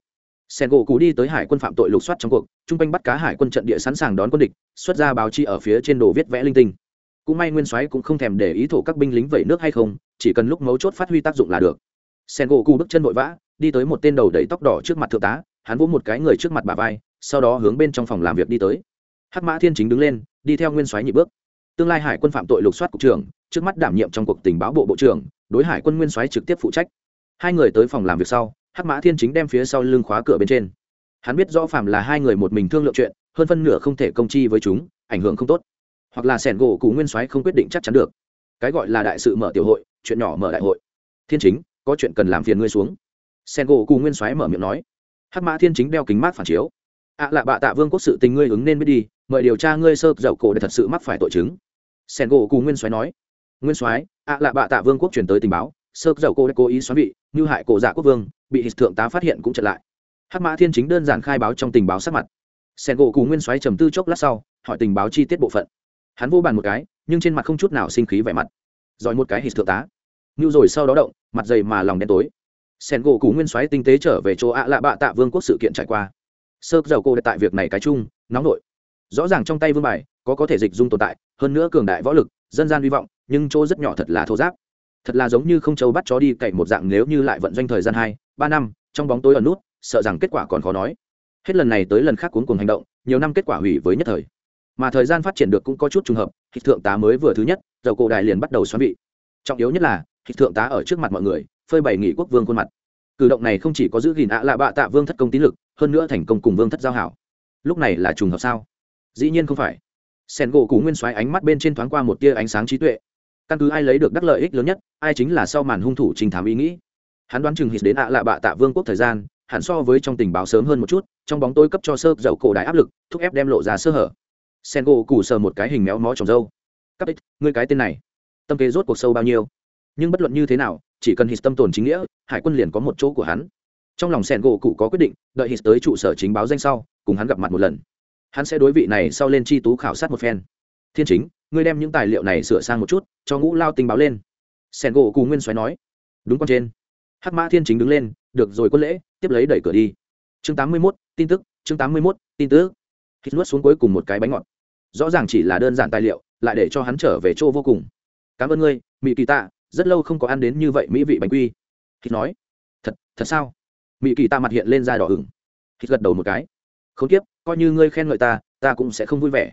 Sen gỗ cú đi tới hải quân phạm tội lục soát trong cuộc, chung quanh bắt cá hải quân trận địa sẵn sàng đón quân địch, xuất ra báo chi ở phía trên đồ viết vẽ linh tinh. Cũng may nguyên soái cũng không thèm để ý thổ các binh lính vẩy nước hay không, chỉ cần lúc mấu chốt phát huy tác dụng là được. Sen gỗ cú bước chân vội vã, đi tới một tên đầu đầy tóc đỏ trước mặt thượng tá, hắn vỗ một cái người trước mặt bà vai, sau đó hướng bên trong phòng làm việc đi tới. Hắc mã thiên chính đứng lên, đi theo nguyên soái nhị bước. Tương lai hải quân phạm tội lục soát cục trưởng, trước mắt đảm nhiệm trong cuộc tình báo bộ bộ trưởng, đối hải quân nguyên soái trực tiếp phụ trách. Hai người tới phòng làm việc sau hắc mã thiên chính đem phía sau lưng khóa cửa bên trên. Hắn biết rõ phạm là hai người một mình thương lượng chuyện, hơn phân nửa không thể công chi với chúng, ảnh hưởng không tốt. Hoặc là sẻn gỗ cụ nguyên soái không quyết định chắc chắn được. Cái gọi là đại sự mở tiểu hội, chuyện nhỏ mở đại hội. Thiên chính, có chuyện cần làm phiền ngươi xuống. Sẻn gỗ cụ nguyên soái mở miệng nói. Hắc mã thiên chính đeo kính mát phản chiếu. Ạ à lạ bạ tạ vương quốc sự tình ngươi ứng nên biết đi, mời điều tra ngươi sơ dầu cổ để thật sự mắc phải tội chứng. Sẻn gỗ cụ nguyên soái nói. Nguyên soái ạ à lạ bạ tạ vương quốc chuyển tới tình báo sơ dầu cô đã cố ý xoắn vị, như hại cổ dạ quốc vương, bị hít thượng tá phát hiện cũng chật lại. Hắc mã thiên chính đơn giản khai báo trong tình báo sắc mặt. Sen gỗ cù nguyên xoáy trầm tư chốc lát sau, hỏi tình báo chi tiết bộ phận. Hắn vô bàn một cái, nhưng trên mặt không chút nào sinh khí vẻ mặt. Giỏi một cái hít thượng tá. Như rồi sau đó động, mặt dày mà lòng đen tối. Sen gỗ cù nguyên xoáy tinh tế trở về chỗ ạ lạ bạ tạ vương quốc sự kiện trải qua. Sơ dầu cô tại việc này cái chung, nóng nổi rõ ràng trong tay vương bài, có có thể dịch dung tồn tại, hơn nữa cường đại võ lực, dân gian hy vọng, nhưng chỗ rất nhỏ thật là thô giáp thật là giống như không châu bắt chó đi cậy một dạng nếu như lại vận doanh thời gian hai, ba năm, trong bóng tối ở nút, sợ rằng kết quả còn khó nói. Hết lần này tới lần khác cuốn cùng hành động, nhiều năm kết quả hủy với nhất thời. Mà thời gian phát triển được cũng có chút trùng hợp, hịch thượng tá mới vừa thứ nhất, dầu cổ đại liền bắt đầu xoắn vị. Trọng yếu nhất là, hịch thượng tá ở trước mặt mọi người, phơi bày nghị quốc vương khuôn mặt. Cử động này không chỉ có giữ gìn ạ lạ bạ tạ vương thất công tín lực, hơn nữa thành công cùng vương thất giao hảo. Lúc này là trùng hợp sao? Dĩ nhiên không phải. Sen gỗ cú nguyên xoáy ánh mắt bên trên thoáng qua một tia ánh sáng trí tuệ căn cứ ai lấy được đắc lợi ích lớn nhất, ai chính là sau màn hung thủ trình thám ý nghĩ. Hắn đoán chừng hít đến ạ lạ bạ tạ vương quốc thời gian, hẳn so với trong tình báo sớm hơn một chút, trong bóng tôi cấp cho sơ dầu cổ đại áp lực, thúc ép đem lộ ra sơ hở. Sen gỗ củ sờ một cái hình méo mó trồng dâu. Cắp ích ngươi cái tên này, tâm kế rốt cuộc sâu bao nhiêu? Nhưng bất luận như thế nào, chỉ cần hít tâm tồn chính nghĩa, hải quân liền có một chỗ của hắn. Trong lòng sen gỗ cụ có quyết định, đợi hít tới trụ sở chính báo danh sau, cùng hắn gặp mặt một lần. Hắn sẽ đối vị này sau lên chi tú khảo sát một phen thiên chính ngươi đem những tài liệu này sửa sang một chút cho ngũ lao tình báo lên. Sẻn gỗ cù nguyên xoáy nói. Đúng con trên. Hắc mã thiên chính đứng lên được rồi quân lễ tiếp lấy đẩy cửa đi. Chương tám mươi 81, tin tức chương tám mươi 81, tin tức. Hít nuốt xuống cuối cùng một cái bánh ngọt. Rõ ràng chỉ là đơn giản tài liệu lại để cho hắn trở về chỗ vô cùng. Cảm ơn ngươi mỹ kỳ tạ rất lâu không có ăn đến như vậy mỹ vị bánh quy. Hít nói. Thật thật sao? Mỹ kỳ tạ mặt hiện lên da đỏ hửng. hít gật đầu một cái. Không tiếp coi như ngươi khen ngợi ta ta cũng sẽ không vui vẻ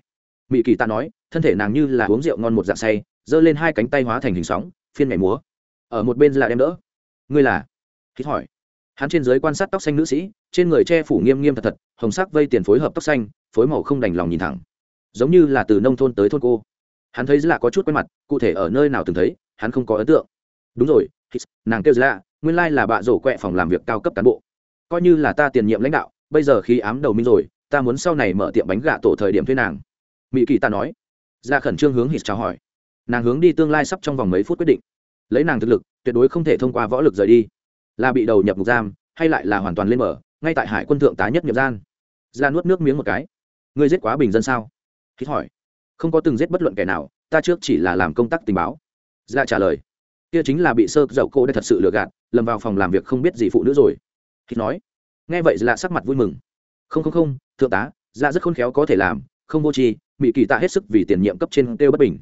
mỹ kỳ tạ nói, thân thể nàng như là uống rượu ngon một dạng say, giơ lên hai cánh tay hóa thành hình sóng, phiên nhảy múa. Ở một bên là đem đỡ. Ngươi là? Hít hỏi. Hắn trên dưới quan sát tóc xanh nữ sĩ, trên người che phủ nghiêm nghiêm thật thật, hồng sắc vây tiền phối hợp tóc xanh, phối màu không đành lòng nhìn thẳng. Giống như là từ nông thôn tới thôn cô. Hắn thấy lạ có chút quen mặt, cụ thể ở nơi nào từng thấy, hắn không có ấn tượng. Đúng rồi nàng kêu là nguyên lai là bạ rổ quẹ phòng làm việc cao cấp cán bộ. Coi như là ta tiền nhiệm lãnh đạo, bây giờ khi ám đầu minh rồi, ta muốn sau này mở tiệm bánh gà tổ thời điểm thuê nàng mỹ kỳ ta nói. Ra khẩn trương hướng hít chào hỏi. Nàng hướng đi tương lai sắp trong vòng mấy phút quyết định. Lấy nàng thực lực, tuyệt đối không thể thông qua võ lực rời đi. Là bị đầu nhập ngục giam, hay lại là hoàn toàn lên mở ngay tại hải quân thượng tá nhất nhập gian. Ra nuốt nước miếng một cái. Ngươi giết quá bình dân sao? Hít hỏi. Không có từng giết bất luận kẻ nào, ta trước chỉ là làm công tác tình báo. Ra trả lời. Kia chính là bị sơ dậu cô đã thật sự lừa gạt, lầm vào phòng làm việc không biết gì phụ nữ rồi. Hít nói. Nghe vậy là sắc mặt vui mừng. Không không không, thượng tá ra rất khôn khéo có thể làm, không vô tri mỹ kỳ tạ hết sức vì tiền nhiệm cấp trên kêu bất bình.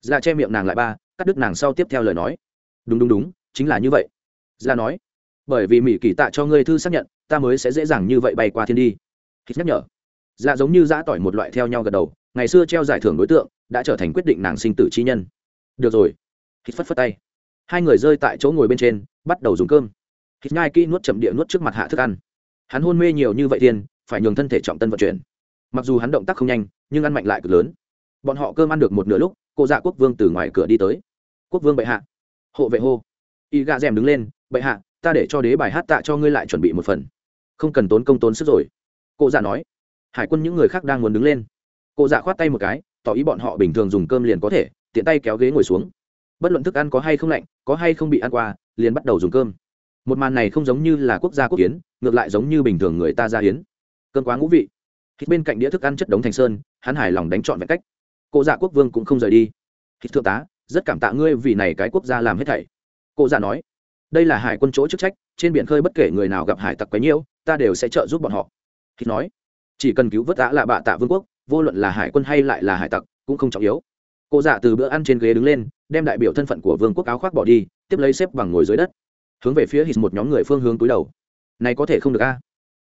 Ra che miệng nàng lại ba, cắt đứt nàng sau tiếp theo lời nói. Đúng đúng đúng, chính là như vậy. Ra nói, bởi vì mỹ kỳ tạ cho ngươi thư xác nhận, ta mới sẽ dễ dàng như vậy bay qua thiên đi. Hít nhắc nhở ra giống như giã tỏi một loại theo nhau gật đầu, ngày xưa treo giải thưởng đối tượng, đã trở thành quyết định nàng sinh tử chi nhân. Được rồi. Hít phất phất tay, hai người rơi tại chỗ ngồi bên trên, bắt đầu dùng cơm. Hít ngai kỹ nuốt chậm địa nuốt trước mặt hạ thức ăn hắn hôn mê nhiều như vậy tiền, phải nhường thân thể trọng tân vận chuyển mặc dù hắn động tác không nhanh, nhưng ăn mạnh lại cực lớn. Bọn họ cơm ăn được một nửa lúc, cô dạ quốc vương từ ngoài cửa đi tới. Quốc vương bệ hạ. Hộ vệ hô. Y gà rèm đứng lên, bệ hạ, ta để cho đế bài hát tạ cho ngươi lại chuẩn bị một phần. Không cần tốn công tốn sức rồi. Cô dạ nói. Hải quân những người khác đang muốn đứng lên. Cô dạ khoát tay một cái, tỏ ý bọn họ bình thường dùng cơm liền có thể, tiện tay kéo ghế ngồi xuống. Bất luận thức ăn có hay không lạnh, có hay không bị ăn qua, liền bắt đầu dùng cơm. Một màn này không giống như là quốc gia quốc kiến ngược lại giống như bình thường người ta ra hiến cơm quá ngũ vị hít bên cạnh đĩa thức ăn chất đống thành sơn, hắn hài lòng đánh trọn vẹn cách. Cô dạ quốc vương cũng không rời đi. Hít thượng tá, rất cảm tạ ngươi vì này cái quốc gia làm hết thảy. Cô dạ nói, đây là hải quân chỗ chức trách, trên biển khơi bất kể người nào gặp hải tặc quấy nhiễu, ta đều sẽ trợ giúp bọn họ. Hít nói, chỉ cần cứu vớt đã là bạ tạ vương quốc, vô luận là hải quân hay lại là hải tặc, cũng không trọng yếu. Cô dạ từ bữa ăn trên ghế đứng lên, đem đại biểu thân phận của vương quốc áo khoác bỏ đi, tiếp lấy xếp bằng ngồi dưới đất. Hướng về phía hít một nhóm người phương hướng túi đầu. Này có thể không được a? À?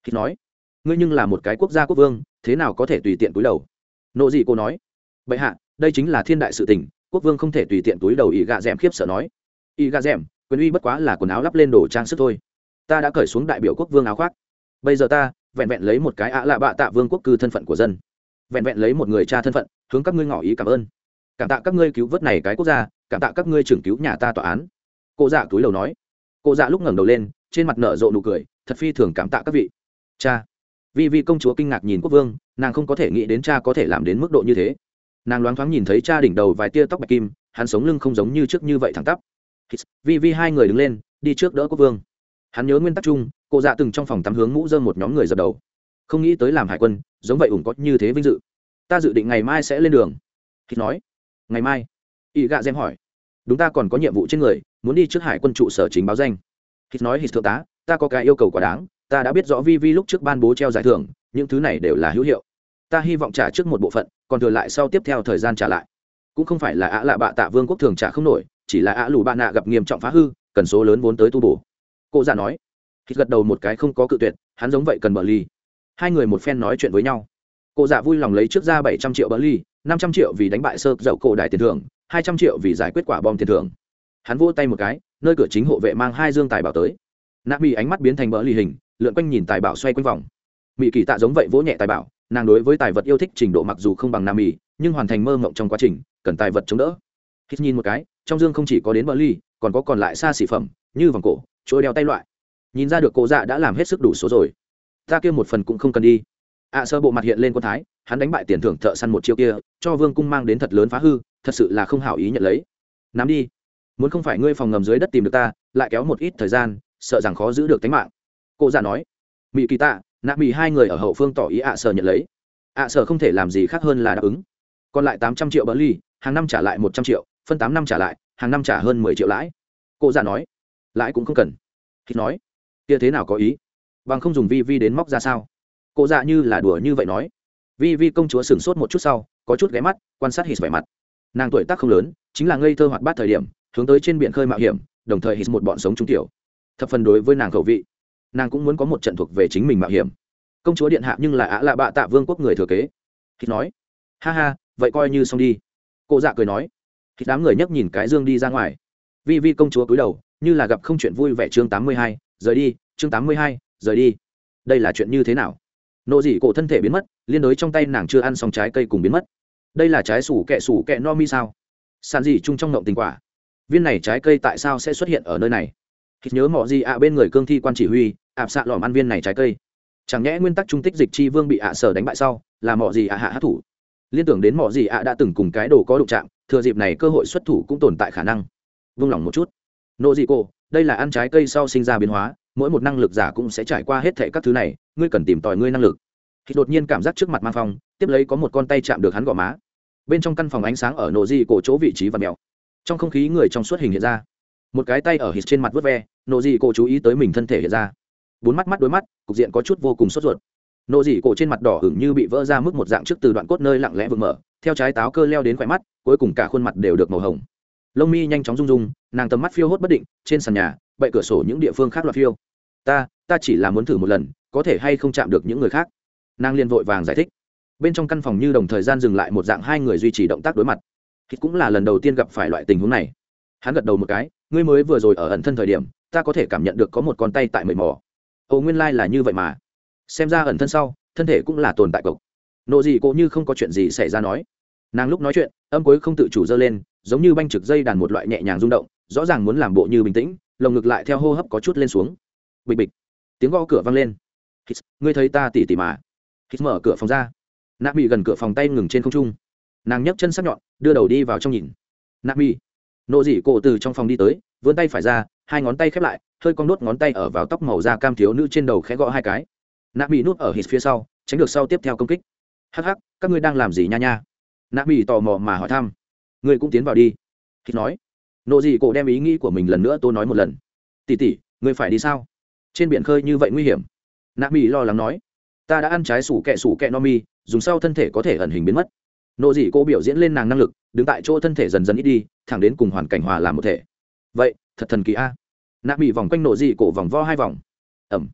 hít nói ngươi nhưng là một cái quốc gia quốc vương, thế nào có thể tùy tiện túi đầu? Nộ gì cô nói. Bệ hạ, đây chính là thiên đại sự tình, quốc vương không thể tùy tiện túi đầu ý gạ d ẻ m khiếp sợ nói. Ý gạ d ẻ m quyền uy bất quá là quần áo lắp lên đồ trang sức thôi. Ta đã cởi xuống đại biểu quốc vương áo khoác. Bây giờ ta, vẹn vẹn lấy một cái ạ lạ bạ tạ vương quốc cư thân phận của dân. Vẹn vẹn lấy một người cha thân phận, hướng các ngươi ngỏ ý cảm ơn. Cảm tạ các ngươi cứu vớt này cái quốc gia, cảm tạ các ngươi trưởng cứu nhà ta tòa án. Cô dạ túi đầu nói. Cô dạ lúc ngẩng đầu lên, trên mặt nở rộ nụ cười, thật phi thường cảm tạ các vị. Cha vì vì công chúa kinh ngạc nhìn quốc vương, nàng không có thể nghĩ đến cha có thể làm đến mức độ như thế. Nàng loáng thoáng nhìn thấy cha đỉnh đầu vài tia tóc bạch kim, hắn sống lưng không giống như trước như vậy thẳng tắp. Vì vì hai người đứng lên, đi trước đỡ quốc vương. Hắn nhớ nguyên tắc chung, cô dạ từng trong phòng tắm hướng mũ dơ một nhóm người dập đầu. Không nghĩ tới làm hải quân, giống vậy ủng có như thế vinh dự. Ta dự định ngày mai sẽ lên đường. Hít nói. Ngày mai? Y gạ xem hỏi. Đúng ta còn có nhiệm vụ trên người, muốn đi trước hải quân trụ sở chính báo danh. Hít nói, hít thượng tá, ta có cái yêu cầu quá đáng ta đã biết rõ vi vi lúc trước ban bố treo giải thưởng, những thứ này đều là hữu hiệu. Ta hy vọng trả trước một bộ phận, còn thừa lại sau tiếp theo thời gian trả lại. Cũng không phải là ạ lạ bạ tạ vương quốc thường trả không nổi, chỉ là ạ lù bạ nạ gặp nghiêm trọng phá hư, cần số lớn vốn tới tu bổ. Cô già nói. Khi gật đầu một cái không có cự tuyệt, hắn giống vậy cần bờ ly. Hai người một phen nói chuyện với nhau. Cô già vui lòng lấy trước ra bảy trăm triệu bờ ly, năm trăm triệu vì đánh bại sơ dậu cổ đại tiền thưởng, hai trăm triệu vì giải quyết quả bom tiền thưởng. Hắn vỗ tay một cái, nơi cửa chính hộ vệ mang hai dương tài bảo tới. Nạ bị ánh mắt biến thành bờ ly hình lượn quanh nhìn tài bảo xoay quanh vòng. Mỹ kỳ tạ giống vậy vỗ nhẹ tài bảo, nàng đối với tài vật yêu thích trình độ mặc dù không bằng nam mỹ nhưng hoàn thành mơ mộng trong quá trình, cần tài vật chống đỡ. Hít nhìn một cái, trong dương không chỉ có đến bờ ly còn có còn lại xa xỉ phẩm, như vòng cổ trôi đeo tay loại. Nhìn ra được cô dạ đã làm hết sức đủ số rồi. Ta kia một phần cũng không cần đi. Ạ sơ bộ mặt hiện lên quân thái, hắn đánh bại tiền thưởng thợ săn một chiêu kia, cho vương cung mang đến thật lớn phá hư, thật sự là không hảo ý nhận lấy. Nắm đi. Muốn không phải ngươi phòng ngầm dưới đất tìm được ta, lại kéo một ít thời gian, sợ rằng khó giữ được tính mạng cô già nói mỹ kỳ tạ, nạ mỹ hai người ở hậu phương tỏ ý ạ sở nhận lấy. Ạ sở không thể làm gì khác hơn là đáp ứng. Còn lại tám trăm triệu bờ ly hàng năm trả lại một trăm triệu, phân tám năm trả lại, hàng năm trả hơn mười triệu lãi. Cô già nói, lãi cũng không cần. Thì nói, kia thế nào có ý? Bằng không dùng vi vi đến móc ra sao? Cô già như là đùa như vậy nói. Vi vi công chúa sửng sốt một chút sau, có chút ghé mắt, quan sát hít vẻ mặt. Nàng tuổi tác không lớn, chính là ngây thơ hoạt bát thời điểm, hướng tới trên biển khơi mạo hiểm, đồng thời hít một bọn sống trung tiểu. Thập phần đối với nàng khẩu vị nàng cũng muốn có một trận thuộc về chính mình mạo hiểm. Công chúa điện hạ nhưng là ạ lạ bạ tạ vương quốc người thừa kế. Hít nói, ha ha, vậy coi như xong đi. Cô dạ cười nói. Hít đám người nhấc nhìn cái dương đi ra ngoài. Vi vi công chúa cúi đầu, như là gặp không chuyện vui vẻ chương tám mươi hai, rời đi, chương tám mươi hai, rời đi. Đây là chuyện như thế nào? Nộ dị cổ thân thể biến mất, liên đối trong tay nàng chưa ăn xong trái cây cùng biến mất. Đây là trái sủ kẹ sủ kẹ no mi sao? Sàn dị chung trong ngộng tình quả. Viên này trái cây tại sao sẽ xuất hiện ở nơi này? Hít nhớ mọ gì ạ, bên người cương thi quan chỉ huy, ạp xạ lỏm ăn viên này trái cây. Chẳng nhẽ nguyên tắc trung tích dịch chi vương bị ạ sở đánh bại sau, là mọ gì ạ hạ hát thủ. Liên tưởng đến mọ gì ạ đã từng cùng cái đồ có đụng chạm, thừa dịp này cơ hội xuất thủ cũng tồn tại khả năng. Vung lòng một chút. Nộ dị cô đây là ăn trái cây sau sinh ra biến hóa, mỗi một năng lực giả cũng sẽ trải qua hết thệ các thứ này, ngươi cần tìm tòi ngươi năng lực. Thì đột nhiên cảm giác trước mặt mang phong, tiếp lấy có một con tay chạm được hắn gò má. Bên trong căn phòng ánh sáng ở nô gì cổ chỗ vị trí và mèo. Trong không khí người trong suốt hình hiện ra một cái tay ở hít trên mặt vớt ve nộ di cổ chú ý tới mình thân thể hiện ra. Bốn mắt mắt đôi mắt, cục diện có chút vô cùng sốt ruột. Nộ di cổ trên mặt đỏ hửng như bị vỡ ra mức một dạng trước từ đoạn cốt nơi lặng lẽ vượt mở, theo trái táo cơ leo đến khỏe mắt, cuối cùng cả khuôn mặt đều được màu hồng. Lông mi nhanh chóng rung rung, nàng tầm mắt phiêu hốt bất định, trên sàn nhà, bậy cửa sổ những địa phương khác loạt phiêu. Ta ta chỉ là muốn thử một lần, có thể hay không chạm được những người khác? Nàng liền vội vàng giải thích. Bên trong căn phòng như đồng thời gian dừng lại một dạng hai người duy trì động tác đối mặt. Thì cũng là lần đầu tiên gặp phải loại tình huống này. Hắn gật đầu một cái ngươi mới vừa rồi ở ẩn thân thời điểm, ta có thể cảm nhận được có một con tay tại mầy mò ồ, nguyên lai、like、là như vậy mà. Xem ra ẩn thân sau, thân thể cũng là tồn tại cộc. Nộ gì cổ như không có chuyện gì xảy ra nói. Nàng lúc nói chuyện, âm cuối không tự chủ dơ lên, giống như banh trực dây đàn một loại nhẹ nhàng rung động, rõ ràng muốn làm bộ như bình tĩnh, lồng ngực lại theo hô hấp có chút lên xuống. Bịch bịch. Tiếng gõ cửa vang lên. Hít, ngươi thấy ta tỉ tỉ mà. Hít mở cửa phòng ra. Nạp bị gần cửa phòng tay ngừng trên không trung. Nàng nhấc chân sắc nhọn, đưa đầu đi vào trong nhìn. Nạp bị nộ dị cổ từ trong phòng đi tới, vươn tay phải ra, hai ngón tay khép lại, hơi con đốt ngón tay ở vào tóc màu da cam thiếu nữ trên đầu khẽ gõ hai cái. Nạ bị nút ở hít phía sau, tránh được sau tiếp theo công kích. Hắc hắc, các ngươi đang làm gì nha nha? Nạ bị tò mò mà hỏi thăm. Ngươi cũng tiến vào đi. Hít nói. Nộ dị cổ đem ý nghĩ của mình lần nữa tôi nói một lần. Tỉ tỉ, ngươi phải đi sao? Trên biển khơi như vậy nguy hiểm. Nạ mỹ lo lắng nói. Ta đã ăn trái sủ kẹ sủ kẹ no mi, dùng sau thân thể có thể ẩn hình biến mất nộ dị cô biểu diễn lên nàng năng lực, đứng tại chỗ thân thể dần dần ít đi, thẳng đến cùng hoàn cảnh hòa làm một thể. Vậy, thật thần kỳ a. Nạ mỹ vòng quanh nộ dị cổ vòng vo hai vòng. Ẩm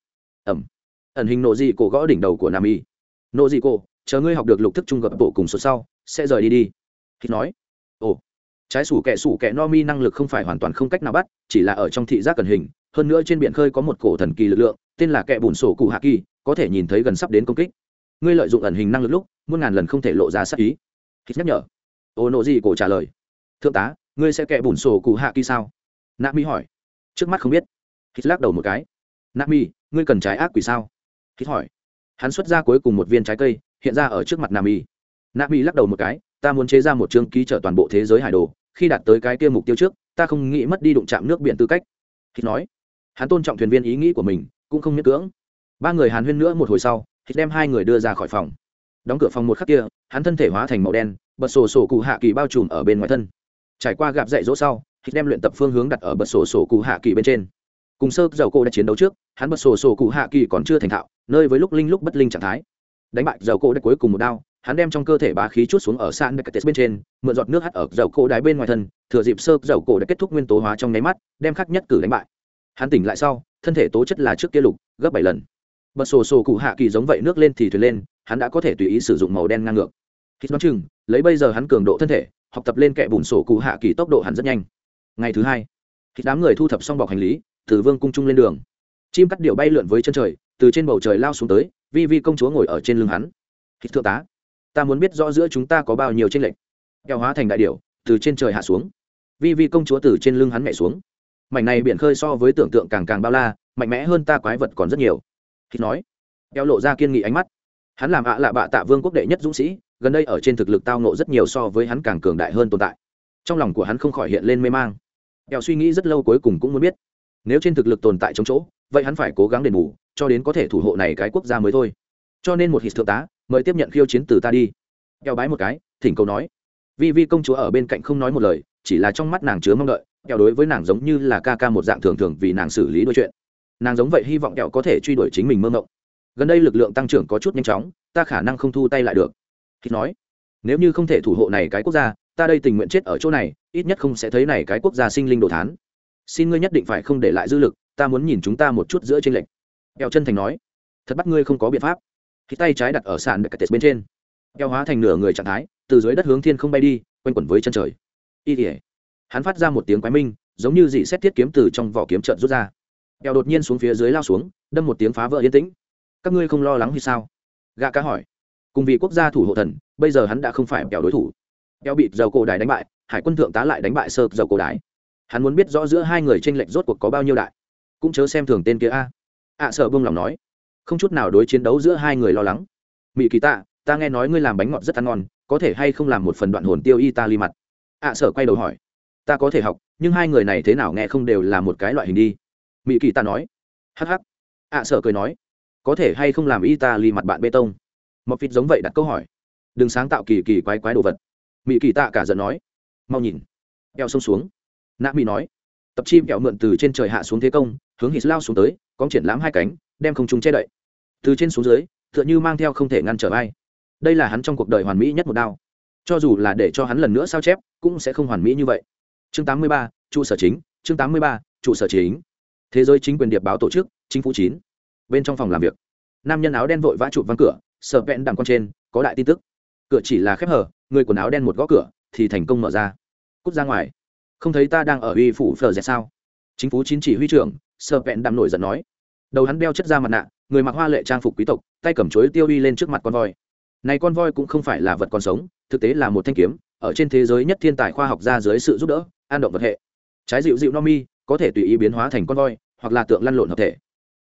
ẩm. Ẩn hình nộ dị cổ gõ đỉnh đầu của nam y nộ dị cổ, chờ ngươi học được lục thức trung gập bộ cùng số sau, sẽ rời đi đi. Hít nói, ồ, trái sủ kẹ sủ kẹ no mi năng lực không phải hoàn toàn không cách nào bắt, chỉ là ở trong thị giác cần hình, hơn nữa trên biển khơi có một cổ thần kỳ lực lượng, tên là kẹ bùn sổ cụ hạ kỳ, có thể nhìn thấy gần sắp đến công kích. Ngươi lợi dụng ẩn hình năng lực lúc, muôn ngàn lần không thể lộ ra sắc ý hít nhắc nhở. Ô nộ gì cổ trả lời. Thượng tá, ngươi sẽ kẻ bùn sổ cụ hạ kỳ sao? Nạ mi hỏi. Trước mắt không biết. Hít lắc đầu một cái. Nạ mi ngươi cần trái ác quỷ sao? Hít hỏi. Hắn xuất ra cuối cùng một viên trái cây, hiện ra ở trước mặt nạ mi nạ mi lắc đầu một cái. Ta muốn chế ra một chương ký trợ toàn bộ thế giới hải đồ. Khi đạt tới cái kia mục tiêu trước, ta không nghĩ mất đi đụng chạm nước biển tư cách. Hít nói. Hắn tôn trọng thuyền viên ý nghĩ của mình, cũng không miễn cưỡng. Ba người hàn huyên nữa một hồi sau, hít đem hai người đưa ra khỏi phòng đóng cửa phòng một khắc kia hắn thân thể hóa thành màu đen bật sổ sổ cụ hạ kỳ bao trùm ở bên ngoài thân trải qua gặp dạy dỗ sau hít đem luyện tập phương hướng đặt ở bật sổ sổ cụ hạ kỳ bên trên cùng sơ dầu cô đã chiến đấu trước hắn bật sổ sổ cụ hạ kỳ còn chưa thành thạo nơi với lúc linh lúc bất linh trạng thái đánh bại dầu cô đã cuối cùng một đao hắn đem trong cơ thể bá khí chút xuống ở sàn Decates bên trên, mượn giọt nước hắt ở dầu cổ đái bên ngoài thân, thừa dịp sơ dầu cổ đã kết thúc nguyên tố hóa trong nháy mắt, đem khắc nhất cử đánh bại. Hắn tỉnh lại sau, thân thể tố chất là trước kia lục, gấp bảy lần. Bật sổ sổ cụ hạ kỳ giống vậy nước lên thì thuyền lên, hắn đã có thể tùy ý sử dụng màu đen ngang ngược. Khi đoán chừng, lấy bây giờ hắn cường độ thân thể, học tập lên kệ bùn sổ cụ hạ kỳ tốc độ hắn rất nhanh. Ngày thứ hai, khi đám người thu thập xong bọc hành lý, từ vương cung trung lên đường. Chim cắt điệu bay lượn với chân trời, từ trên bầu trời lao xuống tới, vi vi công chúa ngồi ở trên lưng hắn. Hít thượng tá, ta muốn biết rõ giữa chúng ta có bao nhiêu tranh lệch kẹo hóa thành đại điệu từ trên trời hạ xuống vi vi công chúa từ trên lưng hắn nhảy xuống mảnh này biển khơi so với tưởng tượng càng càng bao la mạnh mẽ hơn ta quái vật còn rất nhiều khi nói kẹo lộ ra kiên nghị ánh mắt hắn làm ạ à lạ bạ tạ vương quốc đệ nhất dũng sĩ, gần đây ở trên thực lực tao nộ rất nhiều so với hắn càng cường đại hơn tồn tại. Trong lòng của hắn không khỏi hiện lên mê mang. Kẹo suy nghĩ rất lâu cuối cùng cũng muốn biết, nếu trên thực lực tồn tại trong chỗ, vậy hắn phải cố gắng đền bù, cho đến có thể thủ hộ này cái quốc gia mới thôi. Cho nên một hít thượng tá, mời tiếp nhận khiêu chiến từ ta đi. Kẹo bái một cái, thỉnh cầu nói. Vi vi công chúa ở bên cạnh không nói một lời, chỉ là trong mắt nàng chứa mong đợi, kẹo đối với nàng giống như là ca ca một dạng thường thường vì nàng xử lý đôi chuyện. Nàng giống vậy hy vọng kẹo có thể truy đuổi chính mình mơ mộng gần đây lực lượng tăng trưởng có chút nhanh chóng, ta khả năng không thu tay lại được. Khi nói, nếu như không thể thủ hộ này cái quốc gia, ta đây tình nguyện chết ở chỗ này, ít nhất không sẽ thấy này cái quốc gia sinh linh đồ thán. Xin ngươi nhất định phải không để lại dư lực, ta muốn nhìn chúng ta một chút giữa trên lệnh eo chân thành nói, thật bắt ngươi không có biện pháp. Khi tay trái đặt ở sàn được bên trên eo hóa thành nửa người trạng thái, từ dưới đất hướng thiên không bay đi, quanh quẩn với chân trời. Y ỉa hắn phát ra một tiếng quái minh, giống như dị xét thiết kiếm từ trong vỏ kiếm trận rút ra. Eo đột nhiên xuống phía dưới lao xuống, đâm một tiếng phá vỡ yên tĩnh các ngươi không lo lắng hay sao? Gạ cá hỏi. Cùng vị quốc gia thủ hộ thần, bây giờ hắn đã không phải kẹo đối thủ. Eo bị dầu cổ đài đánh bại, hải quân thượng tá lại đánh bại sơ dầu cổ đài. Hắn muốn biết rõ giữa hai người tranh lệch rốt cuộc có bao nhiêu đại. Cũng chớ xem thường tên kia a. Ạ sợ buông lòng nói. Không chút nào đối chiến đấu giữa hai người lo lắng. Mỹ kỳ tạ, ta nghe nói ngươi làm bánh ngọt rất ăn ngon, có thể hay không làm một phần đoạn hồn tiêu italy mặt? Ạ sở quay đầu hỏi. Ta có thể học, nhưng hai người này thế nào nghe không đều là một cái loại hình đi. Mỹ kỳ ta nói. Hh ạ sở cười nói có thể hay không làm italy mặt bạn bê tông? Một vịt giống vậy đặt câu hỏi. Đừng sáng tạo kỳ kỳ quái quái đồ vật. Mỹ kỳ tạ cả giận nói. Mau nhìn. Eo sông xuống. Nạ mỹ nói. Tập chim kẹo mượn từ trên trời hạ xuống thế công hướng hít lao xuống tới có triển lãm hai cánh đem không trung che đậy. Từ trên xuống dưới tựa như mang theo không thể ngăn trở ai. Đây là hắn trong cuộc đời hoàn mỹ nhất một đao. Cho dù là để cho hắn lần nữa sao chép cũng sẽ không hoàn mỹ như vậy. Chương 83, trụ sở chính. Chương 83, trụ sở chính. Thế giới chính quyền điệp báo tổ chức chính phủ chín bên trong phòng làm việc. Nam nhân áo đen vội vã chụp văng cửa sợ vẹn đằng con trên, có đại tin tức. Cửa chỉ là khép hở người quần áo đen một gõ cửa, thì thành công mở ra. Cút ra ngoài. Không thấy ta đang ở uy phủ phờ dẹt sao? Chính phủ chính chỉ huy trưởng sợ vẹn đằng nổi giận nói. Đầu hắn đeo chất da mặt nạ, người mặc hoa lệ trang phục quý tộc, tay cầm chuối tiêu uy lên trước mặt con voi. Này con voi cũng không phải là vật còn sống, thực tế là một thanh kiếm, ở trên thế giới nhất thiên tài khoa học ra dưới sự giúp đỡ, an động vật hệ. Trái dịu dịu no mi, có thể tùy ý biến hóa thành con voi, hoặc là tượng lăn lộn hợp thể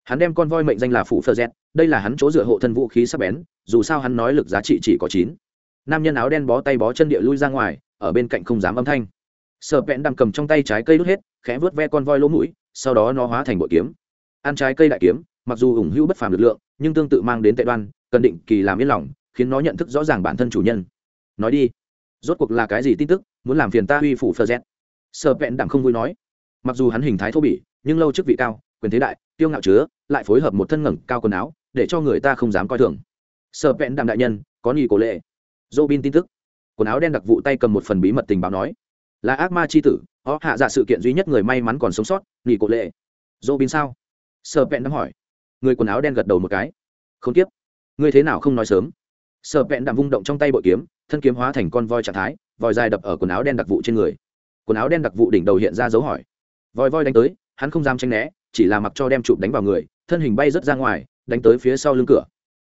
hắn đem con voi mệnh danh là phủ phơ z đây là hắn chỗ dựa hộ thân vũ khí sắp bén, dù sao hắn nói lực giá trị chỉ có chín. Nam nhân áo đen bó tay bó chân địa lui ra ngoài, ở bên cạnh không dám âm thanh. Sợ vẹn đang cầm trong tay trái cây đốt hết, khẽ vớt ve con voi lỗ mũi, sau đó nó hóa thành bội kiếm. Ăn trái cây đại kiếm, mặc dù ủng hữu bất phàm lực lượng, nhưng tương tự mang đến tệ đoan, cần định kỳ làm yên lòng, khiến nó nhận thức rõ ràng bản thân chủ nhân. Nói đi, rốt cuộc là cái gì tin tức, muốn làm phiền ta uy phủ phơ z sợ vẹn đặng không vui nói. Mặc dù hắn hình thái thô bỉ, nhưng lâu chức vị cao quyền thế đại tiêu ngạo chứa, lại phối hợp một thân ngẩng cao quần áo, để cho người ta không dám coi thường. Sợ vẹn đạm đại nhân, có nghi cổ lệ. Dô bin tin tức. Quần áo đen đặc vụ tay cầm một phần bí mật tình báo nói. Là ác ma c h i tử, họ hạ dạ sự kiện duy nhất người may mắn còn sống sót nghỉ cổ lệ. Dô bin sao? Sợ vẹn đắm hỏi. Người quần áo đen gật đầu một cái. Không tiếp. Ngươi thế nào không nói sớm? Sợ vẹn đạm vung động trong tay bội kiếm, thân kiếm hóa thành con voi trạng thái, vòi dài đập ở quần áo đen đặc vụ trên người. Quần áo đen đặc vụ đỉnh đầu hiện ra dấu hỏi. Vòi voi đánh tới, hắn không dám tranh né chỉ là mặc cho đem chụp đánh vào người, thân hình bay rớt ra ngoài, đánh tới phía sau lưng cửa.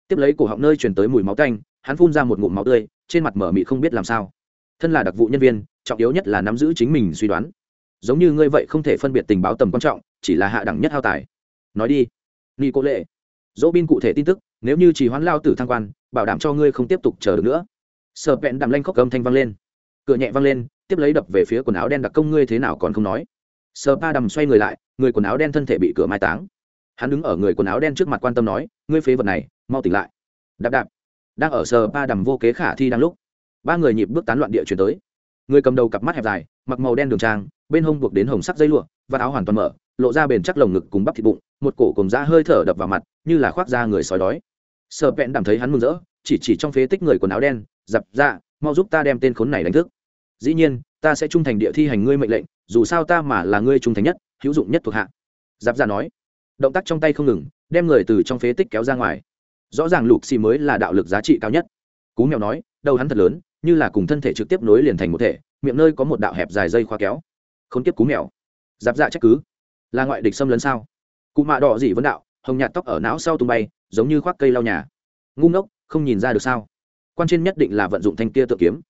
Tiếp lấy cổ họng nơi chuyển tới mùi máu tanh, hắn phun ra một ngụm máu tươi, trên mặt mở mị không biết làm sao. Thân là đặc vụ nhân viên, trọng yếu nhất là nắm giữ chính mình suy đoán. Giống như ngươi vậy không thể phân biệt tình báo tầm quan trọng, chỉ là hạ đẳng nhất hao tài. Nói đi. Nghi cố lệ dỗ bin cụ thể tin tức, nếu như chỉ hoán lao tử thăng quan, bảo đảm cho ngươi không tiếp tục chờ được nữa. Sợ vẹn đàm lanh khóc cầm thanh văng lên. Cửa nhẹ văng lên, tiếp lấy đập về phía quần áo đen đặc công ngươi thế nào còn không nói. Sợ ba đầm xoay người lại người quần áo đen thân thể bị cửa mai táng. Hắn đứng ở người quần áo đen trước mặt quan tâm nói, ngươi phế vật này, mau tỉnh lại. Đạp đạp. Đang ở sờ ba đầm vô kế khả thi đang lúc, ba người nhịp bước tán loạn địa chuyển tới. Người cầm đầu cặp mắt hẹp dài, mặc màu đen đường trang, bên hông buộc đến hồng sắc dây lụa, và áo hoàn toàn mở, lộ ra bền chắc lồng ngực cùng bắp thịt bụng, một cổ cùng da hơi thở đập vào mặt, như là khoác da người sói đói. Sợ vẹn đảm thấy hắn mừng rỡ, chỉ chỉ trong phế tích người quần áo đen, dập ra mau giúp ta đem tên khốn này đánh thức. Dĩ nhiên, ta sẽ trung thành địa thi hành ngươi mệnh lệnh, dù sao ta mà là ngươi trung thành nhất hữu dụng nhất thuộc hạ. Giáp ra nói. Động tác trong tay không ngừng, đem người từ trong phế tích kéo ra ngoài. Rõ ràng lục xì mới là đạo lực giá trị cao nhất. Cú mèo nói, đầu hắn thật lớn, như là cùng thân thể trực tiếp nối liền thành một thể, miệng nơi có một đạo hẹp dài dây khoa kéo. Không tiếp cú mèo. Giáp dạ trách cứ. Là ngoại địch xâm lấn sao? Cụ mạ đỏ dị vấn đạo, hồng nhạt tóc ở não sau tung bay, giống như khoác cây lau nhà. Ngu ngốc, không nhìn ra được sao? Quan trên nhất định là vận dụng thanh kia tự kiếm.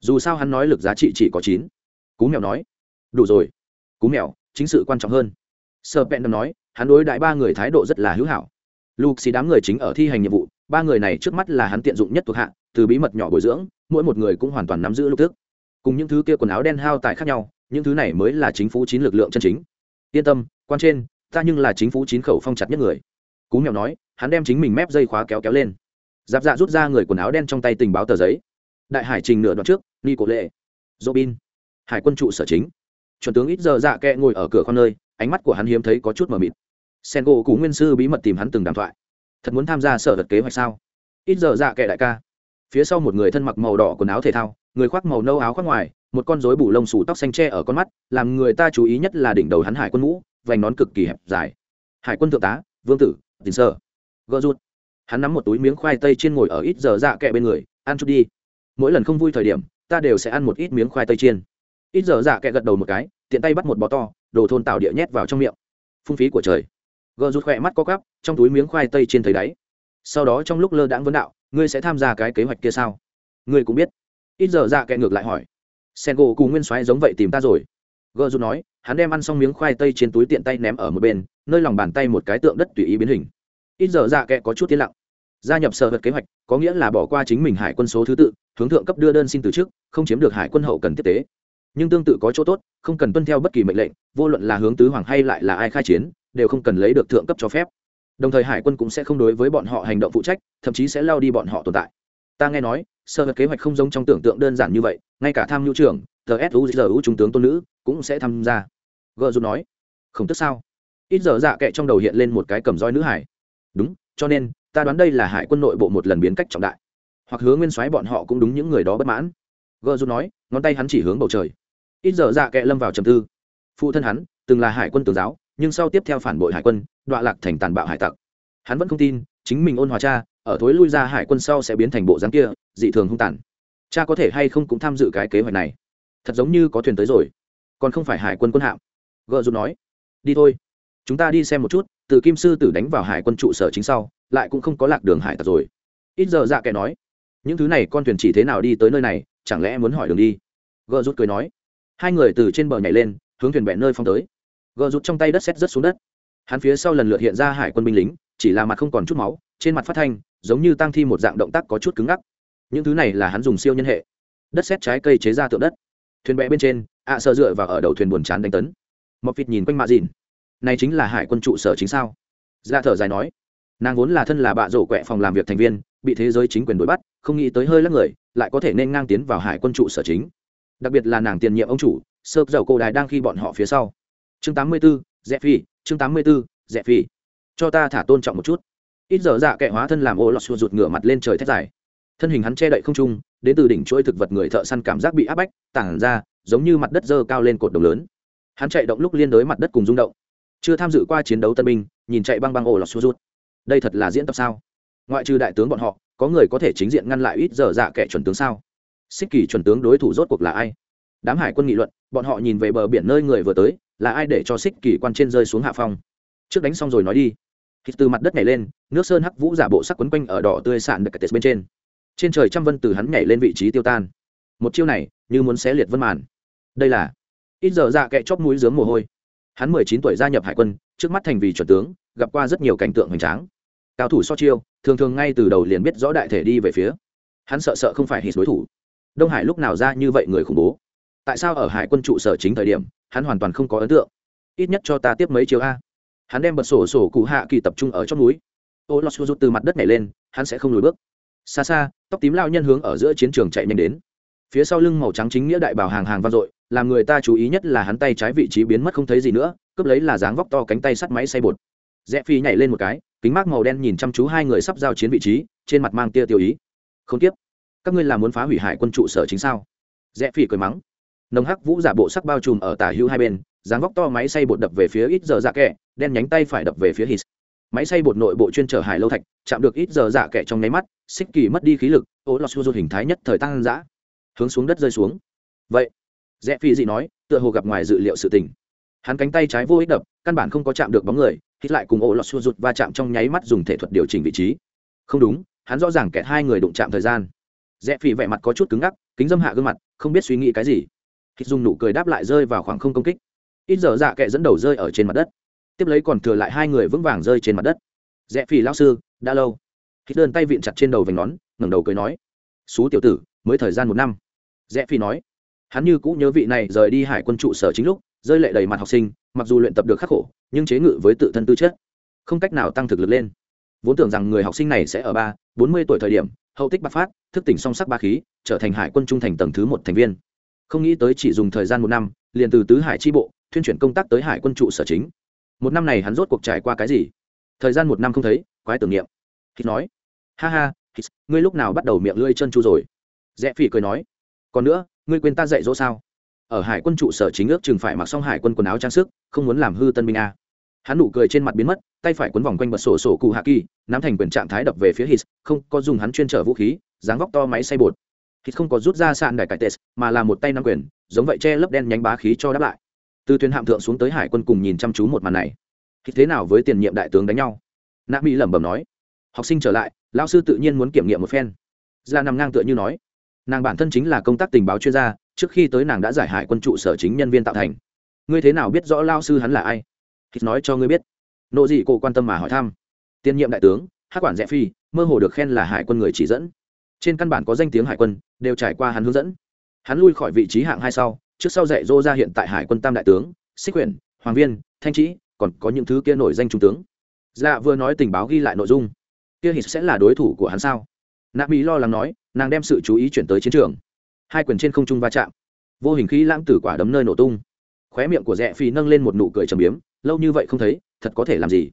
Dù sao hắn nói lực giá trị chỉ có chín. Cú mèo nói. Đủ rồi. Cú mèo chính sự quan trọng hơn. Sơ pen đâm nói, hắn đối đại ba người thái độ rất là hữu hảo. Lục xì đám người chính ở thi hành nhiệm vụ, ba người này trước mắt là hắn tiện dụng nhất thuộc hạ, từ bí mật nhỏ bồi dưỡng, mỗi một người cũng hoàn toàn nắm giữ lục tức. cùng những thứ kia quần áo đen hao tài khác nhau, những thứ này mới là chính phủ chín lực lượng chân chính. Yên tâm, quan trên, ta nhưng là chính phủ chín khẩu phong chặt nhất người. Cú mèo nói, hắn đem chính mình mép dây khóa kéo kéo lên. Giáp dạ rút ra người quần áo đen trong tay tình báo tờ giấy. Đại hải trình nửa đoạn trước ni cổ lệ. Robin. Hải quân trụ sở chính chuẩn tướng ít giờ dạ kẹ ngồi ở cửa con nơi, ánh mắt của hắn hiếm thấy có chút mờ mịt. Sen gỗ cú nguyên sư bí mật tìm hắn từng đàm thoại. Thật muốn tham gia sở vật kế hoạch sao? Ít giờ dạ kệ đại ca. Phía sau một người thân mặc màu đỏ quần áo thể thao, người khoác màu nâu áo khoác ngoài, một con rối bù lông xù tóc xanh tre ở con mắt, làm người ta chú ý nhất là đỉnh đầu hắn hải quân mũ, vành nón cực kỳ hẹp dài. Hải quân thượng tá, vương tử tín sơ. Gỡ rút hắn nắm một túi miếng khoai tây chiên ngồi ở ít giờ dạ kệ bên người, ăn chút đi. Mỗi lần không vui thời điểm, ta đều sẽ ăn một ít miếng khoai tây chiên ít giờ dạ kệ gật đầu một cái, tiện tay bắt một bó to, đồ thôn tạo địa nhét vào trong miệng. Phung phí của trời. Gờ rút khỏe mắt có cắp trong túi miếng khoai tây trên thấy đáy. Sau đó trong lúc lơ đãng vấn đạo, ngươi sẽ tham gia cái kế hoạch kia sao? Ngươi cũng biết. Ít giờ dạ kệ ngược lại hỏi. Sen gỗ cùng nguyên soái giống vậy tìm ta rồi. Gờ rút nói, hắn đem ăn xong miếng khoai tây trên túi tiện tay ném ở một bên, nơi lòng bàn tay một cái tượng đất tùy ý biến hình. Ít giờ dạ kệ có chút tiến lặng. Gia nhập sở vật kế hoạch, có nghĩa là bỏ qua chính mình hải quân số thứ tự, hướng thượng cấp đưa đơn xin từ chức không chiếm được hải quân hậu cần tiếp tế nhưng tương tự có chỗ tốt, không cần tuân theo bất kỳ mệnh lệnh, vô luận là hướng tứ hoàng hay lại là ai khai chiến, đều không cần lấy được thượng cấp cho phép. Đồng thời hải quân cũng sẽ không đối với bọn họ hành động phụ trách, thậm chí sẽ lao đi bọn họ tồn tại. Ta nghe nói, sơ vật kế hoạch không giống trong tưởng tượng đơn giản như vậy, ngay cả tham nhu trưởng, tờ suzu trung tướng tôn nữ, cũng sẽ tham gia. Gợ dù nói, không tức sao? Ít giờ dạ kệ trong đầu hiện lên một cái cầm roi nữ hải. Đúng, cho nên, ta đoán đây là hải quân nội bộ một lần biến cách trọng đại. Hoặc hướng nguyên soái bọn họ cũng đúng những người đó bất mãn. Gợ dù nói, ngón tay hắn chỉ hướng bầu trời ít giờ dạ kệ lâm vào trầm tư. Phụ thân hắn, từng là hải quân tường giáo, nhưng sau tiếp theo phản bội hải quân, đọa lạc thành tàn bạo hải tặc. Hắn vẫn không tin, chính mình ôn hòa cha, ở thối lui ra hải quân sau sẽ biến thành bộ dáng kia, dị thường hung tàn. Cha có thể hay không cũng tham dự cái kế hoạch này. Thật giống như có thuyền tới rồi. Còn không phải hải quân quân hạm. Gợ dù nói, đi thôi. Chúng ta đi xem một chút, từ kim sư tử đánh vào hải quân trụ sở chính sau, lại cũng không có lạc đường hải tặc rồi. Ít giờ dạ kẻ nói, những thứ này con thuyền chỉ thế nào đi tới nơi này, chẳng lẽ muốn hỏi đường đi? Gợ rút cười nói hai người từ trên bờ nhảy lên, hướng thuyền bẹn nơi phong tới. Gờ rút trong tay đất xét rớt xuống đất. Hắn phía sau lần lượt hiện ra hải quân binh lính, chỉ là mặt không còn chút máu, trên mặt phát thanh, giống như tăng thi một dạng động tác có chút cứng ngắc. Những thứ này là hắn dùng siêu nhân hệ. Đất xét trái cây chế ra tượng đất. Thuyền bẹ bên trên, ạ à sợ dựa vào ở đầu thuyền buồn chán đánh tấn. Mọc vịt nhìn quanh mạ dìn này chính là hải quân trụ sở chính sao? Ra thở dài nói. Nàng vốn là thân là bạ rổ quẹ phòng làm việc thành viên, bị thế giới chính quyền đuổi bắt, không nghĩ tới hơi lắc người, lại có thể nên ngang tiến vào hải quân trụ sở chính đặc biệt là nàng tiền nhiệm ông chủ sơ dầu cổ đài đang khi bọn họ phía sau. Chương 84, dẹp phi chương 84, dẹp phi cho ta thả tôn trọng một chút. Ít giờ dạ kệ hóa thân làm ô lọt xua rụt ngửa mặt lên trời thét dài. Thân hình hắn che đậy không trung đến từ đỉnh chuỗi thực vật người thợ săn cảm giác bị áp bách tản ra giống như mặt đất dơ cao lên cột đồng lớn. Hắn chạy động lúc liên đối mặt đất cùng rung động. Chưa tham dự qua chiến đấu tân binh nhìn chạy băng băng ổ lọt xua rút đây thật là diễn tập sao? Ngoại trừ đại tướng bọn họ có người có thể chính diện ngăn lại ít giờ dạ kẻ chuẩn tướng sao? Xích kỳ chuẩn tướng đối thủ rốt cuộc là ai? Đám hải quân nghị luận, bọn họ nhìn về bờ biển nơi người vừa tới, là ai để cho xích kỳ quan trên rơi xuống hạ phong? Trước đánh xong rồi nói đi. Khi từ mặt đất nhảy lên, nước sơn hắc vũ giả bộ sắc quấn quanh ở đỏ tươi sạn được cái tết bên trên. Trên trời trăm vân từ hắn nhảy lên vị trí tiêu tan. Một chiêu này, như muốn xé liệt vân màn. Đây là ít giờ ra kệ chóp mũi dướng mồ hôi. Hắn mười chín tuổi gia nhập hải quân, trước mắt thành vì chuẩn tướng, gặp qua rất nhiều cảnh tượng hoành tráng. Cao thủ so chiêu, thường thường ngay từ đầu liền biết rõ đại thể đi về phía. Hắn sợ sợ không phải hít đối thủ đông hải lúc nào ra như vậy người khủng bố? Tại sao ở hải quân trụ sở chính thời điểm, hắn hoàn toàn không có ấn tượng? Ít nhất cho ta tiếp mấy chiều a. Hắn đem bật sổ sổ cụ hạ kỳ tập trung ở trong núi. Ô lọt rút từ mặt đất này lên, hắn sẽ không lùi bước. Xa xa, tóc tím lao nhân hướng ở giữa chiến trường chạy nhanh đến. Phía sau lưng màu trắng chính nghĩa đại bảo hàng hàng vang dội, làm người ta chú ý nhất là hắn tay trái vị trí biến mất không thấy gì nữa, cướp lấy là dáng vóc to cánh tay sắt máy xay bột. Rẽ phi nhảy lên một cái, kính mát màu đen nhìn chăm chú hai người sắp giao chiến vị trí, trên mặt mang tia tiêu ý. Không tiếp các ngươi là muốn phá hủy hải quân trụ sở chính sao? Rẽ phi cười mắng. Nồng hắc vũ giả bộ sắc bao trùm ở tả hữu hai bên, dáng vóc to máy xay bột đập về phía ít giờ dạ kẹ, đen nhánh tay phải đập về phía hít. Máy xay bột nội bộ chuyên trở hải lâu thạch, chạm được ít giờ dạ kẹ trong nháy mắt, xích kỳ mất đi khí lực, ô lọt xua hình thái nhất thời tăng giã hướng xuống đất rơi xuống. Vậy, rẽ phi dị nói, tựa hồ gặp ngoài dự liệu sự tình. Hắn cánh tay trái vô ích đập, căn bản không có chạm được bóng người, hít lại cùng ô lọt xua rụt va chạm trong nháy mắt dùng thể thuật điều chỉnh vị trí. Không đúng, hắn rõ ràng kẹt hai người đụng chạm thời gian rẽ phi vẻ mặt có chút cứng ngắc, kính dâm hạ gương mặt, không biết suy nghĩ cái gì. Hít dùng nụ cười đáp lại rơi vào khoảng không công kích. Ít giờ dạ kệ dẫn đầu rơi ở trên mặt đất. Tiếp lấy còn thừa lại hai người vững vàng rơi trên mặt đất. Rẽ phi lao sư, đã lâu. Hít đơn tay vịn chặt trên đầu vành nón, ngẩng đầu cười nói, xú tiểu tử, mới thời gian một năm. Rẽ phi nói, hắn như cũ nhớ vị này rời đi hải quân trụ sở chính lúc, rơi lệ đầy mặt học sinh, mặc dù luyện tập được khắc khổ, nhưng chế ngự với tự thân tư chất, không cách nào tăng thực lực lên vốn tưởng rằng người học sinh này sẽ ở ba bốn mươi tuổi thời điểm hậu tích bạc phát thức tỉnh song sắc ba khí trở thành hải quân trung thành tầng thứ một thành viên. Không nghĩ tới chỉ dùng thời gian một năm liền từ tứ hải tri bộ thuyên chuyển công tác tới hải quân trụ sở chính. Một năm này hắn rốt cuộc trải qua cái gì? Thời gian một năm không thấy quái tưởng niệm. Hít nói ha ha hít, ngươi lúc nào bắt đầu miệng lưỡi chân chu rồi? Rẽ phỉ cười nói còn nữa ngươi quên ta dạy dỗ sao? Ở hải quân trụ sở chính ước chừng phải mặc xong hải quân quần áo trang sức không muốn làm hư tân binh a hắn nụ cười trên mặt biến mất, tay phải quấn vòng quanh bật sổ sổ cụ hạ kỳ, nắm thành quyền trạng thái đập về phía hít không có dùng hắn chuyên trở vũ khí, dáng vóc to máy xay bột. Hít không có rút ra sạn đài cải tes mà là một tay nắm quyền, giống vậy che lấp đen nhánh bá khí cho đáp lại. Từ thuyền hạm thượng xuống tới hải quân cùng nhìn chăm chú một màn này. Hít thế nào với tiền nhiệm đại tướng đánh nhau? Nạp mỹ lẩm bẩm nói. Học sinh trở lại lao sư tự nhiên muốn kiểm nghiệm một phen. Ra nằm ngang tựa như nói. Nàng bản thân chính là công tác tình báo chuyên gia, trước khi tới nàng đã giải hải quân trụ sở chính nhân viên tạo thành. Ngươi thế nào biết rõ lao sư hắn là ai? Hít nói cho ngươi biết. Nộ dị cô quan tâm mà hỏi thăm. Tiên nhiệm đại tướng hát quản rẽ phi, mơ hồ được khen là hải quân người chỉ dẫn. Trên căn bản có danh tiếng hải quân, đều trải qua hắn hướng dẫn. Hắn lui khỏi vị trí hạng hai sau, trước sau dạy dô ra hiện tại hải quân tam đại tướng, xích quyển hoàng viên, thanh trĩ còn có những thứ kia nổi danh trung tướng. Dạ vừa nói tình báo ghi lại nội dung. Kia hít sẽ là đối thủ của hắn sao? Nạ mỹ lo lắng nói, nàng đem sự chú ý chuyển tới chiến trường. Hai quyền trên không trung va chạm. Vô hình khí lãng tử quả đấm nơi nổ tung. Khóe miệng của rẽ phi nâng lên một nụ cười trầm biếm lâu như vậy không thấy, thật có thể làm gì?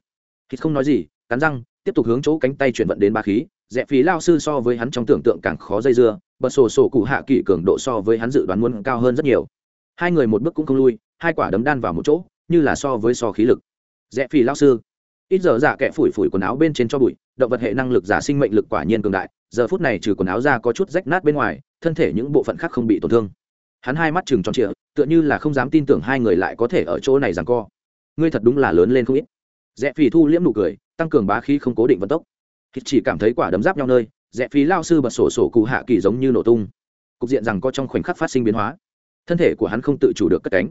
Thịt không nói gì, cắn răng, tiếp tục hướng chỗ cánh tay chuyển vận đến ba khí. Rẽ phí lao sư so với hắn trong tưởng tượng càng khó dây dưa, bật sổ sổ cụ hạ kỷ cường độ so với hắn dự đoán muốn cao hơn rất nhiều. Hai người một bước cũng không lui, hai quả đấm đan vào một chỗ, như là so với so khí lực. Rẽ phí lao sư. Ít giờ giả kẻ phủi phủi quần áo bên trên cho bụi, động vật hệ năng lực giả sinh mệnh lực quả nhiên cường đại, giờ phút này trừ quần áo ra có chút rách nát bên ngoài, thân thể những bộ phận khác không bị tổn thương. Hắn hai mắt chừng tròn trịa, tựa như là không dám tin tưởng hai người lại có thể ở chỗ này rằng co ngươi thật đúng là lớn lên không ít. Rẽ phi thu liễm nụ cười, tăng cường bá khí không cố định vận tốc. Hít chỉ cảm thấy quả đấm giáp nhau nơi, rẽ phi lao sư bật sổ sổ cụ hạ kỳ giống như nổ tung. Cục diện rằng có trong khoảnh khắc phát sinh biến hóa. Thân thể của hắn không tự chủ được cất cánh.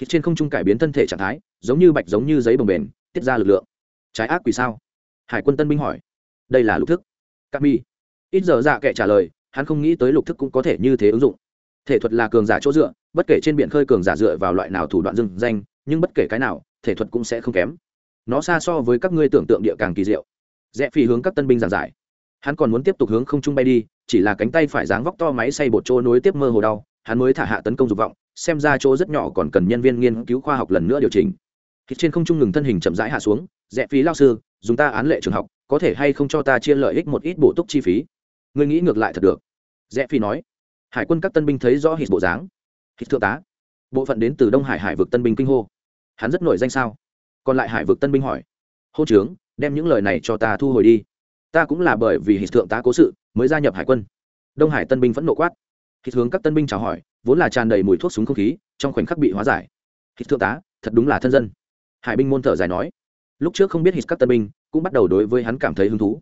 Hít trên không trung cải biến thân thể trạng thái, giống như bạch giống như giấy bồng bềnh, tiết ra lực lượng. Trái ác quỷ sao? Hải quân tân binh hỏi. Đây là lục thức. Cắt mi ít giờ dạ kệ trả lời, hắn không nghĩ tới lục thức cũng có thể như thế ứng dụng. Thể thuật là cường giả chỗ dựa, bất kể trên biển khơi cường giả dựa vào loại nào thủ đoạn dưng danh, nhưng bất kể cái nào thể thuật cũng sẽ không kém. Nó xa so với các ngươi tưởng tượng địa càng kỳ diệu. Rẽ phi hướng các tân binh giảng giải. Hắn còn muốn tiếp tục hướng không trung bay đi, chỉ là cánh tay phải dáng vóc to máy xay bột chỗ nối tiếp mơ hồ đau, hắn mới thả hạ tấn công dục vọng, xem ra chỗ rất nhỏ còn cần nhân viên nghiên cứu khoa học lần nữa điều chỉnh. Khi trên không trung ngừng thân hình chậm rãi hạ xuống, rẽ phí lao sư, dùng ta án lệ trường học, có thể hay không cho ta chia lợi ích một ít bổ túc chi phí? Ngươi nghĩ ngược lại thật được. Rẽ phi nói. Hải quân các tân binh thấy rõ hít bộ dáng. Hít thượng tá. Bộ phận đến từ đông hải hải vực tân binh kinh hô hắn rất nổi danh sao? Còn lại hải vực tân binh hỏi. Hô trướng, đem những lời này cho ta thu hồi đi. Ta cũng là bởi vì hít thượng tá cố sự mới gia nhập hải quân. Đông hải tân binh phẫn nộ quát. Hít hướng các tân binh chào hỏi, vốn là tràn đầy mùi thuốc súng không khí, trong khoảnh khắc bị hóa giải. Hít thượng tá, thật đúng là thân dân. Hải binh môn thở dài nói. Lúc trước không biết hít các tân binh, cũng bắt đầu đối với hắn cảm thấy hứng thú.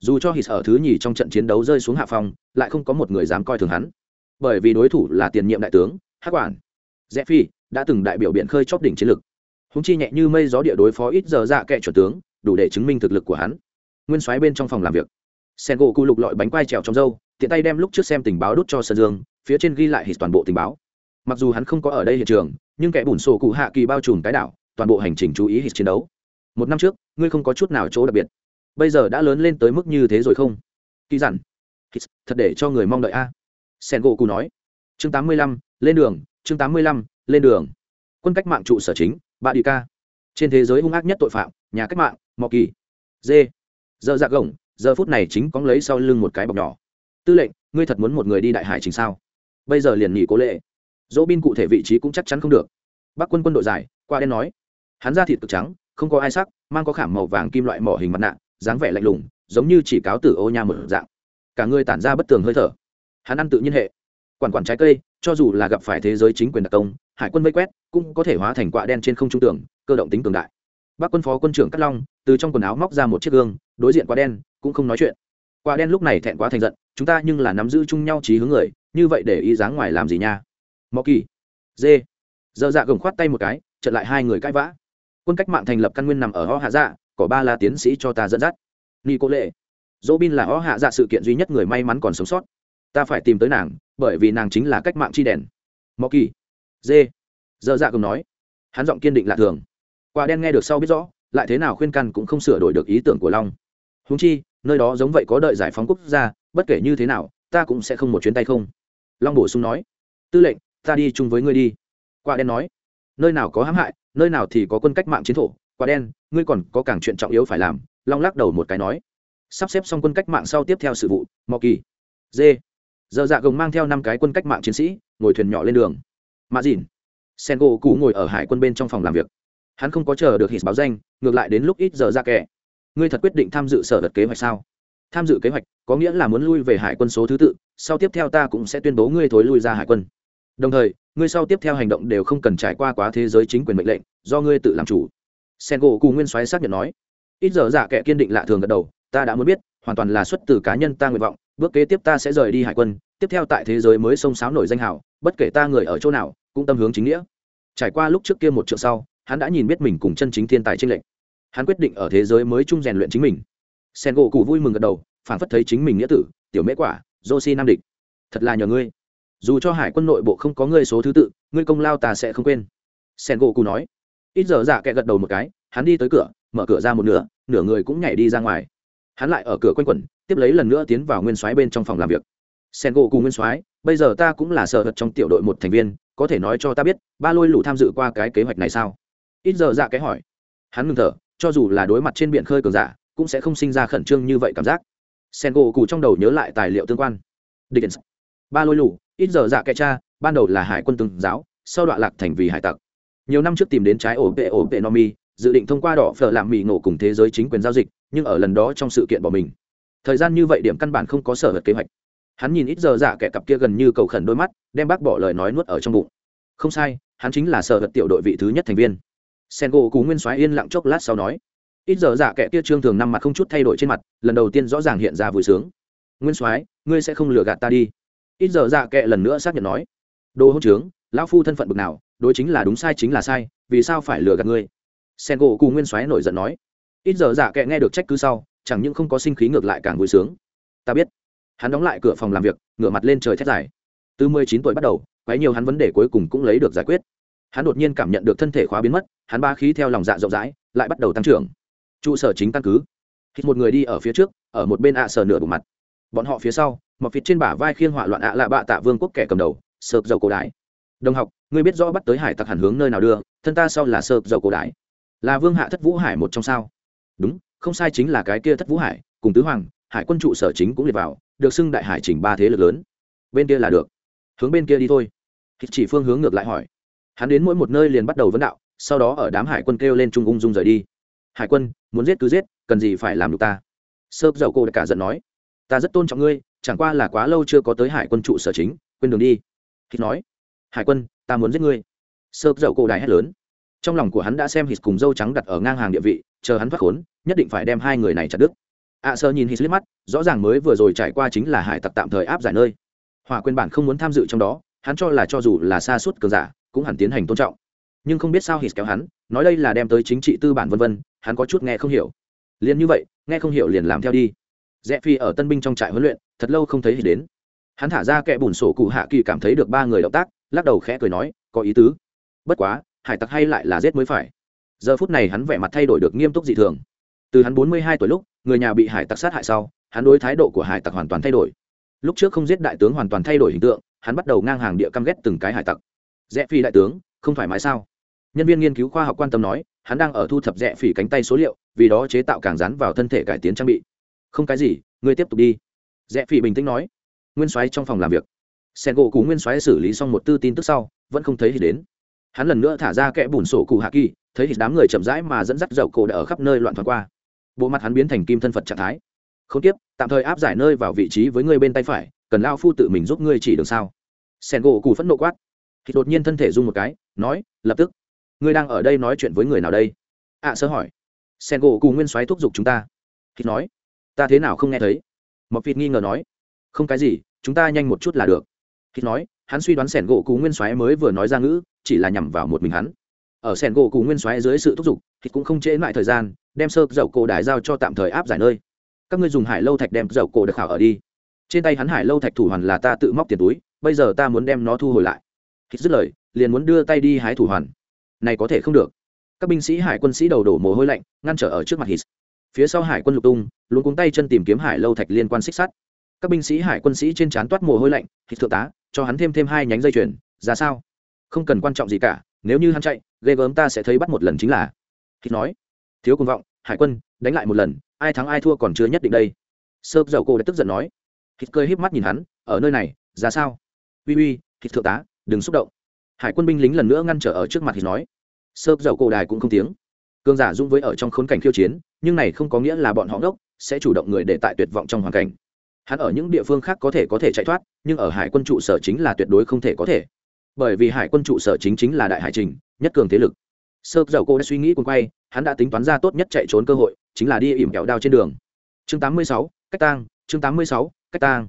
Dù cho hít ở thứ nhì trong trận chiến đấu rơi xuống hạ phòng, lại không có một người dám coi thường hắn. Bởi vì đối thủ là tiền nhiệm đại tướng, hắc quản rẽ phi đã từng đại biểu biện khơi chóp đỉnh chiến lực húng chi nhẹ như mây gió địa đối phó ít giờ dạ kệ chuẩn tướng, đủ để chứng minh thực lực của hắn. Nguyên soái bên trong phòng làm việc. Sen gỗ cụ lục lọi bánh quai trèo trong dâu tiện tay đem lúc trước xem tình báo đốt cho sơn dương, phía trên ghi lại hít toàn bộ tình báo. Mặc dù hắn không có ở đây hiện trường, nhưng kẻ bùn sổ cụ hạ kỳ bao trùm cái đảo, toàn bộ hành trình chú ý hít chiến đấu. Một năm trước, ngươi không có chút nào chỗ đặc biệt. Bây giờ đã lớn lên tới mức như thế rồi không? Kỳ dặn. Thật để cho người mong đợi a. Sen gỗ cụ nói. Chương tám mươi lăm, lên đường, chương tám mươi lăm, lên đường. Quân cách mạng trụ sở chính bà đi ca. Trên thế giới hung ác nhất tội phạm, nhà cách mạng mọ kỳ. Dê giờ dạc gồng, giờ phút này chính cóng lấy sau lưng một cái bọc nhỏ. Tư lệnh, ngươi thật muốn một người đi đại hải chính sao? Bây giờ liền nghỉ cố lệ dỗ bin cụ thể vị trí cũng chắc chắn không được. Bác quân quân đội dài qua đen nói. Hắn ra thịt cực trắng, không có ai sắc, mang có khảm màu vàng kim loại mỏ hình mặt nạ, dáng vẻ lạnh lùng, giống như chỉ cáo tử ô nha một dạng. Cả người tản ra bất tường hơi thở. Hắn ăn tự nhiên hệ. Quản quản trái cây, cho dù là gặp phải thế giới chính quyền đặc công hải quân vây quét cũng có thể hóa thành quạ đen trên không trung tường, cơ động tính cường đại. Bác quân phó quân trưởng cát long từ trong quần áo móc ra một chiếc gương đối diện quạ đen cũng không nói chuyện. Quạ đen lúc này thẹn quá thành giận chúng ta nhưng là nắm giữ chung nhau trí hướng người như vậy để ý dáng ngoài làm gì nha? Mọ kỳ dê dơ dạ gồng khoát tay một cái trận lại hai người cãi vã. Quân cách mạng thành lập căn nguyên nằm ở ho hạ dạ có ba là tiến sĩ cho ta dẫn dắt. Ni cô lệ dỗ bin là ho hạ dạ sự kiện duy nhất người may mắn còn sống sót. Ta phải tìm tới nàng bởi vì nàng chính là cách mạng chi đèn. Mọ kỳ dê. Dơ dạ gồng nói, hắn giọng kiên định lạ thường. Quả đen nghe được sau biết rõ, lại thế nào khuyên căn cũng không sửa đổi được ý tưởng của long. Húng chi, nơi đó giống vậy có đợi giải phóng quốc gia, bất kể như thế nào, ta cũng sẽ không một chuyến tay không. Long bổ sung nói, tư lệnh, ta đi chung với ngươi đi. Quả đen nói, nơi nào có hãm hại, nơi nào thì có quân cách mạng chiến thổ. Quả đen, ngươi còn có càng chuyện trọng yếu phải làm, long lắc đầu một cái nói. Sắp xếp xong quân cách mạng sau tiếp theo sự vụ mò kỳ. Dê. Giờ dạ gồng mang theo năm cái quân cách mạng chiến sĩ, ngồi thuyền nhỏ lên đường mạ dìn. Sen gỗ cụ ngồi ở hải quân bên trong phòng làm việc. Hắn không có chờ được hít báo danh, ngược lại đến lúc ít giờ ra kẻ. Ngươi thật quyết định tham dự sở vật kế hoạch sao? Tham dự kế hoạch có nghĩa là muốn lui về hải quân số thứ tự, sau tiếp theo ta cũng sẽ tuyên bố ngươi thối lui ra hải quân. Đồng thời, ngươi sau tiếp theo hành động đều không cần trải qua quá thế giới chính quyền mệnh lệnh, do ngươi tự làm chủ. Sen gỗ cù nguyên soái xác nhận nói. Ít giờ giả kệ kiên định lạ thường gật đầu, ta đã muốn biết, hoàn toàn là xuất từ cá nhân ta nguyện vọng, bước kế tiếp ta sẽ rời đi hải quân, tiếp theo tại thế giới mới sông sáo nổi danh hào bất kể ta người ở chỗ nào, cũng tâm hướng chính nghĩa. Trải qua lúc trước kia một triệu sau, hắn đã nhìn biết mình cùng chân chính thiên tài tranh lệch. Hắn quyết định ở thế giới mới chung rèn luyện chính mình. Sen gỗ cụ vui mừng gật đầu phản phất thấy chính mình nghĩa tử, tiểu mễ quả, joshi nam địch. Thật là nhờ ngươi. Dù cho hải quân nội bộ không có ngươi số thứ tự, ngươi công lao ta sẽ không quên. Sen gỗ cụ nói. Ít giờ dạ kẹ gật đầu một cái, hắn đi tới cửa, mở cửa ra một nửa nửa người cũng nhảy đi ra ngoài. Hắn lại ở cửa quanh quẩn, tiếp lấy lần nữa tiến vào nguyên soái bên trong phòng làm việc sen gỗ cùng nguyên soái, bây giờ ta cũng là sở hật trong tiểu đội một thành viên, có thể nói cho ta biết, ba lôi lũ tham dự qua cái kế hoạch này sao? Ít giờ dạ cái hỏi. Hắn ngừng thở, cho dù là đối mặt trên biển khơi cường giả, cũng sẽ không sinh ra khẩn trương như vậy cảm giác. Sen gỗ cụ trong đầu nhớ lại tài liệu tương quan. Dickens. ba lôi lũ, ít giờ dạ cái cha, ban đầu là hải quân từng giáo, sau đoạn lạc thành vì hải tặc. Nhiều năm trước tìm đến trái ổ vệ ổ vệ nomi dự định thông qua đỏ phở làm mì ngộ cùng thế giới chính quyền giao dịch, nhưng ở lần đó trong sự kiện bỏ mình. Thời gian như vậy điểm căn bản không có sở hật kế hoạch hắn nhìn ít giờ dạ kẻ cặp kia gần như cầu khẩn đôi mắt, đem bác bỏ lời nói nuốt ở trong bụng. Không sai, hắn chính là sở vật tiểu đội vị thứ nhất thành viên. Sen gỗ cú nguyên soái yên lặng chốc lát sau nói, ít giờ dạ kệ kia trương thường năm mặt không chút thay đổi trên mặt, lần đầu tiên rõ ràng hiện ra vui sướng. Nguyên soái, ngươi sẽ không lừa gạt ta đi. Ít giờ dạ kệ lần nữa xác nhận nói, đồ hỗn trướng, lão phu thân phận bực nào, đối chính là đúng sai chính là sai, vì sao phải lừa gạt ngươi? Sen gỗ cú nguyên soái nổi giận nói, ít giờ dạ kệ nghe được trách cứ sau, chẳng những không có sinh khí ngược lại càng vui sướng. Ta biết hắn đóng lại cửa phòng làm việc, ngửa mặt lên trời thét dài. Từ mười chín tuổi bắt đầu, quấy nhiều hắn vấn đề cuối cùng cũng lấy được giải quyết. Hắn đột nhiên cảm nhận được thân thể khóa biến mất, hắn ba khí theo lòng dạ rộng rãi, lại bắt đầu tăng trưởng. Trụ sở chính căn cứ. Hít một người đi ở phía trước, ở một bên ạ à sờ nửa bụng mặt. Bọn họ phía sau, mọc vịt trên bả vai khiêng hỏa loạn ạ là bạ tạ vương quốc kẻ cầm đầu, sợp dầu cổ đái đồng học, ngươi biết rõ bắt tới hải tặc hẳn hướng nơi nào đưa, thân ta sau là sợp dầu cổ đái là vương hạ thất vũ hải một trong sao. Đúng, không sai chính là cái kia thất vũ hải, cùng tứ hoàng hải quân trụ sở chính cũng liệt vào, được xưng đại hải chỉnh ba thế lực lớn. Bên kia là được. Hướng bên kia đi thôi. Hít chỉ phương hướng ngược lại hỏi. Hắn đến mỗi một nơi liền bắt đầu vấn đạo, sau đó ở đám hải quân kêu lên trung ung dung rời đi. Hải quân, muốn giết cứ giết, cần gì phải làm được ta? Sớp dầu cô đã cả giận nói. Ta rất tôn trọng ngươi, chẳng qua là quá lâu chưa có tới hải quân trụ sở chính, quên đường đi. Hít nói. Hải quân, ta muốn giết ngươi. Sớp dầu cô đài hét lớn. Trong lòng của hắn đã xem hít cùng dâu trắng đặt ở ngang hàng địa vị, chờ hắn thoát khốn, nhất định phải đem hai người này chặt đứt ạ sơ nhìn hít liếc mắt, rõ ràng mới vừa rồi trải qua chính là hải tặc tạm thời áp giải nơi. Hỏa quyền bản không muốn tham dự trong đó, hắn cho là cho dù là xa suốt cường giả, cũng hẳn tiến hành tôn trọng. Nhưng không biết sao hít kéo hắn, nói đây là đem tới chính trị tư bản vân vân, hắn có chút nghe không hiểu. Liền như vậy, nghe không hiểu liền làm theo đi. Rẽ phi ở tân binh trong trại huấn luyện, thật lâu không thấy hít đến. Hắn thả ra kẻ bùn sổ cụ hạ kỳ cảm thấy được ba người động tác, lắc đầu khẽ cười nói, có ý tứ. Bất quá, hải tặc hay lại là giết mới phải. Giờ phút này hắn vẻ mặt thay đổi được nghiêm túc dị thường từ hắn bốn mươi hai tuổi lúc, người nhà bị hải tặc sát hại sau, hắn đối thái độ của hải tặc hoàn toàn thay đổi. Lúc trước không giết đại tướng hoàn toàn thay đổi hình tượng, hắn bắt đầu ngang hàng địa căm ghét từng cái hải tặc. Rẽ phi đại tướng, không thoải mái sao? Nhân viên nghiên cứu khoa học quan tâm nói, hắn đang ở thu thập rẽ phỉ cánh tay số liệu, vì đó chế tạo càng rán vào thân thể cải tiến trang bị. Không cái gì, ngươi tiếp tục đi. Rẽ phỉ bình tĩnh nói. Nguyên soái trong phòng làm việc. Sen gỗ cú nguyên soái xử lý xong một tư tin tức sau, vẫn không thấy thì đến. Hắn lần nữa thả ra kẽ bùn sổ cụ hạ kỳ, thấy thì đám người chậm rãi mà dẫn dắt dậu cổ đã ở khắp nơi loạn thoáng qua bộ mặt hắn biến thành kim thân phật trạng thái. Không tiếp tạm thời áp giải nơi vào vị trí với ngươi bên tay phải cần lao phu tự mình giúp ngươi chỉ đường sao. Sen gỗ cù phẫn nộ quát. Thì đột nhiên thân thể rung một cái nói lập tức. Ngươi đang ở đây nói chuyện với người nào đây? Ạ à, sơ hỏi. Sen gỗ cù nguyên soái thúc giục chúng ta. Thì nói ta thế nào không nghe thấy? Mọc vịt nghi ngờ nói không cái gì chúng ta nhanh một chút là được. Thì nói hắn suy đoán sẻn gỗ cú nguyên soái mới vừa nói ra ngữ chỉ là nhằm vào một mình hắn. Ở sẻn gỗ cú nguyên soái dưới sự thúc giục thì cũng không trễ lại thời gian, đem sơ dầu cổ đài giao cho tạm thời áp giải nơi. Các ngươi dùng hải lâu thạch đem dầu cổ được khảo ở đi. Trên tay hắn hải lâu thạch thủ hoàn là ta tự móc tiền túi, bây giờ ta muốn đem nó thu hồi lại. Hít dứt lời, liền muốn đưa tay đi hái thủ hoàn. Này có thể không được. Các binh sĩ hải quân sĩ đầu đổ mồ hôi lạnh, ngăn trở ở trước mặt hít phía sau hải quân lục tung luôn cuống tay chân tìm kiếm hải lâu thạch liên quan xích sắt. Các binh sĩ hải quân sĩ trên trán toát mồ hôi lạnh hít thượng tá, cho hắn thêm thêm hai nhánh dây chuyền, ra sao? Không cần quan trọng gì cả, nếu như hắn chạy, ghê gớm ta sẽ thấy bắt một lần chính là hít nói, thiếu công vọng, hải quân, đánh lại một lần, ai thắng ai thua còn chưa nhất định đây. Sơ dầu cô đã tức giận nói. Hít cười híp mắt nhìn hắn, ở nơi này, ra sao? Uy uy hít thượng tá, đừng xúc động. Hải quân binh lính lần nữa ngăn trở ở trước mặt hít nói. Sơ dầu cổ đài cũng không tiếng. Cương giả dung với ở trong khốn cảnh khiêu chiến, nhưng này không có nghĩa là bọn họ ngốc, sẽ chủ động người để tại tuyệt vọng trong hoàn cảnh. Hắn ở những địa phương khác có thể có thể chạy thoát, nhưng ở hải quân trụ sở chính là tuyệt đối không thể có thể. Bởi vì hải quân trụ sở chính chính là đại hải trình, nhất cường thế lực sơ dầu cô đã suy nghĩ cuốn quay hắn đã tính toán ra tốt nhất chạy trốn cơ hội chính là đi ỉm kẹo đao trên đường. Chương 86, cách tang chương 86, cách tang.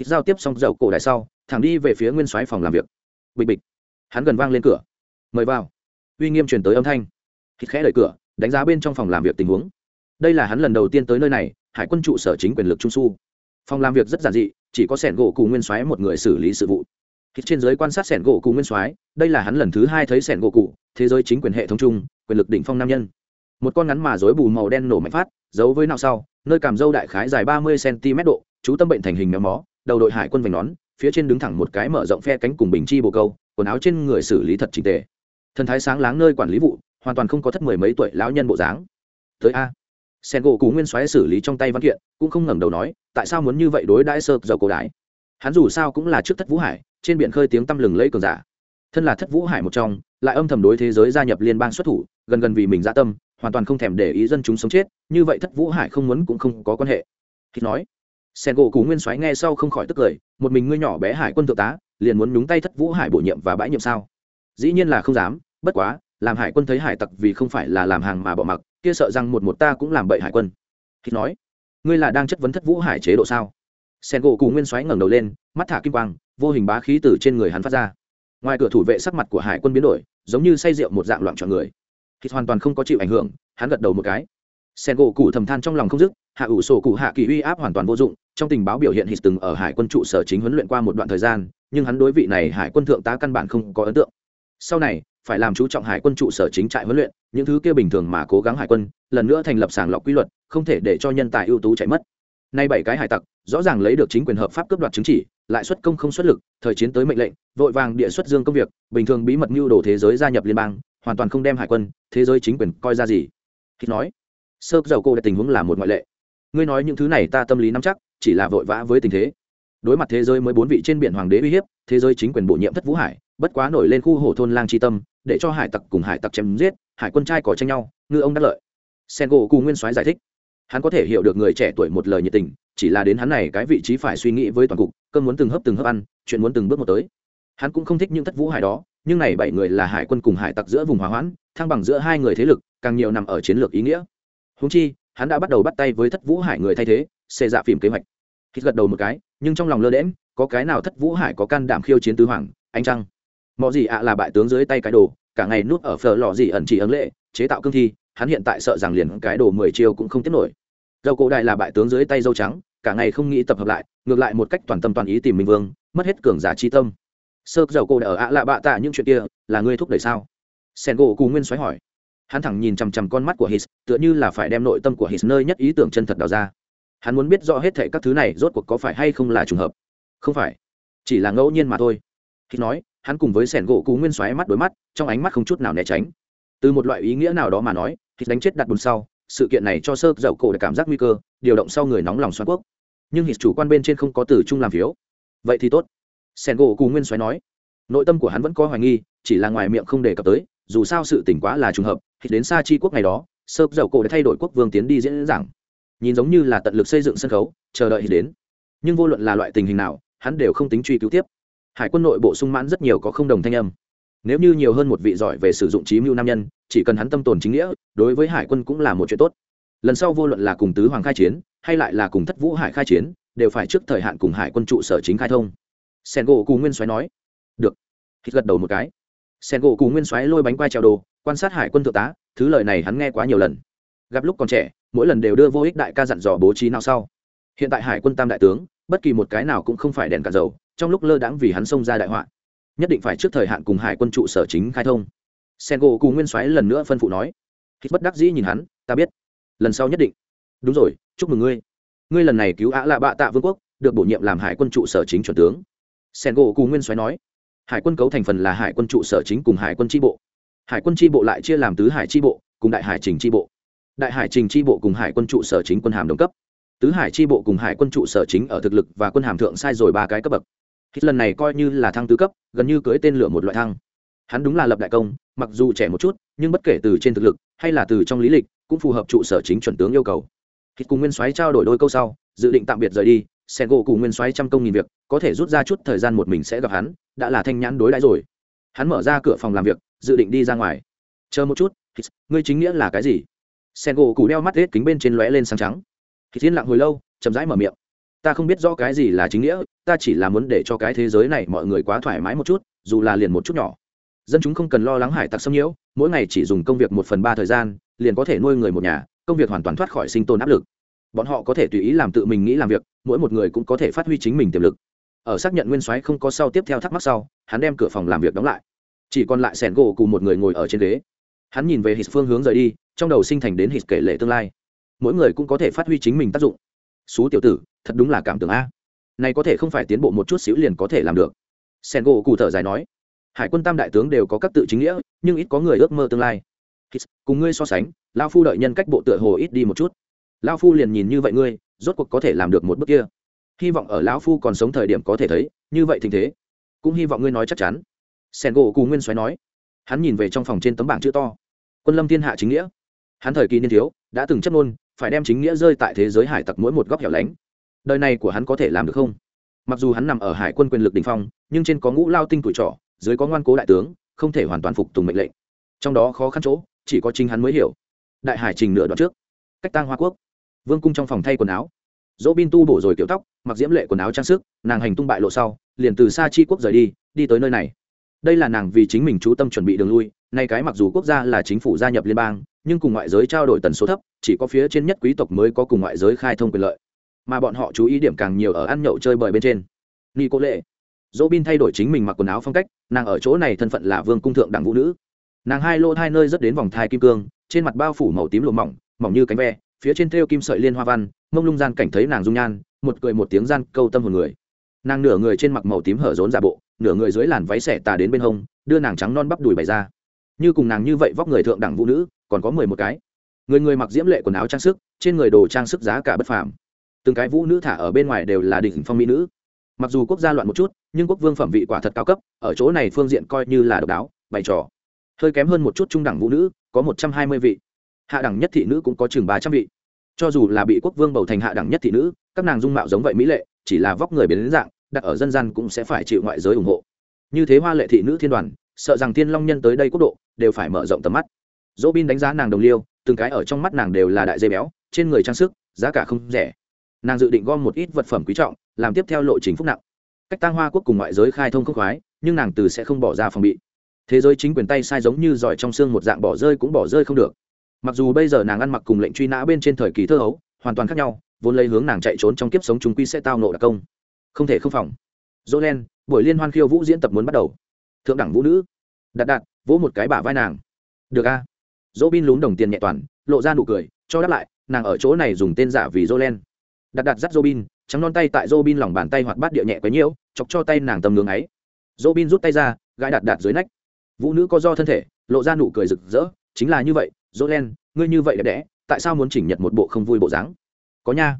Hít giao tiếp xong dầu cổ đại sau thẳng đi về phía nguyên soái phòng làm việc. Bịch bịch. Hắn gần vang lên cửa. Mời vào. Uy nghiêm truyền tới âm thanh. Hít khẽ đẩy cửa đánh giá bên trong phòng làm việc tình huống. Đây là hắn lần đầu tiên tới nơi này hải quân trụ sở chính quyền lực trung su. Phòng làm việc rất giản dị chỉ có sẻn gỗ cùng nguyên soái một người xử lý sự vụ hít trên giới quan sát sẻn gỗ cụ nguyên soái, đây là hắn lần thứ hai thấy sẻn gỗ cụ, thế giới chính quyền hệ thống chung, quyền lực đỉnh phong nam nhân. Một con ngắn mà rối bù màu đen nổ mạnh phát, giấu với nào sau, nơi cảm dâu đại khái dài ba mươi cm độ, chú tâm bệnh thành hình méo mó, đầu đội hải quân vành nón, phía trên đứng thẳng một cái mở rộng phe cánh cùng bình chi bồ câu, quần áo trên người xử lý thật trình tề. Thần thái sáng láng nơi quản lý vụ, hoàn toàn không có thất mười mấy tuổi lão nhân bộ dáng. Tới a. Sen gỗ cú nguyên xoáy xử lý trong tay văn kiện, cũng không ngẩng đầu nói, tại sao muốn như vậy đối đãi sơ dầu cổ đái hắn dù sao cũng là trước thất vũ hải trên biển khơi tiếng tăm lừng lẫy cường giả. Thân là thất vũ hải một trong, lại âm thầm đối thế giới gia nhập liên bang xuất thủ, gần gần vì mình gia tâm, hoàn toàn không thèm để ý dân chúng sống chết, như vậy thất vũ hải không muốn cũng không có quan hệ. Khi nói, sen gỗ cú nguyên soái nghe sau không khỏi tức cười, một mình ngươi nhỏ bé hải quân thượng tá, liền muốn nhúng tay thất vũ hải bổ nhiệm và bãi nhiệm sao? Dĩ nhiên là không dám, bất quá, làm hải quân thấy hải tặc vì không phải là làm hàng mà bỏ mặc, kia sợ rằng một một ta cũng làm bậy hải quân. Khi nói, ngươi là đang chất vấn thất vũ hải chế độ sao? Sen gỗ cù nguyên xoáy ngẩng đầu lên, mắt thả kim quang vô hình bá khí từ trên người hắn phát ra. Ngoài cửa thủ vệ sắc mặt của hải quân biến đổi, giống như say rượu một dạng loạn trọn người. Hít hoàn toàn không có chịu ảnh hưởng, hắn gật đầu một cái. Sen gỗ cụ thầm than trong lòng không dứt, hạ ủ sổ cụ hạ kỳ uy áp hoàn toàn vô dụng, trong tình báo biểu hiện hít từng ở hải quân trụ sở chính huấn luyện qua một đoạn thời gian, nhưng hắn đối vị này hải quân thượng tá căn bản không có ấn tượng. Sau này, phải làm chú trọng hải quân trụ sở chính trại huấn luyện, những thứ kia bình thường mà cố gắng hải quân, lần nữa thành lập sàng lọc quy luật, không thể để cho nhân tài ưu tú chạy mất. Nay bảy cái hải tặc, rõ ràng lấy được chính quyền hợp pháp cướp đoạt chứng chỉ lại xuất công không xuất lực, thời chiến tới mệnh lệnh, vội vàng địa xuất dương công việc, bình thường bí mật mưu đồ thế giới gia nhập liên bang, hoàn toàn không đem hải quân, thế giới chính quyền coi ra gì. Khi nói, sơ dầu cô đã tình huống là một ngoại lệ. Ngươi nói những thứ này ta tâm lý nắm chắc, chỉ là vội vã với tình thế. Đối mặt thế giới mới bốn vị trên biển hoàng đế uy hiếp, thế giới chính quyền bổ nhiệm thất vũ hải, bất quá nổi lên khu hổ thôn lang tri tâm, để cho hải tặc cùng hải tặc chém giết, hải quân trai cỏ tranh nhau, ngư ông đắc lợi. Sen gỗ cù nguyên soái giải thích hắn có thể hiểu được người trẻ tuổi một lời nhiệt tình, chỉ là đến hắn này cái vị trí phải suy nghĩ với toàn cục cơn muốn từng hấp từng hấp ăn, chuyện muốn từng bước một tới. Hắn cũng không thích những thất vũ hải đó, nhưng này bảy người là hải quân cùng hải tặc giữa vùng hòa hoãn, thăng bằng giữa hai người thế lực, càng nhiều nằm ở chiến lược ý nghĩa. Húng chi, hắn đã bắt đầu bắt tay với thất vũ hải người thay thế, xê dạ phìm kế hoạch. Khi gật đầu một cái, nhưng trong lòng lơ đễm có cái nào thất vũ hải có can đảm khiêu chiến tứ hoàng anh trăng? Mọi gì ạ là bại tướng dưới tay cái đồ, cả ngày nuốt ở phở lò gì ẩn chỉ ấn lệ, chế tạo cương thi hắn hiện tại sợ rằng liền cái đồ mười chiêu cũng không tiếp nổi. Dầu cổ đại là bại tướng dưới tay dâu trắng, cả ngày không nghĩ tập hợp lại, ngược lại một cách toàn tâm toàn ý tìm minh vương, mất hết cường giả chi tâm. Sơ, dầu cổ đại ở ạ lạ bạ tạ những chuyện kia, là ngươi thúc đẩy sao? Sen gỗ cù nguyên xoáy hỏi. Hắn thẳng nhìn chằm chằm con mắt của his, tựa như là phải đem nội tâm của his nơi nhất ý tưởng chân thật đào ra. Hắn muốn biết rõ hết thệ các thứ này rốt cuộc có phải hay không là trùng hợp? Không phải. Chỉ là ngẫu nhiên mà thôi. His nói, hắn cùng với sẻn gỗ cú nguyên xoáy mắt đối mắt, trong ánh mắt không chút nào né tránh từ một loại ý nghĩa nào đó mà nói thì đánh chết đặt bùn sau, sự kiện này cho sơ dậu cổ để cảm giác nguy cơ, điều động sau người nóng lòng xoan quốc. Nhưng hít chủ quan bên trên không có từ chung làm phiếu. Vậy thì tốt. Sen gỗ cù nguyên xoáy nói. Nội tâm của hắn vẫn có hoài nghi, chỉ là ngoài miệng không đề cập tới, dù sao sự tỉnh quá là trùng hợp hít đến xa chi quốc ngày đó, sơ Dậu cổ đã thay đổi quốc vương tiến đi diễn giảng. Nhìn giống như là tận lực xây dựng sân khấu, chờ đợi hít đến. Nhưng vô luận là loại tình hình nào, hắn đều không tính truy cứu tiếp. Hải quân nội bộ sung mãn rất nhiều có không đồng thanh âm nếu như nhiều hơn một vị giỏi về sử dụng trí mưu nam nhân, chỉ cần hắn tâm tồn chính nghĩa, đối với hải quân cũng là một chuyện tốt. Lần sau vô luận là cùng tứ hoàng khai chiến, hay lại là cùng thất vũ hải khai chiến, đều phải trước thời hạn cùng hải quân trụ sở chính khai thông. Sen gỗ cù nguyên xoáy nói. Được. Hít gật đầu một cái. Sen gỗ cù nguyên xoáy lôi bánh quai trèo đồ, quan sát hải quân thượng tá, thứ lời này hắn nghe quá nhiều lần. Gặp lúc còn trẻ, mỗi lần đều đưa vô ích đại ca dặn dò bố trí nào sau. Hiện tại hải quân tam đại tướng, bất kỳ một cái nào cũng không phải đèn cả dầu, trong lúc lơ đãng vì hắn xông ra đại họa nhất định phải trước thời hạn cùng hải quân trụ sở chính khai thông. Sen gỗ cù nguyên Soái lần nữa phân phụ nói. Hít bất đắc dĩ nhìn hắn, ta biết, lần sau nhất định. Đúng rồi, chúc mừng ngươi. Ngươi lần này cứu ạ lạ bạ tạ vương quốc, được bổ nhiệm làm hải quân trụ sở chính chuẩn tướng. Sen gỗ cù nguyên Soái nói. Hải quân cấu thành phần là hải quân trụ sở chính cùng hải quân tri bộ. Hải quân tri bộ lại chia làm tứ hải tri bộ cùng đại hải trình tri bộ. Đại hải trình tri bộ cùng hải quân trụ sở chính quân hàm đồng cấp. Tứ hải tri bộ cùng hải quân trụ sở chính ở thực lực và quân hàm thượng sai rồi ba cái cấp bậc. Hít lần này coi như là thăng tứ cấp, gần như cưới tên lửa một loại thăng. Hắn đúng là lập đại công, mặc dù trẻ một chút, nhưng bất kể từ trên thực lực, hay là từ trong lý lịch, cũng phù hợp trụ sở chính chuẩn tướng yêu cầu. Hít cùng nguyên soái trao đổi đôi câu sau, dự định tạm biệt rời đi, sen gỗ cùng nguyên soái trăm công nghìn việc, có thể rút ra chút thời gian một mình sẽ gặp hắn, đã là thanh nhãn đối đãi rồi. Hắn mở ra cửa phòng làm việc, dự định đi ra ngoài. Chờ một chút ngươi chính nghĩa là cái gì? Sen gỗ củ đeo mắt hết kính bên trên lóe lên sáng trắng. Hít thiên lặng hồi lâu, chậm rãi mở miệng ta không biết rõ cái gì là chính nghĩa, ta chỉ là muốn để cho cái thế giới này mọi người quá thoải mái một chút, dù là liền một chút nhỏ. Dân chúng không cần lo lắng hải tặc xâm nhiễu, mỗi ngày chỉ dùng công việc một phần ba thời gian, liền có thể nuôi người một nhà, công việc hoàn toàn thoát khỏi sinh tồn áp lực. Bọn họ có thể tùy ý làm tự mình nghĩ làm việc, mỗi một người cũng có thể phát huy chính mình tiềm lực. Ở xác nhận nguyên soái không có sau tiếp theo thắc mắc sau, hắn đem cửa phòng làm việc đóng lại. Chỉ còn lại sẻn gỗ cùng một người ngồi ở trên ghế. Hắn nhìn về hít phương hướng rời đi, trong đầu sinh thành đến hít kể lệ tương lai. Mỗi người cũng có thể phát huy chính mình tác dụng. Xú tiểu tử thật đúng là cảm tưởng a. Này có thể không phải tiến bộ một chút xíu liền có thể làm được. Sen gỗ cụ thở dài nói. Hải quân tam đại tướng đều có các tự chính nghĩa, nhưng ít có người ước mơ tương lai. Cùng ngươi so sánh lao phu đợi nhân cách bộ tựa hồ ít đi một chút. Lao phu liền nhìn như vậy ngươi, rốt cuộc có thể làm được một bước kia. Hy vọng ở lão phu còn sống thời điểm có thể thấy, như vậy tình thế. Cũng hy vọng ngươi nói chắc chắn. Sen gỗ cù nguyên xoáy nói. Hắn nhìn về trong phòng trên tấm bảng chữ to. Quân lâm thiên hạ chính nghĩa. Hắn thời kỳ niên thiếu, đã từng chấp ngôn, phải đem chính nghĩa rơi tại thế giới hải tặc mỗi một góc hẻo lánh đời này của hắn có thể làm được không? Mặc dù hắn nằm ở hải quân quyền lực đình phong, nhưng trên có ngũ lao tinh tuổi trọ, dưới có ngoan cố đại tướng, không thể hoàn toàn phục tùng mệnh lệnh. Trong đó khó khăn chỗ, chỉ có chính hắn mới hiểu. Đại hải trình nửa đoạn trước. Cách tang hoa quốc. Vương cung trong phòng thay quần áo. Dỗ bin tu bổ rồi kiểu tóc, mặc diễm lệ quần áo trang sức, nàng hành tung bại lộ sau, liền từ xa chi quốc rời đi đi tới nơi này. Đây là nàng vì chính mình chú tâm chuẩn bị đường lui, nay cái mặc dù quốc gia là chính phủ gia nhập liên bang, nhưng cùng ngoại giới trao đổi tần số thấp, chỉ có phía trên nhất quý tộc mới có cùng ngoại giới khai thông quyền lợi mà bọn họ chú ý điểm càng nhiều ở ăn nhậu chơi bời bên trên. Ni cô lệ dỗ bin thay đổi chính mình mặc quần áo phong cách, nàng ở chỗ này thân phận là vương cung thượng đẳng vũ nữ. Nàng hai lô hai nơi rất đến vòng thai kim cương, trên mặt bao phủ màu tím lụa mỏng mỏng như cánh ve, phía trên thêu kim sợi liên hoa văn, mông lung gian cảnh thấy nàng dung nhan, một cười một tiếng gian câu tâm hồn người. Nàng nửa người trên mặc màu tím hở rốn giả bộ, nửa người dưới làn váy xẻ tà đến bên hông, đưa nàng trắng non bắp đùi bày ra. Như cùng nàng như vậy vóc người thượng đẳng vũ nữ, còn có mười một cái. Người người mặc diễm lệ quần áo trang sức, trên người đồ trang sức giá cả bất phàm từng cái vũ nữ thả ở bên ngoài đều là đỉnh phong mỹ nữ. Mặc dù quốc gia loạn một chút, nhưng quốc vương phẩm vị quả thật cao cấp, ở chỗ này phương diện coi như là độc đáo, bày trò. Hơi kém hơn một chút trung đẳng vũ nữ, có một trăm hai mươi vị. Hạ đẳng nhất thị nữ cũng có chừng ba trăm vị. Cho dù là bị quốc vương bầu thành hạ đẳng nhất thị nữ, các nàng dung mạo giống vậy mỹ lệ, chỉ là vóc người biến đến dạng, đặt ở dân gian cũng sẽ phải chịu ngoại giới ủng hộ. Như thế hoa lệ thị nữ thiên đoàn, sợ rằng thiên long nhân tới đây quốc độ, đều phải mở rộng tầm mắt. Dỗ bin đánh giá nàng đồng liêu, từng cái ở trong mắt nàng đều là đại dây béo, trên người trang sức, giá cả không rẻ nàng dự định gom một ít vật phẩm quý trọng, làm tiếp theo lộ trình phúc nặng. Cách tăng hoa quốc cùng ngoại giới khai thông khốc khoái, nhưng nàng từ sẽ không bỏ ra phòng bị. Thế giới chính quyền tay sai giống như giỏi trong xương một dạng bỏ rơi cũng bỏ rơi không được. Mặc dù bây giờ nàng ăn mặc cùng lệnh truy nã bên trên thời kỳ thơ hấu, hoàn toàn khác nhau, vốn lấy hướng nàng chạy trốn trong kiếp sống chúng quy sẽ tao nộ đặc công. Không thể không phòng. Dỗ len buổi liên hoan khiêu vũ diễn tập muốn bắt đầu. Thượng đẳng vũ nữ. Đạt đạt, vỗ một cái bả vai nàng. Được a. Dỗ bin lún đồng tiền nhẹ toàn, lộ ra nụ cười, cho đáp lại, nàng ở chỗ này dùng tên giả vì dỗ len đạt đạt dắt Robin, trắng non tay tại Robin lòng bàn tay hoạt bát địa nhẹ quấy nhiễu chọc cho tay nàng tầm ngưỡng ấy. Robin rút tay ra gãi đạt đạt dưới nách. Vũ nữ có do thân thể lộ ra nụ cười rực rỡ chính là như vậy Jolene, ngươi như vậy đẹp đẽ tại sao muốn chỉnh nhật một bộ không vui bộ dáng? Có nha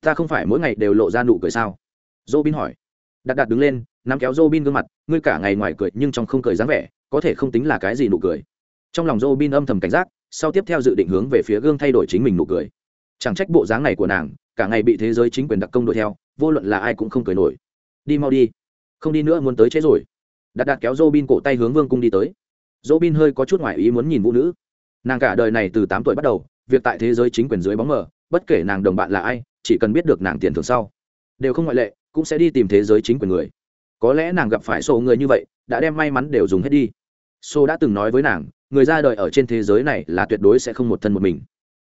ta không phải mỗi ngày đều lộ ra nụ cười sao? Robin hỏi. Đạt đạt đứng lên nắm kéo Robin gương mặt ngươi cả ngày ngoài cười nhưng trong không cười dáng vẻ có thể không tính là cái gì nụ cười. Trong lòng Robin âm thầm cảnh giác sau tiếp theo dự định hướng về phía gương thay đổi chính mình nụ cười. Chẳng trách bộ dáng này của nàng cả ngày bị thế giới chính quyền đặc công đuổi theo, vô luận là ai cũng không cười nổi. Đi mau đi, không đi nữa muốn tới chết rồi. Đạt đạt kéo dỗ bin cổ tay hướng vương cung đi tới. Dỗ bin hơi có chút ngoại ý muốn nhìn vũ nữ. Nàng cả đời này từ tám tuổi bắt đầu, việc tại thế giới chính quyền dưới bóng mờ, bất kể nàng đồng bạn là ai, chỉ cần biết được nàng tiền thưởng sau, đều không ngoại lệ, cũng sẽ đi tìm thế giới chính quyền người. Có lẽ nàng gặp phải số người như vậy, đã đem may mắn đều dùng hết đi. Sô đã từng nói với nàng, người ra đời ở trên thế giới này là tuyệt đối sẽ không một thân một mình.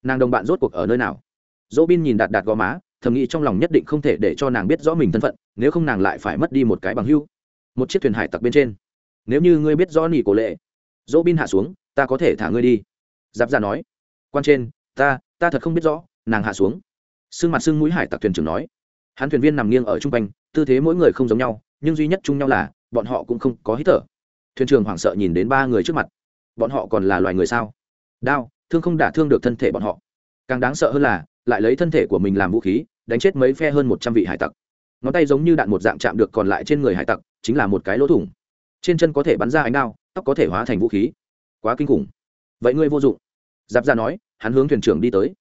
Nàng đồng bạn rốt cuộc ở nơi nào? Dỗ bin nhìn đạt đạt gò má, thầm nghĩ trong lòng nhất định không thể để cho nàng biết rõ mình thân phận, nếu không nàng lại phải mất đi một cái bằng hưu một chiếc thuyền hải tặc bên trên. Nếu như ngươi biết rõ nỉ cổ lệ, dỗ bin hạ xuống, ta có thể thả ngươi đi. Giáp ra nói. Quan trên, ta ta thật không biết rõ, nàng hạ xuống. Sưng mặt sưng mũi hải tặc thuyền trưởng nói. Hắn thuyền viên nằm nghiêng ở chung quanh, tư thế mỗi người không giống nhau, nhưng duy nhất chung nhau là, bọn họ cũng không có hít thở. Thuyền trưởng hoảng sợ nhìn đến ba người trước mặt. Bọn họ còn là loài người sao? Đao, thương không đả thương được thân thể bọn họ. Càng đáng sợ hơn là lại lấy thân thể của mình làm vũ khí, đánh chết mấy phe hơn một trăm vị hải tặc. Ngón tay giống như đạn một dạng chạm được còn lại trên người hải tặc, chính là một cái lỗ thủng. Trên chân có thể bắn ra ánh đao, tóc có thể hóa thành vũ khí. Quá kinh khủng. Vậy ngươi vô dụng. Giáp ra nói, hắn hướng thuyền trưởng đi tới.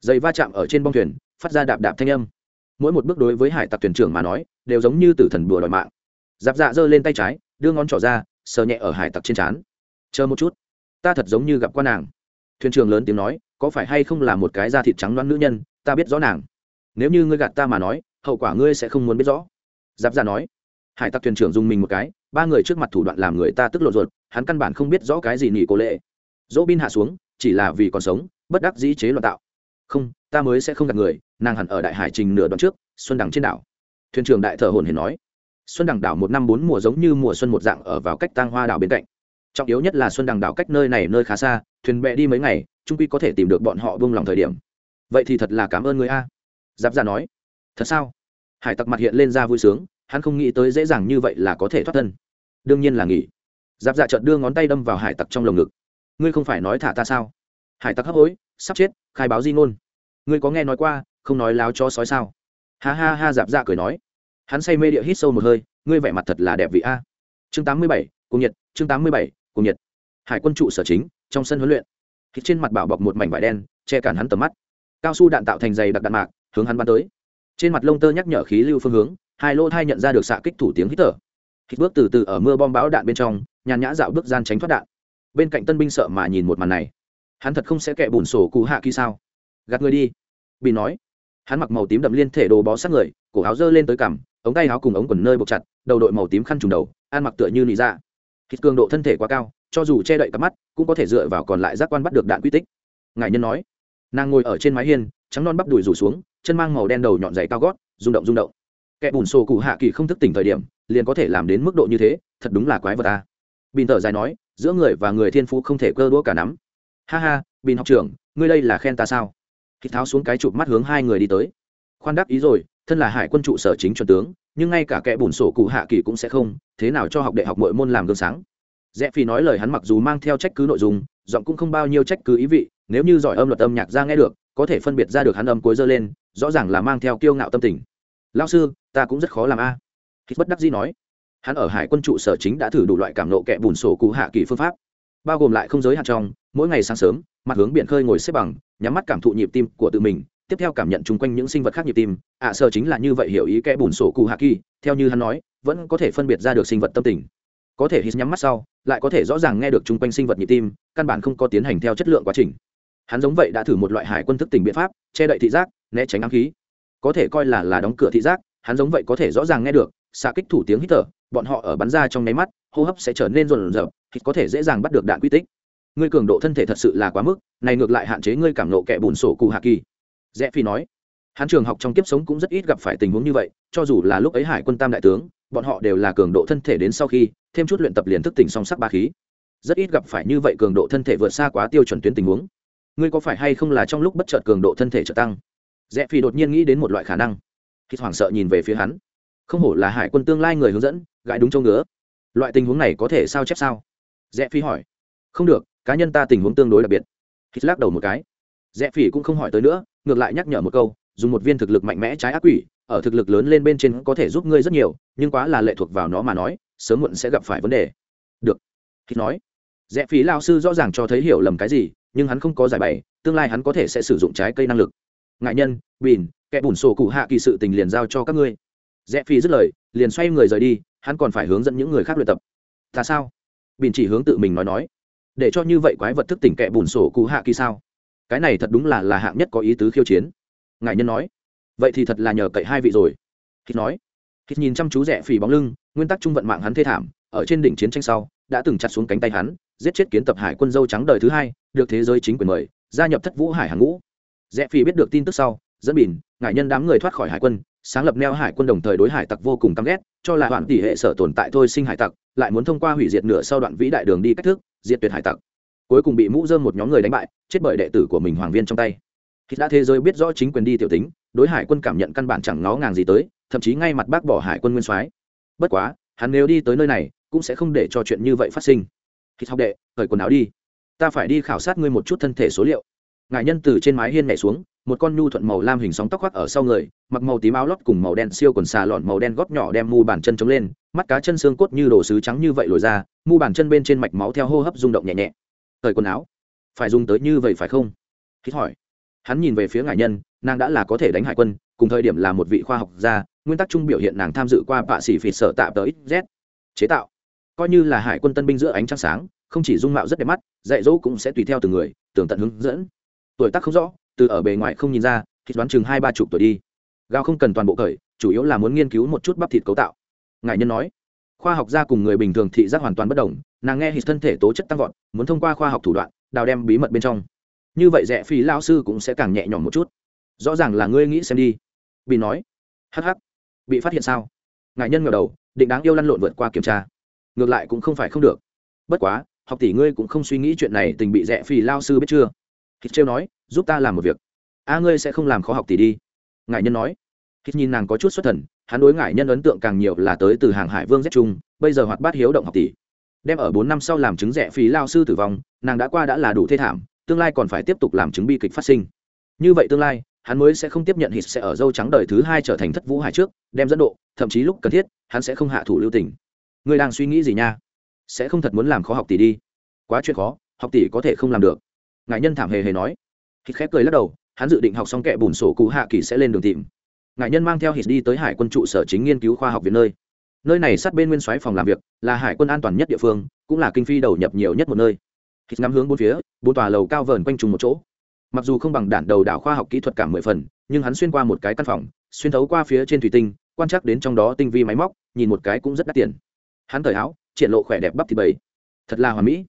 Giày va chạm ở trên bong thuyền, phát ra đạp đạp thanh âm. Mỗi một bước đối với hải tặc thuyền trưởng mà nói, đều giống như tử thần bùa đòi mạng. Giáp dạ giơ lên tay trái, đưa ngón trỏ ra, sờ nhẹ ở hải tặc trên trán. Chờ một chút, ta thật giống như gặp quan nàng. Thuyền trưởng lớn tiếng nói có phải hay không là một cái da thịt trắng loãng nữ nhân, ta biết rõ nàng. Nếu như ngươi gạt ta mà nói, hậu quả ngươi sẽ không muốn biết rõ. Giáp ra nói. Hải tặc thuyền trưởng dùng mình một cái, ba người trước mặt thủ đoạn làm người ta tức lộn ruột, hắn căn bản không biết rõ cái gì nỉ cô lệ. Dỗ bin hạ xuống, chỉ là vì còn sống, bất đắc dĩ chế loạn tạo. Không, ta mới sẽ không gạt người, nàng hẳn ở đại hải trình nửa đoạn trước, xuân đằng trên đảo. Thuyền trưởng đại thờ hồn hển nói. Xuân đằng đảo một năm bốn mùa giống như mùa xuân một dạng ở vào cách tang hoa đảo bên cạnh. Trọng yếu nhất là xuân đằng đảo cách nơi này nơi khá xa, thuyền bè đi mấy ngày trung quy có thể tìm được bọn họ buông lòng thời điểm. Vậy thì thật là cảm ơn người a. Giáp ra nói. Thật sao? Hải tặc mặt hiện lên ra vui sướng, hắn không nghĩ tới dễ dàng như vậy là có thể thoát thân. Đương nhiên là nghỉ. Giáp dạ trợt đưa ngón tay đâm vào hải tặc trong lồng ngực. Ngươi không phải nói thả ta sao? Hải tặc hấp hối, sắp chết, khai báo di ngôn. Ngươi có nghe nói qua, không nói láo cho sói sao? Ha ha ha, giáp dạ cười nói. Hắn say mê địa hít sâu một hơi, ngươi vẻ mặt thật là đẹp vị a. Chương tám mươi bảy, cùng nhiệt, chương tám mươi bảy, cùng nhiệt. Hải quân trụ sở chính, trong sân huấn luyện hít trên mặt bảo bọc một mảnh vải đen, che cản hắn tầm mắt. Cao su đạn tạo thành dày đặc đạn mạc, hướng hắn bắn tới. Trên mặt lông tơ nhắc nhở khí lưu phương hướng, hai lô thai nhận ra được xạ kích thủ tiếng hít thở. Hít bước từ từ ở mưa bom bão đạn bên trong, nhàn nhã dạo bước gian tránh thoát đạn. Bên cạnh tân binh sợ mà nhìn một màn này. Hắn thật không sẽ kệ bùn sổ cụ hạ kỳ sao? Gạt người đi. Bị nói. Hắn mặc màu tím đậm liên thể đồ bó sát người, cổ áo dơ lên tới cằm, ống tay áo cùng ống quần nơi buộc chặt, đầu đội màu tím khăn trùng đầu, ăn mặc tựa như nị ra thịt hít cường độ thân thể quá cao cho dù che đậy cặp mắt, cũng có thể dựa vào còn lại giác quan bắt được đạn quy tích. Ngài nhân nói. Nàng ngồi ở trên mái hiên, trắng non bắp đùi rủ xuống, chân mang màu đen đầu nhọn dày cao gót, rung động rung động. Kẻ bùn sổ cụ hạ kỳ không thức tỉnh thời điểm, liền có thể làm đến mức độ như thế, thật đúng là quái vật ta. Bình thở dài nói, giữa người và người thiên phú không thể cơ đũa cả nắm. Ha ha, bình học trưởng, ngươi đây là khen ta sao? Khi tháo xuống cái chụp mắt hướng hai người đi tới. Khoan đáp ý rồi, thân là hải quân trụ sở chính chuẩn tướng, nhưng ngay cả kẻ bùn sổ cụ hạ kỳ cũng sẽ không, thế nào cho học đại học mọi môn làm gương sáng? Rẽ phi nói lời hắn mặc dù mang theo trách cứ nội dung giọng cũng không bao nhiêu trách cứ ý vị nếu như giỏi âm luật âm nhạc ra nghe được có thể phân biệt ra được hắn âm cuối dơ lên rõ ràng là mang theo kiêu ngạo tâm tình. Lao sư ta cũng rất khó làm a. À. hít bất đắc dĩ nói. Hắn ở hải quân trụ sở chính đã thử đủ loại cảm nộ kẻ bùn sổ cụ hạ kỳ phương pháp bao gồm lại không giới hạn trong mỗi ngày sáng sớm mặt hướng biển khơi ngồi xếp bằng nhắm mắt cảm thụ nhịp tim của tự mình tiếp theo cảm nhận chung quanh những sinh vật khác nhịp tim. Ạ à, sơ chính là như vậy hiểu ý kẽ bùn sổ cụ hạ kỳ theo như hắn nói vẫn có thể phân biệt ra được sinh vật tâm tình có thể hít nhắm mắt sau, lại có thể rõ ràng nghe được chung quanh sinh vật nhịp tim, căn bản không có tiến hành theo chất lượng quá trình. Hắn giống vậy đã thử một loại hải quân thức tỉnh biện pháp, che đậy thị giác, né tránh ám khí. Có thể coi là là đóng cửa thị giác, hắn giống vậy có thể rõ ràng nghe được, xạ kích thủ tiếng hít thở, bọn họ ở bắn ra trong nháy mắt, hô hấp sẽ trở nên rồn rập hít có thể dễ dàng bắt được đạn quy tích. Ngươi cường độ thân thể thật sự là quá mức, này ngược lại hạn chế ngươi cảm nộ kẻ bùn sổ cụ hạ kỳ. Rẽ phi nói hắn trường học trong kiếp sống cũng rất ít gặp phải tình huống như vậy, cho dù là lúc ấy hải quân tam đại tướng, bọn họ đều là cường độ thân thể đến sau khi, thêm chút luyện tập liền thức tỉnh song sắc ba khí. Rất ít gặp phải như vậy cường độ thân thể vượt xa quá tiêu chuẩn tuyến tình huống. Ngươi có phải hay không là trong lúc bất chợt cường độ thân thể trở tăng? Rẽ phi đột nhiên nghĩ đến một loại khả năng. Khi hoảng sợ nhìn về phía hắn. Không hổ là hải quân tương lai người hướng dẫn, gãi đúng châu ngứa. Loại tình huống này có thể sao chép sao? Rẽ phi hỏi. Không được, cá nhân ta tình huống tương đối đặc biệt. Khi lắc đầu một cái. Rẽ phi cũng không hỏi tới nữa, ngược lại nhắc nhở một câu dùng một viên thực lực mạnh mẽ trái ác quỷ, ở thực lực lớn lên bên trên có thể giúp ngươi rất nhiều, nhưng quá là lệ thuộc vào nó mà nói, sớm muộn sẽ gặp phải vấn đề. Được. Hít nói dạ rẽ phí lao sư rõ ràng cho thấy hiểu lầm cái gì, nhưng hắn không có giải bày, tương lai hắn có thể sẽ sử dụng trái cây năng lực. Ngại nhân bìn kẻ bùn sổ cụ hạ kỳ sự tình liền giao cho các ngươi. Dạ rẽ phí dứt lời, liền xoay người rời đi, hắn còn phải hướng dẫn những người khác luyện tập. Ta sao? Bìn chỉ hướng tự mình nói nói. Để cho như vậy quái vật thức tỉnh kẻ bùn sổ cụ hạ kỳ sao? Cái này thật đúng là là hạng nhất có ý tứ khiêu chiến ngài nhân nói. Vậy thì thật là nhờ cậy hai vị rồi. Hít nói. Hít nhìn chăm chú rẽ phỉ bóng lưng, nguyên tắc trung vận mạng hắn thê thảm, ở trên đỉnh chiến tranh sau, đã từng chặt xuống cánh tay hắn, giết chết kiến tập hải quân dâu trắng đời thứ hai, được thế giới chính quyền mời, gia nhập thất vũ hải hàng ngũ. Rẽ Phi biết được tin tức sau, dẫn bỉn ngại nhân đám người thoát khỏi hải quân, sáng lập neo hải quân đồng thời đối hải tặc vô cùng căm ghét, cho là đoạn tỷ hệ sở tồn tại thôi sinh hải tặc, lại muốn thông qua hủy diệt nửa sau đoạn vĩ đại đường đi cách thức, diệt tuyệt hải tặc. Cuối cùng bị mũ dơm một nhóm người đánh bại, chết bởi đệ tử của mình hoàng viên trong tay khi đã thế giới biết rõ chính quyền đi tiểu tính, đối hải quân cảm nhận căn bản chẳng ngó ngàng gì tới, thậm chí ngay mặt bác bỏ hải quân nguyên soái. Bất quá, hắn nếu đi tới nơi này, cũng sẽ không để cho chuyện như vậy phát sinh. Khi học đệ, cởi quần áo đi. Ta phải đi khảo sát ngươi một chút thân thể số liệu. Ngài nhân từ trên mái hiên nhảy xuống, một con nhu thuận màu lam hình sóng tóc khoác ở sau người, mặc màu tím áo lót cùng màu đen siêu quần xà lọn màu đen gót nhỏ đem mu bàn chân chống lên, mắt cá chân xương cốt như đồ sứ trắng như vậy lồi ra, mu bàn chân bên trên mạch máu theo hô hấp rung động nhẹ nhẹ. Thời quần áo. Phải dùng tới như vậy phải không? Hít hỏi hắn nhìn về phía ngài nhân, nàng đã là có thể đánh hải quân, cùng thời điểm là một vị khoa học gia, nguyên tắc chung biểu hiện nàng tham dự qua bạ xỉ phỉ sợ tạm tới z. Chế tạo. Coi như là hải quân tân binh giữa ánh trăng sáng, không chỉ dung mạo rất đẹp mắt, dạy dỗ cũng sẽ tùy theo từng người, tường tận hướng dẫn. Tuổi tác không rõ, từ ở bề ngoài không nhìn ra, thì đoán chừng hai ba chục tuổi đi. Gao không cần toàn bộ cởi, chủ yếu là muốn nghiên cứu một chút bắp thịt cấu tạo. Ngài nhân nói, khoa học gia cùng người bình thường thị giác hoàn toàn bất đồng, nàng nghe hít thân thể tố chất tăng vọt, muốn thông qua khoa học thủ đoạn, đào đem bí mật bên trong như vậy rẽ phi lao sư cũng sẽ càng nhẹ nhõm một chút. Rõ ràng là ngươi nghĩ xem đi. Bị nói. Hh bị phát hiện sao? Ngại nhân ngờ đầu, định đáng yêu lăn lộn vượt qua kiểm tra. Ngược lại cũng không phải không được. Bất quá, học tỷ ngươi cũng không suy nghĩ chuyện này tình bị rẽ phi lao sư biết chưa? Hít trêu nói, giúp ta làm một việc. A, ngươi sẽ không làm khó học tỷ đi. Ngại nhân nói. Hít nhìn nàng có chút xuất thần, hắn đối ngại nhân ấn tượng càng nhiều là tới từ hàng hải vương z trung, bây giờ hoạt bát hiếu động học tỷ. Đem ở bốn năm sau làm chứng rẻ phí lao sư tử vong, nàng đã qua đã là đủ thê thảm tương lai còn phải tiếp tục làm chứng bi kịch phát sinh. Như vậy tương lai, hắn mới sẽ không tiếp nhận hít sẽ ở dâu trắng đời thứ hai trở thành thất vũ hải trước, đem dẫn độ, thậm chí lúc cần thiết, hắn sẽ không hạ thủ lưu tình. Ngươi đang suy nghĩ gì nha? Sẽ không thật muốn làm khó học tỷ đi. Quá chuyện khó, học tỷ có thể không làm được. Ngài nhân thảm hề hề nói. Hít khép cười lắc đầu, hắn dự định học xong kệ bùn sổ cụ hạ kỳ sẽ lên đường tìm. Ngài nhân mang theo hít đi tới hải quân trụ sở chính nghiên cứu khoa học viện nơi. Nơi này sát bên nguyên soái phòng làm việc, là hải quân an toàn nhất địa phương, cũng là kinh phi đầu nhập nhiều nhất một nơi hít ngắm hướng bốn phía, bốn tòa lầu cao vờn quanh trùng một chỗ. Mặc dù không bằng đạn đầu đảo khoa học kỹ thuật cả mười phần, nhưng hắn xuyên qua một cái căn phòng, xuyên thấu qua phía trên thủy tinh, quan trắc đến trong đó tinh vi máy móc, nhìn một cái cũng rất đắt tiền. Hắn cởi áo, triển lộ khỏe đẹp bắp thịt bầy. Thật là hoà mỹ.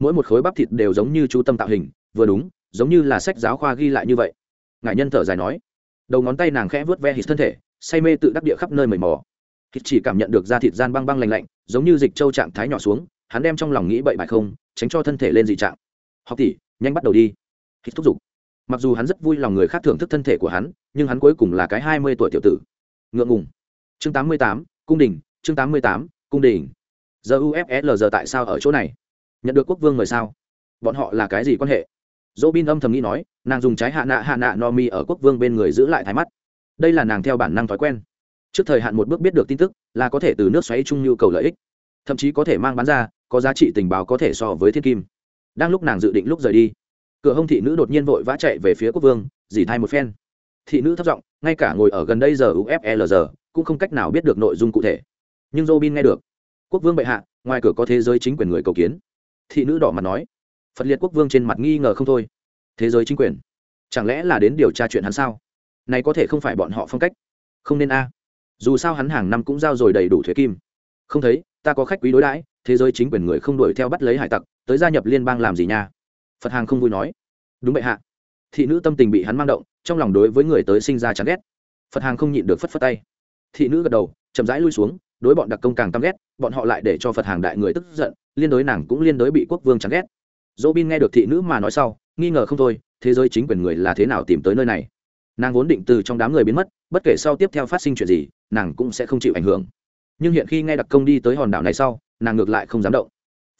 Mỗi một khối bắp thịt đều giống như chú tâm tạo hình, vừa đúng, giống như là sách giáo khoa ghi lại như vậy. Ngại nhân thở dài nói. Đầu ngón tay nàng khẽ vớt ve hít thân thể, say mê tự đắc địa khắp nơi mầy mò. Hít chỉ cảm nhận được da thịt gian băng băng lạnh lạnh, giống như dịch trâu trạng thái nhỏ xuống hắn đem trong lòng nghĩ bậy bại không, tránh cho thân thể lên dị trạng. Học tỷ, nhanh bắt đầu đi. Hít thúc giục, mặc dù hắn rất vui lòng người khác thưởng thức thân thể của hắn, nhưng hắn cuối cùng là cái hai mươi tuổi tiểu tử. Ngượng ngùng. Chương tám mươi tám, cung đình, chương tám mươi tám, cung đình. Giờ ufsl giờ tại sao ở chỗ này? Nhận được quốc vương mời sao? Bọn họ là cái gì quan hệ? Dỗ bin âm thầm nghĩ nói, nàng dùng trái hạ nạ hạ nạ no mi ở quốc vương bên người giữ lại thái mắt. Đây là nàng theo bản năng thói quen. Trước thời hạn một bước biết được tin tức, là có thể từ nước xoáy chung nhu cầu lợi ích. Thậm chí có thể mang bán ra có giá trị tình báo có thể so với thiên kim. Đang lúc nàng dự định lúc rời đi, cửa hông thị nữ đột nhiên vội vã chạy về phía quốc vương, dì thay một phen. Thị nữ thất giọng, ngay cả ngồi ở gần đây giờ ufl giờ cũng không cách nào biết được nội dung cụ thể. Nhưng robin nghe được. Quốc vương bệ hạ, ngoài cửa có thế giới chính quyền người cầu kiến. Thị nữ đỏ mặt nói. Phật liệt quốc vương trên mặt nghi ngờ không thôi. Thế giới chính quyền? Chẳng lẽ là đến điều tra chuyện hắn sao? Này có thể không phải bọn họ phong cách. Không nên a. Dù sao hắn hàng năm cũng giao rồi đầy đủ thuế kim. Không thấy ta có khách quý đối đãi, thế giới chính quyền người không đuổi theo bắt lấy hải tặc, tới gia nhập liên bang làm gì nha? Phật hàng không vui nói. Đúng vậy hạ. Thị nữ tâm tình bị hắn mang động, trong lòng đối với người tới sinh ra chán ghét. Phật hàng không nhịn được phất phất tay. Thị nữ gật đầu, chậm rãi lui xuống, đối bọn đặc công càng căm ghét, bọn họ lại để cho phật hàng đại người tức giận, liên đối nàng cũng liên đối bị quốc vương chán ghét. Dỗ bin nghe được thị nữ mà nói sau, nghi ngờ không thôi, thế giới chính quyền người là thế nào tìm tới nơi này? Nàng vốn định từ trong đám người biến mất, bất kể sau tiếp theo phát sinh chuyện gì, nàng cũng sẽ không chịu ảnh hưởng nhưng hiện khi nghe đặc công đi tới hòn đảo này sau, nàng ngược lại không dám động.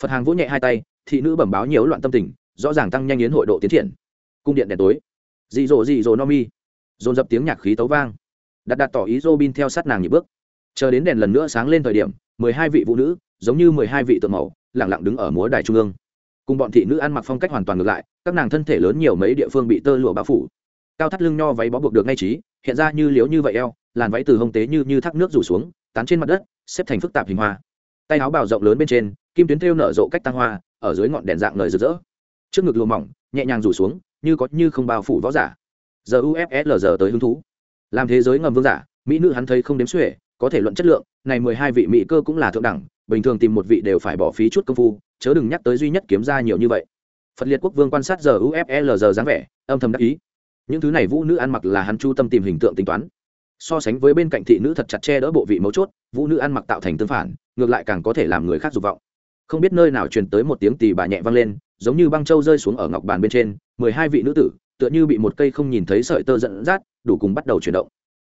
Phật hàng vỗ nhẹ hai tay, thị nữ bẩm báo nhiều loạn tâm tình, rõ ràng tăng nhanh yến hội độ tiến triển. Cung điện đèn tối. Dị dỗ dị dỗ no mi. Dồn dập tiếng nhạc khí tấu vang. Đặt đặt tỏ ý dô bin theo sát nàng nhịp bước. Chờ đến đèn lần nữa sáng lên thời điểm, mười hai vị vũ nữ, giống như mười hai vị tượng mẫu lẳng lặng đứng ở múa đài trung ương. Cùng bọn thị nữ ăn mặc phong cách hoàn toàn ngược lại, các nàng thân thể lớn nhiều mấy địa phương bị tơ lụa bao phủ. Cao thắt lưng nho váy bó buộc được ngay trí, hiện ra như liếu như vậy eo, làn váy từ hông tế như như thác nước rủ xuống tán trên mặt đất, xếp thành phức tạp hình hoa. Tay áo bào rộng lớn bên trên, kim tuyến thêu nở rộ cách tăng hoa, ở dưới ngọn đèn dạng lời rực rỡ. Trước ngực lùa mỏng, nhẹ nhàng rủ xuống, như có như không bao phủ võ giả. Giờ ufl giờ tới hứng thú. Làm thế giới ngầm vương giả, mỹ nữ hắn thấy không đếm xuể, có thể luận chất lượng, này mười hai vị mỹ cơ cũng là thượng đẳng, bình thường tìm một vị đều phải bỏ phí chút công phu, chớ đừng nhắc tới duy nhất kiếm ra nhiều như vậy. Phật liệt quốc vương quan sát giờ ufl giờ dáng vẻ, âm thầm đắc ý. Những thứ này vũ nữ ăn mặc là hắn chu tâm tìm hình tượng tính toán so sánh với bên cạnh thị nữ thật chặt che đỡ bộ vị mấu chốt, vũ nữ ăn mặc tạo thành tương phản, ngược lại càng có thể làm người khác dục vọng. Không biết nơi nào truyền tới một tiếng tì bà nhẹ vang lên, giống như băng trâu rơi xuống ở ngọc bàn bên trên, mười hai vị nữ tử, tựa như bị một cây không nhìn thấy sợi tơ dẫn dắt, đủ cùng bắt đầu chuyển động.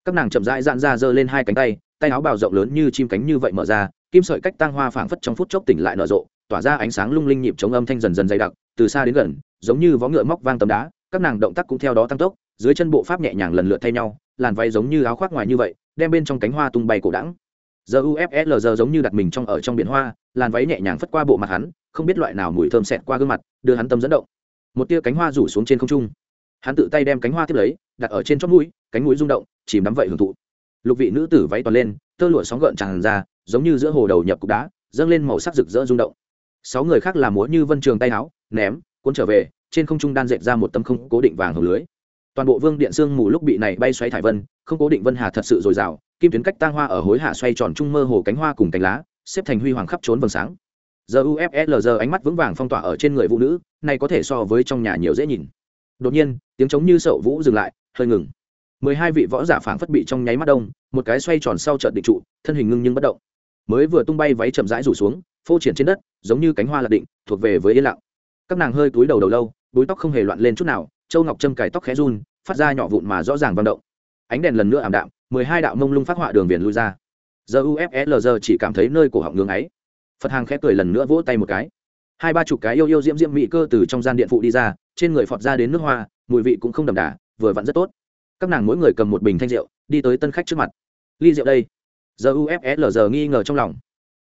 Các nàng chậm rãi dạn ra giơ lên hai cánh tay tay áo bào rộng lớn như chim cánh như vậy mở ra, kim sợi cách tăng hoa phảng phất trong phút chốc tỉnh lại nở rộ, tỏa ra ánh sáng lung linh nhịp chống âm thanh dần dần dày đặc, từ xa đến gần, giống như vó ngựa móc vang tấm đá, các nàng động tác cũng theo đó tăng tốc, dưới chân bộ pháp nhẹ nhàng lần lượt thay nhau làn váy giống như áo khoác ngoài như vậy, đem bên trong cánh hoa tung bay cổ đẳng. Giờ ufl giờ giống như đặt mình trong ở trong biển hoa, làn váy nhẹ nhàng phất qua bộ mặt hắn, không biết loại nào mùi thơm xẹt qua gương mặt, đưa hắn tâm dẫn động. Một tia cánh hoa rủ xuống trên không trung. Hắn tự tay đem cánh hoa tiếp lấy, đặt ở trên chót mũi, cánh mũi rung động, chìm đắm vậy hưởng thụ. Lục vị nữ tử váy toàn lên, tơ lụa sóng gợn tràn ra, giống như giữa hồ đầu nhập cục đá, dâng lên màu sắc rực rỡ rung động. Sáu người khác làm múa như vân trường tay áo, ném, cuốn trở về, trên không trung đan dệt ra một tấm không cố định vàng hồng lưới toàn bộ vương điện sương mù lúc bị này bay xoáy thải vân, không cố định vân hà thật sự dồi dào, kim tuyến cách tang hoa ở hối hạ xoay tròn trung mơ hồ cánh hoa cùng cánh lá, xếp thành huy hoàng khắp trốn vầng sáng. Giờ ufl ánh mắt vững vàng phong tỏa ở trên người vũ nữ, này có thể so với trong nhà nhiều dễ nhìn. Đột nhiên, tiếng trống như sậu vũ dừng lại, hơi ngừng. Mười hai vị võ giả phảng phất bị trong nháy mắt đông, một cái xoay tròn sau trận định trụ, thân hình ngưng nhưng bất động. Mới vừa tung bay váy chậm rãi rủ xuống, phô triển trên đất, giống như cánh hoa lạc định, thuộc về với yên lặng. Các nàng hơi túi đầu đầu lâu, búi tóc không hề loạn lên chút nào châu ngọc trâm cài tóc khẽ run, phát ra nhỏ vụn mà rõ ràng vận động. Ánh đèn lần nữa ảm đạm, mười hai đạo mông lung phát họa đường viền lui ra. Giờ ufl chỉ cảm thấy nơi cổ họng ngưng ấy phật hàng khẽ cười lần nữa vỗ tay một cái. Hai ba chục cái yêu yêu diễm diễm mỹ cơ từ trong gian điện phụ đi ra, trên người phọt ra đến nước hoa, mùi vị cũng không đậm đà, vừa vặn rất tốt. Các nàng mỗi người cầm một bình thanh rượu, đi tới tân khách trước mặt. Ly rượu đây. Giờ ufl nghi ngờ trong lòng.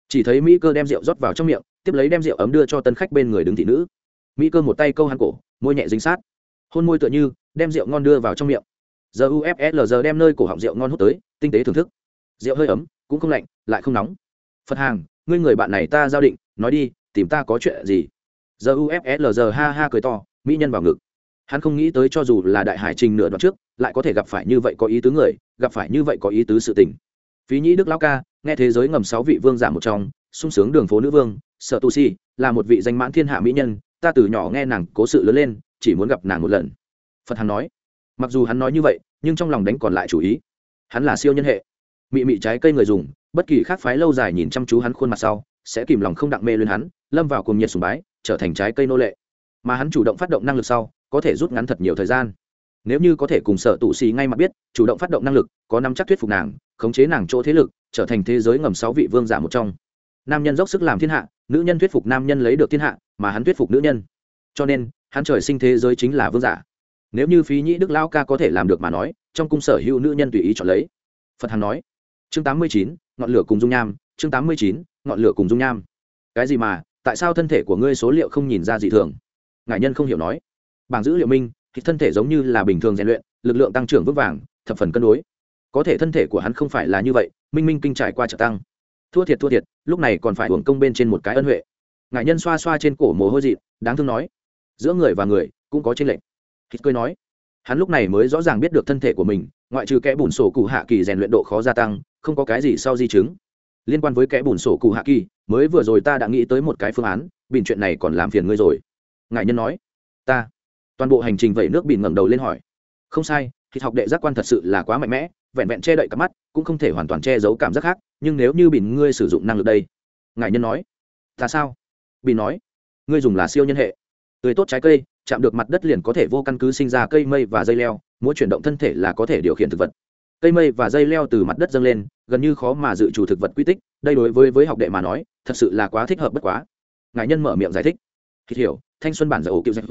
Chỉ thấy mỹ cơ đem rượu rót vào trong miệng, tiếp lấy đem rượu ấm đưa cho tân khách bên người đứng thị nữ. Mỹ cơ một tay câu hắn cổ, môi nhẹ dính sát hôn môi tựa như đem rượu ngon đưa vào trong miệng. Giờ ufl giờ đem nơi cổ họng rượu ngon hút tới, tinh tế thưởng thức. Rượu hơi ấm, cũng không lạnh, lại không nóng. Phật hàng, ngươi người bạn này ta giao định, nói đi, tìm ta có chuyện gì? Giờ uflg ha ha cười to, mỹ nhân vào ngực. Hắn không nghĩ tới cho dù là đại hải trình nửa đoạn trước, lại có thể gặp phải như vậy có ý tứ người, gặp phải như vậy có ý tứ sự tình. Phí nhĩ đức lão ca, nghe thế giới ngầm sáu vị vương giả một trong, sung sướng đường phố nữ vương, sợ tu si, là một vị danh mãn thiên hạ mỹ nhân, ta từ nhỏ nghe nàng cố sự lớn lên chỉ muốn gặp nàng một lần. Phật hằng nói. Mặc dù hắn nói như vậy, nhưng trong lòng đánh còn lại chủ ý. Hắn là siêu nhân hệ. Mị mị trái cây người dùng, bất kỳ khác phái lâu dài nhìn chăm chú hắn khuôn mặt sau, sẽ kìm lòng không đặng mê lên hắn, lâm vào cùng nhiệt sùng bái, trở thành trái cây nô lệ. Mà hắn chủ động phát động năng lực sau, có thể rút ngắn thật nhiều thời gian. Nếu như có thể cùng sở tụ xì ngay mặt biết, chủ động phát động năng lực, có nắm chắc thuyết phục nàng, khống chế nàng chỗ thế lực, trở thành thế giới ngầm sáu vị vương giả một trong. Nam nhân dốc sức làm thiên hạ, nữ nhân thuyết phục nam nhân lấy được thiên hạ, mà hắn thuyết phục nữ nhân. Cho nên hắn trời sinh thế giới chính là vương giả. Nếu như phí nhĩ đức lao ca có thể làm được mà nói, trong cung sở hữu nữ nhân tùy ý chọn lấy. Phật hằng nói, chương tám mươi chín, ngọn lửa cùng dung nham, chương tám mươi chín, ngọn lửa cùng dung nham. Cái gì mà, tại sao thân thể của ngươi số liệu không nhìn ra dị thường? Ngại nhân không hiểu nói. Bảng dữ liệu minh, thì thân thể giống như là bình thường rèn luyện, lực lượng tăng trưởng vững vàng, thập phần cân đối. Có thể thân thể của hắn không phải là như vậy, minh minh kinh trải qua trở tăng. Thua thiệt thua thiệt, lúc này còn phải hưởng công bên trên một cái ân huệ. Ngại nhân xoa xoa trên cổ mồ hôi dị đáng thương nói giữa người và người cũng có trên lệnh hít cười nói, hắn lúc này mới rõ ràng biết được thân thể của mình, ngoại trừ kẽ bùn sổ cụ hạ kỳ rèn luyện độ khó gia tăng, không có cái gì sau di chứng. Liên quan với kẽ bùn sổ cụ hạ kỳ, mới vừa rồi ta đã nghĩ tới một cái phương án bình chuyện này còn làm phiền ngươi rồi. Ngại nhân nói, ta. Toàn bộ hành trình vẩy nước bìn ngẩng đầu lên hỏi. Không sai thì học đệ giác quan thật sự là quá mạnh mẽ, vẹn vẹn che đậy cặp mắt, cũng không thể hoàn toàn che giấu cảm giác khác, nhưng nếu như bìn ngươi sử dụng năng lực đây. Ngại nhân nói, ta sao? Bìn nói, ngươi dùng là siêu nhân hệ tươi tốt trái cây, chạm được mặt đất liền có thể vô căn cứ sinh ra cây mây và dây leo, mỗi chuyển động thân thể là có thể điều khiển thực vật. Cây mây và dây leo từ mặt đất dâng lên, gần như khó mà dự trù thực vật quy tích, đây đối với với học đệ mà nói, thật sự là quá thích hợp bất quá. Ngài nhân mở miệng giải thích. Thì hiểu, thanh xuân bản giải ổ kiệu danh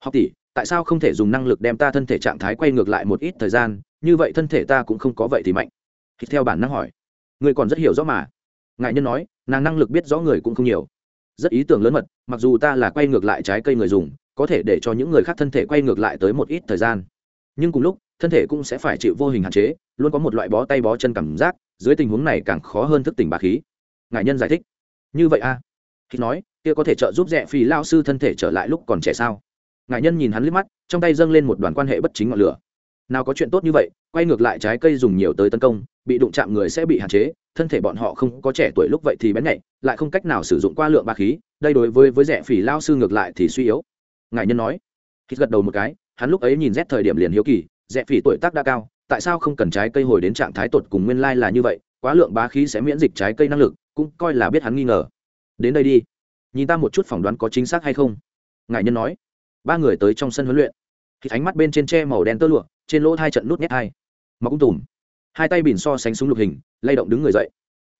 học tỷ, tại sao không thể dùng năng lực đem ta thân thể trạng thái quay ngược lại một ít thời gian, như vậy thân thể ta cũng không có vậy thì mạnh. Thì theo bản năng hỏi. Người còn rất hiểu rõ mà. Ngài nhân nói, nàng năng lực biết rõ người cũng không nhiều rất ý tưởng lớn mật, mặc dù ta là quay ngược lại trái cây người dùng, có thể để cho những người khác thân thể quay ngược lại tới một ít thời gian. Nhưng cùng lúc, thân thể cũng sẽ phải chịu vô hình hạn chế, luôn có một loại bó tay bó chân cảm giác, dưới tình huống này càng khó hơn thức tỉnh bà khí. Ngại nhân giải thích. Như vậy a à? khi nói, kia có thể trợ giúp rẽ phi lao sư thân thể trở lại lúc còn trẻ sao? Ngại nhân nhìn hắn liếc mắt, trong tay dâng lên một đoàn quan hệ bất chính ngọn lửa nào có chuyện tốt như vậy, quay ngược lại trái cây dùng nhiều tới tấn công, bị đụng chạm người sẽ bị hạn chế, thân thể bọn họ không có trẻ tuổi lúc vậy thì bén nhạy, lại không cách nào sử dụng qua lượng ba khí, đây đối với với rẻ phỉ lao sư ngược lại thì suy yếu. Ngài nhân nói. Khi gật đầu một cái, hắn lúc ấy nhìn rét thời điểm liền hiếu kỳ, rẻ phỉ tuổi tác đã cao, tại sao không cần trái cây hồi đến trạng thái tột cùng nguyên lai là như vậy, quá lượng bá khí sẽ miễn dịch trái cây năng lực, cũng coi là biết hắn nghi ngờ. Đến đây đi. Nhìn ta một chút phỏng đoán có chính xác hay không. Ngài nhân nói. Ba người tới trong sân huấn luyện. Khi ánh mắt bên trên tre màu đen tơ lụa trên lỗ hai trận nút nhét hai. Mọc tùm. Hai tay bìn so sánh súng lục hình, lay động đứng người dậy.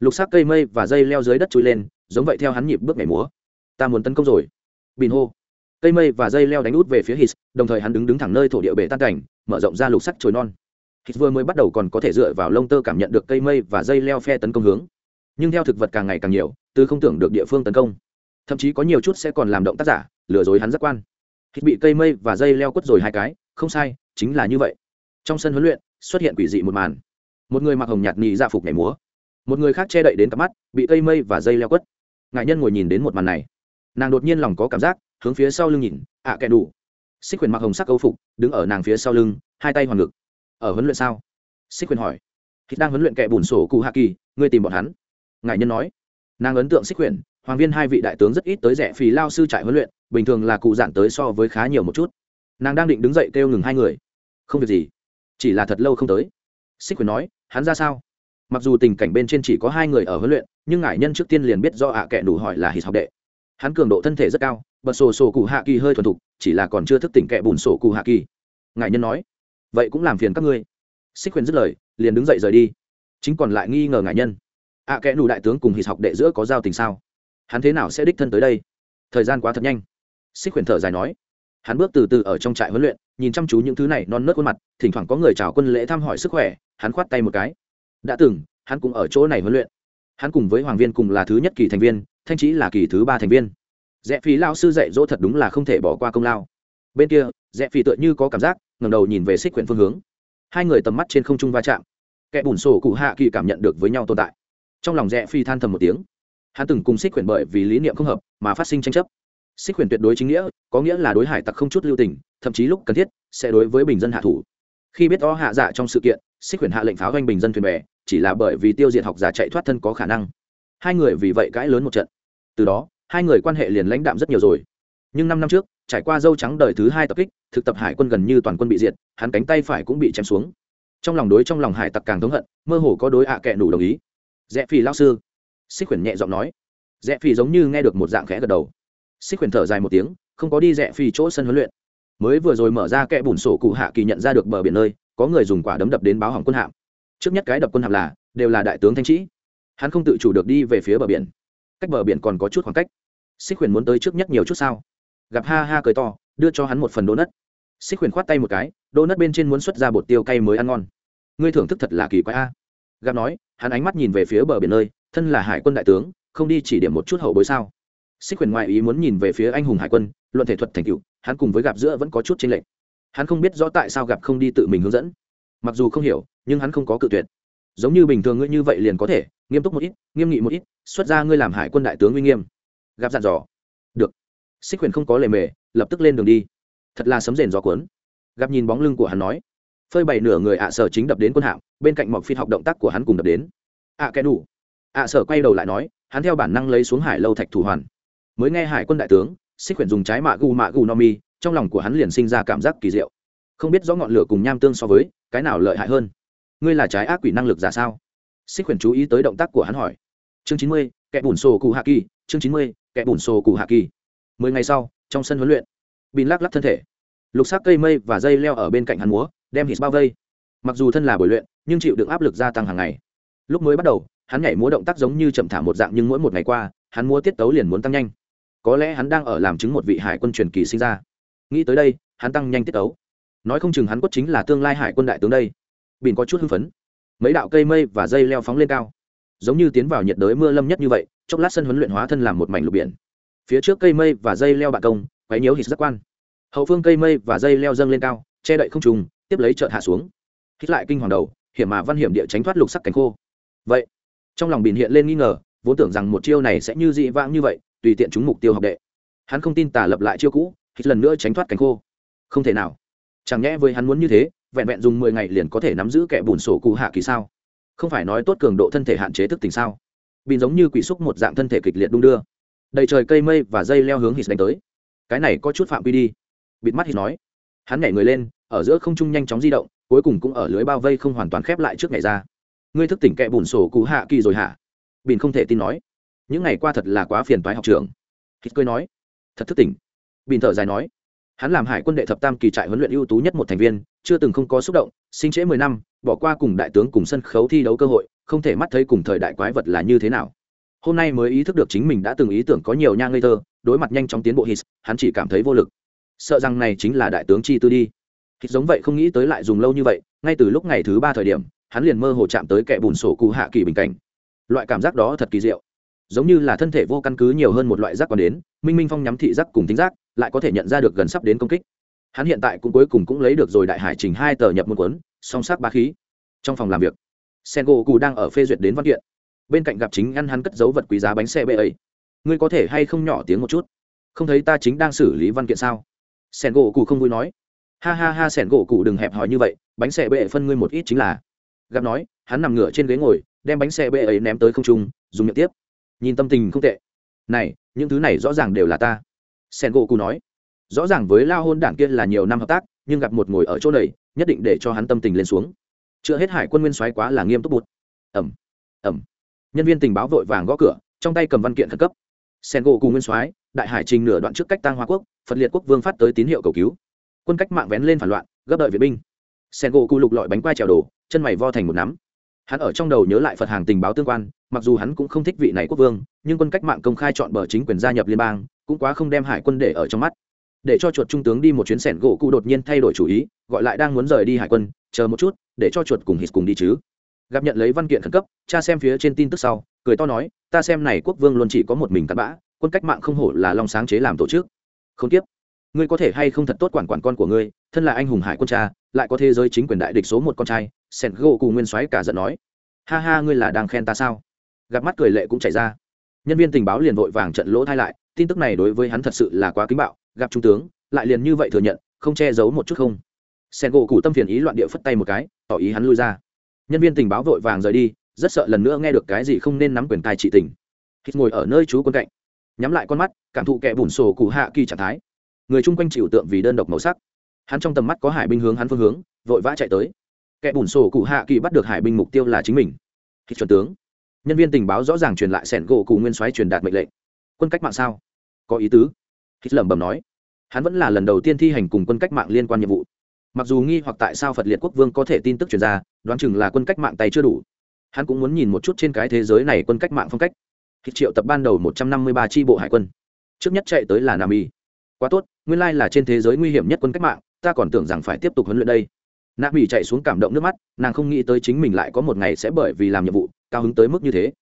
Lục xác cây mây và dây leo dưới đất trôi lên, giống vậy theo hắn nhịp bước nhảy múa. Ta muốn tấn công rồi. Bìn hô. Cây mây và dây leo đánh út về phía hít đồng thời hắn đứng đứng thẳng nơi thổ địa bể tan cảnh, mở rộng ra lục sắc trồi non. Hít vừa mới bắt đầu còn có thể dựa vào lông tơ cảm nhận được cây mây và dây leo phe tấn công hướng. Nhưng theo thực vật càng ngày càng nhiều từ không tưởng được địa phương tấn công. Thậm chí có nhiều chút sẽ còn làm động tác giả, lừa dối hắn giác quan. Hít bị cây mây và dây leo quất rồi hai cái, không sai chính là như vậy. Trong sân huấn luyện xuất hiện quỷ dị một màn. Một người mặc hồng nhạt nhị dạ phục nhảy múa. Một người khác che đậy đến cặp mắt bị cây mây và dây leo quất. Ngại nhân ngồi nhìn đến một màn này. Nàng đột nhiên lòng có cảm giác hướng phía sau lưng nhìn ạ à, kẻ đủ. Xích quyền mặc hồng sắc câu phục đứng ở nàng phía sau lưng hai tay hoàn ngực. Ở huấn luyện sao? Xích quyền hỏi. Khi đang huấn luyện kẻ bùn sổ cụ hạ kỳ ngươi tìm bọn hắn. Ngại nhân nói. Nàng ấn tượng xích quyền hoàng viên hai vị đại tướng rất ít tới rẻ phí lao sư trại huấn luyện bình thường là cụ giản tới so với khá nhiều một chút nàng đang định đứng dậy kêu ngừng hai người. Không việc gì. Chỉ là thật lâu không tới. Xích quyền nói, hắn ra sao? Mặc dù tình cảnh bên trên chỉ có hai người ở huấn luyện, nhưng ngải nhân trước tiên liền biết do ạ à kệ đủ hỏi là hít học đệ. Hắn cường độ thân thể rất cao, bật sổ sổ cụ hạ kỳ hơi thuần thục, chỉ là còn chưa thức tỉnh kệ bùn sổ cụ hạ kỳ. Ngải nhân nói, vậy cũng làm phiền các ngươi. Xích quyền dứt lời, liền đứng dậy rời đi. Chính còn lại nghi ngờ ngải nhân. Ạ à kệ đủ đại tướng cùng hít học đệ giữa có giao tình sao? Hắn thế nào sẽ đích thân tới đây? Thời gian quá thật nhanh. Xích quyền thở dài nói hắn bước từ từ ở trong trại huấn luyện, nhìn chăm chú những thứ này non nớt khuôn mặt, thỉnh thoảng có người chào quân lễ thăm hỏi sức khỏe, hắn khoát tay một cái. Đã từng, hắn cũng ở chỗ này huấn luyện. Hắn cùng với hoàng viên cùng là thứ nhất kỳ thành viên, thanh trí là kỳ thứ ba thành viên. Rẽ phí lao sư dạy dỗ thật đúng là không thể bỏ qua công lao. Bên kia, rẽ phí tựa như có cảm giác ngầm đầu nhìn về xích quyển phương hướng. Hai người tầm mắt trên không trung va chạm. Kẻ bùn sổ cụ hạ kỳ cảm nhận được với nhau tồn tại. Trong lòng rẽ phi than thầm một tiếng. Hắn từng cùng xích quyển bởi vì lý niệm không hợp, mà phát sinh tranh chấp xích quyền tuyệt đối chính nghĩa, có nghĩa là đối hải tặc không chút lưu tình, thậm chí lúc cần thiết, sẽ đối với bình dân hạ thủ. Khi biết o hạ giả trong sự kiện, xích quyền hạ lệnh pháo doanh bình dân thuyền bè, chỉ là bởi vì tiêu diệt học giả chạy thoát thân có khả năng. Hai người vì vậy cãi lớn một trận. Từ đó, hai người quan hệ liền lãnh đạm rất nhiều rồi. Nhưng năm năm trước, trải qua dâu trắng đời thứ hai tập kích, thực tập hải quân gần như toàn quân bị diệt, hắn cánh tay phải cũng bị chém xuống. Trong lòng đối trong lòng hải tặc càng thống hận, mơ hồ có đối ạ à kệ đủ đồng ý. Rẽ phi lao sư. Xích quyển nhẹ giọng nói. Rẽ phi giống như nghe được một dạng khẽ gật đầu xích Quyền thở dài một tiếng, không có đi rẽ phi chỗ sân huấn luyện. Mới vừa rồi mở ra kẽ bùn sổ cụ hạ kỳ nhận ra được bờ biển nơi, có người dùng quả đấm đập đến báo hỏng quân hạm. Trước nhất cái đập quân hạm là, đều là đại tướng thanh trĩ hắn không tự chủ được đi về phía bờ biển. Cách bờ biển còn có chút khoảng cách. Xích Quyền muốn tới trước nhất nhiều chút sao? Gặp ha ha cười to, đưa cho hắn một phần đô nất. Xích Quyền khoát tay một cái, đô nất bên trên muốn xuất ra bột tiêu cay mới ăn ngon. Ngươi thưởng thức thật là kỳ quái a. Gặp nói, hắn ánh mắt nhìn về phía bờ biển nơi, thân là hải quân đại tướng, không đi chỉ điểm một chút hậu bối sao? Xích huyền ngoại ý muốn nhìn về phía anh hùng hải quân luận thể thuật thành cựu hắn cùng với gặp giữa vẫn có chút chênh lệch. Hắn không biết rõ tại sao gặp không đi tự mình hướng dẫn. Mặc dù không hiểu nhưng hắn không có cự tuyệt. Giống như bình thường ngươi như vậy liền có thể nghiêm túc một ít nghiêm nghị một ít xuất ra ngươi làm hải quân đại tướng uy nghiêm. Gặp dặn dò. Được. Xích huyền không có lề mề lập tức lên đường đi. Thật là sấm rền gió cuốn. Gặp nhìn bóng lưng của hắn nói. Phơi bày nửa người ạ sở chính đập đến quân hạm bên cạnh mọc phi học động tác của hắn cùng đập đến. Ạ à, đủ. Ạ sở quay đầu lại nói hắn theo bản năng lấy xuống hải lâu thạch thủ hoàn mới nghe hải quân đại tướng, xích quyển dùng trái mạ gu mạ gu no mi, trong lòng của hắn liền sinh ra cảm giác kỳ diệu. Không biết rõ ngọn lửa cùng nham tương so với, cái nào lợi hại hơn? Ngươi là trái ác quỷ năng lực giả sao? Xích quyển chú ý tới động tác của hắn hỏi. Chương chín mươi, kẻ bùn sổ cụ hạ kỳ, chương chín mươi, kẻ bùn sổ cụ hạ kỳ. Mười ngày sau, trong sân huấn luyện, bin lắc lắc thân thể. Lục xác cây mây và dây leo ở bên cạnh hắn múa, đem hít bao vây. Mặc dù thân là buổi luyện, nhưng chịu được áp lực gia tăng hàng ngày. Lúc mới bắt đầu, hắn nhảy múa động tác giống như chậm thả một dạng nhưng mỗi một ngày qua, hắn múa tiết tấu liền muốn tăng nhanh có lẽ hắn đang ở làm chứng một vị hải quân truyền kỳ sinh ra. Nghĩ tới đây, hắn tăng nhanh tiết tấu. Nói không chừng hắn quất chính là tương lai hải quân đại tướng đây. Bìn có chút hưng phấn. Mấy đạo cây mây và dây leo phóng lên cao. Giống như tiến vào nhiệt đới mưa lâm nhất như vậy, chốc lát sân huấn luyện hóa thân làm một mảnh lục biển. Phía trước cây mây và dây leo bạc công, quấy nhiễu hít giác quan. Hậu phương cây mây và dây leo dâng lên cao, che đậy không trùng, tiếp lấy trợt hạ xuống. Hít lại kinh hoàng đầu, hiểm mà văn hiểm địa tránh thoát lục sắc cánh khô. Vậy, trong lòng bìn hiện lên nghi ngờ, vốn tưởng rằng một chiêu này sẽ như dị vãng như vậy tùy tiện chúng mục tiêu học đệ. Hắn không tin tả lập lại chiêu cũ, hít lần nữa tránh thoát cánh khô. Không thể nào. Chẳng nhẽ với hắn muốn như thế, vẹn vẹn dùng mười ngày liền có thể nắm giữ kẻ bùn sổ cụ hạ kỳ sao? Không phải nói tốt cường độ thân thể hạn chế thức tình sao? Bị giống như quỷ xúc một dạng thân thể kịch liệt đung đưa. Đầy trời cây mây và dây leo hướng hít đánh tới. Cái này có chút phạm quy đi. Bịt mắt hít nói. Hắn nhảy người lên, ở giữa không trung nhanh chóng di động, cuối cùng cũng ở lưới bao vây không hoàn toàn khép lại trước ngày ra. Ngươi thức tỉnh kẹ bùn sổ cụ hạ kỳ rồi hả? Bìn không thể tin nói những ngày qua thật là quá phiền toái học trường. Hít cười nói, thật thức tỉnh. Bìn thở dài nói, hắn làm hải quân đệ thập tam kỳ trại huấn luyện ưu tú nhất một thành viên, chưa từng không có xúc động, sinh trễ mười năm, bỏ qua cùng đại tướng cùng sân khấu thi đấu cơ hội, không thể mắt thấy cùng thời đại quái vật là như thế nào. Hôm nay mới ý thức được chính mình đã từng ý tưởng có nhiều nha ngây thơ, đối mặt nhanh chóng tiến bộ hít, hắn chỉ cảm thấy vô lực. Sợ rằng này chính là đại tướng chi tư đi. Hít giống vậy không nghĩ tới lại dùng lâu như vậy, ngay từ lúc ngày thứ ba thời điểm, hắn liền mơ hồ chạm tới kẻ bùn sổ cụ hạ kỳ bình cảnh. Loại cảm giác đó thật kỳ diệu giống như là thân thể vô căn cứ nhiều hơn một loại giác còn đến, minh minh phong nhắm thị giác cùng tính giác, lại có thể nhận ra được gần sắp đến công kích. Hắn hiện tại cũng cuối cùng cũng lấy được rồi đại hải trình hai tờ nhập môn cuốn, song sắc ba khí. Trong phòng làm việc sen gỗ cụ đang ở phê duyệt đến văn kiện. Bên cạnh gặp chính ăn hắn cất dấu vật quý giá bánh xe bê ấy. Ngươi có thể hay không nhỏ tiếng một chút? Không thấy ta chính đang xử lý văn kiện sao? Sen gỗ cụ không vui nói. Ha ha ha sen gỗ cụ đừng hẹp hòi như vậy, bánh xe bệ phân ngươi một ít chính là. Gặp nói, hắn nằm ngửa trên ghế ngồi, đem bánh xe bê ấy ném tới không trung, dùng miệng tiếp nhìn tâm tình không tệ. Này, những thứ này rõ ràng đều là ta. Sen gỗ cụ nói. Rõ ràng với lao hôn đảng kia là nhiều năm hợp tác, nhưng gặp một ngồi ở chỗ này, nhất định để cho hắn tâm tình lên xuống. Chưa hết hải quân nguyên soái quá là nghiêm túc bụt. Ẩm ẩm nhân viên tình báo vội vàng gõ cửa, trong tay cầm văn kiện khẩn cấp. Sen gỗ cụ nguyên soái, đại hải trình nửa đoạn trước cách tăng hoa quốc, phật liệt quốc vương phát tới tín hiệu cầu cứu. Quân cách mạng vén lên phản loạn, gấp đợi viện binh. Sen gỗ cụ lục lọi bánh quai trèo đồ, chân mày vo thành một nắm hắn ở trong đầu nhớ lại phật hàng tình báo tương quan, mặc dù hắn cũng không thích vị này quốc vương, nhưng quân cách mạng công khai chọn bờ chính quyền gia nhập liên bang, cũng quá không đem hải quân để ở trong mắt. Để cho chuột trung tướng đi một chuyến sẻn gỗ cụ đột nhiên thay đổi chủ ý, gọi lại đang muốn rời đi hải quân, chờ một chút, để cho chuột cùng hít cùng đi chứ. Gặp nhận lấy văn kiện khẩn cấp, cha xem phía trên tin tức sau, cười to nói, ta xem này quốc vương luôn chỉ có một mình cặn bã, quân cách mạng không hổ là long sáng chế làm tổ chức. Không tiếp. Ngươi có thể hay không thật tốt quản quản con của ngươi, thân là anh hùng hải quân cha, lại có thế giới chính quyền đại địch số một con trai sẻn gỗ Cù nguyên soái cả giận nói, ha ha, ngươi là đang khen ta sao? Gặp mắt cười lệ cũng chảy ra. Nhân viên tình báo liền vội vàng trận lỗ thay lại, tin tức này đối với hắn thật sự là quá kính bạo, gặp trung tướng, lại liền như vậy thừa nhận, không che giấu một chút không. Sen gỗ cụ tâm phiền ý loạn địa phất tay một cái, tỏ ý hắn lui ra. Nhân viên tình báo vội vàng rời đi, rất sợ lần nữa nghe được cái gì không nên nắm quyền tài trị tình. Hít ngồi ở nơi chú quân cạnh, nhắm lại con mắt, cảm thụ kẻ bùn sổ cụ hạ kỳ trạng thái. Người chung quanh chịu tượng vì đơn độc màu sắc. Hắn trong tầm mắt có hải binh hướng hắn phương hướng, vội vã chạy tới kẻ bùn sổ cụ hạ kỳ bắt được hải binh mục tiêu là chính mình. Khi chuẩn tướng, nhân viên tình báo rõ ràng truyền lại sẻn gỗ cụ nguyên soái truyền đạt mệnh lệnh. Quân cách mạng sao? Có ý tứ. Khi lẩm bẩm nói, hắn vẫn là lần đầu tiên thi hành cùng quân cách mạng liên quan nhiệm vụ. Mặc dù nghi hoặc tại sao phật liệt quốc vương có thể tin tức truyền ra, đoán chừng là quân cách mạng tay chưa đủ. Hắn cũng muốn nhìn một chút trên cái thế giới này quân cách mạng phong cách. Khi triệu tập ban đầu một trăm năm mươi ba tri bộ hải quân, trước nhất chạy tới là nam y. Quá tốt, nguyên lai là trên thế giới nguy hiểm nhất quân cách mạng, ta còn tưởng rằng phải tiếp tục huấn luyện đây nạ mỹ chạy xuống cảm động nước mắt, nàng không nghĩ tới chính mình lại có một ngày sẽ bởi vì làm nhiệm vụ, cao hứng tới mức như thế.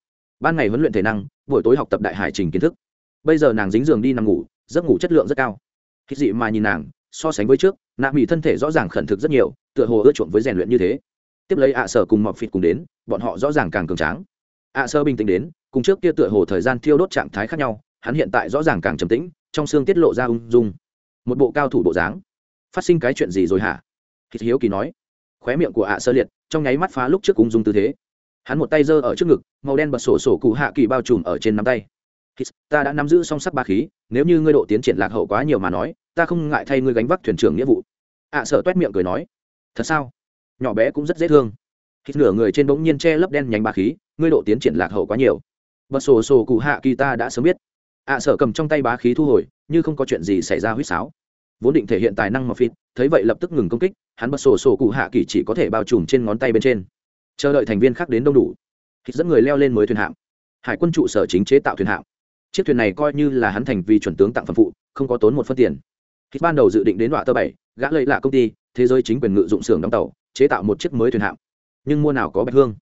Ban ngày huấn luyện thể năng, buổi tối học tập đại hải trình kiến thức. Bây giờ nàng dính giường đi nằm ngủ, giấc ngủ chất lượng rất cao. Khi dị mà nhìn nàng, so sánh với trước, nạ mỹ thân thể rõ ràng khẩn thực rất nhiều, tựa hồ ưa chuộng với rèn luyện như thế. Tiếp lấy ạ sở cùng mọc phịt cùng đến, bọn họ rõ ràng càng cường tráng. Ạ sơ bình tĩnh đến, cùng trước kia tựa hồ thời gian thiêu đốt trạng thái khác nhau, hắn hiện tại rõ ràng càng trầm tĩnh, trong xương tiết lộ ra ung dung. Một bộ cao thủ bộ dáng. Phát sinh cái chuyện gì rồi hả? Hít hiếu kỳ nói, khóe miệng của ạ sơ liệt, trong nháy mắt phá lúc trước ung dung tư thế. Hắn một tay giơ ở trước ngực, màu đen bật sổ sổ cụ hạ kỳ bao trùm ở trên nắm tay. Ta đã nắm giữ song sắc ba khí, nếu như ngươi độ tiến triển lạc hậu quá nhiều mà nói, ta không ngại thay ngươi gánh vác thuyền trưởng nghĩa vụ. Ạ sợ toét miệng cười nói, thật sao? Nhỏ bé cũng rất dễ thương. Hít nửa người trên bỗng nhiên che lấp đen nhánh ba khí, ngươi độ tiến triển lạc hậu quá nhiều. Bật sổ sổ cụ hạ kỳ ta đã sớm biết. Ạ sơ cầm trong tay bá khí thu hồi, như không có chuyện gì xảy ra huýt sáo vốn định thể hiện tài năng mà phịt, thấy vậy lập tức ngừng công kích, hắn bật sổ sổ cụ hạ kỳ chỉ có thể bao trùm trên ngón tay bên trên. Chờ đợi thành viên khác đến đông đủ hít dẫn người leo lên mới thuyền hạm. Hải quân trụ sở chính chế tạo thuyền hạm. Chiếc thuyền này coi như là hắn thành vì chuẩn tướng tặng phẩm phụ, không có tốn một phân tiền. Hít ban đầu dự định đến đoạn tơ bảy, gã lợi lạ công ty, thế giới chính quyền ngự dụng xưởng đóng tàu, chế tạo một chiếc mới thuyền hạm. Nhưng mua nào có bạch hương.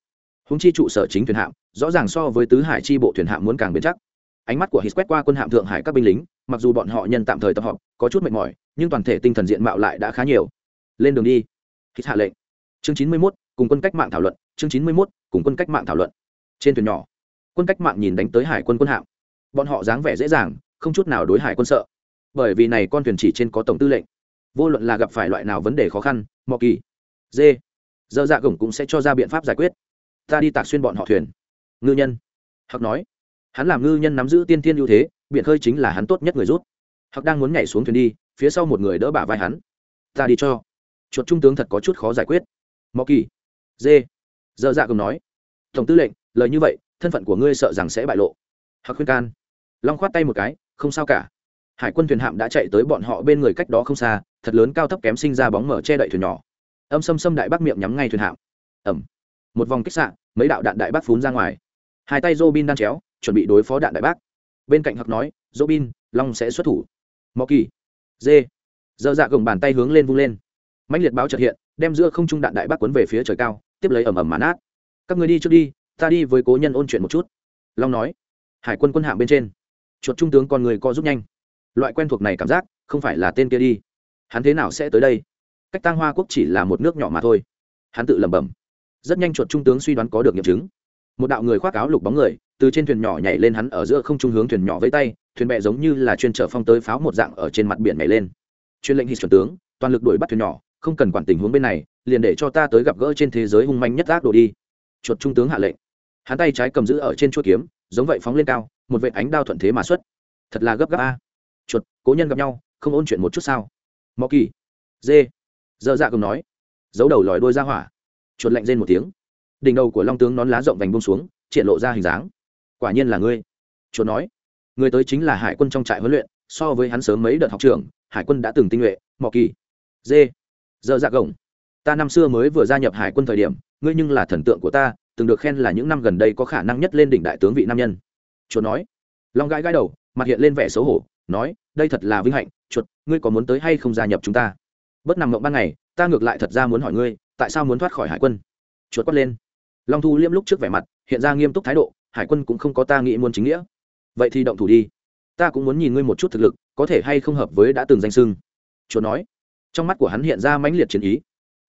Húng chi trụ sở chính thuyền hạm, rõ ràng so với tứ hải chi bộ thuyền hạm muốn càng bền chắc. Ánh mắt của hít quét qua quân hạm thượng hải các binh lính, mặc dù bọn họ nhân tạm thời tập họp có chút mệt mỏi nhưng toàn thể tinh thần diện mạo lại đã khá nhiều. Lên đường đi. Hít hạ lệnh. Chương chín mươi 91, cùng quân cách mạng thảo luận. Chương chín mươi 91, cùng quân cách mạng thảo luận. Trên thuyền nhỏ quân cách mạng nhìn đánh tới hải quân quân hạm. Bọn họ dáng vẻ dễ dàng không chút nào đối hải quân sợ. Bởi vì này con thuyền chỉ trên có tổng tư lệnh. Vô luận là gặp phải loại nào vấn đề khó khăn mò kỳ dê dơ dạ gồng cũng sẽ cho ra biện pháp giải quyết. Ta đi tạc xuyên bọn họ thuyền. Ngư nhân. Hoặc nói. Hắn làm ngư nhân nắm giữ tiên tiên ưu thế biện khơi chính là hắn tốt nhất người rút. Hoặc đang muốn nhảy xuống thuyền đi phía sau một người đỡ bả vai hắn. Ta đi cho. Chuột trung tướng thật có chút khó giải quyết. Mọ kỳ. Dê dơ dạ cùng nói. Tổng tư lệnh, lời như vậy, thân phận của ngươi sợ rằng sẽ bại lộ. Hạc khuyên can. Long khoát tay một cái, không sao cả. Hải quân thuyền hạm đã chạy tới bọn họ bên người cách đó không xa, thật lớn cao thấp kém sinh ra bóng mở che đậy thuyền nhỏ. Âm xâm xâm đại bác miệng nhắm ngay thuyền hạm. Ẩm. Một vòng kích sạn mấy đạo đạn đại bác phún ra ngoài. Hai tay dô bin đang chéo, chuẩn bị đối phó đạn đại bác. Bên cạnh hạc nói dô bin long sẽ xuất thủ. Mọ kỳ dê. Dơ dạ gồng bàn tay hướng lên vung lên. Mạnh liệt báo trật hiện, đem giữa không trung đạn đại bác quấn về phía trời cao, tiếp lấy ẩm ẩm mán át. Các người đi trước đi, ta đi với cố nhân ôn chuyện một chút. Long nói. Hải quân quân hạng bên trên. Chuột trung tướng con người co giúp nhanh. Loại quen thuộc này cảm giác, không phải là tên kia đi. Hắn thế nào sẽ tới đây? Cách tăng hoa quốc chỉ là một nước nhỏ mà thôi. Hắn tự lẩm bẩm. Rất nhanh chuột trung tướng suy đoán có được nghiệm chứng. Một đạo người khoác áo lục bóng người, từ trên thuyền nhỏ nhảy lên hắn ở giữa không trung hướng thuyền nhỏ với tay thuyền bè giống như là chuyên trở phong tới pháo một dạng ở trên mặt biển nhảy lên. Chuyên lệnh hít chuẩn tướng, toàn lực đuổi bắt thuyền nhỏ, không cần quản tình huống bên này, liền để cho ta tới gặp gỡ trên thế giới hung manh nhất ác đồ đi. Chuột trung tướng hạ lệnh. Hắn tay trái cầm giữ ở trên chuôi kiếm, giống vậy phóng lên cao, một vệ ánh đao thuận thế mà xuất. Thật là gấp gáp a. Chuột, cố nhân gặp nhau, không ôn chuyện một chút sao? Mò kỳ, dê, dơ dạ cùng nói, giấu đầu lòi đôi ra hỏa. Chuột lạnh rên một tiếng. Đỉnh đầu của long tướng nón lá rộng vành bông xuống, triển lộ ra hình dáng. Quả nhiên là ngươi. Chuột nói người tới chính là hải quân trong trại huấn luyện, so với hắn sớm mấy đợt học trường hải quân đã từng tinh nhuệ mọ kỳ. Dê dơ dạ gồng. Ta năm xưa mới vừa gia nhập hải quân thời điểm, ngươi nhưng là thần tượng của ta, từng được khen là những năm gần đây có khả năng nhất lên đỉnh đại tướng vị nam nhân. Chuột nói. Long gãi gãi đầu, mặt hiện lên vẻ xấu hổ, nói, đây thật là vinh hạnh, chuột, ngươi có muốn tới hay không gia nhập chúng ta? Bất nằm mộng ban ngày, ta ngược lại thật ra muốn hỏi ngươi, tại sao muốn thoát khỏi hải quân? Chuột quát lên. Long thu liêm lúc trước vẻ mặt, hiện ra nghiêm túc thái độ, hải quân cũng không có ta nghĩ muốn chính nghĩa vậy thì động thủ đi. Ta cũng muốn nhìn ngươi một chút thực lực, có thể hay không hợp với đã từng danh sưng chúa nói. Trong mắt của hắn hiện ra mãnh liệt chiến ý.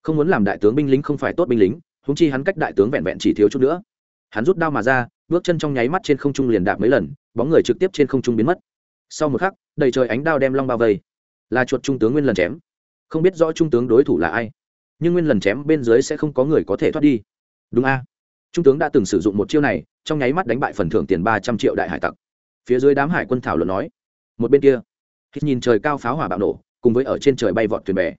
Không muốn làm đại tướng binh lính không phải tốt binh lính húng chi hắn cách đại tướng vẹn vẹn chỉ thiếu chút nữa. Hắn rút đao mà ra, bước chân trong nháy mắt trên không trung liền đạp mấy lần, bóng người trực tiếp trên không trung biến mất. Sau một khắc, đầy trời ánh đao đem long bao vây. Là chuột trung tướng nguyên lần chém. Không biết rõ trung tướng đối thủ là ai, nhưng nguyên lần chém bên dưới sẽ không có người có thể thoát đi. Đúng a. Trung tướng đã từng sử dụng một chiêu này, trong nháy mắt đánh bại phần thưởng tiền ba trăm triệu đại hải tặc phía dưới đám hải quân thảo luận nói, một bên kia. Hít nhìn trời cao pháo hỏa bạo nổ, cùng với ở trên trời bay vọt thuyền bè,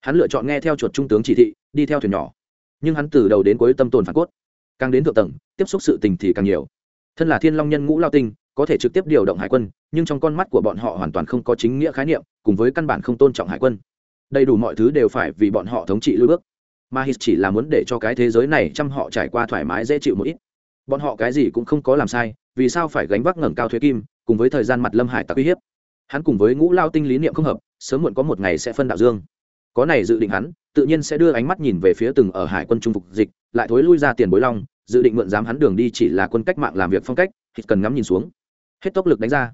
hắn lựa chọn nghe theo chuột trung tướng chỉ thị, đi theo thuyền nhỏ. Nhưng hắn từ đầu đến cuối tâm tồn phản cốt. Càng đến thượng tầng, tiếp xúc sự tình thì càng nhiều. Thân là thiên long nhân ngũ lao tinh, có thể trực tiếp điều động hải quân, nhưng trong con mắt của bọn họ hoàn toàn không có chính nghĩa khái niệm, cùng với căn bản không tôn trọng hải quân. Đầy đủ mọi thứ đều phải vì bọn họ thống trị lôi bước. Mà hít chỉ là muốn để cho cái thế giới này chăm họ trải qua thoải mái dễ chịu một ít. Bọn họ cái gì cũng không có làm sai vì sao phải gánh vác ngẩng cao thuế kim, cùng với thời gian mặt lâm hải tặc uy hiếp? Hắn cùng với ngũ lao tinh lý niệm không hợp, sớm muộn có một ngày sẽ phân đạo dương. Có này dự định hắn, tự nhiên sẽ đưa ánh mắt nhìn về phía từng ở hải quân trung phục dịch, lại thối lui ra tiền bối long, dự định mượn dám hắn đường đi chỉ là quân cách mạng làm việc phong cách hít cần ngắm nhìn xuống. Hết tốc lực đánh ra.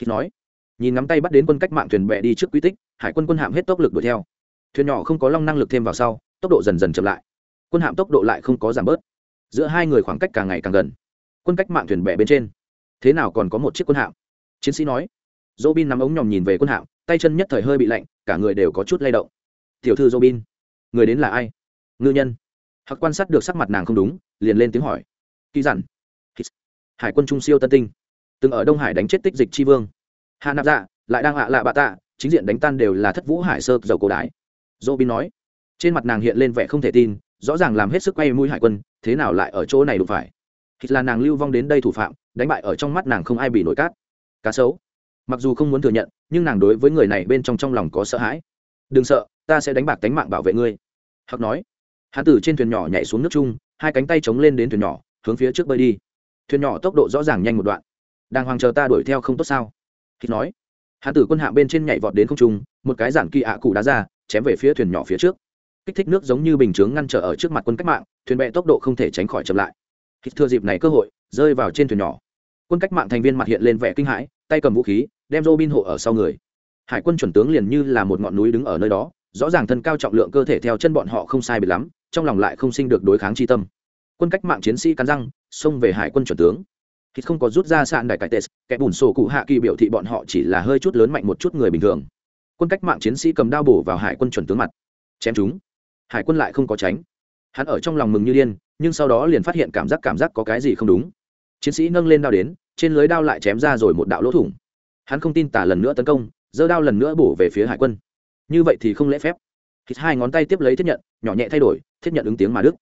Hít nói, nhìn ngắm tay bắt đến quân cách mạng thuyền bè đi trước quy tích, hải quân quân hạm hết tốc lực đuổi theo. Thuyền nhỏ không có long năng lực thêm vào sau, tốc độ dần dần chậm lại. Quân hạm tốc độ lại không có giảm bớt. Giữa hai người khoảng cách càng ngày càng gần quân cách mạng thuyền bè bên trên. Thế nào còn có một chiếc quân hạm? Chiến sĩ nói. Dỗ bin nắm ống nhòm nhìn về quân hạm, tay chân nhất thời hơi bị lạnh, cả người đều có chút lay động. Tiểu thư dỗ bin người đến là ai? Ngư nhân. Hoặc quan sát được sắc mặt nàng không đúng, liền lên tiếng hỏi. Kỳ dặn. Hải quân trung siêu tân tinh. Từng ở đông hải đánh chết tích dịch tri vương. Hạ nạp dạ lại đang hạ lạ bạ tạ, chính diện đánh tan đều là thất vũ hải sơ dầu cổ đái dỗ bin nói. Trên mặt nàng hiện lên vẻ không thể tin, rõ ràng làm hết sức quay mũi hải quân, thế nào lại ở chỗ này đụng phải? Thì là nàng lưu vong đến đây thủ phạm, đánh bại ở trong mắt nàng không ai bị nổi cát. Cá sấu. Mặc dù không muốn thừa nhận, nhưng nàng đối với người này bên trong trong lòng có sợ hãi. Đừng sợ, ta sẽ đánh bạc tánh mạng bảo vệ ngươi. Hắc nói. Hắn tử trên thuyền nhỏ nhảy xuống nước chung, hai cánh tay chống lên đến thuyền nhỏ, hướng phía trước bơi đi. Thuyền nhỏ tốc độ rõ ràng nhanh một đoạn. Đang hoàng chờ ta đuổi theo không tốt sao? Thịt nói. Hắn tử quân hạ bên trên nhảy vọt đến không trung, một cái giản kỳ ạ cụ đá ra, chém về phía thuyền nhỏ phía trước. Kích thích nước giống như bình chướng ngăn trở ở trước mặt quân cách mạng, thuyền bè tốc độ không thể tránh khỏi chậm lại hít thừa dịp này cơ hội, rơi vào trên thuyền nhỏ. Quân cách mạng thành viên mặt hiện lên vẻ kinh hãi, tay cầm vũ khí, đem Robin hộ ở sau người. Hải quân chuẩn tướng liền như là một ngọn núi đứng ở nơi đó, rõ ràng thân cao trọng lượng cơ thể theo chân bọn họ không sai biệt lắm, trong lòng lại không sinh được đối kháng chi tâm. Quân cách mạng chiến sĩ cắn răng, xông về hải quân chuẩn tướng. Thì không có rút ra sạn đại cải tes kẻ bùn sổ cụ hạ kỳ biểu thị bọn họ chỉ là hơi chút lớn mạnh một chút người bình thường. Quân cách mạng chiến sĩ cầm đao bổ vào hải quân chuẩn tướng mặt. Chém chúng. Hải quân lại không có tránh. Hắn ở trong lòng mừng như điên nhưng sau đó liền phát hiện cảm giác cảm giác có cái gì không đúng. Chiến sĩ nâng lên đao đến, trên lưới đao lại chém ra rồi một đạo lỗ thủng. Hắn không tin tả lần nữa tấn công, giơ đao lần nữa bổ về phía hải quân. Như vậy thì không lễ phép. Thịt hai ngón tay tiếp lấy thiết nhận, nhỏ nhẹ thay đổi, thiết nhận ứng tiếng mà đức.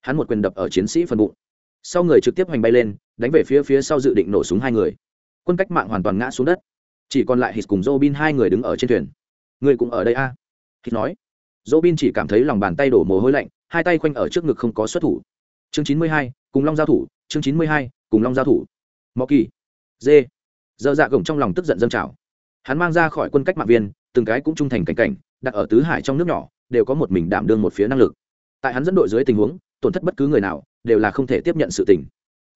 Hắn một quyền đập ở chiến sĩ phần bụng. Sau người trực tiếp hoành bay lên, đánh về phía phía sau dự định nổ súng hai người. Quân cách mạng hoàn toàn ngã xuống đất. Chỉ còn lại hít cùng Robin hai người đứng ở trên thuyền. Người cũng ở đây a? À? hít nói. Robin chỉ cảm thấy lòng bàn tay đổ mồ hôi lạnh, hai tay khoanh ở trước ngực không có xuất thủ chương chín mươi hai, cùng long giao thủ, chương chín mươi hai, cùng long giao thủ. Mọ kỳ. Dê dơ dạ gồng trong lòng tức giận dâng trào. Hắn mang ra khỏi quân cách mạng viên, từng cái cũng trung thành cảnh cảnh, đặt ở tứ hải trong nước nhỏ, đều có một mình đảm đương một phía năng lực. Tại hắn dẫn đội dưới tình huống, tổn thất bất cứ người nào, đều là không thể tiếp nhận sự tình.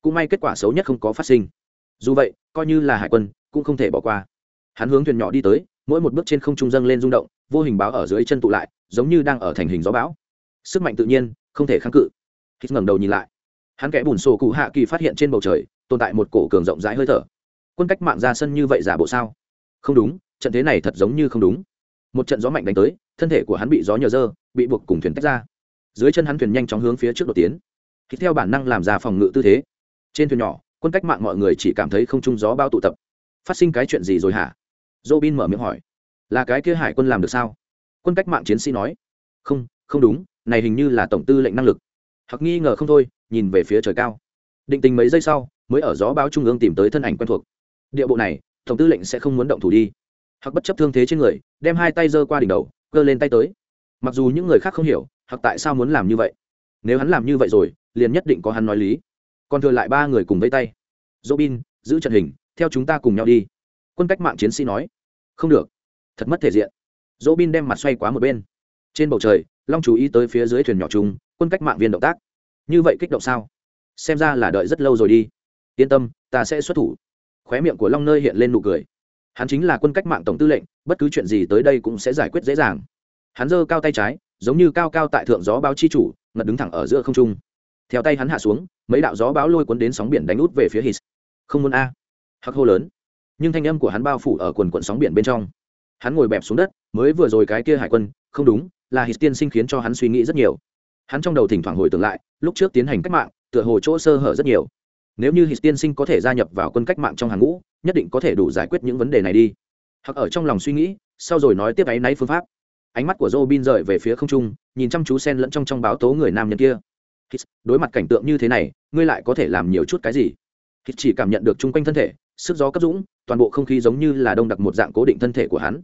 Cũng may kết quả xấu nhất không có phát sinh. Dù vậy, coi như là hải quân, cũng không thể bỏ qua. Hắn hướng thuyền nhỏ đi tới, mỗi một bước trên không trung dâng lên rung động, vô hình báo ở dưới chân tụ lại, giống như đang ở thành hình gió bão. Sức mạnh tự nhiên, không thể kháng cự hít ngẩng đầu nhìn lại. Hắn kẽ bùn sổ cụ hạ kỳ phát hiện trên bầu trời, tồn tại một cổ cường rộng rãi hơi thở. Quân cách mạng ra sân như vậy giả bộ sao? Không đúng, trận thế này thật giống như không đúng. Một trận gió mạnh đánh tới, thân thể của hắn bị gió nhờ dơ, bị buộc cùng thuyền tách ra. Dưới chân hắn thuyền nhanh chóng hướng phía trước đột tiến. Thì theo bản năng làm ra phòng ngự tư thế. Trên thuyền nhỏ, quân cách mạng mọi người chỉ cảm thấy không trung gió bao tụ tập. Phát sinh cái chuyện gì rồi hả? Robin mở miệng hỏi. Là cái kia hải quân làm được sao? Quân cách mạng chiến sĩ nói. Không không đúng, này hình như là tổng tư lệnh năng lực hoặc nghi ngờ không thôi, nhìn về phía trời cao. Định tình mấy giây sau, mới ở gió báo trung ương tìm tới thân ảnh quen thuộc. Địa bộ này, tổng tư lệnh sẽ không muốn động thủ đi. Hoặc bất chấp thương thế trên người, đem hai tay giơ qua đỉnh đầu, cơ lên tay tới. Mặc dù những người khác không hiểu, hoặc tại sao muốn làm như vậy. Nếu hắn làm như vậy rồi, liền nhất định có hắn nói lý. Còn thừa lại ba người cùng vây tay. Dỗ bin giữ trận hình, theo chúng ta cùng nhau đi. Quân cách mạng chiến sĩ nói. Không được. Thật mất thể diện. Dỗ bin đem mặt xoay quá một bên. Trên bầu trời, long chú ý tới phía dưới thuyền nhỏ chung quân cách mạng viên động tác. Như vậy kích động sao? Xem ra là đợi rất lâu rồi đi. Yên tâm, ta sẽ xuất thủ. Khóe miệng của long nơi hiện lên nụ cười. Hắn chính là quân cách mạng tổng tư lệnh, bất cứ chuyện gì tới đây cũng sẽ giải quyết dễ dàng. Hắn giơ cao tay trái, giống như cao cao tại thượng gió báo chi chủ, ngật đứng thẳng ở giữa không trung. Theo tay hắn hạ xuống, mấy đạo gió báo lôi cuốn đến sóng biển đánh út về phía hít không muốn a. Hắc hô lớn. Nhưng thanh âm của hắn bao phủ ở quần quận sóng biển bên trong. Hắn ngồi bẹp xuống đất, mới vừa rồi cái kia hải quân, không đúng, là hít tiên sinh khiến cho hắn suy nghĩ rất nhiều hắn trong đầu thỉnh thoảng hồi tưởng lại lúc trước tiến hành cách mạng tựa hồ chỗ sơ hở rất nhiều nếu như hít tiên sinh có thể gia nhập vào quân cách mạng trong hàng ngũ nhất định có thể đủ giải quyết những vấn đề này đi hoặc ở trong lòng suy nghĩ sau rồi nói tiếp áy náy phương pháp ánh mắt của Robin rời về phía không trung, nhìn chăm chú xen lẫn trong trong báo tố người nam nhân kia. Hít, đối mặt cảnh tượng như thế này, ngươi lại có thể làm nhiều chút cái gì? Hít chỉ cảm nhận được chung quanh thân thể, sức gió cấp dũng, toàn bộ không khí giống như là đông đặc một dạng cố định thân thể của hắn.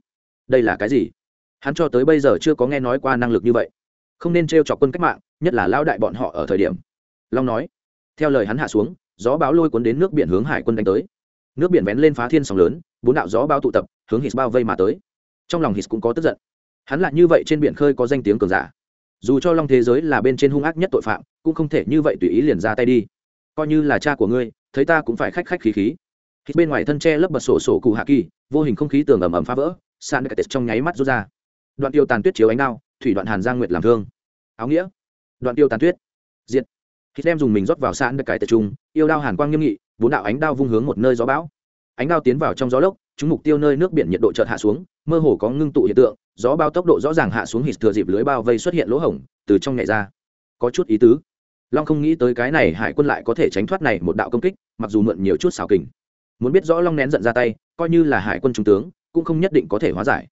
Đây là cái gì? Hắn cho tới bây giờ chưa có nghe nói qua năng lực như vậy. Không nên trêu chọc quân cách mạng, nhất là lão đại bọn họ ở thời điểm. Long nói. Theo lời hắn hạ xuống, gió báo lôi cuốn đến nước biển hướng hải quân đánh tới. Nước biển vén lên phá thiên sóng lớn, bốn đạo gió báo tụ tập, hướng Hít bao vây mà tới. Trong lòng Hít cũng có tức giận hắn lại như vậy trên biển khơi có danh tiếng cường giả dù cho long thế giới là bên trên hung ác nhất tội phạm cũng không thể như vậy tùy ý liền ra tay đi coi như là cha của ngươi thấy ta cũng phải khách khách khí khí hít bên ngoài thân tre lấp bật sổ sổ cụ hạ kỳ vô hình không khí tường ầm ầm phá vỡ san đất trong nháy mắt rút ra đoạn tiêu tàn tuyết chiếu ánh đao thủy đoạn hàn giang nguyệt làm thương. Áo nghĩa. Đoạn tiêu tàn tuyết. Diệt. Khi đem dùng mình rót vào sạn được cải tập trung, yêu đao hàn quang nghiêm nghị, bốn đạo ánh đao vung hướng một nơi gió bão. Ánh đao tiến vào trong gió lốc, chúng mục tiêu nơi nước biển nhiệt độ chợt hạ xuống, mơ hồ có ngưng tụ hiện tượng, gió bao tốc độ rõ ràng hạ xuống hít thừa dịp lưới bao vây xuất hiện lỗ hổng, từ trong nhảy ra. Có chút ý tứ. Long không nghĩ tới cái này hải quân lại có thể tránh thoát này một đạo công kích, mặc dù mượn nhiều chút xảo kình. Muốn biết rõ long nén giận ra tay, coi như là hải quân trung tướng, cũng không nhất định có thể hóa giải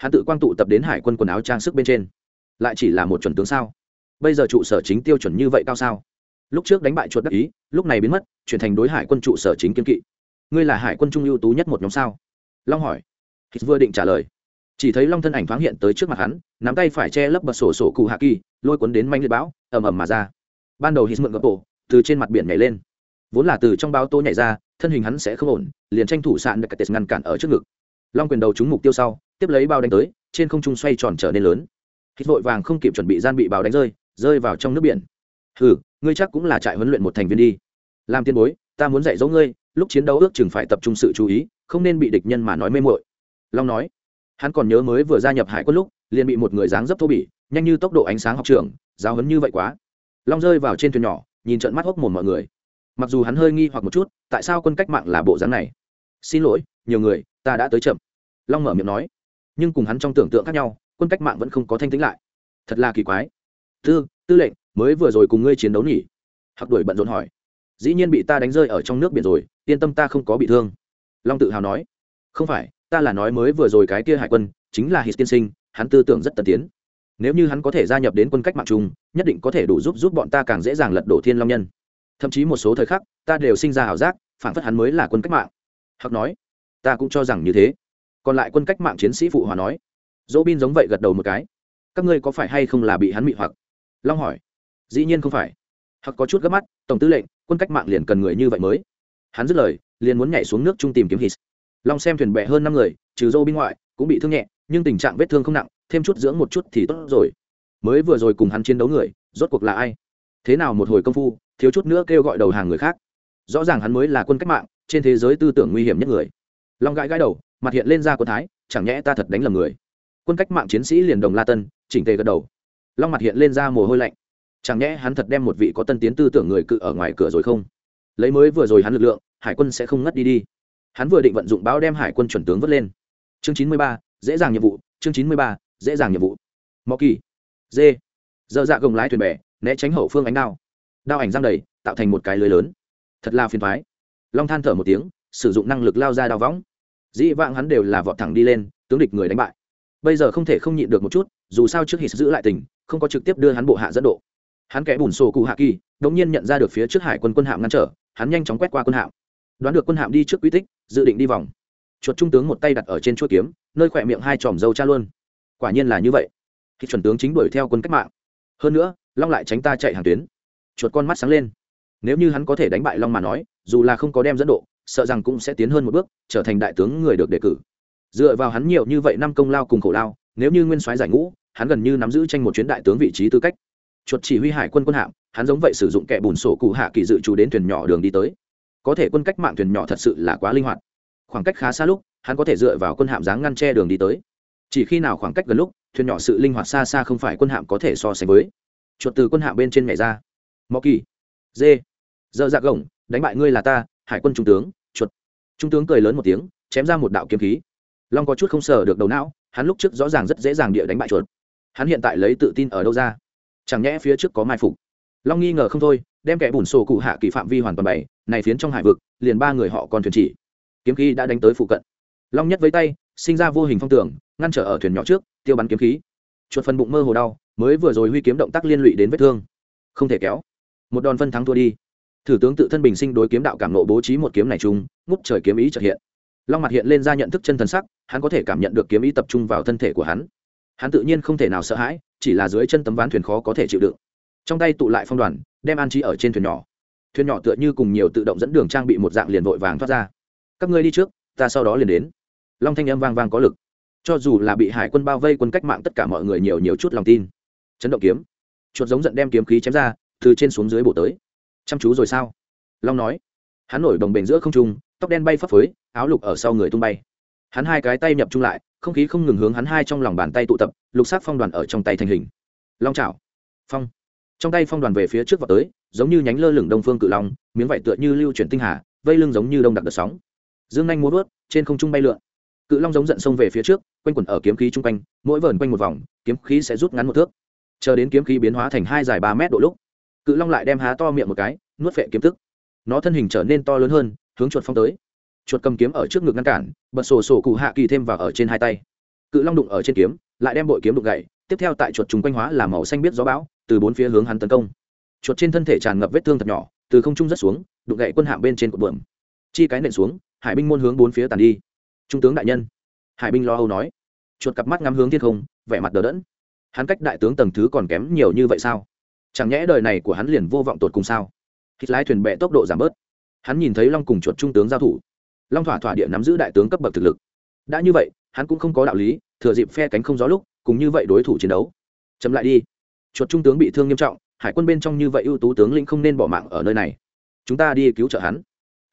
hắn tự quang tụ tập đến hải quân quần áo trang sức bên trên. Lại chỉ là một chuẩn tướng sao? Bây giờ trụ sở chính tiêu chuẩn như vậy cao sao? Lúc trước đánh bại chuột đắc ý, lúc này biến mất, chuyển thành đối hải quân trụ sở chính kiên kỵ. Ngươi là hải quân trung ưu tú nhất một nhóm sao? Long hỏi. Hít vừa định trả lời. Chỉ thấy long thân ảnh thoáng hiện tới trước mặt hắn, nắm tay phải che lấp bật sổ sổ cụ hạ kỳ, lôi cuốn đến manh liệt bão, ầm ầm mà ra. Ban đầu hít mượn gấp bộ từ trên mặt biển nhảy lên. Vốn là từ trong bao tô nhảy ra, thân hình hắn sẽ không ổn, liền tranh thủ sạn được cả tết ngăn cản ở trước ngực long quyền đầu trúng mục tiêu sau, tiếp lấy bao đánh tới, trên không trung xoay tròn trở nên lớn. Hít vội vàng không kịp chuẩn bị gian bị bào đánh rơi rơi vào trong nước biển. Ừ ngươi chắc cũng là trại huấn luyện một thành viên đi. Làm tiền bối, ta muốn dạy dỗ ngươi, lúc chiến đấu ước chừng phải tập trung sự chú ý, không nên bị địch nhân mà nói mê mội long nói, hắn còn nhớ mới vừa gia nhập hải quân lúc, liền bị một người dáng dấp thô bỉ, nhanh như tốc độ ánh sáng học trường, giáo hấn như vậy quá. Long rơi vào trên thuyền nhỏ, nhìn trận mắt hốc mồm mọi người. Mặc dù hắn hơi nghi hoặc một chút, tại sao quân cách mạng là bộ dáng này? Xin lỗi, nhiều người ta đã tới chậm. Long mở miệng nói. Nhưng cùng hắn trong tưởng tượng khác nhau, quân cách mạng vẫn không có thanh tính lại. Thật là kỳ quái. Tư tư lệnh, mới vừa rồi cùng ngươi chiến đấu nhỉ? Hạc đuổi bận rộn hỏi. Dĩ nhiên bị ta đánh rơi ở trong nước biển rồi, yên tâm ta không có bị thương. Long tự hào nói. Không phải, ta là nói mới vừa rồi cái kia hải quân, chính là hít tiên sinh, hắn tư tưởng rất tân tiến. Nếu như hắn có thể gia nhập đến quân cách mạng chung, nhất định có thể đủ giúp giúp bọn ta càng dễ dàng lật đổ thiên long nhân. Thậm chí một số thời khắc, ta đều sinh ra ảo giác, phản phất hắn mới là quân cách mạng. Hoặc nói ta cũng cho rằng như thế. Còn lại quân cách mạng chiến sĩ phụ hòa nói. Dỗ bin giống vậy gật đầu một cái. Các ngươi có phải hay không là bị hắn mị hoặc? Long hỏi. Dĩ nhiên không phải. Hoặc có chút gấp mắt, tổng tư lệnh, quân cách mạng liền cần người như vậy mới. Hắn dứt lời, liền muốn nhảy xuống nước trung tìm kiếm hít long xem thuyền bè hơn năm người, trừ dô bin ngoại, cũng bị thương nhẹ, nhưng tình trạng vết thương không nặng, thêm chút dưỡng một chút thì tốt rồi. Mới vừa rồi cùng hắn chiến đấu người, rốt cuộc là ai? Thế nào một hồi công phu, thiếu chút nữa kêu gọi đầu hàng người khác? Rõ ràng hắn mới là quân cách mạng, trên thế giới tư tưởng nguy hiểm nhất người long gãi gãi đầu, mặt hiện lên ra quân thái, chẳng nhẽ ta thật đánh lầm người. Quân cách mạng chiến sĩ liền đồng la tân, chỉnh tề gật đầu. Long mặt hiện lên ra mồ hôi lạnh. Chẳng nhẽ hắn thật đem một vị có tân tiến tư tưởng người cự ở ngoài cửa rồi không? Lấy mới vừa rồi hắn lực lượng, hải quân sẽ không ngất đi đi. Hắn vừa định vận dụng báo đem hải quân chuẩn tướng vớt lên. Chương chín mươi ba, dễ dàng nhiệm vụ, chương chín mươi ba, dễ dàng nhiệm vụ. Mọ kỳ dê dơ dạ gồng lái thuyền bè, né tránh hậu phương ánh đao. Đao ảnh giang đầy, tạo thành một cái lưới lớn. Thật là phiền thoái. Long than thở một tiếng, sử dụng năng lực lao ra đao võng dĩ vãng hắn đều là vọt thẳng đi lên, tướng địch người đánh bại. Bây giờ không thể không nhịn được một chút, dù sao trước hít giữ lại tình, không có trực tiếp đưa hắn bộ hạ dẫn độ. Hắn kẽ bùn sổ cụ hạ kỳ, đống nhiên nhận ra được phía trước hải quân quân hạm ngăn trở, hắn nhanh chóng quét qua quân hạm. Đoán được quân hạm đi trước quy tích, dự định đi vòng. Chuột trung tướng một tay đặt ở trên chuỗi kiếm, nơi khỏe miệng hai tròm dâu cha luôn. Quả nhiên là như vậy. Khi chuẩn tướng chính đuổi theo quân cách mạng. Hơn nữa, long lại tránh ta chạy hàng tuyến. Chuột con mắt sáng lên. Nếu như hắn có thể đánh bại long mà nói, dù là không có đem dẫn độ sợ rằng cũng sẽ tiến hơn một bước, trở thành đại tướng người được đề cử. Dựa vào hắn nhiều như vậy năm công lao cùng khổ lao, nếu như nguyên soái giải ngũ, hắn gần như nắm giữ tranh một chuyến đại tướng vị trí tư cách. Chuột chỉ huy hải quân quân hạm, hắn giống vậy sử dụng kẻ bùn sổ cụ hạ kỳ dự trù đến thuyền nhỏ đường đi tới. Có thể quân cách mạng thuyền nhỏ thật sự là quá linh hoạt. Khoảng cách khá xa lúc, hắn có thể dựa vào quân hạm dáng ngăn che đường đi tới. Chỉ khi nào khoảng cách gần lúc, thuyền nhỏ sự linh hoạt xa xa không phải quân hạm có thể so sánh với. Chuột từ quân hạm bên trên nhảy ra. Mò kỳ. Dê. Dơ dạ gồng, đánh bại ngươi là ta, hải quân trung tướng chuột. Trung tướng cười lớn một tiếng, chém ra một đạo kiếm khí. Long có chút không sờ được đầu não, hắn lúc trước rõ ràng rất dễ dàng địa đánh bại chuột. Hắn hiện tại lấy tự tin ở đâu ra? Chẳng nhẽ phía trước có mai phục? Long nghi ngờ không thôi, đem kẻ bùn sổ cụ hạ kỳ phạm vi hoàn toàn bảy này phiến trong hải vực, liền ba người họ còn thuyền chỉ. Kiếm khí đã đánh tới phụ cận. Long nhất với tay, sinh ra vô hình phong tưởng, ngăn trở ở thuyền nhỏ trước, tiêu bắn kiếm khí. Chuột phần bụng mơ hồ đau, mới vừa rồi huy kiếm động tác liên lụy đến vết thương. Không thể kéo. Một đòn phân thắng thua đi thử tướng tự thân bình sinh đối kiếm đạo cảm nộ bố trí một kiếm này chung, ngút trời kiếm ý trợ hiện. Long mặt hiện lên ra nhận thức chân thần sắc, hắn có thể cảm nhận được kiếm ý tập trung vào thân thể của hắn. Hắn tự nhiên không thể nào sợ hãi, chỉ là dưới chân tấm ván thuyền khó có thể chịu đựng. Trong tay tụ lại phong đoàn, đem an trí ở trên thuyền nhỏ. Thuyền nhỏ tựa như cùng nhiều tự động dẫn đường trang bị một dạng liền vội vàng thoát ra. Các ngươi đi trước, ta sau đó liền đến. Long thanh âm vang vang có lực. Cho dù là bị hải quân bao vây quân cách mạng tất cả mọi người nhiều nhiều chút lòng tin. Chấn động kiếm. Chuột giống giận đem kiếm khí chém ra, từ trên xuống dưới bổ tới chăm chú rồi sao? Long nói. Hắn nổi đồng bền giữa không trung, tóc đen bay phấp phới, áo lục ở sau người tung bay. Hắn hai cái tay nhập trung lại, không khí không ngừng hướng hắn hai trong lòng bàn tay tụ tập, lục sắc phong đoàn ở trong tay thành hình. Long chảo. Phong. Trong tay phong đoàn về phía trước vào tới, giống như nhánh lơ lửng đông phương cự long, miếng vải tựa như lưu chuyển tinh hà, vây lưng giống như đông đặc đợt sóng. Dương nhanh múa vớt trên không trung bay lượn. Cự long giống giận sông về phía trước, quanh quẩn ở kiếm khí chung quanh, mỗi vờn quanh một vòng, kiếm khí sẽ rút ngắn một thước. Chờ đến kiếm khí biến hóa thành hai dài ba mét độ lúc cự long lại đem há to miệng một cái, nuốt phệ kiếm tức. Nó thân hình trở nên to lớn hơn, hướng chuột phong tới. Chuột cầm kiếm ở trước ngực ngăn cản, bật sổ sổ cụ hạ kỳ thêm vào ở trên hai tay. Cự long đụng ở trên kiếm, lại đem bội kiếm đụng gậy, tiếp theo tại chuột chúng quanh hóa làm màu xanh biết gió bão, từ bốn phía hướng hắn tấn công. Chuột trên thân thể tràn ngập vết thương thật nhỏ, từ không trung rất xuống, đụng gậy quân hạng bên trên cột bờm chi cái nện xuống, hải binh môn hướng bốn phía tàn đi. Trung tướng đại nhân, hải binh lo âu nói. Chuột cặp mắt ngắm hướng thiên không, vẻ mặt đờ đẫn. Hắn cách đại tướng tầng thứ còn kém nhiều như vậy sao? Chẳng nhẽ đời này của hắn liền vô vọng tột cùng sao? Hít lái thuyền bẹ tốc độ giảm bớt, hắn nhìn thấy long cùng chuột trung tướng giao thủ. Long thỏa thỏa địa nắm giữ đại tướng cấp bậc thực lực. Đã như vậy, hắn cũng không có đạo lý, thừa dịp phe cánh không gió lúc, cùng như vậy đối thủ chiến đấu. Chậm lại đi. Chuột trung tướng bị thương nghiêm trọng, hải quân bên trong như vậy ưu tú tướng linh không nên bỏ mạng ở nơi này. Chúng ta đi cứu trợ hắn.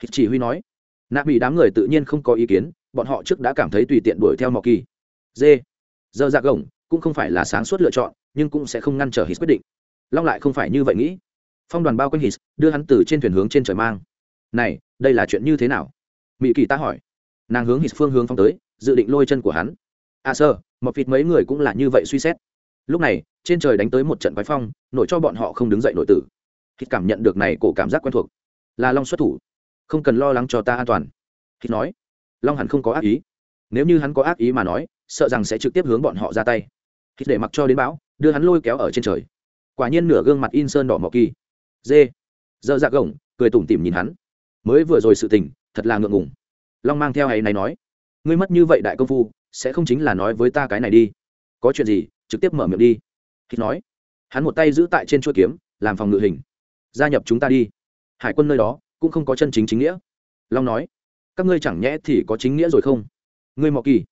Hít chỉ huy nói. Nạ bị đám người tự nhiên không có ý kiến, bọn họ trước đã cảm thấy tùy tiện đuổi theo mò kỳ. Dê. Dơ dạ gồng cũng không phải là sáng suốt lựa chọn, nhưng cũng sẽ không ngăn trở hít quyết định long lại không phải như vậy nghĩ. Phong đoàn bao quanh hít đưa hắn từ trên thuyền hướng trên trời mang. Này, đây là chuyện như thế nào? Mỹ kỳ ta hỏi. Nàng hướng hít phương hướng phong tới, dự định lôi chân của hắn. À sơ một vịt mấy người cũng là như vậy suy xét. Lúc này, trên trời đánh tới một trận quái phong, nổi cho bọn họ không đứng dậy nội tử. Hít cảm nhận được này cổ cảm giác quen thuộc. Là long xuất thủ. Không cần lo lắng cho ta an toàn. Hít nói. Long hẳn không có ác ý. Nếu như hắn có ác ý mà nói, sợ rằng sẽ trực tiếp hướng bọn họ ra tay. Hít để mặc cho đến bão, đưa hắn lôi kéo ở trên trời quả nhiên nửa gương mặt in sơn đỏ mỏ kỳ. Dê. Dơ dạ gồng, cười tủm tỉm nhìn hắn. Mới vừa rồi sự tình, thật là ngượng ngùng. Long mang theo hay này nói, ngươi mất như vậy đại công phu, sẽ không chính là nói với ta cái này đi. Có chuyện gì, trực tiếp mở miệng đi. Khi nói. Hắn một tay giữ tại trên chuôi kiếm, làm phòng ngự hình. Gia nhập chúng ta đi. Hải quân nơi đó, cũng không có chân chính chính nghĩa. Long nói, các ngươi chẳng nhẽ thì có chính nghĩa rồi không? Ngươi mọ kỳ.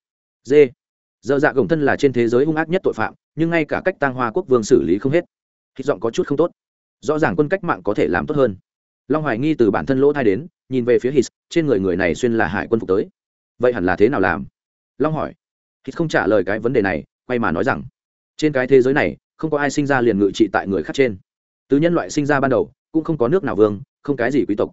Dê. Dơ dạ gồng thân là trên thế giới hung ác nhất tội phạm, nhưng ngay cả cách tăng hoa quốc vương xử lý không hết hít giọng có chút không tốt. Rõ ràng quân cách mạng có thể làm tốt hơn. Long hoài nghi từ bản thân lỗ thai đến, nhìn về phía hít trên người người này xuyên là hải quân phục tới. Vậy hẳn là thế nào làm? Long hỏi. Hít không trả lời cái vấn đề này, quay mà nói rằng, trên cái thế giới này, không có ai sinh ra liền ngự trị tại người khác trên. Từ nhân loại sinh ra ban đầu, cũng không có nước nào vương, không cái gì quý tộc.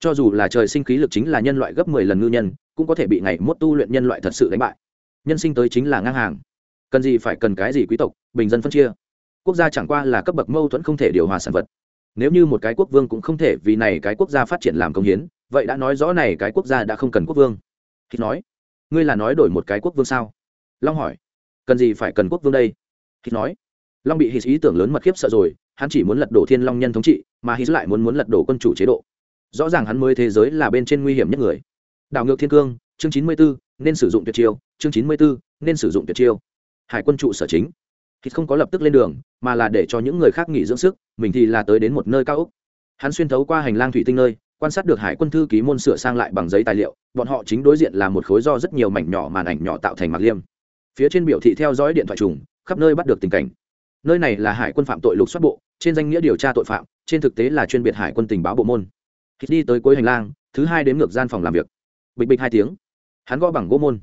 Cho dù là trời sinh khí lực chính là nhân loại gấp mười lần ngư nhân, cũng có thể bị ngày mốt tu luyện nhân loại thật sự đánh bại. Nhân sinh tới chính là ngang hàng. Cần gì phải cần cái gì quý tộc, bình dân phân chia quốc gia chẳng qua là cấp bậc mâu thuẫn không thể điều hòa sản vật. Nếu như một cái quốc vương cũng không thể vì này cái quốc gia phát triển làm công hiến, vậy đã nói rõ này cái quốc gia đã không cần quốc vương. Hít nói, ngươi là nói đổi một cái quốc vương sao? Long hỏi. Cần gì phải cần quốc vương đây? Hít nói, long bị hít ý tưởng lớn mật khiếp sợ rồi, hắn chỉ muốn lật đổ thiên long nhân thống trị, mà hít lại muốn muốn lật đổ quân chủ chế độ. Rõ ràng hắn mới thế giới là bên trên nguy hiểm nhất người. Đảo ngược thiên cương, chương chín mươi bốn nên sử dụng tuyệt chiêu, chương chín mươi bốn nên sử dụng tuyệt chiêu. Hải quân trụ sở chính hít không có lập tức lên đường, mà là để cho những người khác nghỉ dưỡng sức, mình thì là tới đến một nơi cao úc. hắn xuyên thấu qua hành lang thủy tinh nơi, quan sát được hải quân thư ký môn sửa sang lại bằng giấy tài liệu, bọn họ chính đối diện là một khối do rất nhiều mảnh nhỏ màn ảnh nhỏ tạo thành mặc liêm. Phía trên biểu thị theo dõi điện thoại trùng, khắp nơi bắt được tình cảnh. Nơi này là hải quân phạm tội lục soát bộ, trên danh nghĩa điều tra tội phạm, trên thực tế là chuyên biệt hải quân tình báo bộ môn. Khi đi tới cuối hành lang, thứ hai đến ngược gian phòng làm việc. Bịch bịch hai tiếng. Hắn gõ bằng gỗ môn.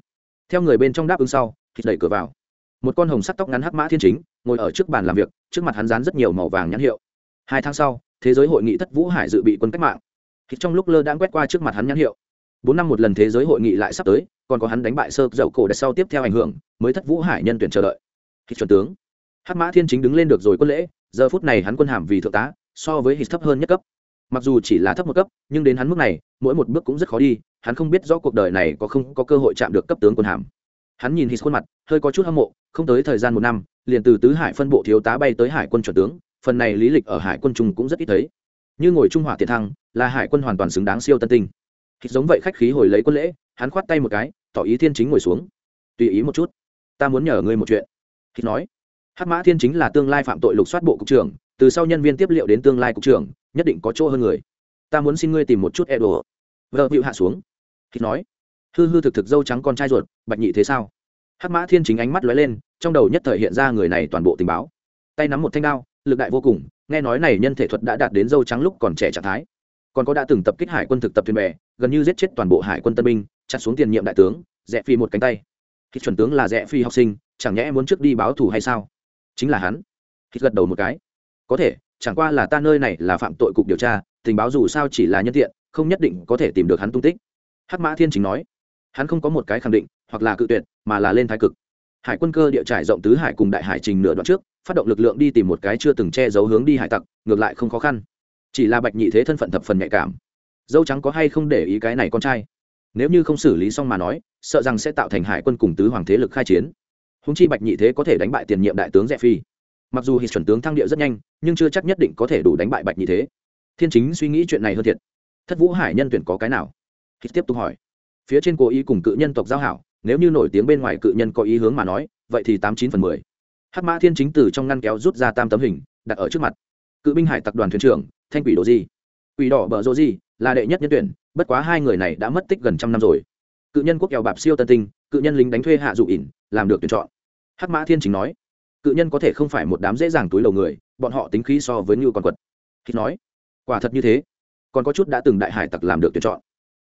Theo người bên trong đáp ứng sau, khi đẩy cửa vào một con hồng sắt tóc ngắn hắc mã thiên chính, ngồi ở trước bàn làm việc, trước mặt hắn dán rất nhiều màu vàng nhãn hiệu. Hai tháng sau, thế giới hội nghị thất vũ hải dự bị quân cách mạng. Thì trong lúc lơ đãng quét qua trước mặt hắn nhãn hiệu. Bốn năm một lần thế giới hội nghị lại sắp tới, còn có hắn đánh bại sơ dậu cổ đặt sau tiếp theo ảnh hưởng, mới thất vũ hải nhân tuyển chờ đợi. Thì chuẩn tướng. Hắc mã thiên chính đứng lên được rồi quân lễ, giờ phút này hắn quân hàm vì thượng tá, so với hít thấp hơn nhất cấp. Mặc dù chỉ là thấp một cấp, nhưng đến hắn mức này, mỗi một bước cũng rất khó đi, hắn không biết rõ cuộc đời này có không có cơ hội chạm được cấp tướng quân hàm hắn nhìn hít khuôn mặt, hơi có chút hâm mộ, không tới thời gian một năm, liền từ tứ hải phân bộ thiếu tá bay tới hải quân chuẩn tướng, phần này lý lịch ở hải quân trung cũng rất ít thấy. Như ngồi trung hỏa tiện thăng, là hải quân hoàn toàn xứng đáng siêu tân tinh. Hít giống vậy khách khí hồi lấy quân lễ, hắn khoát tay một cái, tỏ ý thiên chính ngồi xuống. Tùy ý một chút, ta muốn nhờ ngươi một chuyện. Hít nói, hắc mã thiên chính là tương lai phạm tội lục soát bộ cục trưởng, từ sau nhân viên tiếp liệu đến tương lai cục trưởng, nhất định có chỗ hơn người. Ta muốn xin ngươi tìm một chút e đồ vợ hữu hạ xuống. Hít nói hư hư thực thực dâu trắng con trai ruột, bạch nhị thế sao? Hắc mã thiên chính ánh mắt lóe lên, trong đầu nhất thời hiện ra người này toàn bộ tình báo. Tay nắm một thanh đao, lực đại vô cùng, nghe nói này nhân thể thuật đã đạt đến dâu trắng lúc còn trẻ trạng thái. Còn có đã từng tập kích hải quân thực tập thuyền bè, gần như giết chết toàn bộ hải quân tân binh, chặt xuống tiền nhiệm đại tướng, rẽ phi một cánh tay. Khi chuẩn tướng là rẽ phi học sinh, chẳng nhẽ muốn trước đi báo thù hay sao? Chính là hắn. Khi gật đầu một cái. Có thể, chẳng qua là ta nơi này là phạm tội cục điều tra, tình báo dù sao chỉ là nhân tiện, không nhất định có thể tìm được hắn tung tích. Hắc mã thiên chính nói hắn không có một cái khẳng định, hoặc là cự tuyệt, mà là lên thái cực. Hải quân cơ địa trải rộng tứ hải cùng đại hải trình nửa đoạn trước, phát động lực lượng đi tìm một cái chưa từng che giấu hướng đi hải tặc, ngược lại không khó khăn. Chỉ là bạch nhị thế thân phận thập phần nhạy cảm. Dâu trắng có hay không để ý cái này con trai? Nếu như không xử lý xong mà nói, sợ rằng sẽ tạo thành hải quân cùng tứ hoàng thế lực khai chiến. Húng chi bạch nhị thế có thể đánh bại tiền nhiệm đại tướng rẽ phi. Mặc dù hít chuẩn tướng thăng địa rất nhanh, nhưng chưa chắc nhất định có thể đủ đánh bại bạch nhị thế. Thiên chính suy nghĩ chuyện này hơn thiệt. Thất vũ hải nhân tuyển có cái nào? Hít tiếp tục hỏi phía trên cố ý cùng cự nhân tộc giao hảo, nếu như nổi tiếng bên ngoài cự nhân có ý hướng mà nói, vậy thì tám chín phần mười. Hắc mã thiên chính từ trong ngăn kéo rút ra tam tấm hình, đặt ở trước mặt. Cự binh hải tập đoàn thuyền trưởng, thanh quỷ đồ di. Quỷ đỏ bờ rô di, là đệ nhất nhân tuyển, bất quá hai người này đã mất tích gần trăm năm rồi. Cự nhân quốc kèo bạp siêu tân tinh, cự nhân lính đánh thuê hạ dụ ỉn, làm được tuyển chọn. Hắc mã thiên chính nói, cự nhân có thể không phải một đám dễ dàng túi đầu người, bọn họ tính khí so với như con quật. Hít nói, quả thật như thế, còn có chút đã từng đại hải tặc làm được tuyển chọn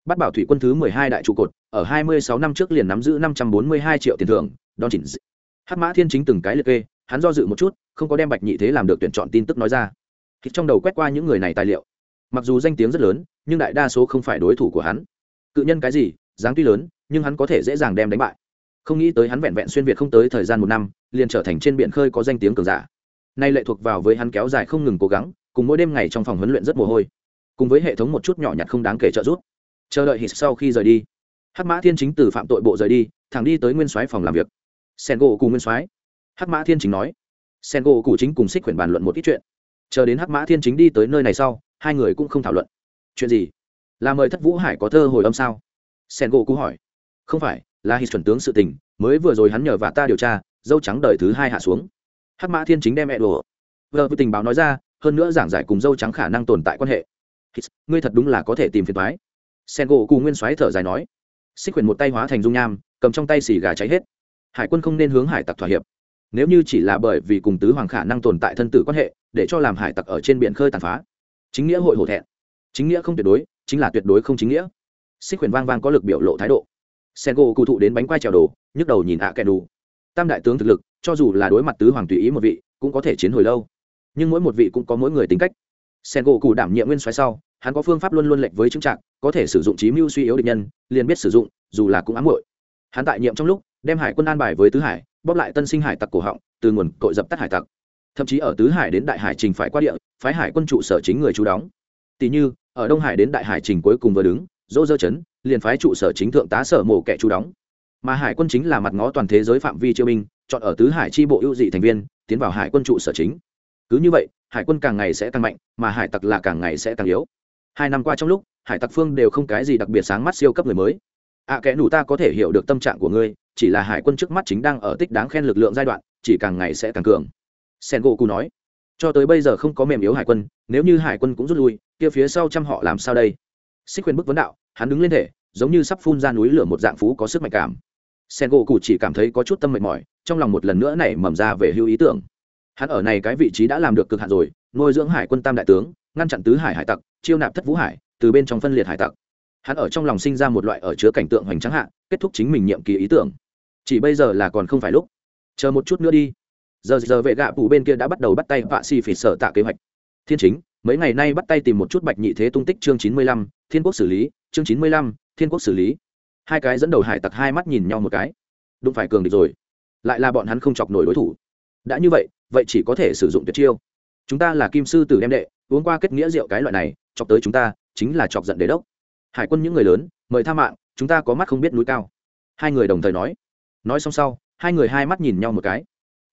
bắt bảo thủy quân thứ mười hai đại trụ cột, ở hai mươi sáu năm trước liền nắm giữ năm trăm bốn mươi hai triệu tiền thưởng, đón chỉnh hắc mã thiên chính từng cái liệt kê, hắn do dự một chút, không có đem bạch nhị thế làm được tuyển chọn tin tức nói ra. Thì trong đầu quét qua những người này tài liệu. Mặc dù danh tiếng rất lớn, nhưng đại đa số không phải đối thủ của hắn. Cự nhân cái gì, dáng tuy lớn, nhưng hắn có thể dễ dàng đem đánh bại. Không nghĩ tới hắn vẹn vẹn xuyên việt không tới thời gian một năm, liền trở thành trên biển khơi có danh tiếng cường giả. Nay lệ thuộc vào với hắn kéo dài không ngừng cố gắng, cùng mỗi đêm ngày trong phòng huấn luyện rất mồ hôi. Cùng với hệ thống một chút nhỏ nhặt không đáng kể trợ giúp chờ đợi hít sau khi rời đi. Hắc mã thiên chính từ phạm tội bộ rời đi thẳng đi tới nguyên soái phòng làm việc. Sen gỗ cùng nguyên soái. Hắc mã thiên chính nói. Sen gỗ cụ chính cùng xích quyển bàn luận một ít chuyện. Chờ đến hắc mã thiên chính đi tới nơi này sau hai người cũng không thảo luận. Chuyện gì? Là mời thất vũ hải có thơ hồi âm sao? Sen gỗ cụ hỏi. Không phải là hít chuẩn tướng sự tình mới vừa rồi hắn nhờ và ta điều tra dâu trắng đời thứ hai hạ xuống. Hắc mã thiên chính đem mẹ đồ vừa vừa tình báo nói ra hơn nữa giảng giải cùng dâu trắng khả năng tồn tại quan hệ. Hít, ngươi thật đúng là có thể tìm phiền thoái sen gỗ cù nguyên xoáy thở dài nói, xích quyển một tay hóa thành dung nham, cầm trong tay xì gà cháy hết. Hải quân không nên hướng hải tặc thỏa hiệp. Nếu như chỉ là bởi vì cùng tứ hoàng khả năng tồn tại thân tử quan hệ, để cho làm hải tặc ở trên biển khơi tàn phá. Chính nghĩa hội hổ thẹn. Chính nghĩa không tuyệt đối, chính là tuyệt đối không chính nghĩa. Xích Quyền vang vang có lực biểu lộ thái độ. Sen gỗ cụ thụ đến bánh quai trèo đồ, nhức đầu nhìn ạ à kẻ đủ tam đại tướng thực lực, cho dù là đối mặt tứ hoàng tùy ý một vị, cũng có thể chiến hồi lâu. Nhưng mỗi một vị cũng có mỗi người tính cách. Sen gỗ cụ đảm nhiệm nguyên xoáy sau, hắn có phương pháp luôn luôn lệnh với chứng trạng có thể sử dụng trí mưu suy yếu địch nhân, liền biết sử dụng, dù là cũng ám hội hắn tại nhiệm trong lúc, đem hải quân an bài với tứ hải, bóp lại tân sinh hải tặc cổ họng, từ nguồn cội dập tắt hải tặc. Thậm chí ở tứ hải đến đại hải trình phải qua địa, phái hải quân trụ sở chính người chú đóng. Tỷ như, ở đông hải đến đại hải trình cuối cùng vừa đứng, dỗ dơ chấn, liền phái trụ sở chính thượng tá sở mổ kẻ chú đóng. Mà hải quân chính là mặt ngó toàn thế giới phạm vi chiêu binh, chọn ở tứ hải tri bộ ưu dị thành viên, tiến vào hải quân trụ sở chính. Cứ như vậy, hải quân càng ngày sẽ tăng mạnh, mà hải tặc là càng ngày sẽ càng yếu. Hai năm qua trong lúc hải tặc phương đều không cái gì đặc biệt sáng mắt siêu cấp người mới. Ạ à, kẽ nủ ta có thể hiểu được tâm trạng của ngươi chỉ là hải quân trước mắt chính đang ở tích đáng khen lực lượng giai đoạn chỉ càng ngày sẽ càng cường. Sen gỗ cụ nói cho tới bây giờ không có mềm yếu hải quân nếu như hải quân cũng rút lui kia phía sau trăm họ làm sao đây? Xích quyền bức vấn đạo hắn đứng lên thể giống như sắp phun ra núi lửa một dạng phú có sức mạnh cảm. Sen gỗ cụ chỉ cảm thấy có chút tâm mệt mỏi trong lòng một lần nữa này mầm ra về hưu ý tưởng. Hắn ở này cái vị trí đã làm được cực hạn rồi nuôi dưỡng hải quân tam đại tướng ngăn chặn tứ hải hải tặc chiêu nạp thất vũ hải từ bên trong phân liệt hải tặc. Hắn ở trong lòng sinh ra một loại ở chứa cảnh tượng hoành tráng hạ, kết thúc chính mình nhiệm kỳ ý tưởng. Chỉ bây giờ là còn không phải lúc. Chờ một chút nữa đi. Giờ giờ vệ gạ phụ bên kia đã bắt đầu bắt tay vạ xì phỉ sở tạ kế hoạch. Thiên chính, mấy ngày nay bắt tay tìm một chút bạch nhị thế tung tích chương chín mươi lăm, thiên quốc xử lý, chương chín mươi lăm, thiên quốc xử lý. Hai cái dẫn đầu hải tặc hai mắt nhìn nhau một cái. Đụng phải cường địch rồi. Lại là bọn hắn không chọc nổi đối thủ. Đã như vậy vậy chỉ có thể sử dụng tuyệt chiêu. Chúng ta là kim sư tử đem đệ, uống qua kết nghĩa rượu cái loại này, chọc tới chúng ta chính là chọc giận đế đốc. Hải quân những người lớn, mời tha mạng, chúng ta có mắt không biết núi cao. Hai người đồng thời nói. Nói xong sau, hai người hai mắt nhìn nhau một cái.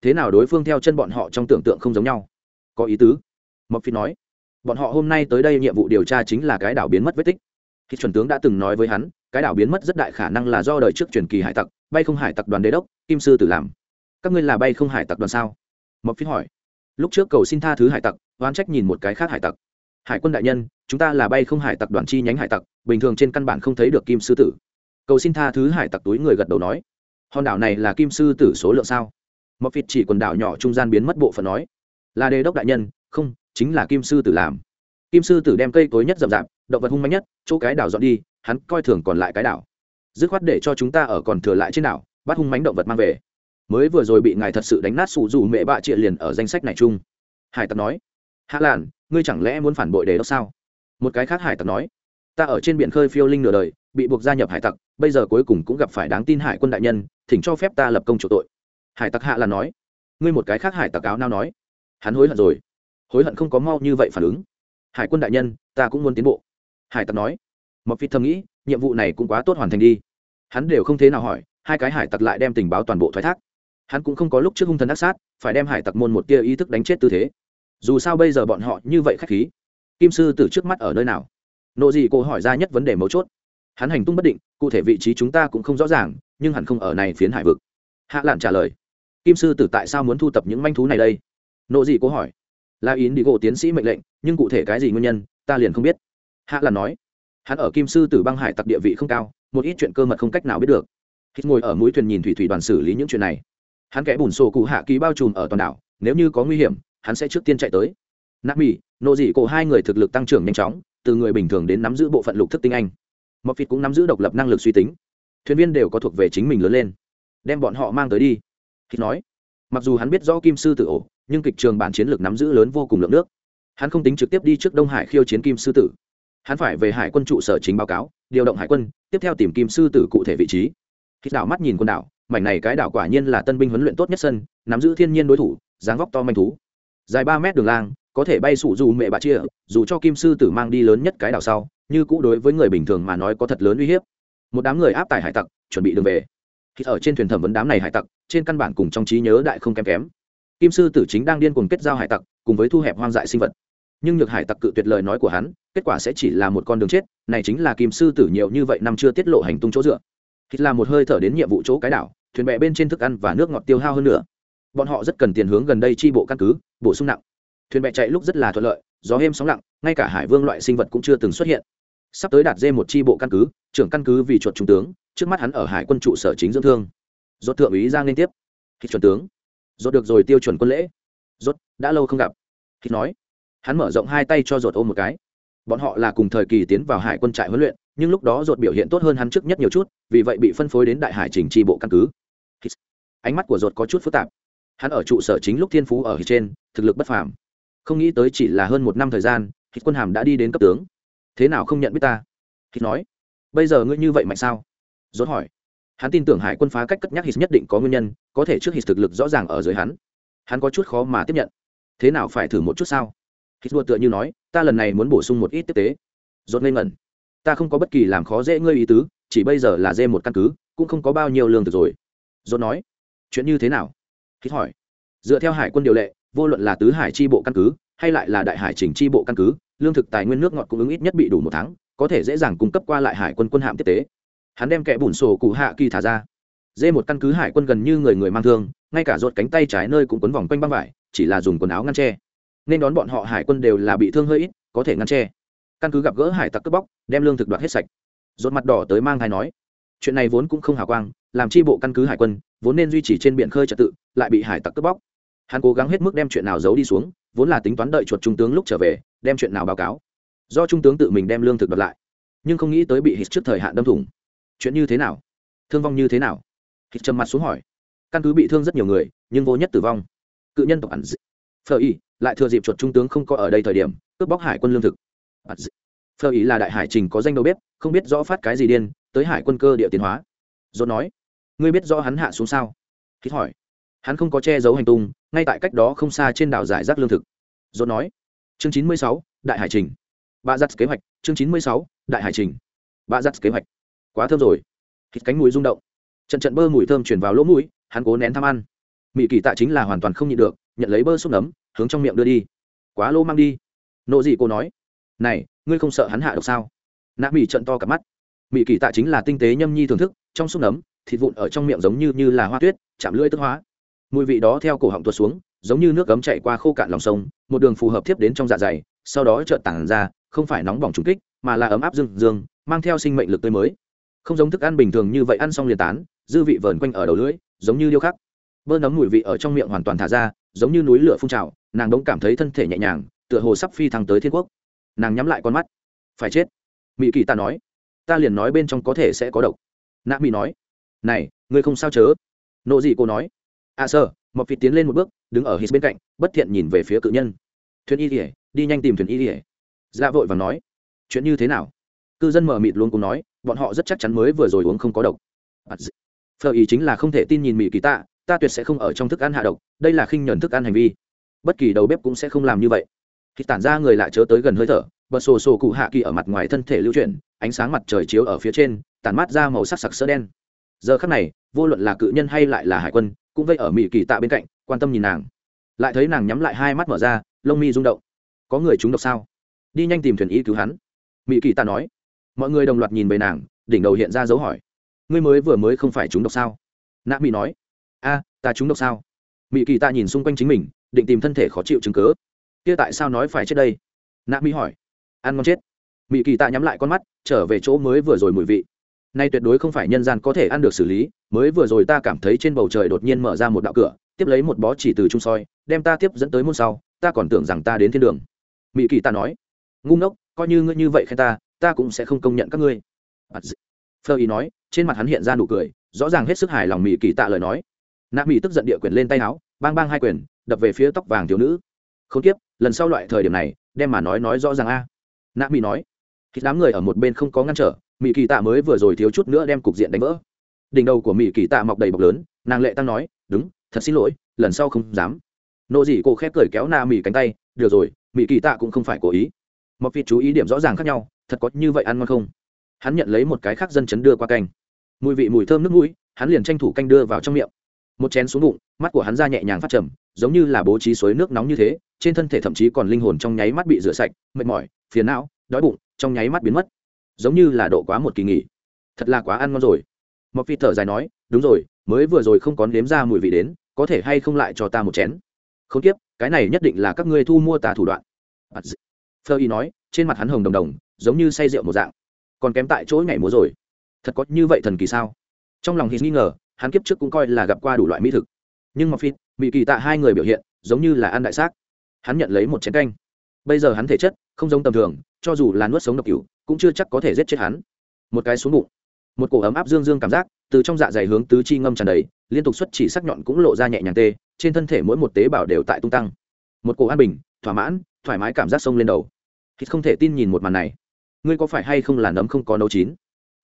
Thế nào đối phương theo chân bọn họ trong tưởng tượng không giống nhau? Có ý tứ. Mộc phi nói. Bọn họ hôm nay tới đây nhiệm vụ điều tra chính là cái đảo biến mất vết tích. Khi chuẩn tướng đã từng nói với hắn, cái đảo biến mất rất đại khả năng là do đời trước truyền kỳ hải tặc, bay không hải tặc đoàn đế đốc, kim sư tử làm. Các ngươi là bay không hải tặc đoàn sao? Mộc phi hỏi. Lúc trước cầu xin tha thứ hải tặc oan trách nhìn một cái khác hải tặc hải quân đại nhân, chúng ta là bay không hải tặc đoàn chi nhánh hải tặc, bình thường trên căn bản không thấy được kim sư tử. Cầu xin tha thứ hải tặc túi người gật đầu nói. Hòn đảo này là kim sư tử số lượng sao? Mọc vịt chỉ quần đảo nhỏ trung gian biến mất bộ phận nói. Là đề đốc đại nhân, không, chính là kim sư tử làm. Kim sư tử đem cây cối nhất rậm rạp, động vật hung mạnh nhất, chỗ cái đảo dọn đi, hắn coi thường còn lại cái đảo. Dứt khoát để cho chúng ta ở còn thừa lại trên đảo, bắt hung mánh động vật mang về. Mới vừa rồi bị ngài thật sự đánh nát sủ dù mẹ bạ triệt liền ở danh sách này chung. Hải tặc nói hạ Lạn, ngươi chẳng lẽ muốn phản bội đề đốc sao? Một cái khác hải tặc nói ta ở trên biển khơi phiêu linh nửa đời bị buộc gia nhập hải tặc bây giờ cuối cùng cũng gặp phải đáng tin hải quân đại nhân thỉnh cho phép ta lập công chủ tội. Hải tặc hạ là nói ngươi một cái khác hải tặc áo nao nói hắn hối hận rồi hối hận không có mau như vậy phản ứng. Hải quân đại nhân ta cũng muốn tiến bộ. Hải tặc nói mọc phi thầm nghĩ nhiệm vụ này cũng quá tốt hoàn thành đi. Hắn đều không thế nào hỏi hai cái hải tặc lại đem tình báo toàn bộ thoái thác. Hắn cũng không có lúc trước hung thần ác sát phải đem hải tặc môn một tia ý thức đánh chết tư thế dù sao bây giờ bọn họ như vậy khách khí. Kim sư Tử trước mắt ở nơi nào? Nộ gì cô hỏi ra nhất vấn đề mấu chốt. Hắn hành tung bất định, cụ thể vị trí chúng ta cũng không rõ ràng, nhưng hẳn không ở này phiến hải vực. Hạ lạn trả lời. Kim sư tử tại sao muốn thu tập những manh thú này đây? Nộ gì cô hỏi. Là yến đi gỗ tiến sĩ mệnh lệnh, nhưng cụ thể cái gì nguyên nhân, ta liền không biết. Hạ lạn nói. Hắn ở kim sư tử băng hải tặc địa vị không cao, một ít chuyện cơ mật không cách nào biết được. Hít ngồi ở mũi thuyền nhìn thủy thủy đoàn xử lý những chuyện này. Hắn kẽ bùn sổ cụ hạ ký bao trùm ở toàn đảo, nếu như có nguy hiểm hắn sẽ trước tiên chạy tới. Nạp mỹ nộ dị cổ hai người thực lực tăng trưởng nhanh chóng, từ người bình thường đến nắm giữ bộ phận lục thức tinh anh. Mọc phịt cũng nắm giữ độc lập năng lực suy tính. Thuyền viên đều có thuộc về chính mình lớn lên. Đem bọn họ mang tới đi. Hít nói, mặc dù hắn biết rõ kim sư tử ổ, nhưng kịch trường bản chiến lược nắm giữ lớn vô cùng lượng nước. Hắn không tính trực tiếp đi trước đông hải khiêu chiến kim sư tử. Hắn phải về hải quân trụ sở chính báo cáo, điều động hải quân, tiếp theo tìm kim sư tử cụ thể vị trí. Hít đảo mắt nhìn quần đảo, mảnh này cái đảo quả nhiên là tân binh huấn luyện tốt nhất sân, nắm giữ thiên nhiên đối thủ, dáng vóc to manh thú dài ba mét đường lang, có thể bay sụ dù mẹ bà chia, dù cho kim sư tử mang đi lớn nhất cái đảo sau, như cũ đối với người bình thường mà nói có thật lớn uy hiếp. Một đám người áp tải hải tặc, chuẩn bị đường về. Khi ở trên thuyền thẩm vấn đám này hải tặc, trên căn bản cùng trong trí nhớ đại không kém kém. Kim sư tử chính đang điên cuồng kết giao hải tặc, cùng với thu hẹp hoang dại sinh vật. Nhưng nhược hải tặc cự tuyệt lời nói của hắn, kết quả sẽ chỉ là một con đường chết, này chính là kim sư tử nhiều như vậy năm chưa tiết lộ hành tung chỗ dựa. Khi là một hơi thở đến nhiệm vụ chỗ cái đảo, thuyền bè bên trên thức ăn và nước ngọt tiêu hao hơn nữa bọn họ rất cần tiền hướng gần đây chi bộ căn cứ, bổ sung nặng. Thuyền bè chạy lúc rất là thuận lợi, gió êm sóng lặng, ngay cả hải vương loại sinh vật cũng chưa từng xuất hiện. Sắp tới đạt dê một chi bộ căn cứ, trưởng căn cứ vì chuột trung tướng, trước mắt hắn ở hải quân trụ sở chính dưỡng thương. Rốt thượng úy giang liên tiếp. Khi chuẩn tướng. Rốt được rồi tiêu chuẩn quân lễ. Rốt, đã lâu không gặp. Khi nói. Hắn mở rộng hai tay cho rốt ôm một cái. Bọn họ là cùng thời kỳ tiến vào hải quân trại huấn luyện, nhưng lúc đó rốt biểu hiện tốt hơn hắn trước nhất nhiều chút, vì vậy bị phân phối đến đại hải trình tri bộ căn cứ. Ánh mắt của rốt có chút phức tạp hắn ở trụ sở chính lúc thiên phú ở trên, thực lực bất phàm. Không nghĩ tới chỉ là hơn một năm thời gian hít quân hàm đã đi đến cấp tướng. Thế nào không nhận biết ta? Hít nói. Bây giờ ngươi như vậy mạnh sao? Rốt hỏi. Hắn tin tưởng hải quân phá cách cất nhắc hít nhất định có nguyên nhân, có thể trước hít thực lực rõ ràng ở dưới hắn. Hắn có chút khó mà tiếp nhận. Thế nào phải thử một chút sao? Hít đua tựa như nói, ta lần này muốn bổ sung một ít tiếp tế. Rốt ngây ngẩn. Ta không có bất kỳ làm khó dễ ngươi ý tứ, chỉ bây giờ là dê một căn cứ, cũng không có bao nhiêu lương thực rồi. Rốt nói. Chuyện như thế nào? Hít hỏi. Dựa theo hải quân điều lệ, vô luận là tứ hải chi bộ căn cứ, hay lại là đại hải trình chi bộ căn cứ, lương thực tài nguyên nước ngọt cung ứng ít nhất bị đủ một tháng, có thể dễ dàng cung cấp qua lại hải quân quân hạm tiếp tế. Hắn đem kẻ bùn sổ cụ hạ kỳ thả ra. Dê một căn cứ hải quân gần như người người mang thương, ngay cả ruột cánh tay trái nơi cũng quấn vòng quanh băng vải, chỉ là dùng quần áo ngăn tre. Nên đón bọn họ hải quân đều là bị thương hơi ít, có thể ngăn tre. Căn cứ gặp gỡ hải tặc cướp bóc, đem lương thực đoạt hết sạch. Rốt mặt đỏ tới mang thai nói, chuyện này vốn cũng không hào quang, làm chi bộ căn cứ hải quân, vốn nên duy trì trên biển khơi trật tự lại bị hải tặc cướp bóc. Hắn cố gắng hết mức đem chuyện nào giấu đi xuống, vốn là tính toán đợi chuột trung tướng lúc trở về, đem chuyện nào báo cáo. Do trung tướng tự mình đem lương thực đặt lại, nhưng không nghĩ tới bị hít trước thời hạn đâm thủng. Chuyện như thế nào? Thương vong như thế nào? Hít trầm mặt xuống hỏi. Căn cứ bị thương rất nhiều người, nhưng vô nhất tử vong. Cự nhân tộc ẩn phờ y, lại thừa dịp chuột trung tướng không có ở đây thời điểm, cướp bóc hải quân lương thực. Phờ y là đại hải trình có danh đầu bếp, không biết rõ phát cái gì điên, tới hải quân cơ địa tiến hóa. Dốt nói. Ngươi biết rõ hắn hạ xuống sao? Hít hỏi hắn không có che giấu hành tung, ngay tại cách đó không xa trên đảo giải rác lương thực. Dốt nói, chương chín mươi sáu, đại hải trình. Bà giặt kế hoạch, chương chín mươi sáu, đại hải trình. Bà giặt kế hoạch. Quá thơm rồi. Thịt cánh mùi rung động. Trận trận bơ mùi thơm chuyển vào lỗ mũi, hắn cố nén tham ăn. Mỹ kỳ tạ chính là hoàn toàn không nhịn được, nhận lấy bơ xúc nấm, hướng trong miệng đưa đi. Quá lô mang đi. Nộ gì cô nói, này, ngươi không sợ hắn hạ độc sao? Nạ mỹ trận to cả mắt. Mỹ kỳ tạ chính là tinh tế nhâm nhi thưởng thức, trong xúc nấm, thịt vụn ở trong miệng giống như như là hoa tuyết, chạm lưỡi tức hóa mùi vị đó theo cổ họng tuột xuống, giống như nước cấm chạy qua khô cạn lòng sông, một đường phù hợp tiếp đến trong dạ dày, sau đó chợt tản ra, không phải nóng bỏng trùng kích, mà là ấm áp dương dương, mang theo sinh mệnh lực tươi mới. Không giống thức ăn bình thường như vậy ăn xong liền tán, dư vị vờn quanh ở đầu lưỡi, giống như điêu khắc. Bơ nấm mùi vị ở trong miệng hoàn toàn thả ra, giống như núi lửa phun trào, nàng đống cảm thấy thân thể nhẹ nhàng, tựa hồ sắp phi thăng tới thiên quốc. Nàng nhắm lại con mắt. Phải chết. Mỹ kỳ ta nói. Ta liền nói bên trong có thể sẽ có độc. Nạ mỹ nói. Này, ngươi không sao chớ? Nộ gì cô nói à sơ mọc vịt tiến lên một bước, đứng ở hít bên cạnh, bất thiện nhìn về phía cự nhân. Thuyền y ỉa đi nhanh tìm thuyền y ỉa ra dạ vội và nói, chuyện như thế nào? Cư dân mở mịt luôn cũng nói, bọn họ rất chắc chắn mới vừa rồi uống không có độc. À, Phờ ý chính là không thể tin nhìn mỹ kỳ tạ, ta tuyệt sẽ không ở trong thức ăn hạ độc, đây là khinh nhuần thức ăn hành vi. Bất kỳ đầu bếp cũng sẽ không làm như vậy. Khi tản ra người lại chớ tới gần hơi thở, bật sổ sổ cụ hạ kỳ ở mặt ngoài thân thể lưu chuyển, ánh sáng mặt trời chiếu ở phía trên, tản mát ra màu sắc sặc sỡ đen. Giờ khắc này, vô luận là cự nhân hay lại là hải quân cũng vây ở mỹ kỳ tạ bên cạnh, quan tâm nhìn nàng. Lại thấy nàng nhắm lại hai mắt mở ra, lông mi rung động. Có người trúng độc sao? Đi nhanh tìm thuyền y cứu hắn. Mỹ kỳ tạ nói. Mọi người đồng loạt nhìn về nàng, đỉnh đầu hiện ra dấu hỏi. Ngươi mới vừa mới không phải trúng độc sao? Nạ mỹ nói. A, ta trúng độc sao? Mỹ kỳ tạ nhìn xung quanh chính mình, định tìm thân thể khó chịu chứng cớ kia tại sao nói phải chết đây? Nạ mỹ hỏi. Ăn ngon chết. Mỹ kỳ tạ nhắm lại con mắt, trở về chỗ mới vừa rồi mùi vị nay tuyệt đối không phải nhân gian có thể ăn được xử lý, mới vừa rồi ta cảm thấy trên bầu trời đột nhiên mở ra một đạo cửa, tiếp lấy một bó chỉ từ trung soi, đem ta tiếp dẫn tới môn sau, ta còn tưởng rằng ta đến thiên đường. Mỹ kỳ ta nói, ngu ngốc, coi như ngươi như vậy khen ta ta cũng sẽ không công nhận các ngươi. Phơ ý nói, trên mặt hắn hiện ra nụ cười, rõ ràng hết sức hài lòng mỹ kỳ tạ lời nói. Nạ mỹ tức giận địa quyền lên tay áo, bang bang hai quyền, đập về phía tóc vàng thiếu nữ. Không tiếp lần sau loại thời điểm này, đem mà nói nói rõ ràng a. Nạ mỹ nói khi đám người ở một bên không có ngăn trở mỹ kỳ tạ mới vừa rồi thiếu chút nữa đem cục diện đánh vỡ. Đỉnh đầu của mỹ kỳ tạ mọc đầy bọc lớn, nàng lệ tăng nói, đúng, thật xin lỗi, lần sau không dám. Nộ dị cô khép cười kéo na mỹ cánh tay, được rồi mỹ kỳ tạ cũng không phải cố ý. Mọc vịt chú ý điểm rõ ràng khác nhau, thật có như vậy ăn ngon không? Hắn nhận lấy một cái khác dân chấn đưa qua canh. Mùi vị mùi thơm nước mũi, hắn liền tranh thủ canh đưa vào trong miệng. Một chén xuống bụng, mắt của hắn ra nhẹ nhàng phát trầm, giống như là bố trí suối nước nóng như thế, trên thân thể thậm chí còn linh hồn trong nháy mắt bị rửa sạch, mệt mỏi, phiền não đói bụng, trong nháy mắt biến mất. Giống như là độ quá một kỳ nghỉ. Thật là quá ăn ngon rồi. Mọc phi thở dài nói, đúng rồi, mới vừa rồi không có nếm ra mùi vị đến, có thể hay không lại cho ta một chén? Không tiếp, cái này nhất định là các ngươi thu mua tà thủ đoạn. Phơ y nói, trên mặt hắn hồng đồng đồng, giống như say rượu một dạng. Còn kém tại chỗ ngày múa rồi. Thật có như vậy thần kỳ sao? Trong lòng hít nghi ngờ, hắn kiếp trước cũng coi là gặp qua đủ loại mỹ thực. Nhưng mà phi bị kỳ tạ hai người biểu hiện, giống như là ăn đại xác. Hắn nhận lấy một chén canh. Bây giờ hắn thể chất, không giống tầm thường cho dù là nuốt sống độc cửu, cũng chưa chắc có thể giết chết hắn. Một cái xuống bụng. Một cổ ấm áp dương dương cảm giác từ trong dạ dày hướng tứ chi ngâm tràn đầy, liên tục xuất chỉ sắc nhọn cũng lộ ra nhẹ nhàng tê, trên thân thể mỗi một tế bào đều tại tung tăng. Một cổ an bình, thỏa mãn, thoải mái cảm giác sông lên đầu. Hít không thể tin nhìn một màn này. Ngươi có phải hay không là nấm không có nấu chín?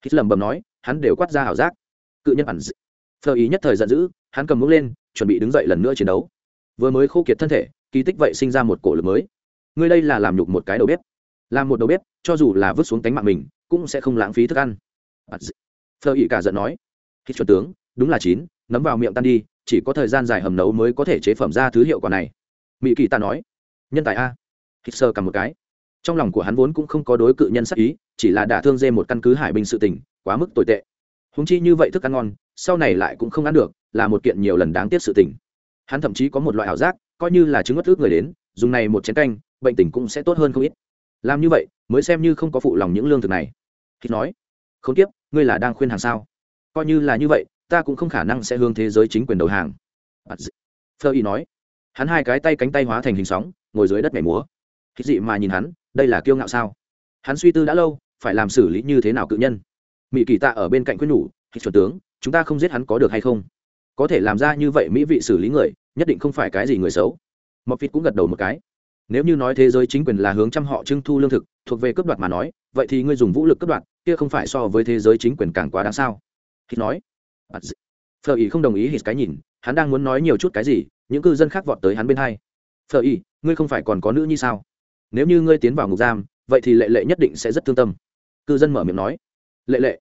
Hít lẩm bẩm nói, hắn đều quát ra ảo giác. Cự nhân ẩn d... phờ ý nhất thời giận dữ, hắn cầm mũ lên, chuẩn bị đứng dậy lần nữa chiến đấu. Vừa mới khô kiệt thân thể, kỳ tích vậy sinh ra một cổ lực mới. Ngươi đây là làm nhục một cái đầu bếp làm một đầu bếp, cho dù là vứt xuống tánh mạng mình, cũng sẽ không lãng phí thức ăn. Phờ ỉ cả giận nói. Khi chuẩn tướng, đúng là chín, nấm vào miệng tan đi, chỉ có thời gian dài hầm nấu mới có thể chế phẩm ra thứ hiệu quả này. Mỹ kỳ ta nói. Nhân tài a. Khi sơ cầm một cái. Trong lòng của hắn vốn cũng không có đối cự nhân sắc ý, chỉ là đả thương dê một căn cứ hải binh sự tình, quá mức tồi tệ. Húng chi như vậy thức ăn ngon, sau này lại cũng không ăn được, là một kiện nhiều lần đáng tiếc sự tình. Hắn thậm chí có một loại ảo giác, coi như là chứng mất ước người đến, dùng này một chén canh, bệnh tình cũng sẽ tốt hơn không ít làm như vậy, mới xem như không có phụ lòng những lương thực này. Khi nói không tiếp ngươi là đang khuyên hàng sao? Coi như là như vậy, ta cũng không khả năng sẽ hướng thế giới chính quyền đầu hàng. Phơ y nói. Hắn hai cái tay cánh tay hóa thành hình sóng, ngồi dưới đất mẻ múa. Khi dị mà nhìn hắn, đây là kiêu ngạo sao? Hắn suy tư đã lâu, phải làm xử lý như thế nào cự nhân? Mỹ kỳ tạ ở bên cạnh quyết nhủ, khi chuẩn tướng, chúng ta không giết hắn có được hay không? Có thể làm ra như vậy mỹ vị xử lý người, nhất định không phải cái gì người xấu. Mọc vịt cũng gật đầu một cái nếu như nói thế giới chính quyền là hướng chăm họ trưng thu lương thực, thuộc về cấp đoạt mà nói, vậy thì ngươi dùng vũ lực cấp đoạt, kia không phải so với thế giới chính quyền càng quá đáng sao? Hít nói. Phờ ý không đồng ý hít cái nhìn, hắn đang muốn nói nhiều chút cái gì, những cư dân khác vọt tới hắn bên hai. Phờ ý ngươi không phải còn có nữ như sao? Nếu như ngươi tiến vào ngục giam, vậy thì lệ lệ nhất định sẽ rất thương tâm. Cư dân mở miệng nói. Lệ lệ,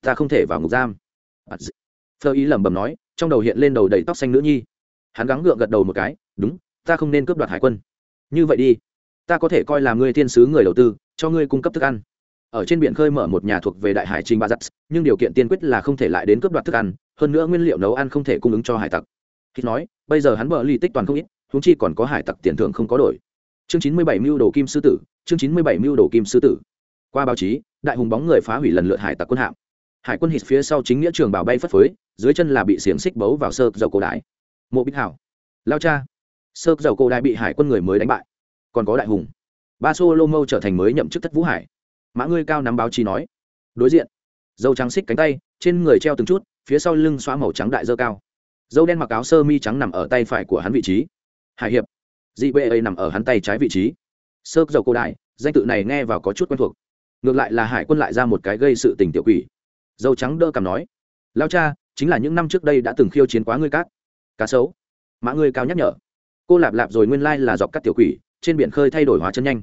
ta không thể vào ngục giam. Phờ ý lẩm bẩm nói, trong đầu hiện lên đầu đầy tóc xanh nữ nhi. Hắn gắng gượng gật đầu một cái, đúng, ta không nên cướp đoạt hải quân như vậy đi. Ta có thể coi là ngươi thiên sứ người đầu tư, cho ngươi cung cấp thức ăn. Ở trên biển khơi mở một nhà thuộc về đại hải trình ba giắt nhưng điều kiện tiên quyết là không thể lại đến cướp đoạt thức ăn, hơn nữa nguyên liệu nấu ăn không thể cung ứng cho hải tặc. Khi nói, bây giờ hắn bờ ly tích toàn không ít húng chi còn có hải tặc tiền thưởng không có đổi. Chương chín mươi bảy mưu đồ kim sư tử, chương chín mươi bảy mưu đồ kim sư tử. Qua báo chí, đại hùng bóng người phá hủy lần lượt hải tặc quân hạm. Hải quân hít phía sau chính nghĩa trường bảo bay phất phới, dưới chân là bị xiềng xích bấu vào sơ dầu cổ đại. Mộ bích hảo. Lao cha sơ dầu cổ đại bị hải quân người mới đánh bại. Còn có đại hùng. Ba solo mâu trở thành mới nhậm chức thất vũ hải. Mã ngươi cao nắm báo chí nói. Đối diện, dâu trắng xích cánh tay, trên người treo từng chút, phía sau lưng xóa màu trắng đại dơ cao. Dâu đen mặc áo sơ mi trắng nằm ở tay phải của hắn vị trí. Hải hiệp, dị bê ấy nằm ở hắn tay trái vị trí. Sơ dầu cổ đại, danh tự này nghe vào có chút quen thuộc. Ngược lại là hải quân lại ra một cái gây sự tình tiểu quỷ. Dâu trắng đỡ cảm nói. Lao cha, chính là những năm trước đây đã từng khiêu chiến quá ngươi cát cá sấu. Mã ngươi cao nhắc nhở cô lạp lạp rồi nguyên lai là dọc các tiểu quỷ, trên biển khơi thay đổi hóa chân nhanh.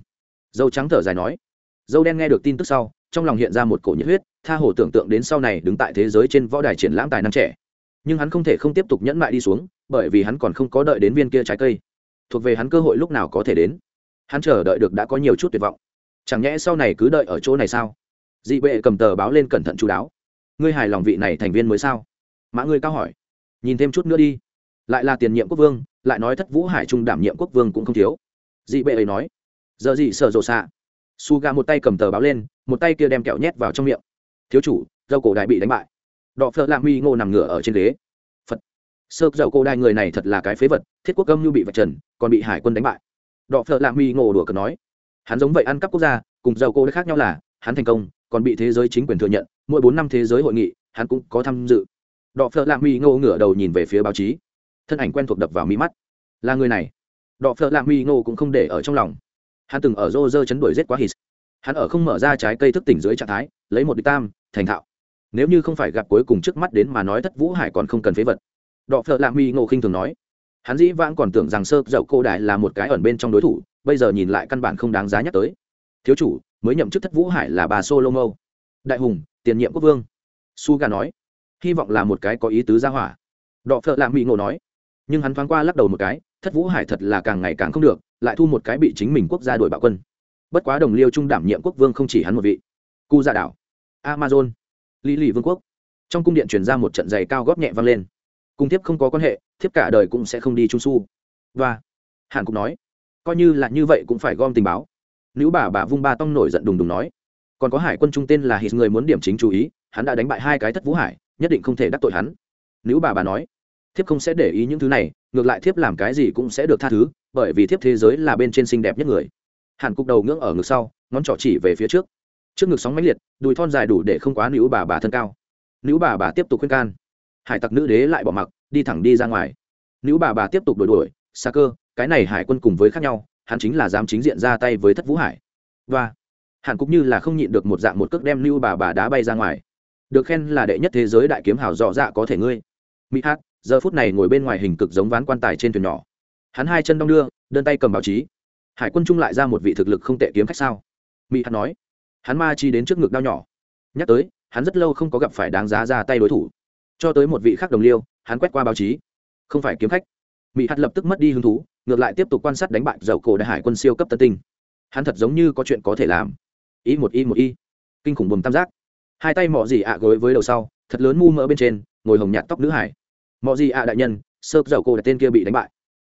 Dâu trắng thở dài nói, dâu đen nghe được tin tức sau, trong lòng hiện ra một cổ nhiệt huyết, tha hồ tưởng tượng đến sau này đứng tại thế giới trên võ đài triển lãm tài năng trẻ. Nhưng hắn không thể không tiếp tục nhẫn mại đi xuống, bởi vì hắn còn không có đợi đến viên kia trái cây. Thuộc về hắn cơ hội lúc nào có thể đến. Hắn chờ đợi được đã có nhiều chút tuyệt vọng. Chẳng nhẽ sau này cứ đợi ở chỗ này sao? Dị bệ cầm tờ báo lên cẩn thận chú đáo. Ngươi hài lòng vị này thành viên mới sao? Mã ngươi cao hỏi. Nhìn thêm chút nữa đi. Lại là tiền nhiệm quốc vương lại nói thất vũ hải trung đảm nhiệm quốc vương cũng không thiếu. Dị bệ ấy nói, giờ gì sợ rộ xạ? Su gà một tay cầm tờ báo lên, một tay kia đem kẹo nhét vào trong miệng. Thiếu chủ dâu cổ đại bị đánh bại. Đọ phợ lạng mi ngô nằm ngửa ở trên ghế. Phật. Sơ dậu cổ đại người này thật là cái phế vật, thiết quốc âm như bị vạch trần, còn bị hải quân đánh bại. Đọ phợ lạng mi ngô đùa cờ nói, hắn giống vậy ăn cắp quốc gia, cùng dầu cổ đại khác nhau là, hắn thành công, còn bị thế giới chính quyền thừa nhận, mỗi bốn năm thế giới hội nghị, hắn cũng có tham dự. Đọ phợ lạng mi ngô ngửa đầu nhìn về phía báo chí thân ảnh quen thuộc đập vào mi mắt. Là người này. Đọ phợ lạ mi ngô cũng không để ở trong lòng. Hắn từng ở rô rơ chấn đuổi rết quá hít. Hắn ở không mở ra trái cây thức tỉnh dưới trạng thái, lấy một địch tam, thành thạo. Nếu như không phải gặp cuối cùng trước mắt đến mà nói thất vũ hải còn không cần phế vật. Đọ phợ lạ mi ngô khinh thường nói. Hắn dĩ vãng còn tưởng rằng sơ dậu cô đại là một cái ẩn bên trong đối thủ, bây giờ nhìn lại căn bản không đáng giá nhắc tới. Thiếu chủ, mới nhậm chức thất vũ hải là bà solomo. Đại hùng, tiền nhiệm quốc vương. Su nói. Hy vọng là một cái có ý tứ gia hỏa. Đọ phợ lạ mỹ ngộ nói nhưng hắn thoáng qua lắc đầu một cái, thất vũ hải thật là càng ngày càng không được, lại thu một cái bị chính mình quốc gia đổi bạo quân. Bất quá đồng liêu trung đảm nhiệm quốc vương không chỉ hắn một vị. Cu gia dạ đảo, amazon, lý lì vương quốc. Trong cung điện chuyển ra một trận giày cao góp nhẹ vang lên. Cung thiếp không có quan hệ, thiếp cả đời cũng sẽ không đi trung su và, hàn cũng nói, coi như là như vậy cũng phải gom tình báo. Nữ bà bà vung ba tông nổi giận đùng đùng nói, còn có hải quân trung tên là hít, người muốn điểm chính chú ý, hắn đã đánh bại hai cái thất vũ hải, nhất định không thể đắc tội hắn. Nữ bà bà nói thiếp không sẽ để ý những thứ này, ngược lại thiếp làm cái gì cũng sẽ được tha thứ, bởi vì thiếp thế giới là bên trên xinh đẹp nhất người. Hàn cục đầu ngưỡng ở ngực sau, ngón trỏ chỉ về phía trước. Trước ngực sóng mãnh liệt, đùi thon dài đủ để không quá nữ bà bà thân cao. Nữ bà bà tiếp tục khuyên can. Hải tặc nữ đế lại bỏ mặc, đi thẳng đi ra ngoài. Nữ bà bà tiếp tục đuổi đuổi xa cơ, cái này hải quân cùng với khác nhau, hắn chính là dám chính diện ra tay với thất vũ hải. Và, hàn cũng như là không nhịn được một dạng một cước đem nữ bà bà đá bay ra ngoài. Được khen là đệ nhất thế giới đại kiếm hào dọ dạ có thể ngươi. Mỹ hát giờ phút này ngồi bên ngoài hình cực giống ván quan tài trên thuyền nhỏ. Hắn hai chân đong đưa, đơn tay cầm báo chí. Hải quân trung lại ra một vị thực lực không tệ kiếm khách sao? Mỹ hắn nói. Hắn ma chi đến trước ngực đao nhỏ. Nhắc tới, hắn rất lâu không có gặp phải đáng giá ra tay đối thủ. Cho tới một vị khác đồng liêu, hắn quét qua báo chí. Không phải kiếm khách. Mỹ hạt lập tức mất đi hứng thú, ngược lại tiếp tục quan sát đánh bại dầu cổ đại hải quân siêu cấp tân tinh. Hắn thật giống như có chuyện có thể làm. Y một y một y kinh khủng buồm tam giác. Hai tay mọ gì ạ gối với đầu sau, thật lớn mu mỡ bên trên, ngồi hồng nhạt tóc nữ hải mọi gì ạ đại nhân, sơ dầu cô đặt tên kia bị đánh bại.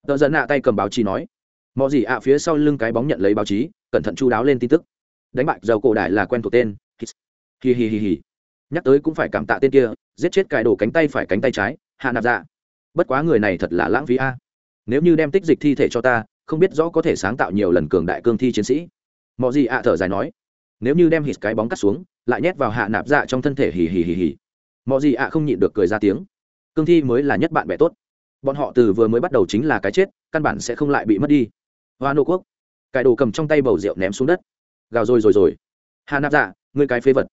Tờ dẫn ạ tay cầm báo chí nói mọi gì ạ phía sau lưng cái bóng nhận lấy báo chí, cẩn thận chú đáo lên tin tức. Đánh bại dầu cổ đại là quen thuộc tên. Hi hi hi hi. Nhắc tới cũng phải cảm tạ tên kia, giết chết cài đổ cánh tay phải cánh tay trái, hạ nạp dạ. Bất quá người này thật là lãng phí a. Nếu như đem tích dịch thi thể cho ta, không biết rõ có thể sáng tạo nhiều lần cường đại cương thi chiến sĩ. Mọi gì ạ thở dài nói, nếu như đem hít cái bóng cắt xuống, lại nhét vào hạ nạp dạ trong thân thể hì hì hì hì. Mọi gì ạ không nhịn được cười ra tiếng cương thi mới là nhất bạn bè tốt. Bọn họ từ vừa mới bắt đầu chính là cái chết, căn bản sẽ không lại bị mất đi. Hoa nô quốc. Cải đồ cầm trong tay bầu rượu ném xuống đất. Gào rồi rồi rồi. Hà nạp dạ ngươi cái phế vật.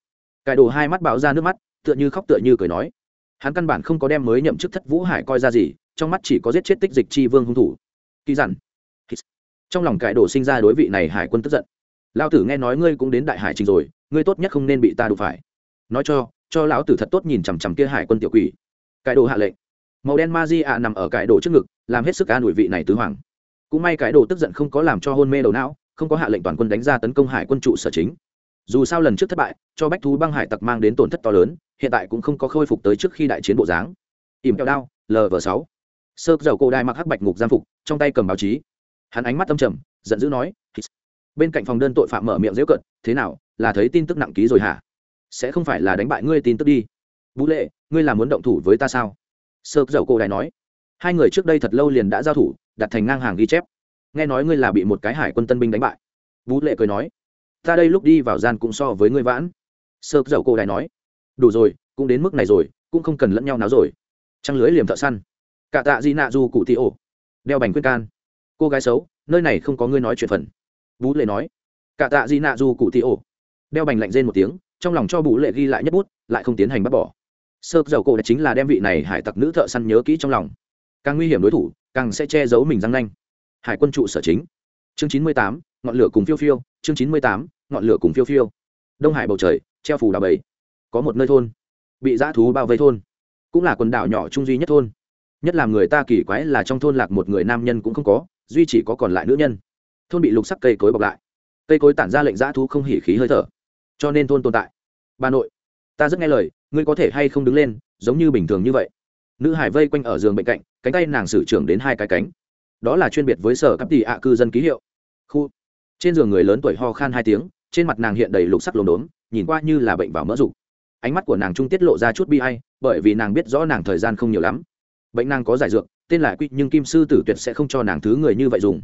Cải đồ hai mắt bạo ra nước mắt, tựa như khóc tựa như cười nói. Hắn căn bản không có đem mới nhậm chức thất vũ hải coi ra gì, trong mắt chỉ có giết chết tích dịch chi vương hung thủ. Kỳ dặn. Trong lòng cải đồ sinh ra đối vị này hải quân tức giận. Lao tử nghe nói ngươi cũng đến đại hải trình rồi, ngươi tốt nhất không nên bị ta đụng phải. Nói cho cho lão tử thật tốt nhìn chằm chằm kia hải quân tiểu quỷ cải đồ hạ lệnh. Màu đen ma di ạ nằm ở cải đồ trước ngực, làm hết sức an ủi vị này tứ hoàng. Cũng may cải đồ tức giận không có làm cho hôn mê đầu não, không có hạ lệnh toàn quân đánh ra tấn công hải quân trụ sở chính. Dù sao lần trước thất bại, cho bách thú băng hải tặc mang đến tổn thất to lớn, hiện tại cũng không có khôi phục tới trước khi đại chiến bộ dáng. Ìm kẹo đao lv sáu. Sơ dầu cổ đai mặc hắc bạch ngục giam phục, trong tay cầm báo chí. Hắn ánh mắt tâm trầm, giận dữ nói bên cạnh phòng đơn tội phạm mở miệng dễu cận thế nào, là thấy tin tức nặng ký rồi hả? Sẽ không phải là đánh bại ngươi tin tức đi vũ lệ, ngươi là muốn động thủ với ta sao? Sơ dầu cổ đại nói. Hai người trước đây thật lâu liền đã giao thủ, đặt thành ngang hàng ghi chép. Nghe nói ngươi là bị một cái hải quân tân binh đánh bại. Vũ lệ cười nói. Ta đây lúc đi vào gian cũng so với ngươi vãn. Sơ dầu cổ đại nói. Đủ rồi, cũng đến mức này rồi, cũng không cần lẫn nhau náo rồi. Trăng lưới liềm thợ săn. Cả tạ di nạ du cụ tị ổ. Đeo bành quyết can. Cô gái xấu, nơi này không có ngươi nói chuyện phần. Vũ lệ nói. Cả tạ di nạ du cụ tị ổ. Đeo bành lạnh rên một tiếng, trong lòng cho vũ lệ ghi lại nhất bút, lại không tiến hành bắt bỏ sơ dầu cổ chính là đem vị này hải tặc nữ thợ săn nhớ kỹ trong lòng. Càng nguy hiểm đối thủ, càng sẽ che giấu mình răng nanh. Hải quân trụ sở chính. Chương chín mươi tám, ngọn lửa cùng phiêu phiêu. Chương chín mươi tám, ngọn lửa cùng phiêu phiêu. Đông hải bầu trời, treo phủ đà bầy. Có một nơi thôn. Bị dã thú bao vây thôn. Cũng là quần đảo nhỏ trung duy nhất thôn. Nhất là người ta kỳ quái là trong thôn lạc một người nam nhân cũng không có, duy chỉ có còn lại nữ nhân. Thôn bị lục sắc cây cối bọc lại. Cây cối tản ra lệnh dã thú không hỉ khí hơi thở. Cho nên thôn tồn tại. Bà nội ta rất nghe lời, ngươi có thể hay không đứng lên, giống như bình thường như vậy. Nữ hải vây quanh ở giường bệnh cạnh, cánh tay nàng sử trưởng đến hai cái cánh. Đó là chuyên biệt với sở cấp tỷ ạ cư dân ký hiệu. Khu. Trên giường người lớn tuổi ho khan hai tiếng, trên mặt nàng hiện đầy lục sắc lốm đốm, nhìn qua như là bệnh vào mỡ rục ánh mắt của nàng trung tiết lộ ra chút bi hay bởi vì nàng biết rõ nàng thời gian không nhiều lắm. Bệnh nàng có giải dược, tên là quy, nhưng kim sư tử tuyệt sẽ không cho nàng thứ người như vậy dùng.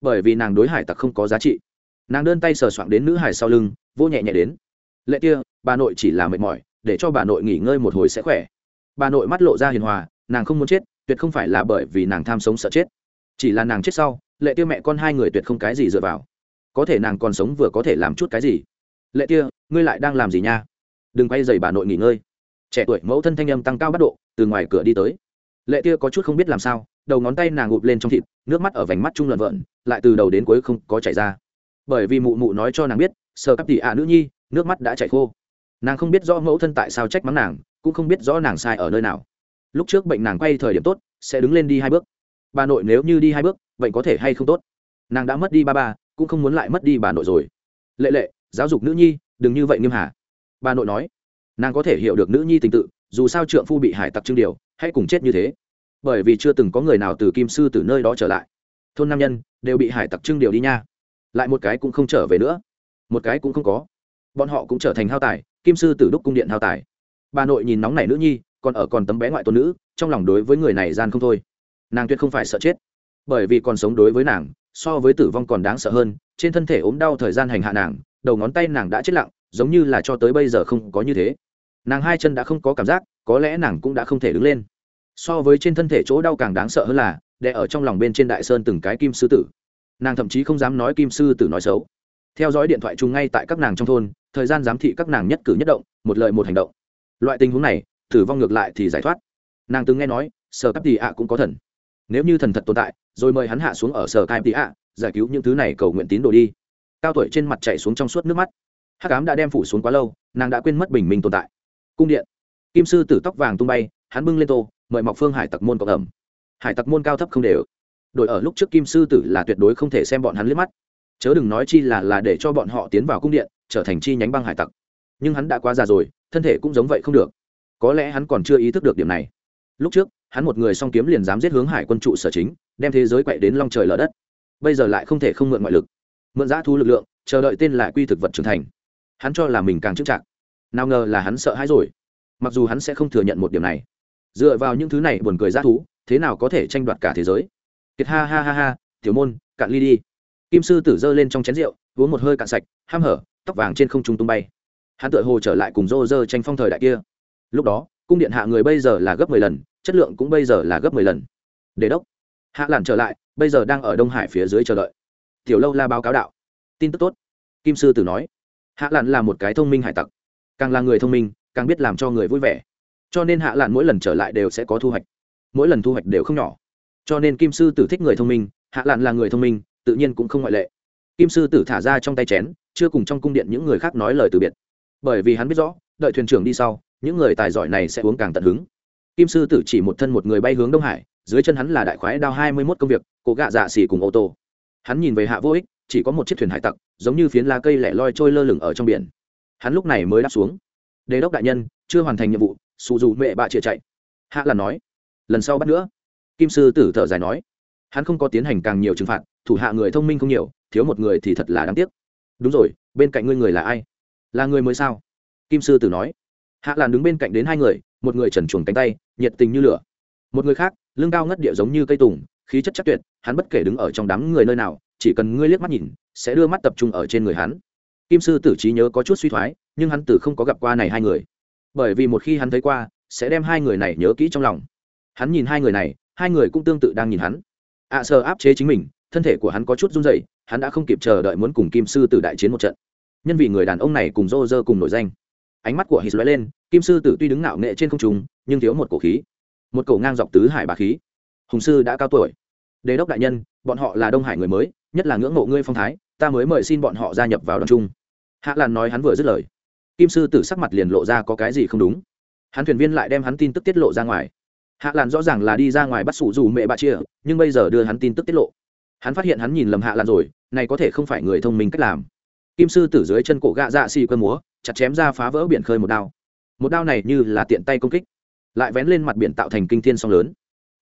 Bởi vì nàng đối hải tặc không có giá trị. Nàng đơn tay sờ soạng đến nữ hải sau lưng vô nhẹ nhẹ đến. Lệ kia bà nội chỉ là mệt mỏi, để cho bà nội nghỉ ngơi một hồi sẽ khỏe. Bà nội mắt lộ ra hiền hòa, nàng không muốn chết, tuyệt không phải là bởi vì nàng tham sống sợ chết. Chỉ là nàng chết sau, lệ tiêu mẹ con hai người tuyệt không cái gì dựa vào. Có thể nàng còn sống vừa có thể làm chút cái gì. Lệ tia, ngươi lại đang làm gì nha? Đừng quay dày bà nội nghỉ ngơi. Trẻ tuổi mẫu thân thanh âm tăng cao bắt độ, từ ngoài cửa đi tới. Lệ tia có chút không biết làm sao, đầu ngón tay nàng gụp lên trong thịt, nước mắt ở vành mắt trung lợn vợn lại từ đầu đến cuối không có chảy ra. Bởi vì mụ mụ nói cho nàng biết, sơ cấp tỉ ạ nữ nhi, nước mắt đã chảy khô nàng không biết rõ mẫu thân tại sao trách mắng nàng, cũng không biết rõ nàng sai ở nơi nào. Lúc trước bệnh nàng quay thời điểm tốt, sẽ đứng lên đi hai bước. Bà nội nếu như đi hai bước, bệnh có thể hay không tốt? Nàng đã mất đi ba ba, cũng không muốn lại mất đi bà nội rồi. Lệ lệ, giáo dục nữ nhi, đừng như vậy nghiêm hà. Bà nội nói, nàng có thể hiểu được nữ nhi tình tự, dù sao trượng phu bị hải tặc trưng điều, hãy cùng chết như thế. Bởi vì chưa từng có người nào từ kim sư từ nơi đó trở lại. Thôn nam nhân, đều bị hải tặc trưng điều đi nha. Lại một cái cũng không trở về nữa. Một cái cũng không có. Bọn họ cũng trở thành hao tài kim sư tử đúc cung điện hao tài. Bà nội nhìn nóng này nữ nhi, còn ở còn tấm bé ngoại tôn nữ, trong lòng đối với người này gian không thôi. Nàng tuyệt không phải sợ chết. Bởi vì còn sống đối với nàng, so với tử vong còn đáng sợ hơn, trên thân thể ốm đau thời gian hành hạ nàng, đầu ngón tay nàng đã chết lặng, giống như là cho tới bây giờ không có như thế. Nàng hai chân đã không có cảm giác, có lẽ nàng cũng đã không thể đứng lên. So với trên thân thể chỗ đau càng đáng sợ hơn là, đè ở trong lòng bên trên đại sơn từng cái kim sư tử. Nàng thậm chí không dám nói kim sư tử nói xấu. Theo dõi điện thoại chung ngay tại các nàng trong thôn thời gian giám thị các nàng nhất cử nhất động, một lời một hành động. Loại tình huống này, tử vong ngược lại thì giải thoát. Nàng từng nghe nói, sở cấp tì ạ cũng có thần. Nếu như thần thật tồn tại, rồi mời hắn hạ xuống ở sở cai tì ạ, giải cứu những thứ này cầu nguyện tín đồ đi. Cao tuổi trên mặt chạy xuống trong suốt nước mắt. Hắc ám đã đem phủ xuống quá lâu, nàng đã quên mất bình minh tồn tại. Cung điện. Kim sư tử tóc vàng tung bay, hắn bưng lên tô, mời mọc phương hải tặc môn cộng ẩm. Hải tặc môn cao thấp không đều. Đội ở lúc trước kim sư tử là tuyệt đối không thể xem bọn hắn liếc mắt chớ đừng nói chi là là để cho bọn họ tiến vào cung điện, trở thành chi nhánh băng hải tặc. Nhưng hắn đã quá già rồi, thân thể cũng giống vậy không được. Có lẽ hắn còn chưa ý thức được điểm này. Lúc trước, hắn một người song kiếm liền dám giết hướng hải quân trụ sở chính, đem thế giới quậy đến long trời lở đất. Bây giờ lại không thể không mượn ngoại lực. Mượn giã thu lực lượng, chờ đợi tên lại quy thực vật trưởng thành. Hắn cho là mình càng trưng trạng nào ngờ là hắn sợ hãi rồi. Mặc dù hắn sẽ không thừa nhận một điểm này. Dựa vào những thứ này buồn cười giã thú, thế nào có thể tranh đoạt cả thế giới? Kiệt ha ha ha ha, tiểu môn, cạn ly đi kim sư tử giơ lên trong chén rượu, uống một hơi cạn sạch, ham hở, tóc vàng trên không trung tung bay. Hắn tự hồ trở lại cùng rô rơ tranh phong thời đại kia. Lúc đó, cung điện hạ người bây giờ là gấp mười lần, chất lượng cũng bây giờ là gấp mười lần. Đề đốc. Hạ lản trở lại, bây giờ đang ở đông hải phía dưới chờ đợi. Tiểu lâu la báo cáo đạo. Tin tức tốt. Kim sư tử nói. Hạ lạn là một cái thông minh hải tặc. Càng là người thông minh, càng biết làm cho người vui vẻ. Cho nên hạ lạn mỗi lần trở lại đều sẽ có thu hoạch. Mỗi lần thu hoạch đều không nhỏ. Cho nên kim sư tử thích người thông minh, hạ lạn là người thông minh tự nhiên cũng không ngoại lệ. Kim sư tử thả ra trong tay chén, chưa cùng trong cung điện những người khác nói lời từ biệt. Bởi vì hắn biết rõ, đợi thuyền trưởng đi sau, những người tài giỏi này sẽ uống càng tận hứng. Kim sư tử chỉ một thân một người bay hướng đông hải, dưới chân hắn là đại khoái đao hai mươi mốt công việc, cổ gạ dạ xỉ cùng ô tô. Hắn nhìn về hạ vô ích, chỉ có một chiếc thuyền hải tặc, giống như phiến lá cây lẻ loi trôi lơ lửng ở trong biển. Hắn lúc này mới đáp xuống. Đề đốc đại nhân, chưa hoàn thành nhiệm vụ, xù dù mẹ bạ chịa chạy. Hạ là nói. Lần sau bắt nữa. Kim sư tử thở dài nói hắn không có tiến hành càng nhiều trừng phạt, thủ hạ người thông minh không nhiều, thiếu một người thì thật là đáng tiếc. Đúng rồi, bên cạnh ngươi người là ai? Là người mới sao? Kim sư tử nói. Hạ làn đứng bên cạnh đến hai người, một người trần chuồng cánh tay, nhiệt tình như lửa. Một người khác, lưng cao ngất địa giống như cây tùng, khí chất chắc tuyệt, hắn bất kể đứng ở trong đám người nơi nào, chỉ cần ngươi liếc mắt nhìn, sẽ đưa mắt tập trung ở trên người hắn. Kim sư tử trí nhớ có chút suy thoái, nhưng hắn tử không có gặp qua này hai người. Bởi vì một khi hắn thấy qua, sẽ đem hai người này nhớ kỹ trong lòng. Hắn nhìn hai người này, hai người cũng tương tự đang nhìn hắn ạ à, áp chế chính mình thân thể của hắn có chút run dậy hắn đã không kịp chờ đợi muốn cùng kim sư tử đại chiến một trận. Nhân vì người đàn ông này cùng rô rơ cùng nổi danh. Ánh mắt của hít lóe lên kim sư tử tuy đứng ngạo nghệ trên không trung nhưng thiếu một cổ khí. Một cổ ngang dọc tứ hải bà khí. Hùng sư đã cao tuổi. Đề đốc đại nhân bọn họ là đông hải người mới nhất là ngưỡng mộ ngươi phong thái ta mới mời xin bọn họ gia nhập vào đoàn trung hạ lan nói hắn vừa dứt lời. Kim sư tử sắc mặt liền lộ ra có cái gì không đúng. Hắn thuyền viên lại đem hắn tin tức tiết lộ ra ngoài hạ lan rõ ràng là đi ra ngoài bắt sủ dù mẹ bà chia, nhưng bây giờ đưa hắn tin tức tiết lộ. Hắn phát hiện hắn nhìn lầm hạ lan rồi, này có thể không phải người thông minh cách làm. Kim sư tử dưới chân cổ gạ dạ xì cơ múa, chặt chém ra phá vỡ biển khơi một đao. Một đao này như là tiện tay công kích, lại vén lên mặt biển tạo thành kinh thiên song lớn.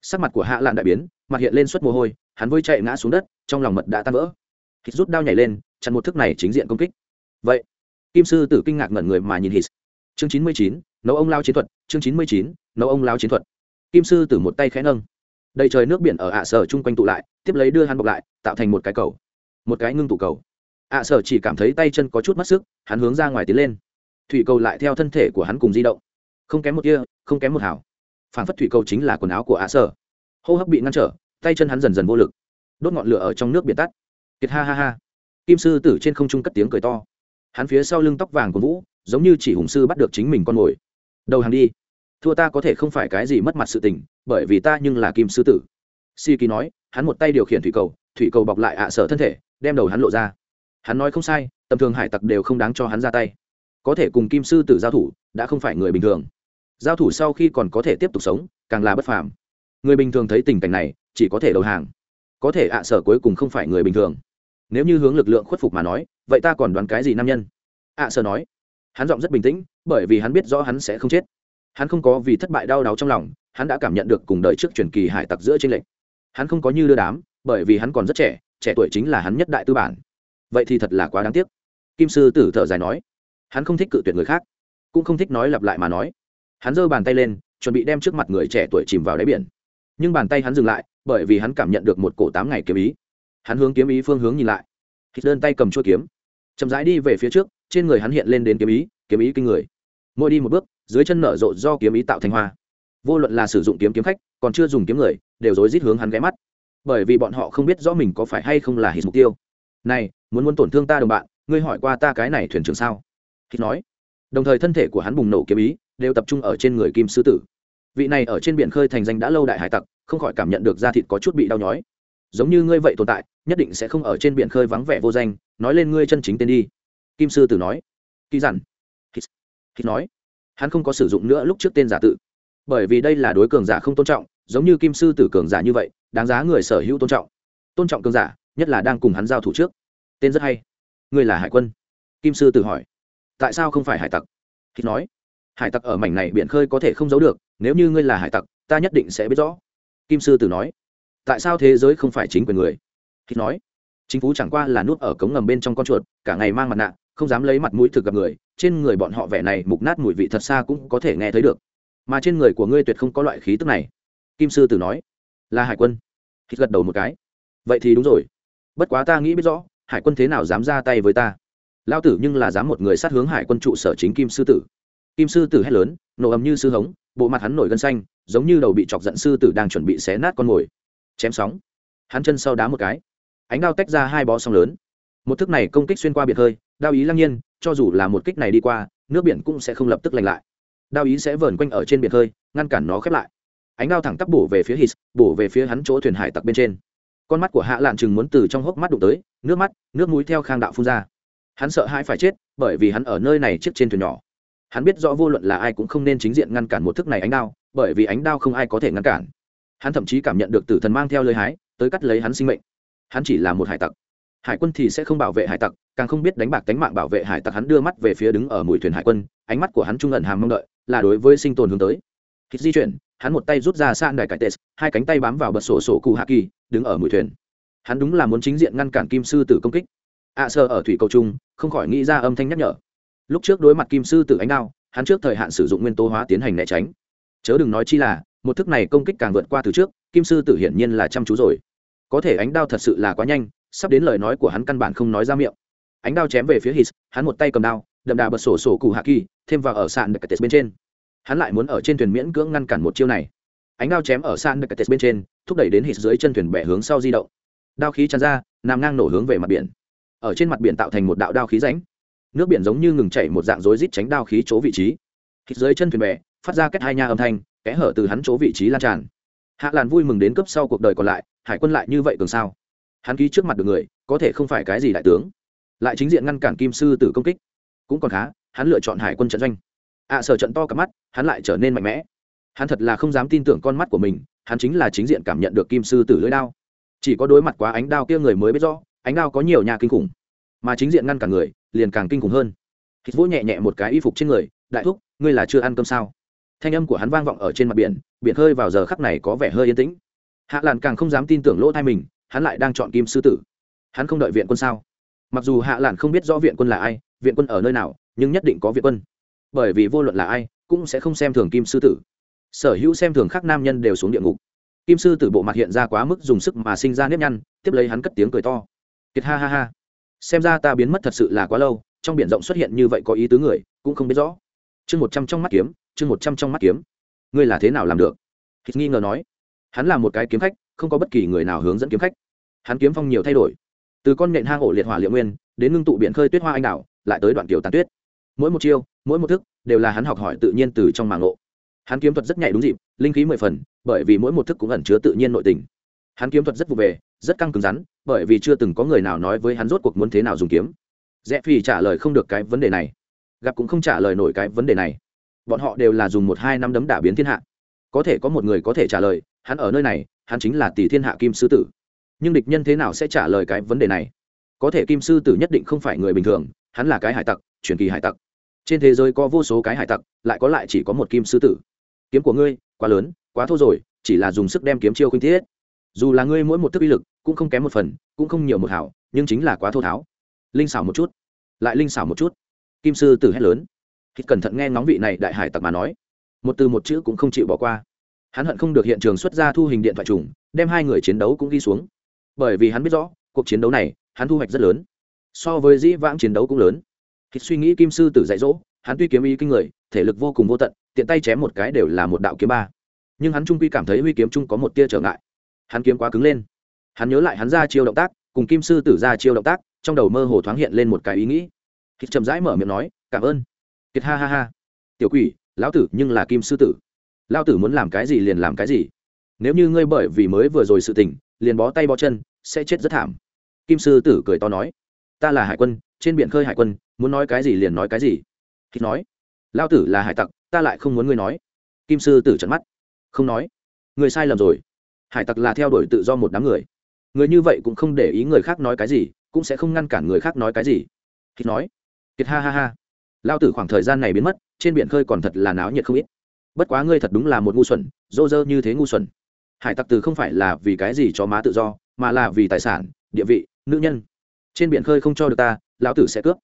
Sắc mặt của hạ lan đại biến, mặt hiện lên suất mồ hôi, hắn vơi chạy ngã xuống đất, trong lòng mật đã tan vỡ. Hít rút đao nhảy lên, chặn một thức này chính diện công kích. Vậy, kim sư tử kinh ngạc ngẩn người mà nhìn hít. Chương chín mươi chín, nấu ông lao chiến thuật, chương chín mươi chín, nấu ông lao chiến thuật kim sư tử một tay khẽ nâng. Đầy trời nước biển ở ạ sở chung quanh tụ lại, tiếp lấy đưa hắn bọc lại, tạo thành một cái cầu. Một cái ngưng tụ cầu. Ạ sở chỉ cảm thấy tay chân có chút mất sức, hắn hướng ra ngoài tiến lên. Thủy cầu lại theo thân thể của hắn cùng di động. Không kém một kia không kém một hảo phản phất thủy cầu chính là quần áo của ạ sở. Hô hấp bị ngăn trở, tay chân hắn dần dần vô lực. Đốt ngọn lửa ở trong nước biển tắt. Kiệt ha ha ha. Kim sư tử trên không trung cất tiếng cười to. Hắn phía sau lưng tóc vàng của vũ, giống như chỉ hùng sư bắt được chính mình con mồi. Đầu hàng đi thua ta có thể không phải cái gì mất mặt sự tình, bởi vì ta nhưng là kim sư tử. Si kỳ nói, hắn một tay điều khiển thủy cầu thủy cầu bọc lại ạ sở thân thể, đem đầu hắn lộ ra. Hắn nói không sai, tầm thường hải tặc đều không đáng cho hắn ra tay. Có thể cùng kim sư tử giao thủ, đã không phải người bình thường. Giao thủ sau khi còn có thể tiếp tục sống, càng là bất phàm. Người bình thường thấy tình cảnh này, chỉ có thể đầu hàng. Có thể ạ sở cuối cùng không phải người bình thường. Nếu như hướng lực lượng khuất phục mà nói, vậy ta còn đoán cái gì nam nhân? Ạ sở nói. Hắn giọng rất bình tĩnh, bởi vì hắn biết rõ hắn sẽ không chết hắn không có vì thất bại đau đáu trong lòng, hắn đã cảm nhận được cùng đời trước truyền kỳ hải tặc giữa trên lệnh hắn không có như đưa đám, bởi vì hắn còn rất trẻ trẻ tuổi chính là hắn nhất đại tư bản. Vậy thì thật là quá đáng tiếc. Kim sư tử thở dài nói. Hắn không thích cự tuyệt người khác, cũng không thích nói lặp lại mà nói. Hắn giơ bàn tay lên, chuẩn bị đem trước mặt người trẻ tuổi chìm vào đáy biển. Nhưng bàn tay hắn dừng lại, bởi vì hắn cảm nhận được một cổ tám ngày kiếm ý. Hắn hướng kiếm ý phương hướng nhìn lại. Hít đơn tay cầm chuôi kiếm. Chậm rãi đi về phía trước, trên người hắn hiện lên đến kiếm ý kiếm ý kinh người. Mỗi đi một bước dưới chân nở rộ do kiếm ý tạo thành hoa. Vô luận là sử dụng kiếm kiếm khách, còn chưa dùng kiếm người, đều rối rít hướng hắn ghé mắt. Bởi vì bọn họ không biết rõ mình có phải hay không là hít mục tiêu. Này, muốn muốn tổn thương ta đồng bạn, ngươi hỏi qua ta cái này thuyền trưởng sao? Hít nói. Đồng thời thân thể của hắn bùng nổ kiếm ý, đều tập trung ở trên người kim sư tử. Vị này ở trên biển khơi thành danh đã lâu đại hải tặc, không khỏi cảm nhận được da thịt có chút bị đau nhói. Giống như ngươi vậy tồn tại, nhất định sẽ không ở trên biển khơi vắng vẻ vô danh, nói lên ngươi chân chính tên đi. Kim sư tử nói. Kỳ dặn. Hít nói hắn không có sử dụng nữa lúc trước tên giả tự. Bởi vì đây là đối cường giả không tôn trọng, giống như kim sư tử cường giả như vậy, đáng giá người sở hữu tôn trọng. Tôn trọng cường giả, nhất là đang cùng hắn giao thủ trước. Tên rất hay. Ngươi là hải quân. Kim sư tử hỏi. Tại sao không phải hải tặc? Hít nói. Hải tặc ở mảnh này biển khơi có thể không giấu được, nếu như ngươi là hải tặc, ta nhất định sẽ biết rõ. Kim sư tử nói. Tại sao thế giới không phải chính quyền người? Hít nói. Chính phủ chẳng qua là nút ở cống ngầm bên trong con chuột, cả ngày mang mặt nạ không dám lấy mặt mũi thực gặp người, trên người bọn họ vẻ này mục nát mùi vị thật xa cũng có thể nghe thấy được. Mà trên người của ngươi tuyệt không có loại khí tức này. Kim sư tử nói. Là hải quân. Hít gật đầu một cái. Vậy thì đúng rồi. Bất quá ta nghĩ biết rõ, hải quân thế nào dám ra tay với ta? Lao tử nhưng là dám một người sát hướng hải quân trụ sở chính kim sư tử. Kim sư tử hét lớn, nổ ầm như sư hống, bộ mặt hắn nổi gân xanh, giống như đầu bị chọc giận sư tử đang chuẩn bị xé nát con mồi. Chém sóng. Hắn chân sau đá một cái. Ánh đao tách ra hai bó sóng lớn. Một thức này công kích xuyên qua biệt hơi đao ý lăng nhiên, cho dù là một kích này đi qua, nước biển cũng sẽ không lập tức lành lại. Đao ý sẽ vờn quanh ở trên biển hơi ngăn cản nó khép lại. Ánh đao thẳng tắp bổ về phía hít bổ về phía hắn chỗ thuyền hải tặc bên trên. Con mắt của hạ lạn chừng muốn từ trong hốc mắt đụng tới, nước mắt, nước mũi theo khang đạo phun ra. Hắn sợ hãi phải chết, bởi vì hắn ở nơi này chiếc trên thuyền nhỏ. Hắn biết rõ vô luận là ai cũng không nên chính diện ngăn cản một thức này ánh đao, bởi vì ánh đao không ai có thể ngăn cản. Hắn thậm chí cảm nhận được tử thần mang theo lời hái, tới cắt lấy hắn sinh mệnh. Hắn chỉ là một hải tặc hải quân thì sẽ không bảo vệ hải tặc càng không biết đánh bạc tánh mạng bảo vệ hải tặc hắn đưa mắt về phía đứng ở mũi thuyền hải quân ánh mắt của hắn trung ẩn hàm mong đợi là đối với sinh tồn hướng tới. Khi di chuyển hắn một tay rút ra san đài cải tệ hai cánh tay bám vào bật sổ sổ cụ hạ kỳ đứng ở mũi thuyền. Hắn đúng là muốn chính diện ngăn cản kim sư tử công kích. Ạ à, sơ ở thủy cầu trung không khỏi nghĩ ra âm thanh nhắc nhở. Lúc trước đối mặt kim sư tử ánh đao hắn trước thời hạn sử dụng nguyên tố hóa tiến hành né tránh. Chớ đừng nói chi là một thức này công kích càng vượt qua từ trước kim sư tử hiển nhiên là chăm chú rồi. Có thể ánh đao thật sự là quá nhanh sắp đến lời nói của hắn căn bản không nói ra miệng. Ánh đao chém về phía hít hắn một tay cầm đao, đậm đà bật sổ sổ cụ hạ kỳ, thêm vào ở sàn đặc bên trên. Hắn lại muốn ở trên thuyền miễn cưỡng ngăn cản một chiêu này. Ánh đao chém ở sàn đặc bên trên, thúc đẩy đến hít dưới chân thuyền bẻ hướng sau di động. Đao khí tràn ra, nằm ngang nổ hướng về mặt biển. Ở trên mặt biển tạo thành một đạo đao khí ránh nước biển giống như ngừng chảy một dạng rối rít tránh đao khí chỗ vị trí. Hít dưới chân thuyền bè phát ra kết hai nha âm thanh, kẽ hở từ hắn chỗ vị trí lan tràn. Hạ làn vui mừng đến cấp sau cuộc đời còn lại, hải quân lại như vậy cường sao? Hắn ký trước mặt được người, có thể không phải cái gì đại tướng. Lại chính diện ngăn cản kim sư tử công kích. Cũng còn khá, hắn lựa chọn hải quân trận doanh. Ạ sở trận to cả mắt, hắn lại trở nên mạnh mẽ. Hắn thật là không dám tin tưởng con mắt của mình, hắn chính là chính diện cảm nhận được kim sư tử lưỡi đao. Chỉ có đối mặt quá ánh đao kia người mới biết rõ, ánh đao có nhiều nhà kinh khủng. Mà chính diện ngăn cả người, liền càng kinh khủng hơn. Hít vỗ nhẹ nhẹ một cái y phục trên người, đại thúc, ngươi là chưa ăn cơm sao? Thanh âm của hắn vang vọng ở trên mặt biển biển hơi vào giờ khắc này có vẻ hơi yên tĩnh. Hạ làn càng không dám tin tưởng lỗ thai mình hắn lại đang chọn kim sư tử. Hắn không đợi viện quân sao? Mặc dù hạ Lạn không biết rõ viện quân là ai, viện quân ở nơi nào, nhưng nhất định có viện quân. Bởi vì vô luận là ai, cũng sẽ không xem thường kim sư tử. Sở hữu xem thường khác nam nhân đều xuống địa ngục. Kim sư tử bộ mặt hiện ra quá mức dùng sức mà sinh ra nếp nhăn, tiếp lấy hắn cất tiếng cười to. Kiệt ha ha ha. Xem ra ta biến mất thật sự là quá lâu, trong biển rộng xuất hiện như vậy có ý tứ người, cũng không biết rõ. Chương một trăm trong mắt kiếm, chương một trăm trong mắt kiếm. Ngươi là thế nào làm được? Hít nghi ngờ nói. Hắn là một cái kiếm khách không có bất kỳ người nào hướng dẫn kiếm khách. Hắn kiếm phong nhiều thay đổi. Từ con nện hang ổ liệt hỏa liệu nguyên đến ngưng tụ biển khơi tuyết hoa anh đảo, lại tới đoạn kiều tàn tuyết. Mỗi một chiêu mỗi một thức đều là hắn học hỏi tự nhiên từ trong màng ngộ. hắn kiếm thuật rất nhạy đúng dịp linh khí mười phần bởi vì mỗi một thức cũng ẩn chứa tự nhiên nội tình. Hắn kiếm thuật rất vụ về rất căng cứng rắn bởi vì chưa từng có người nào nói với hắn rốt cuộc muốn thế nào dùng kiếm. Rẽ phi trả lời không được cái vấn đề này. Gặp cũng không trả lời nổi cái vấn đề này. Bọn họ đều là dùng một hai năm đấm đả biến thiên hạ có thể có một người có thể trả lời, hắn ở nơi này, hắn chính là tỷ thiên hạ kim sư tử. Nhưng địch nhân thế nào sẽ trả lời cái vấn đề này? Có thể kim sư tử nhất định không phải người bình thường, hắn là cái hải tặc, truyền kỳ hải tặc. Trên thế giới có vô số cái hải tặc, lại có lại chỉ có một kim sư tử. Kiếm của ngươi, quá lớn, quá thô rồi, chỉ là dùng sức đem kiếm chiêu khinh thiết. Dù là ngươi mỗi một thức uy lực, cũng không kém một phần, cũng không nhiều một hảo, nhưng chính là quá thô tháo. Linh xảo một chút. Lại linh xảo một chút. Kim sư tử hét lớn. Khi cẩn thận nghe ngóng vị này đại hải tặc mà nói một từ một chữ cũng không chịu bỏ qua. Hắn hận không được hiện trường xuất ra thu hình điện thoại trùng, đem hai người chiến đấu cũng ghi xuống. Bởi vì hắn biết rõ, cuộc chiến đấu này, hắn thu hoạch rất lớn. So với dĩ vãng chiến đấu cũng lớn. Khi suy nghĩ kim sư tử dạy dỗ, hắn tuy kiếm ý kinh người, thể lực vô cùng vô tận, tiện tay chém một cái đều là một đạo kiếm ba. Nhưng hắn trung quy cảm thấy huy kiếm Chung có một tia trở ngại. Hắn kiếm quá cứng lên. Hắn nhớ lại hắn ra chiêu động tác, cùng kim sư tử ra chiêu động tác, trong đầu mơ hồ thoáng hiện lên một cái ý nghĩ. Khi chậm rãi mở miệng nói, cảm ơn. Kiệt ha ha ha. Tiểu quỷ lão tử, nhưng là kim sư tử. Lão tử muốn làm cái gì liền làm cái gì. Nếu như ngươi bởi vì mới vừa rồi sự tình, liền bó tay bó chân, sẽ chết rất thảm. Kim sư tử cười to nói, ta là hải quân, trên biển khơi hải quân, muốn nói cái gì liền nói cái gì. Khi nói, lão tử là hải tặc, ta lại không muốn ngươi nói. Kim sư tử trận mắt, không nói người sai lầm rồi. Hải tặc là theo đuổi tự do một đám người. Người như vậy cũng không để ý người khác nói cái gì, cũng sẽ không ngăn cản người khác nói cái gì. Khi nói, kiệt ha ha ha lao tử khoảng thời gian này biến mất, trên biển khơi còn thật là náo nhiệt không ít. Bất quá ngươi thật đúng là một ngu xuẩn, dô dơ như thế ngu xuẩn. Hải tặc từ không phải là vì cái gì cho má tự do, mà là vì tài sản, địa vị, nữ nhân. Trên biển khơi không cho được ta, lão tử sẽ cướp.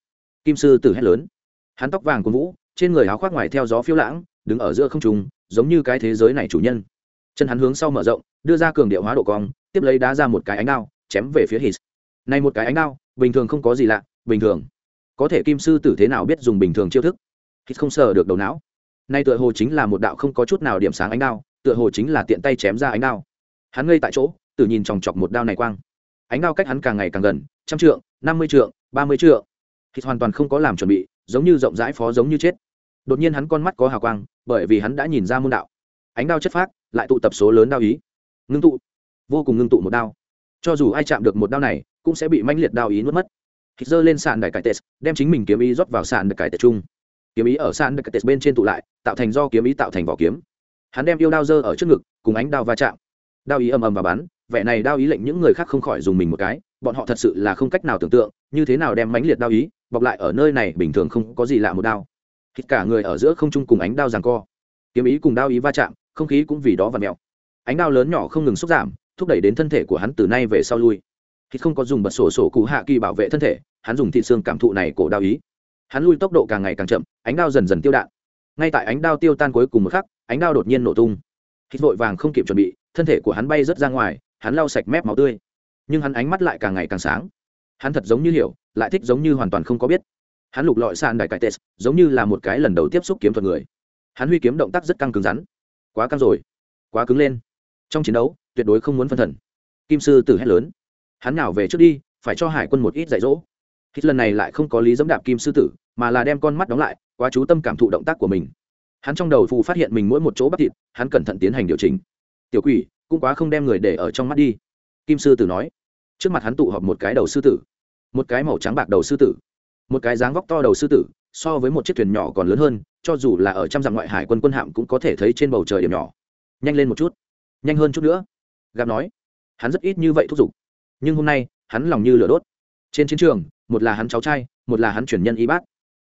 Kim sư tử hét lớn. Hắn tóc vàng của vũ, trên người áo khoác ngoài theo gió phiêu lãng, đứng ở giữa không trùng giống như cái thế giới này chủ nhân. Chân hắn hướng sau mở rộng, đưa ra cường điệu hóa độ cong, tiếp lấy đá ra một cái ánh đao, chém về phía hít này một cái ánh đao, bình thường không có gì lạ, bình thường có thể kim sư tử thế nào biết dùng bình thường chiêu thức? Hít không sờ được đầu não. Nay tựa hồ chính là một đạo không có chút nào điểm sáng ánh đao tựa hồ chính là tiện tay chém ra ánh đao. Hắn ngây tại chỗ tự nhìn chòng chọc một đao này quang. Ánh đao cách hắn càng ngày càng gần trăm trượng năm mươi trượng ba mươi trượng. Hít hoàn toàn không có làm chuẩn bị giống như rộng rãi phó giống như chết. Đột nhiên hắn con mắt có hào quang bởi vì hắn đã nhìn ra môn đạo. Ánh đao chất phát, lại tụ tập số lớn đao ý. Ngưng tụ. Vô cùng ngưng tụ một đao. Cho dù ai chạm được một đao này cũng sẽ bị manh liệt đao ý nuốt mất hít giơ lên sàn đại cải tết đem chính mình kiếm ý rót vào sàn đại cải tết chung. Kiếm ý ở sàn đại cải tết bên trên tụ lại, tạo thành do kiếm ý tạo thành vỏ kiếm. Hắn đem yêu đao dơ ở trước ngực, cùng ánh đao va chạm. Đao ý ầm ầm và bắn, vẻ này đao ý lệnh những người khác không khỏi dùng mình một cái, bọn họ thật sự là không cách nào tưởng tượng, như thế nào đem mãnh liệt đao ý bọc lại ở nơi này bình thường không có gì lạ một đao. Hít cả người ở giữa không trung cùng ánh đao giằng co. Kiếm ý cùng đao ý va chạm, không khí cũng vì đó và mèo. Ánh đao lớn nhỏ không ngừng xúc giảm, thúc đẩy đến thân thể của hắn từ nay về sau lui hít không có dùng bật sổ sổ cụ hạ kỳ bảo vệ thân thể, hắn dùng thị xương cảm thụ này cổ đao ý. Hắn lui tốc độ càng ngày càng chậm, ánh đao dần dần tiêu đạn. Ngay tại ánh đao tiêu tan cuối cùng một khắc, ánh đao đột nhiên nổ tung. Hít vội vàng không kịp chuẩn bị, thân thể của hắn bay rớt ra ngoài, hắn lau sạch mép máu tươi. Nhưng hắn ánh mắt lại càng ngày càng sáng. Hắn thật giống như hiểu, lại thích giống như hoàn toàn không có biết. Hắn lục lọi sàn đài cải tes giống như là một cái lần đầu tiếp xúc kiếm thuật người. Hắn huy kiếm động tác rất căng cứng rắn. Quá căng rồi. Quá cứng lên. Trong chiến đấu, tuyệt đối không muốn phân thần. Kim sư tử hét lớn hắn nào về trước đi, phải cho hải quân một ít dạy dỗ. Hít lần này lại không có lý dẫm đạp kim sư tử, mà là đem con mắt đóng lại, quá chú tâm cảm thụ động tác của mình. Hắn trong đầu phù phát hiện mình mỗi một chỗ bắp thịt, hắn cẩn thận tiến hành điều chỉnh. Tiểu quỷ, cũng quá không đem người để ở trong mắt đi, kim sư tử nói. Trước mặt hắn tụ họp một cái đầu sư tử, một cái màu trắng bạc đầu sư tử, một cái dáng vóc to đầu sư tử, so với một chiếc thuyền nhỏ còn lớn hơn, cho dù là ở trăm dặm ngoại hải quân quân hạm cũng có thể thấy trên bầu trời điểm nhỏ. Nhanh lên một chút, nhanh hơn chút nữa gặp nói. Hắn rất ít như vậy thúc giục nhưng hôm nay, hắn lòng như lửa đốt. Trên chiến trường, một là hắn cháu trai, một là hắn chuyển nhân y bác.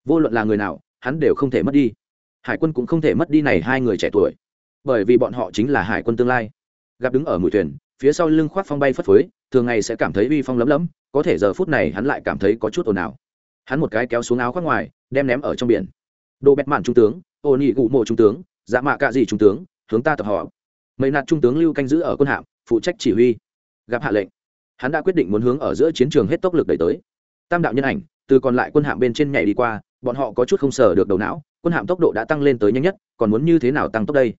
Vô luận là người nào, hắn đều không thể mất đi. Hải quân cũng không thể mất đi này hai người trẻ tuổi. Bởi vì bọn họ chính là hải quân tương lai. Gặp đứng ở mũi thuyền, phía sau lưng khoác phong bay phất phới, thường ngày sẽ cảm thấy uy phong lấm lấm, có thể giờ phút này hắn lại cảm thấy có chút ồn ào. Hắn một cái kéo xuống áo khoác ngoài, đem ném ở trong biển. Đồ bẹt mạn trung tướng, ô nhị gụ mộ trung tướng dạ mạ cạ dị trung tướng, hướng ta tập họ mấy nạt trung tướng lưu canh giữ ở quân hạm, phụ trách chỉ huy. Gặp hạ lệnh hắn đã quyết định muốn hướng ở giữa chiến trường hết tốc lực đẩy tới. Tam đạo nhân ảnh, từ còn lại quân hạm bên trên nhảy đi qua, bọn họ có chút không sờ được đầu não, quân hạm tốc độ đã tăng lên tới nhanh nhất, còn muốn như thế nào tăng tốc đây?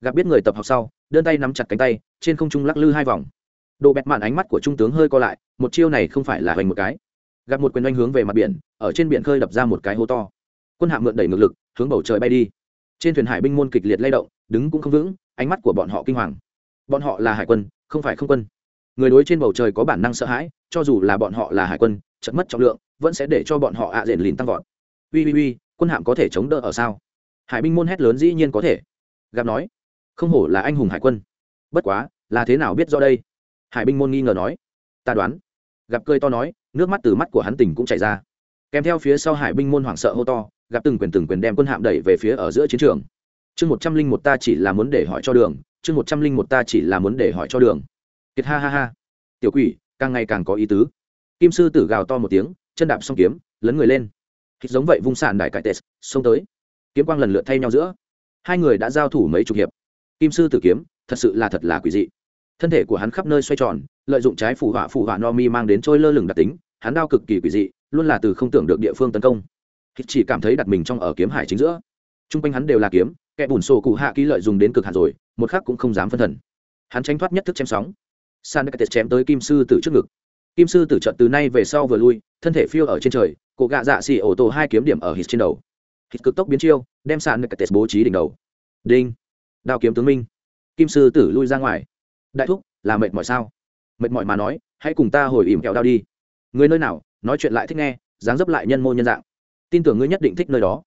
Gặp biết người tập học sau, đơn tay nắm chặt cánh tay, trên không trung lắc lư hai vòng. Độ bẹt mạn ánh mắt của trung tướng hơi co lại, một chiêu này không phải là hoành một cái. Gặp một quyền oanh hướng về mặt biển, ở trên biển khơi đập ra một cái hố to. Quân hạm mượn đẩy ngược lực, hướng bầu trời bay đi. Trên thuyền hải binh môn kịch liệt lay động, đứng cũng không vững, ánh mắt của bọn họ kinh hoàng. Bọn họ là hải quân, không phải không quân người đối trên bầu trời có bản năng sợ hãi, cho dù là bọn họ là hải quân, chật mất trọng lượng, vẫn sẽ để cho bọn họ ạ à rền lìn tăng vọt. Ui ui ui, quân hạm có thể chống đỡ ở sao? Hải binh môn hét lớn dĩ nhiên có thể. Gặp nói, không hổ là anh hùng hải quân. Bất quá, là thế nào biết do đây? Hải binh môn nghi ngờ nói. Ta đoán, gặp cười to nói, nước mắt từ mắt của hắn tỉnh cũng chảy ra. Kèm theo phía sau hải binh môn hoảng sợ hô to, gặp từng quyền từng quyền đem quân hạm đẩy về phía ở giữa chiến trường. Chương một trăm linh một ta chỉ là muốn để hỏi cho đường, chương một trăm linh một ta chỉ là muốn để hỏi cho đường kiệt ha ha ha. Tiểu quỷ, càng ngày càng có ý tứ. Kim sư tử gào to một tiếng, chân đạp xong kiếm, lấn người lên. Hít giống vậy vung sàn đại cải tệ, xông tới. Kiếm quang lần lượt thay nhau giữa. Hai người đã giao thủ mấy chục hiệp. Kim sư tử kiếm, thật sự là thật là quỷ dị. Thân thể của hắn khắp nơi xoay tròn, lợi dụng trái phủ họa phủ họa no mi mang đến trôi lơ lửng đặc tính, hắn đao cực kỳ quỷ dị, luôn là từ không tưởng được địa phương tấn công. Hít chỉ cảm thấy đặt mình trong ở kiếm hải chính giữa. T r u n g quanh hắn đều là kiếm, kẻ bùn sổ cụ hạ ký lợi dùng đến cực hạt rồi, một khác cũng không dám phân thần. Hắn tránh thoát nhất thức chém sóng san đất chém tới kim sư tử trước ngực. Kim sư tử trận từ nay về sau vừa lui, thân thể phiêu ở trên trời, cổ gạ dạ xì ổ tổ hai kiếm điểm ở hít trên đầu. Hít cực tốc biến chiêu, đem san đất bố trí đỉnh đầu. Đinh. Đao kiếm tướng minh. Kim sư tử lui ra ngoài. Đại thúc, là mệt mỏi sao? Mệt mỏi mà nói, hãy cùng ta hồi ỉm kẹo đao đi. Người nơi nào, nói chuyện lại thích nghe, dáng dấp lại nhân mô nhân dạng. Tin tưởng ngươi nhất định thích nơi đó.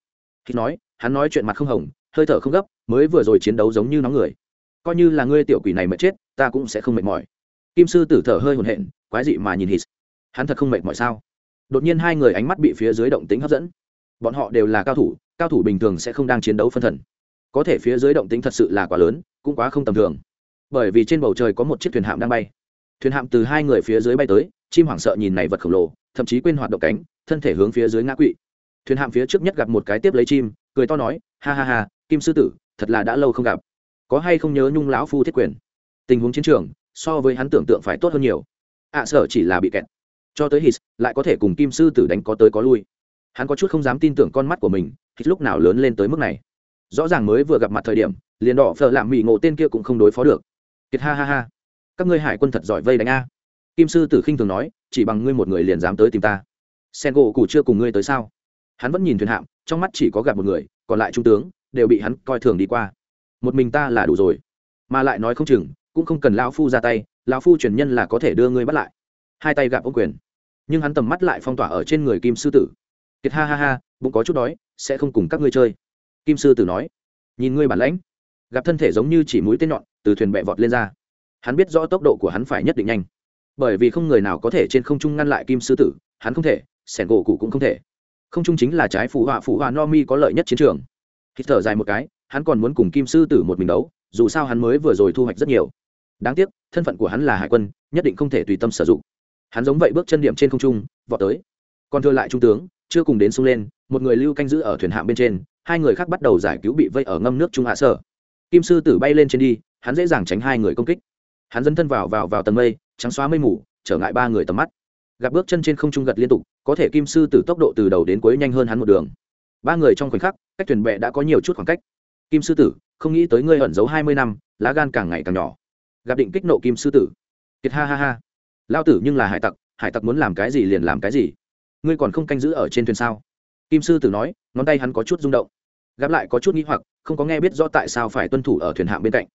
Hít nói, hắn nói chuyện mặt không hồng, hơi thở không gấp, mới vừa rồi chiến đấu giống như nóng người. Coi như là ngươi tiểu quỷ này mệt chết, ta cũng sẽ không mệt mỏi kim sư tử thở hơi hồn hện quái dị mà nhìn hít hắn thật không mệt mỏi sao? Đột nhiên hai người ánh mắt bị phía dưới động tính hấp dẫn. Bọn họ đều là cao thủ cao thủ bình thường sẽ không đang chiến đấu phân thần. Có thể phía dưới động tính thật sự là quá lớn, cũng quá không tầm thường. Bởi vì trên bầu trời có một chiếc thuyền hạm đang bay. Thuyền hạm từ hai người phía dưới bay tới, chim hoảng sợ nhìn này vật khổng lồ, thậm chí quên hoạt động cánh, thân thể hướng phía dưới ngã quỵ. Thuyền hạm phía trước nhất gặp một cái tiếp lấy chim, cười to nói, ha ha ha, kim sư tử, thật là đã lâu không gặp. Có hay không nhớ nhung lão phu thiết quyền? Tình huống chiến trường so với hắn tưởng tượng phải tốt hơn nhiều. Ạ à, sở chỉ là bị kẹt. Cho tới hít lại có thể cùng kim sư tử đánh có tới có lui. Hắn có chút không dám tin tưởng con mắt của mình hít lúc nào lớn lên tới mức này. Rõ ràng mới vừa gặp mặt thời điểm liền đỏ phở làm mỹ ngộ tên kia cũng không đối phó được. Kiệt ha ha ha. Các ngươi hải quân thật giỏi vây đánh a. Kim sư tử khinh thường nói chỉ bằng ngươi một người liền dám tới tìm ta. Sen gỗ cụ chưa cùng ngươi tới sao? Hắn vẫn nhìn thuyền hạm trong mắt chỉ có gặp một người còn lại trung tướng đều bị hắn coi thường đi qua. Một mình ta là đủ rồi. Mà lại nói không chừng cũng không cần lão phu ra tay, lão phu truyền nhân là có thể đưa ngươi bắt lại. Hai tay gặp ông quyền. Nhưng hắn tầm mắt lại phong tỏa ở trên người kim sư tử. Kiệt ha ha ha, bụng có chút đói, sẽ không cùng các ngươi chơi. Kim sư tử nói, nhìn ngươi bản lãnh gặp thân thể giống như chỉ mũi tên nhọn, từ thuyền bẹ vọt lên ra. Hắn biết rõ tốc độ của hắn phải nhất định nhanh. Bởi vì không người nào có thể trên không trung ngăn lại kim sư tử, hắn không thể, sẻn gỗ cụ cũng không thể. Không trung chính là trái phụ họa phụ họa no mi có lợi nhất chiến trường. Hít thở dài một cái, hắn còn muốn cùng kim sư tử một mình đấu, dù sao hắn mới vừa rồi thu hoạch rất nhiều đáng tiếc, thân phận của hắn là hải quân, nhất định không thể tùy tâm sử dụng. Hắn giống vậy bước chân điểm trên không trung, vọt tới. Còn thừa lại trung tướng, chưa cùng đến sung lên, một người lưu canh giữ ở thuyền hạm bên trên, hai người khác bắt đầu giải cứu bị vây ở ngâm nước trung hạ sở. Kim sư tử bay lên trên đi, hắn dễ dàng tránh hai người công kích. Hắn dấn thân vào vào vào tầng mây, trắng xóa mây mù, trở ngại ba người tầm mắt. Gặp bước chân trên không trung gật liên tục, có thể kim sư tử tốc độ từ đầu đến cuối nhanh hơn hắn một đường. Ba người trong khoảnh khắc, cách thuyền bè đã có nhiều chút khoảng cách. Kim sư tử, không nghĩ tới ngươi ẩn giấu hai mươi năm, lá gan càng ngày càng nhỏ gặp định kích nộ kim sư tử. Kiệt ha ha ha. Lao tử nhưng là hải tặc hải tặc muốn làm cái gì liền làm cái gì. Ngươi còn không canh giữ ở trên thuyền sao? Kim sư tử nói ngón tay hắn có chút rung động. Gặp lại có chút nghĩ hoặc không có nghe biết rõ tại sao phải tuân thủ ở thuyền hạm bên cạnh.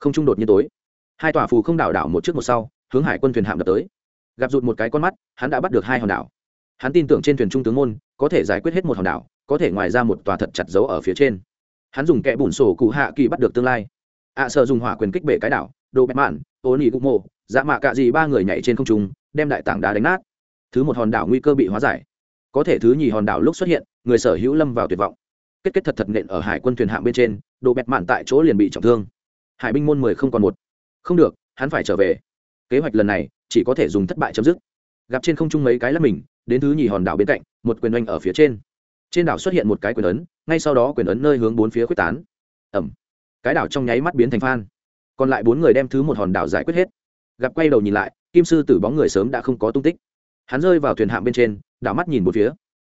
Không trung đột như tối. Hai tòa phù không đảo đảo một trước một sau hướng hải quân thuyền hạm đập tới. Gặp rụt một cái con mắt hắn đã bắt được hai hòn đảo. Hắn tin tưởng trên thuyền trung tướng môn có thể giải quyết hết một hòn đảo có thể ngoài ra một tòa thật chặt giấu ở phía trên. Hắn dùng kẽ bùn sổ cụ hạ kỳ bắt được tương lai. Ạ à, sợ dùng hỏa quyền kích bể cái đảo đồ bẹt mạn, ô nỉ cục mộ dạ mạ cạ gì ba người nhảy trên không trung, đem đại tảng đá đánh nát. Thứ một hòn đảo nguy cơ bị hóa giải. Có thể thứ nhì hòn đảo lúc xuất hiện, người sở hữu lâm vào tuyệt vọng. Kết kết thật thật nện ở hải quân thuyền hạng bên trên, đồ bẹt mạn tại chỗ liền bị trọng thương. Hải binh môn mười không còn một. Không được, hắn phải trở về. Kế hoạch lần này, chỉ có thể dùng thất bại chấm dứt. Gặp trên không trung mấy cái là mình, đến thứ nhì hòn đảo bên cạnh, một quyền oanh ở phía trên. Trên đảo xuất hiện một cái quyền ấn, ngay sau đó quyền ấn nơi hướng bốn phía quyết tán. Ẩm. Cái đảo trong nháy mắt biến thành phan còn lại bốn người đem thứ một hòn đảo giải quyết hết. Gặp quay đầu nhìn lại kim sư tử bóng người sớm đã không có tung tích. Hắn rơi vào thuyền hạm bên trên đảo mắt nhìn một phía.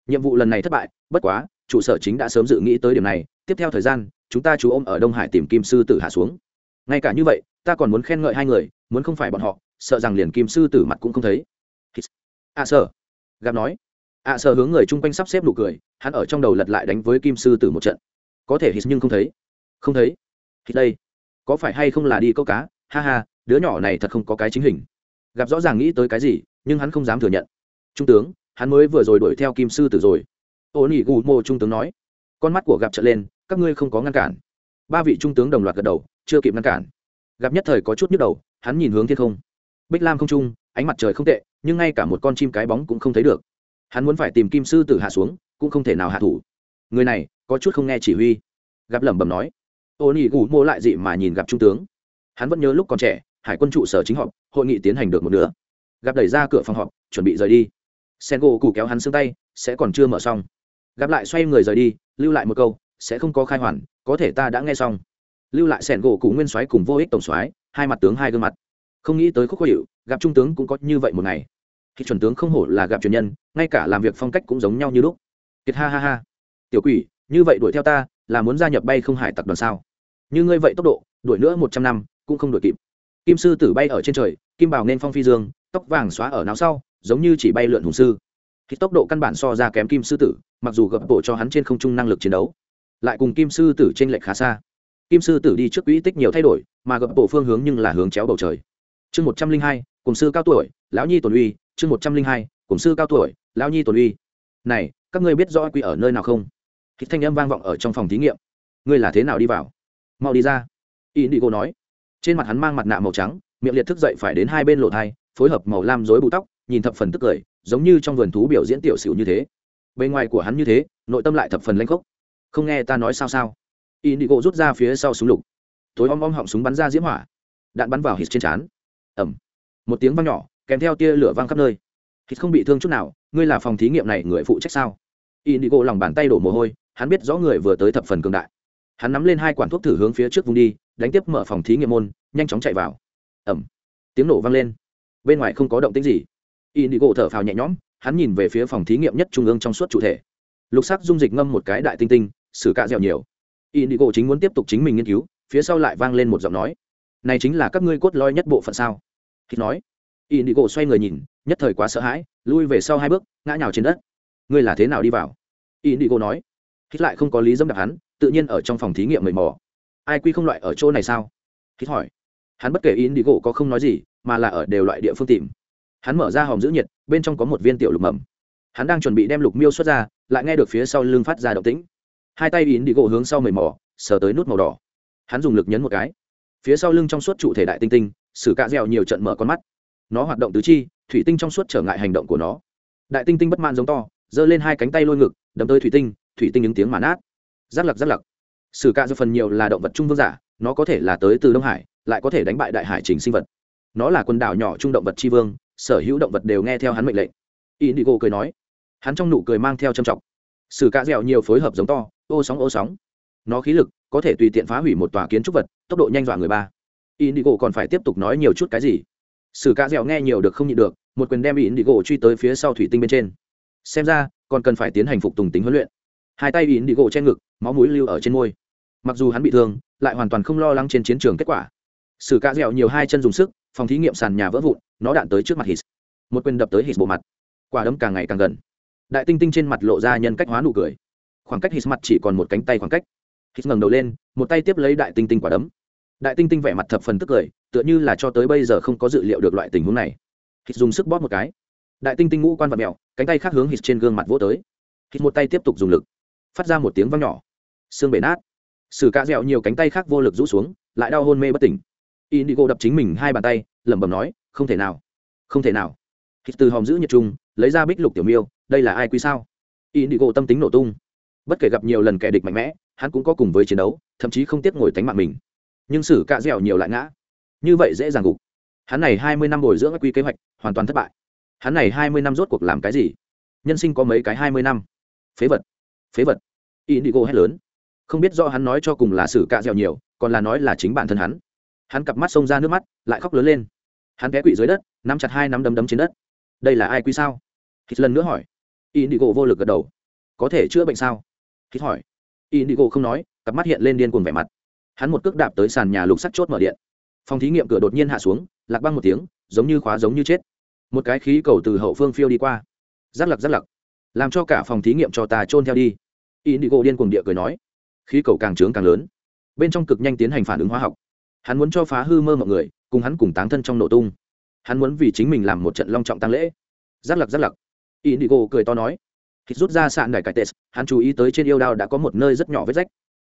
Nhiệm vụ lần này thất bại bất quá trụ sở chính đã sớm dự nghĩ tới điểm này. Tiếp theo thời gian chúng ta chú ôm ở đông hải tìm kim sư tử hạ xuống. Ngay cả như vậy ta còn muốn khen ngợi hai người muốn không phải bọn họ sợ rằng liền kim sư tử mặt cũng không thấy. A à, sợ. Gặp nói. A à, sợ hướng người chung quanh sắp xếp nụ cười hắn ở trong đầu lật lại đánh với kim sư tử một trận. Có thể hít nhưng không thấy. Không thấy. Hít đây có phải hay không là đi câu cá? Ha ha, đứa nhỏ này thật không có cái chính hình. Gặp rõ ràng nghĩ tới cái gì, nhưng hắn không dám thừa nhận. Trung tướng, hắn mới vừa rồi đuổi theo kim sư tử rồi. Ô nỉ gù mô trung tướng nói. Con mắt của gặp trở lên, các ngươi không có ngăn cản. Ba vị trung tướng đồng loạt gật đầu, chưa kịp ngăn cản. Gặp nhất thời có chút nhức đầu, hắn nhìn hướng thiên không. Bích lam không trung, ánh mặt trời không tệ, nhưng ngay cả một con chim cái bóng cũng không thấy được. Hắn muốn phải tìm kim sư tử hạ xuống, cũng không thể nào hạ thủ. Người này, có chút không nghe chỉ huy. Gặp lẩm bẩm nói ô nỉ gù mô lại dị mà nhìn gặp trung tướng. Hắn vẫn nhớ lúc còn trẻ, hải quân trụ sở chính họp, hội nghị tiến hành được một nửa. Gặp đẩy ra cửa phòng họp, chuẩn bị rời đi. Sen gỗ cụ kéo hắn xương tay, sẽ còn chưa mở xong. Gặp lại xoay người rời đi, lưu lại một câu, sẽ không có khai hoàn, có thể ta đã nghe xong. Lưu lại sẻn gỗ cụ nguyên soái cùng vô ích tổng soái, hai mặt tướng hai gương mặt. Không nghĩ tới khúc khó hiệu, gặp trung tướng cũng có như vậy một ngày. Khi chuẩn tướng không hổ là gặp truyền nhân, ngay cả làm việc phong cách cũng giống nhau như lúc. Kiệt ha ha ha. Tiểu quỷ, như vậy đuổi theo ta, là muốn gia nhập bay không hải tặc đoàn sao? Như ngươi vậy tốc độ, đuổi nữa một trăm năm, cũng không đuổi kịp. Kim sư tử bay ở trên trời, kim bảo nên phong phi dương, tóc vàng xóa ở não sau, giống như chỉ bay lượn hùng sư. Khi tốc độ căn bản so ra kém kim sư tử, mặc dù gập bộ cho hắn trên không trung năng lực chiến đấu, lại cùng kim sư tử t r ê n lệch khá xa. Kim sư tử đi trước quỹ tích nhiều thay đổi, mà gập bộ phương hướng nhưng là hướng chéo bầu trời. Chương một trăm linh hai, cùng sư cao tuổi, lão nhi tồn uy, chương một trăm linh hai, cùng sư cao tuổi, lão nhi tồn uy. Này, các ngươi biết rõ quy ở nơi nào không? Khi thanh âm vang vọng ở trong phòng thí nghiệm. Ngươi là thế nào đi vào? Mau đi ra. In đi cô nói. Trên mặt hắn mang mặt nạ màu trắng, miệng liệt thức dậy phải đến hai bên lộ thai, phối hợp màu lam rối bù tóc, nhìn thập phần tức cười, giống như trong vườn thú biểu diễn tiểu xỉu như thế. Bề ngoài của hắn như thế, nội tâm lại thập phần lanh khốc. Không nghe ta nói sao sao? Indigo rút ra phía sau súng lục. Tối om om họng súng bắn ra diễm hỏa. Đạn bắn vào hít trên trán. Ẩm một tiếng vang nhỏ, kèm theo tia lửa vang khắp nơi. Hít không bị thương chút nào, ngươi là phòng thí nghiệm này người phụ trách sao? Indigo lòng bàn tay đổ mồ hôi, hắn biết rõ người vừa tới thập phần cường đại hắn nắm lên hai quản thuốc thử hướng phía trước vùng đi, đánh tiếp mở phòng thí nghiệm môn, nhanh chóng chạy vào. Ẩm tiếng nổ vang lên. Bên ngoài không có động tĩnh gì. In đi gỗ thở phào nhẹ nhõm, hắn nhìn về phía phòng thí nghiệm nhất trung ương trong suốt chủ thể. Lục sắc dung dịch ngâm một cái đại tinh tinh, xử cạ dẻo nhiều. In đi gỗ chính muốn tiếp tục chính mình nghiên cứu, phía sau lại vang lên một giọng nói. Này chính là các ngươi cốt lõi nhất bộ phận sao? Khi nói. In đi gỗ xoay người nhìn, nhất thời quá sợ hãi, lui về sau hai bước, ngã nhào trên đất. Ngươi là thế nào đi vào? In đi gỗ nói. Hít lại không có lý dâm đạp hắn tự nhiên ở trong phòng thí nghiệm mầy mò. Ai quy không loại ở chỗ này sao? Hít hỏi. Hắn bất kể ý đi gỗ có không nói gì, mà là ở đều loại địa phương tìm. Hắn mở ra hòm giữ nhiệt, bên trong có một viên tiểu lục mầm. Hắn đang chuẩn bị đem lục miêu xuất ra, lại nghe được phía sau lưng phát ra động tĩnh. Hai tay in đi gỗ hướng sau mầy mò, sờ tới nút màu đỏ. Hắn dùng lực nhấn một cái. Phía sau lưng trong suốt trụ thể đại tinh tinh sử cạ dẻo nhiều trận mở con mắt. Nó hoạt động tứ chi, thủy tinh trong suốt trở ngại hành động của nó. Đại tinh tinh bất man giống to, giơ lên hai cánh tay lôi ngực, đấm tới thủy tinh thủy tinh những tiếng màn nát giáp lặc giáp lặc. Sử cạ do phần nhiều là động vật trung vương giả, nó có thể là tới từ đông hải, lại có thể đánh bại đại hải trình sinh vật. Nó là quần đảo nhỏ trung động vật tri vương, sở hữu động vật đều nghe theo hắn mệnh lệnh. Indigo cười nói. Hắn trong nụ cười mang theo trầm trọng. Sử cạ dẻo nhiều phối hợp giống to, ô sóng ô sóng. Nó khí lực có thể tùy tiện phá hủy một tòa kiến trúc vật, tốc độ nhanh dọa người ba. Indigo còn phải tiếp tục nói nhiều chút cái gì? Sử cạ dẻo nghe nhiều được không nhịn được, một quyền đem indigo truy tới phía sau thủy tinh bên trên. Xem ra, còn cần phải tiến hành phục tùng tính huấn luyện. Hai tay indigo che ngực máu mũi lưu ở trên môi. Mặc dù hắn bị thương, lại hoàn toàn không lo lắng trên chiến trường kết quả. Sử cạ dẻo nhiều hai chân dùng sức, phòng thí nghiệm sàn nhà vỡ vụn, nó đạn tới trước mặt hít một quyền đập tới hít bộ mặt. Quả đấm càng ngày càng gần. Đại tinh tinh trên mặt lộ ra nhân cách hóa nụ cười. Khoảng cách hít mặt chỉ còn một cánh tay khoảng cách. Hít ngẩng đầu lên, một tay tiếp lấy đại tinh tinh quả đấm. Đại tinh tinh vẻ mặt thập phần tức cười, tựa như là cho tới bây giờ không có dự liệu được loại tình huống này. Hít dùng sức bóp một cái. Đại tinh tinh ngũ quan vật mèo, cánh tay khác hướng hít trên gương mặt vỗ tới. Hít một tay tiếp tục dùng lực. Phát ra một tiếng vang nhỏ xương bể nát. Sử cạ dẻo nhiều cánh tay khác vô lực rũ xuống, lại đau hôn mê bất tỉnh. Indigo đập chính mình hai bàn tay, lẩm bẩm nói, không thể nào, không thể nào. Hít từ hòm giữ nhiệt trung, lấy ra bích lục tiểu miêu, đây là ai quý sao? Indigo tâm tính nổ tung. Bất kể gặp nhiều lần kẻ địch mạnh mẽ, hắn cũng có cùng với chiến đấu, thậm chí không tiếc ngồi tánh mạng mình. Nhưng sử cạ dẻo nhiều lại ngã. Như vậy dễ dàng gục. Hắn này hai mươi năm bồi dưỡng quy kế hoạch, hoàn toàn thất bại. Hắn này hai mươi năm rốt cuộc làm cái gì? Nhân sinh có mấy cái hai mươi năm? Phế vật. Phế vật. Indigo hét lớn không biết do hắn nói cho cùng là sử cạ dẻo nhiều, còn là nói là chính bản thân hắn. Hắn cặp mắt xông ra nước mắt, lại khóc lớn lên. Hắn té quỵ dưới đất, nắm chặt hai nắm đấm đấm trên đất. Đây là ai quy sao? Hít lần nữa hỏi. Indigo vô lực gật đầu. Có thể chữa bệnh sao? Hít hỏi. Indigo không nói, cặp mắt hiện lên điên cuồng vẻ mặt. Hắn một cước đạp tới sàn nhà lục sắt chốt mở điện. Phòng thí nghiệm cửa đột nhiên hạ xuống, lạc băng một tiếng, giống như khóa giống như chết. Một cái khí cầu từ hậu phương phiêu đi qua. Giáp lặc giáp lặc. Làm cho cả phòng thí nghiệm cho ta trôn theo đi. Indigo điên cuồng địa cười nói khí cầu càng trướng càng lớn. Bên trong cực nhanh tiến hành phản ứng hóa học. Hắn muốn cho phá hư mơ mọi người, cùng hắn cùng táng thân trong nổ tung. Hắn muốn vì chính mình làm một trận long trọng tăng lễ. Giác lặc giác lặc. Indigo cười to nói. Hít rút ra sạn đài cải tes hắn chú ý tới trên yêu đao đã có một nơi rất nhỏ vết rách.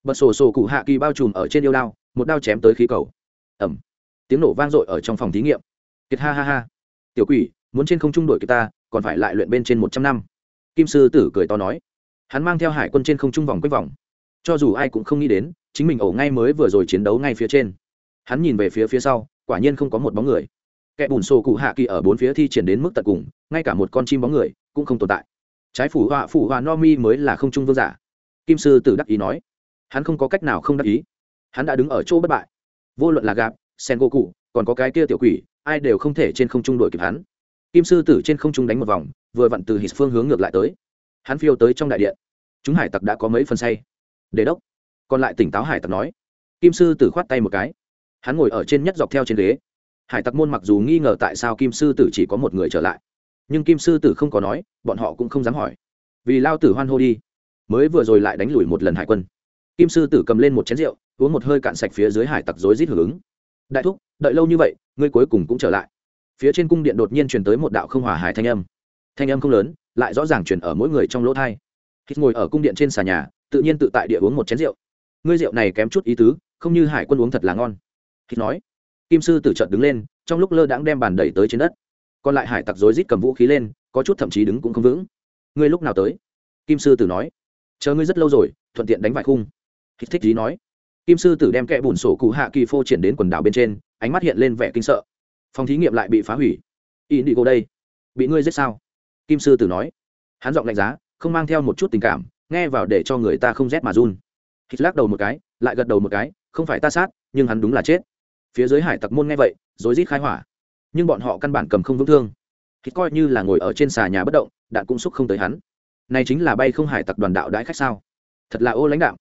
Bật sổ sổ cụ hạ kỳ bao trùm ở trên yêu đao, một đao chém tới khí cầu. Ẩm tiếng nổ vang dội ở trong phòng thí nghiệm. Kiệt ha ha ha. Tiểu quỷ, muốn trên không trung đội kịp ta, còn phải lại luyện bên trên một trăm năm. Kim sư tử cười to nói. Hắn mang theo hải quân trên không trung vòng quanh vòng cho dù ai cũng không nghĩ đến, chính mình ổ ngay mới vừa rồi chiến đấu ngay phía trên. Hắn nhìn về phía phía sau, quả nhiên không có một bóng người. Kẻ bùn sổ cụ hạ kỳ ở bốn phía thi triển đến mức tận cùng, ngay cả một con chim bóng người cũng không tồn tại. Trái phủ họa phủ họa no mi mới là không trung vương giả. Kim sư tử đắc ý nói. Hắn không có cách nào không đắc ý. Hắn đã đứng ở chỗ bất bại. Vô luận là gạp, sen gỗ cụ còn có cái kia tiểu quỷ, ai đều không thể trên không trung đuổi kịp hắn. Kim sư tử trên không trung đánh một vòng, vừa vặn từ hít phương hướng ngược lại tới. Hắn phiêu tới trong đại điện. Chúng hải tặc đã có mấy phần say đề đốc. Còn lại tỉnh táo hải tặc nói. Kim sư tử khoát tay một cái. Hắn ngồi ở trên nhất dọc theo trên ghế. Hải tặc môn mặc dù nghi ngờ tại sao kim sư tử chỉ có một người trở lại, nhưng kim sư tử không có nói, bọn họ cũng không dám hỏi. Vì lao tử hoan hô đi, mới vừa rồi lại đánh lùi một lần hải quân. Kim sư tử cầm lên một chén rượu, uống một hơi cạn sạch phía dưới hải tặc rối rít hưởng ứng. Đại thúc, đợi lâu như vậy, ngươi cuối cùng cũng trở lại. Phía trên cung điện đột nhiên truyền tới một đạo không hòa hải thanh âm. Thanh âm không lớn, lại rõ ràng truyền ở mỗi người trong lỗ thai. Hít ngồi ở cung điện trên xà nhà tự nhiên tự tại địa uống một chén rượu. Ngươi rượu này kém chút ý tứ, không như hải quân uống thật là ngon. Khi nói, kim sư tử trợt đứng lên, trong lúc lơ đãng đem bàn đẩy tới trên đất. Còn lại hải tặc rối rít cầm vũ khí lên, có chút thậm chí đứng cũng không vững. Ngươi lúc nào tới? Kim sư tử nói. Chờ ngươi rất lâu rồi, thuận tiện đánh vài khung. Khi thích gì nói. Kim sư tử đem kẽ bùn sổ cụ hạ kỳ phô triển đến quần đảo bên trên, ánh mắt hiện lên vẻ kinh sợ. Phòng thí nghiệm lại bị phá hủy. Ý đi cô đây. Bị ngươi giết sao? Kim sư tử nói. Hắn giọng lạnh giá, không mang theo một chút tình cảm nghe vào để cho người ta không rét mà run. Hít lắc đầu một cái, lại gật đầu một cái, không phải ta sát, nhưng hắn đúng là chết. Phía dưới hải tặc môn nghe vậy, rối rít khai hỏa. Nhưng bọn họ căn bản cầm không vững thương. Hít coi như là ngồi ở trên xà nhà bất động, đạn cũng xúc không tới hắn. Này chính là bay không hải tặc đoàn đạo đãi khách sao? Thật là ô lãnh đạo.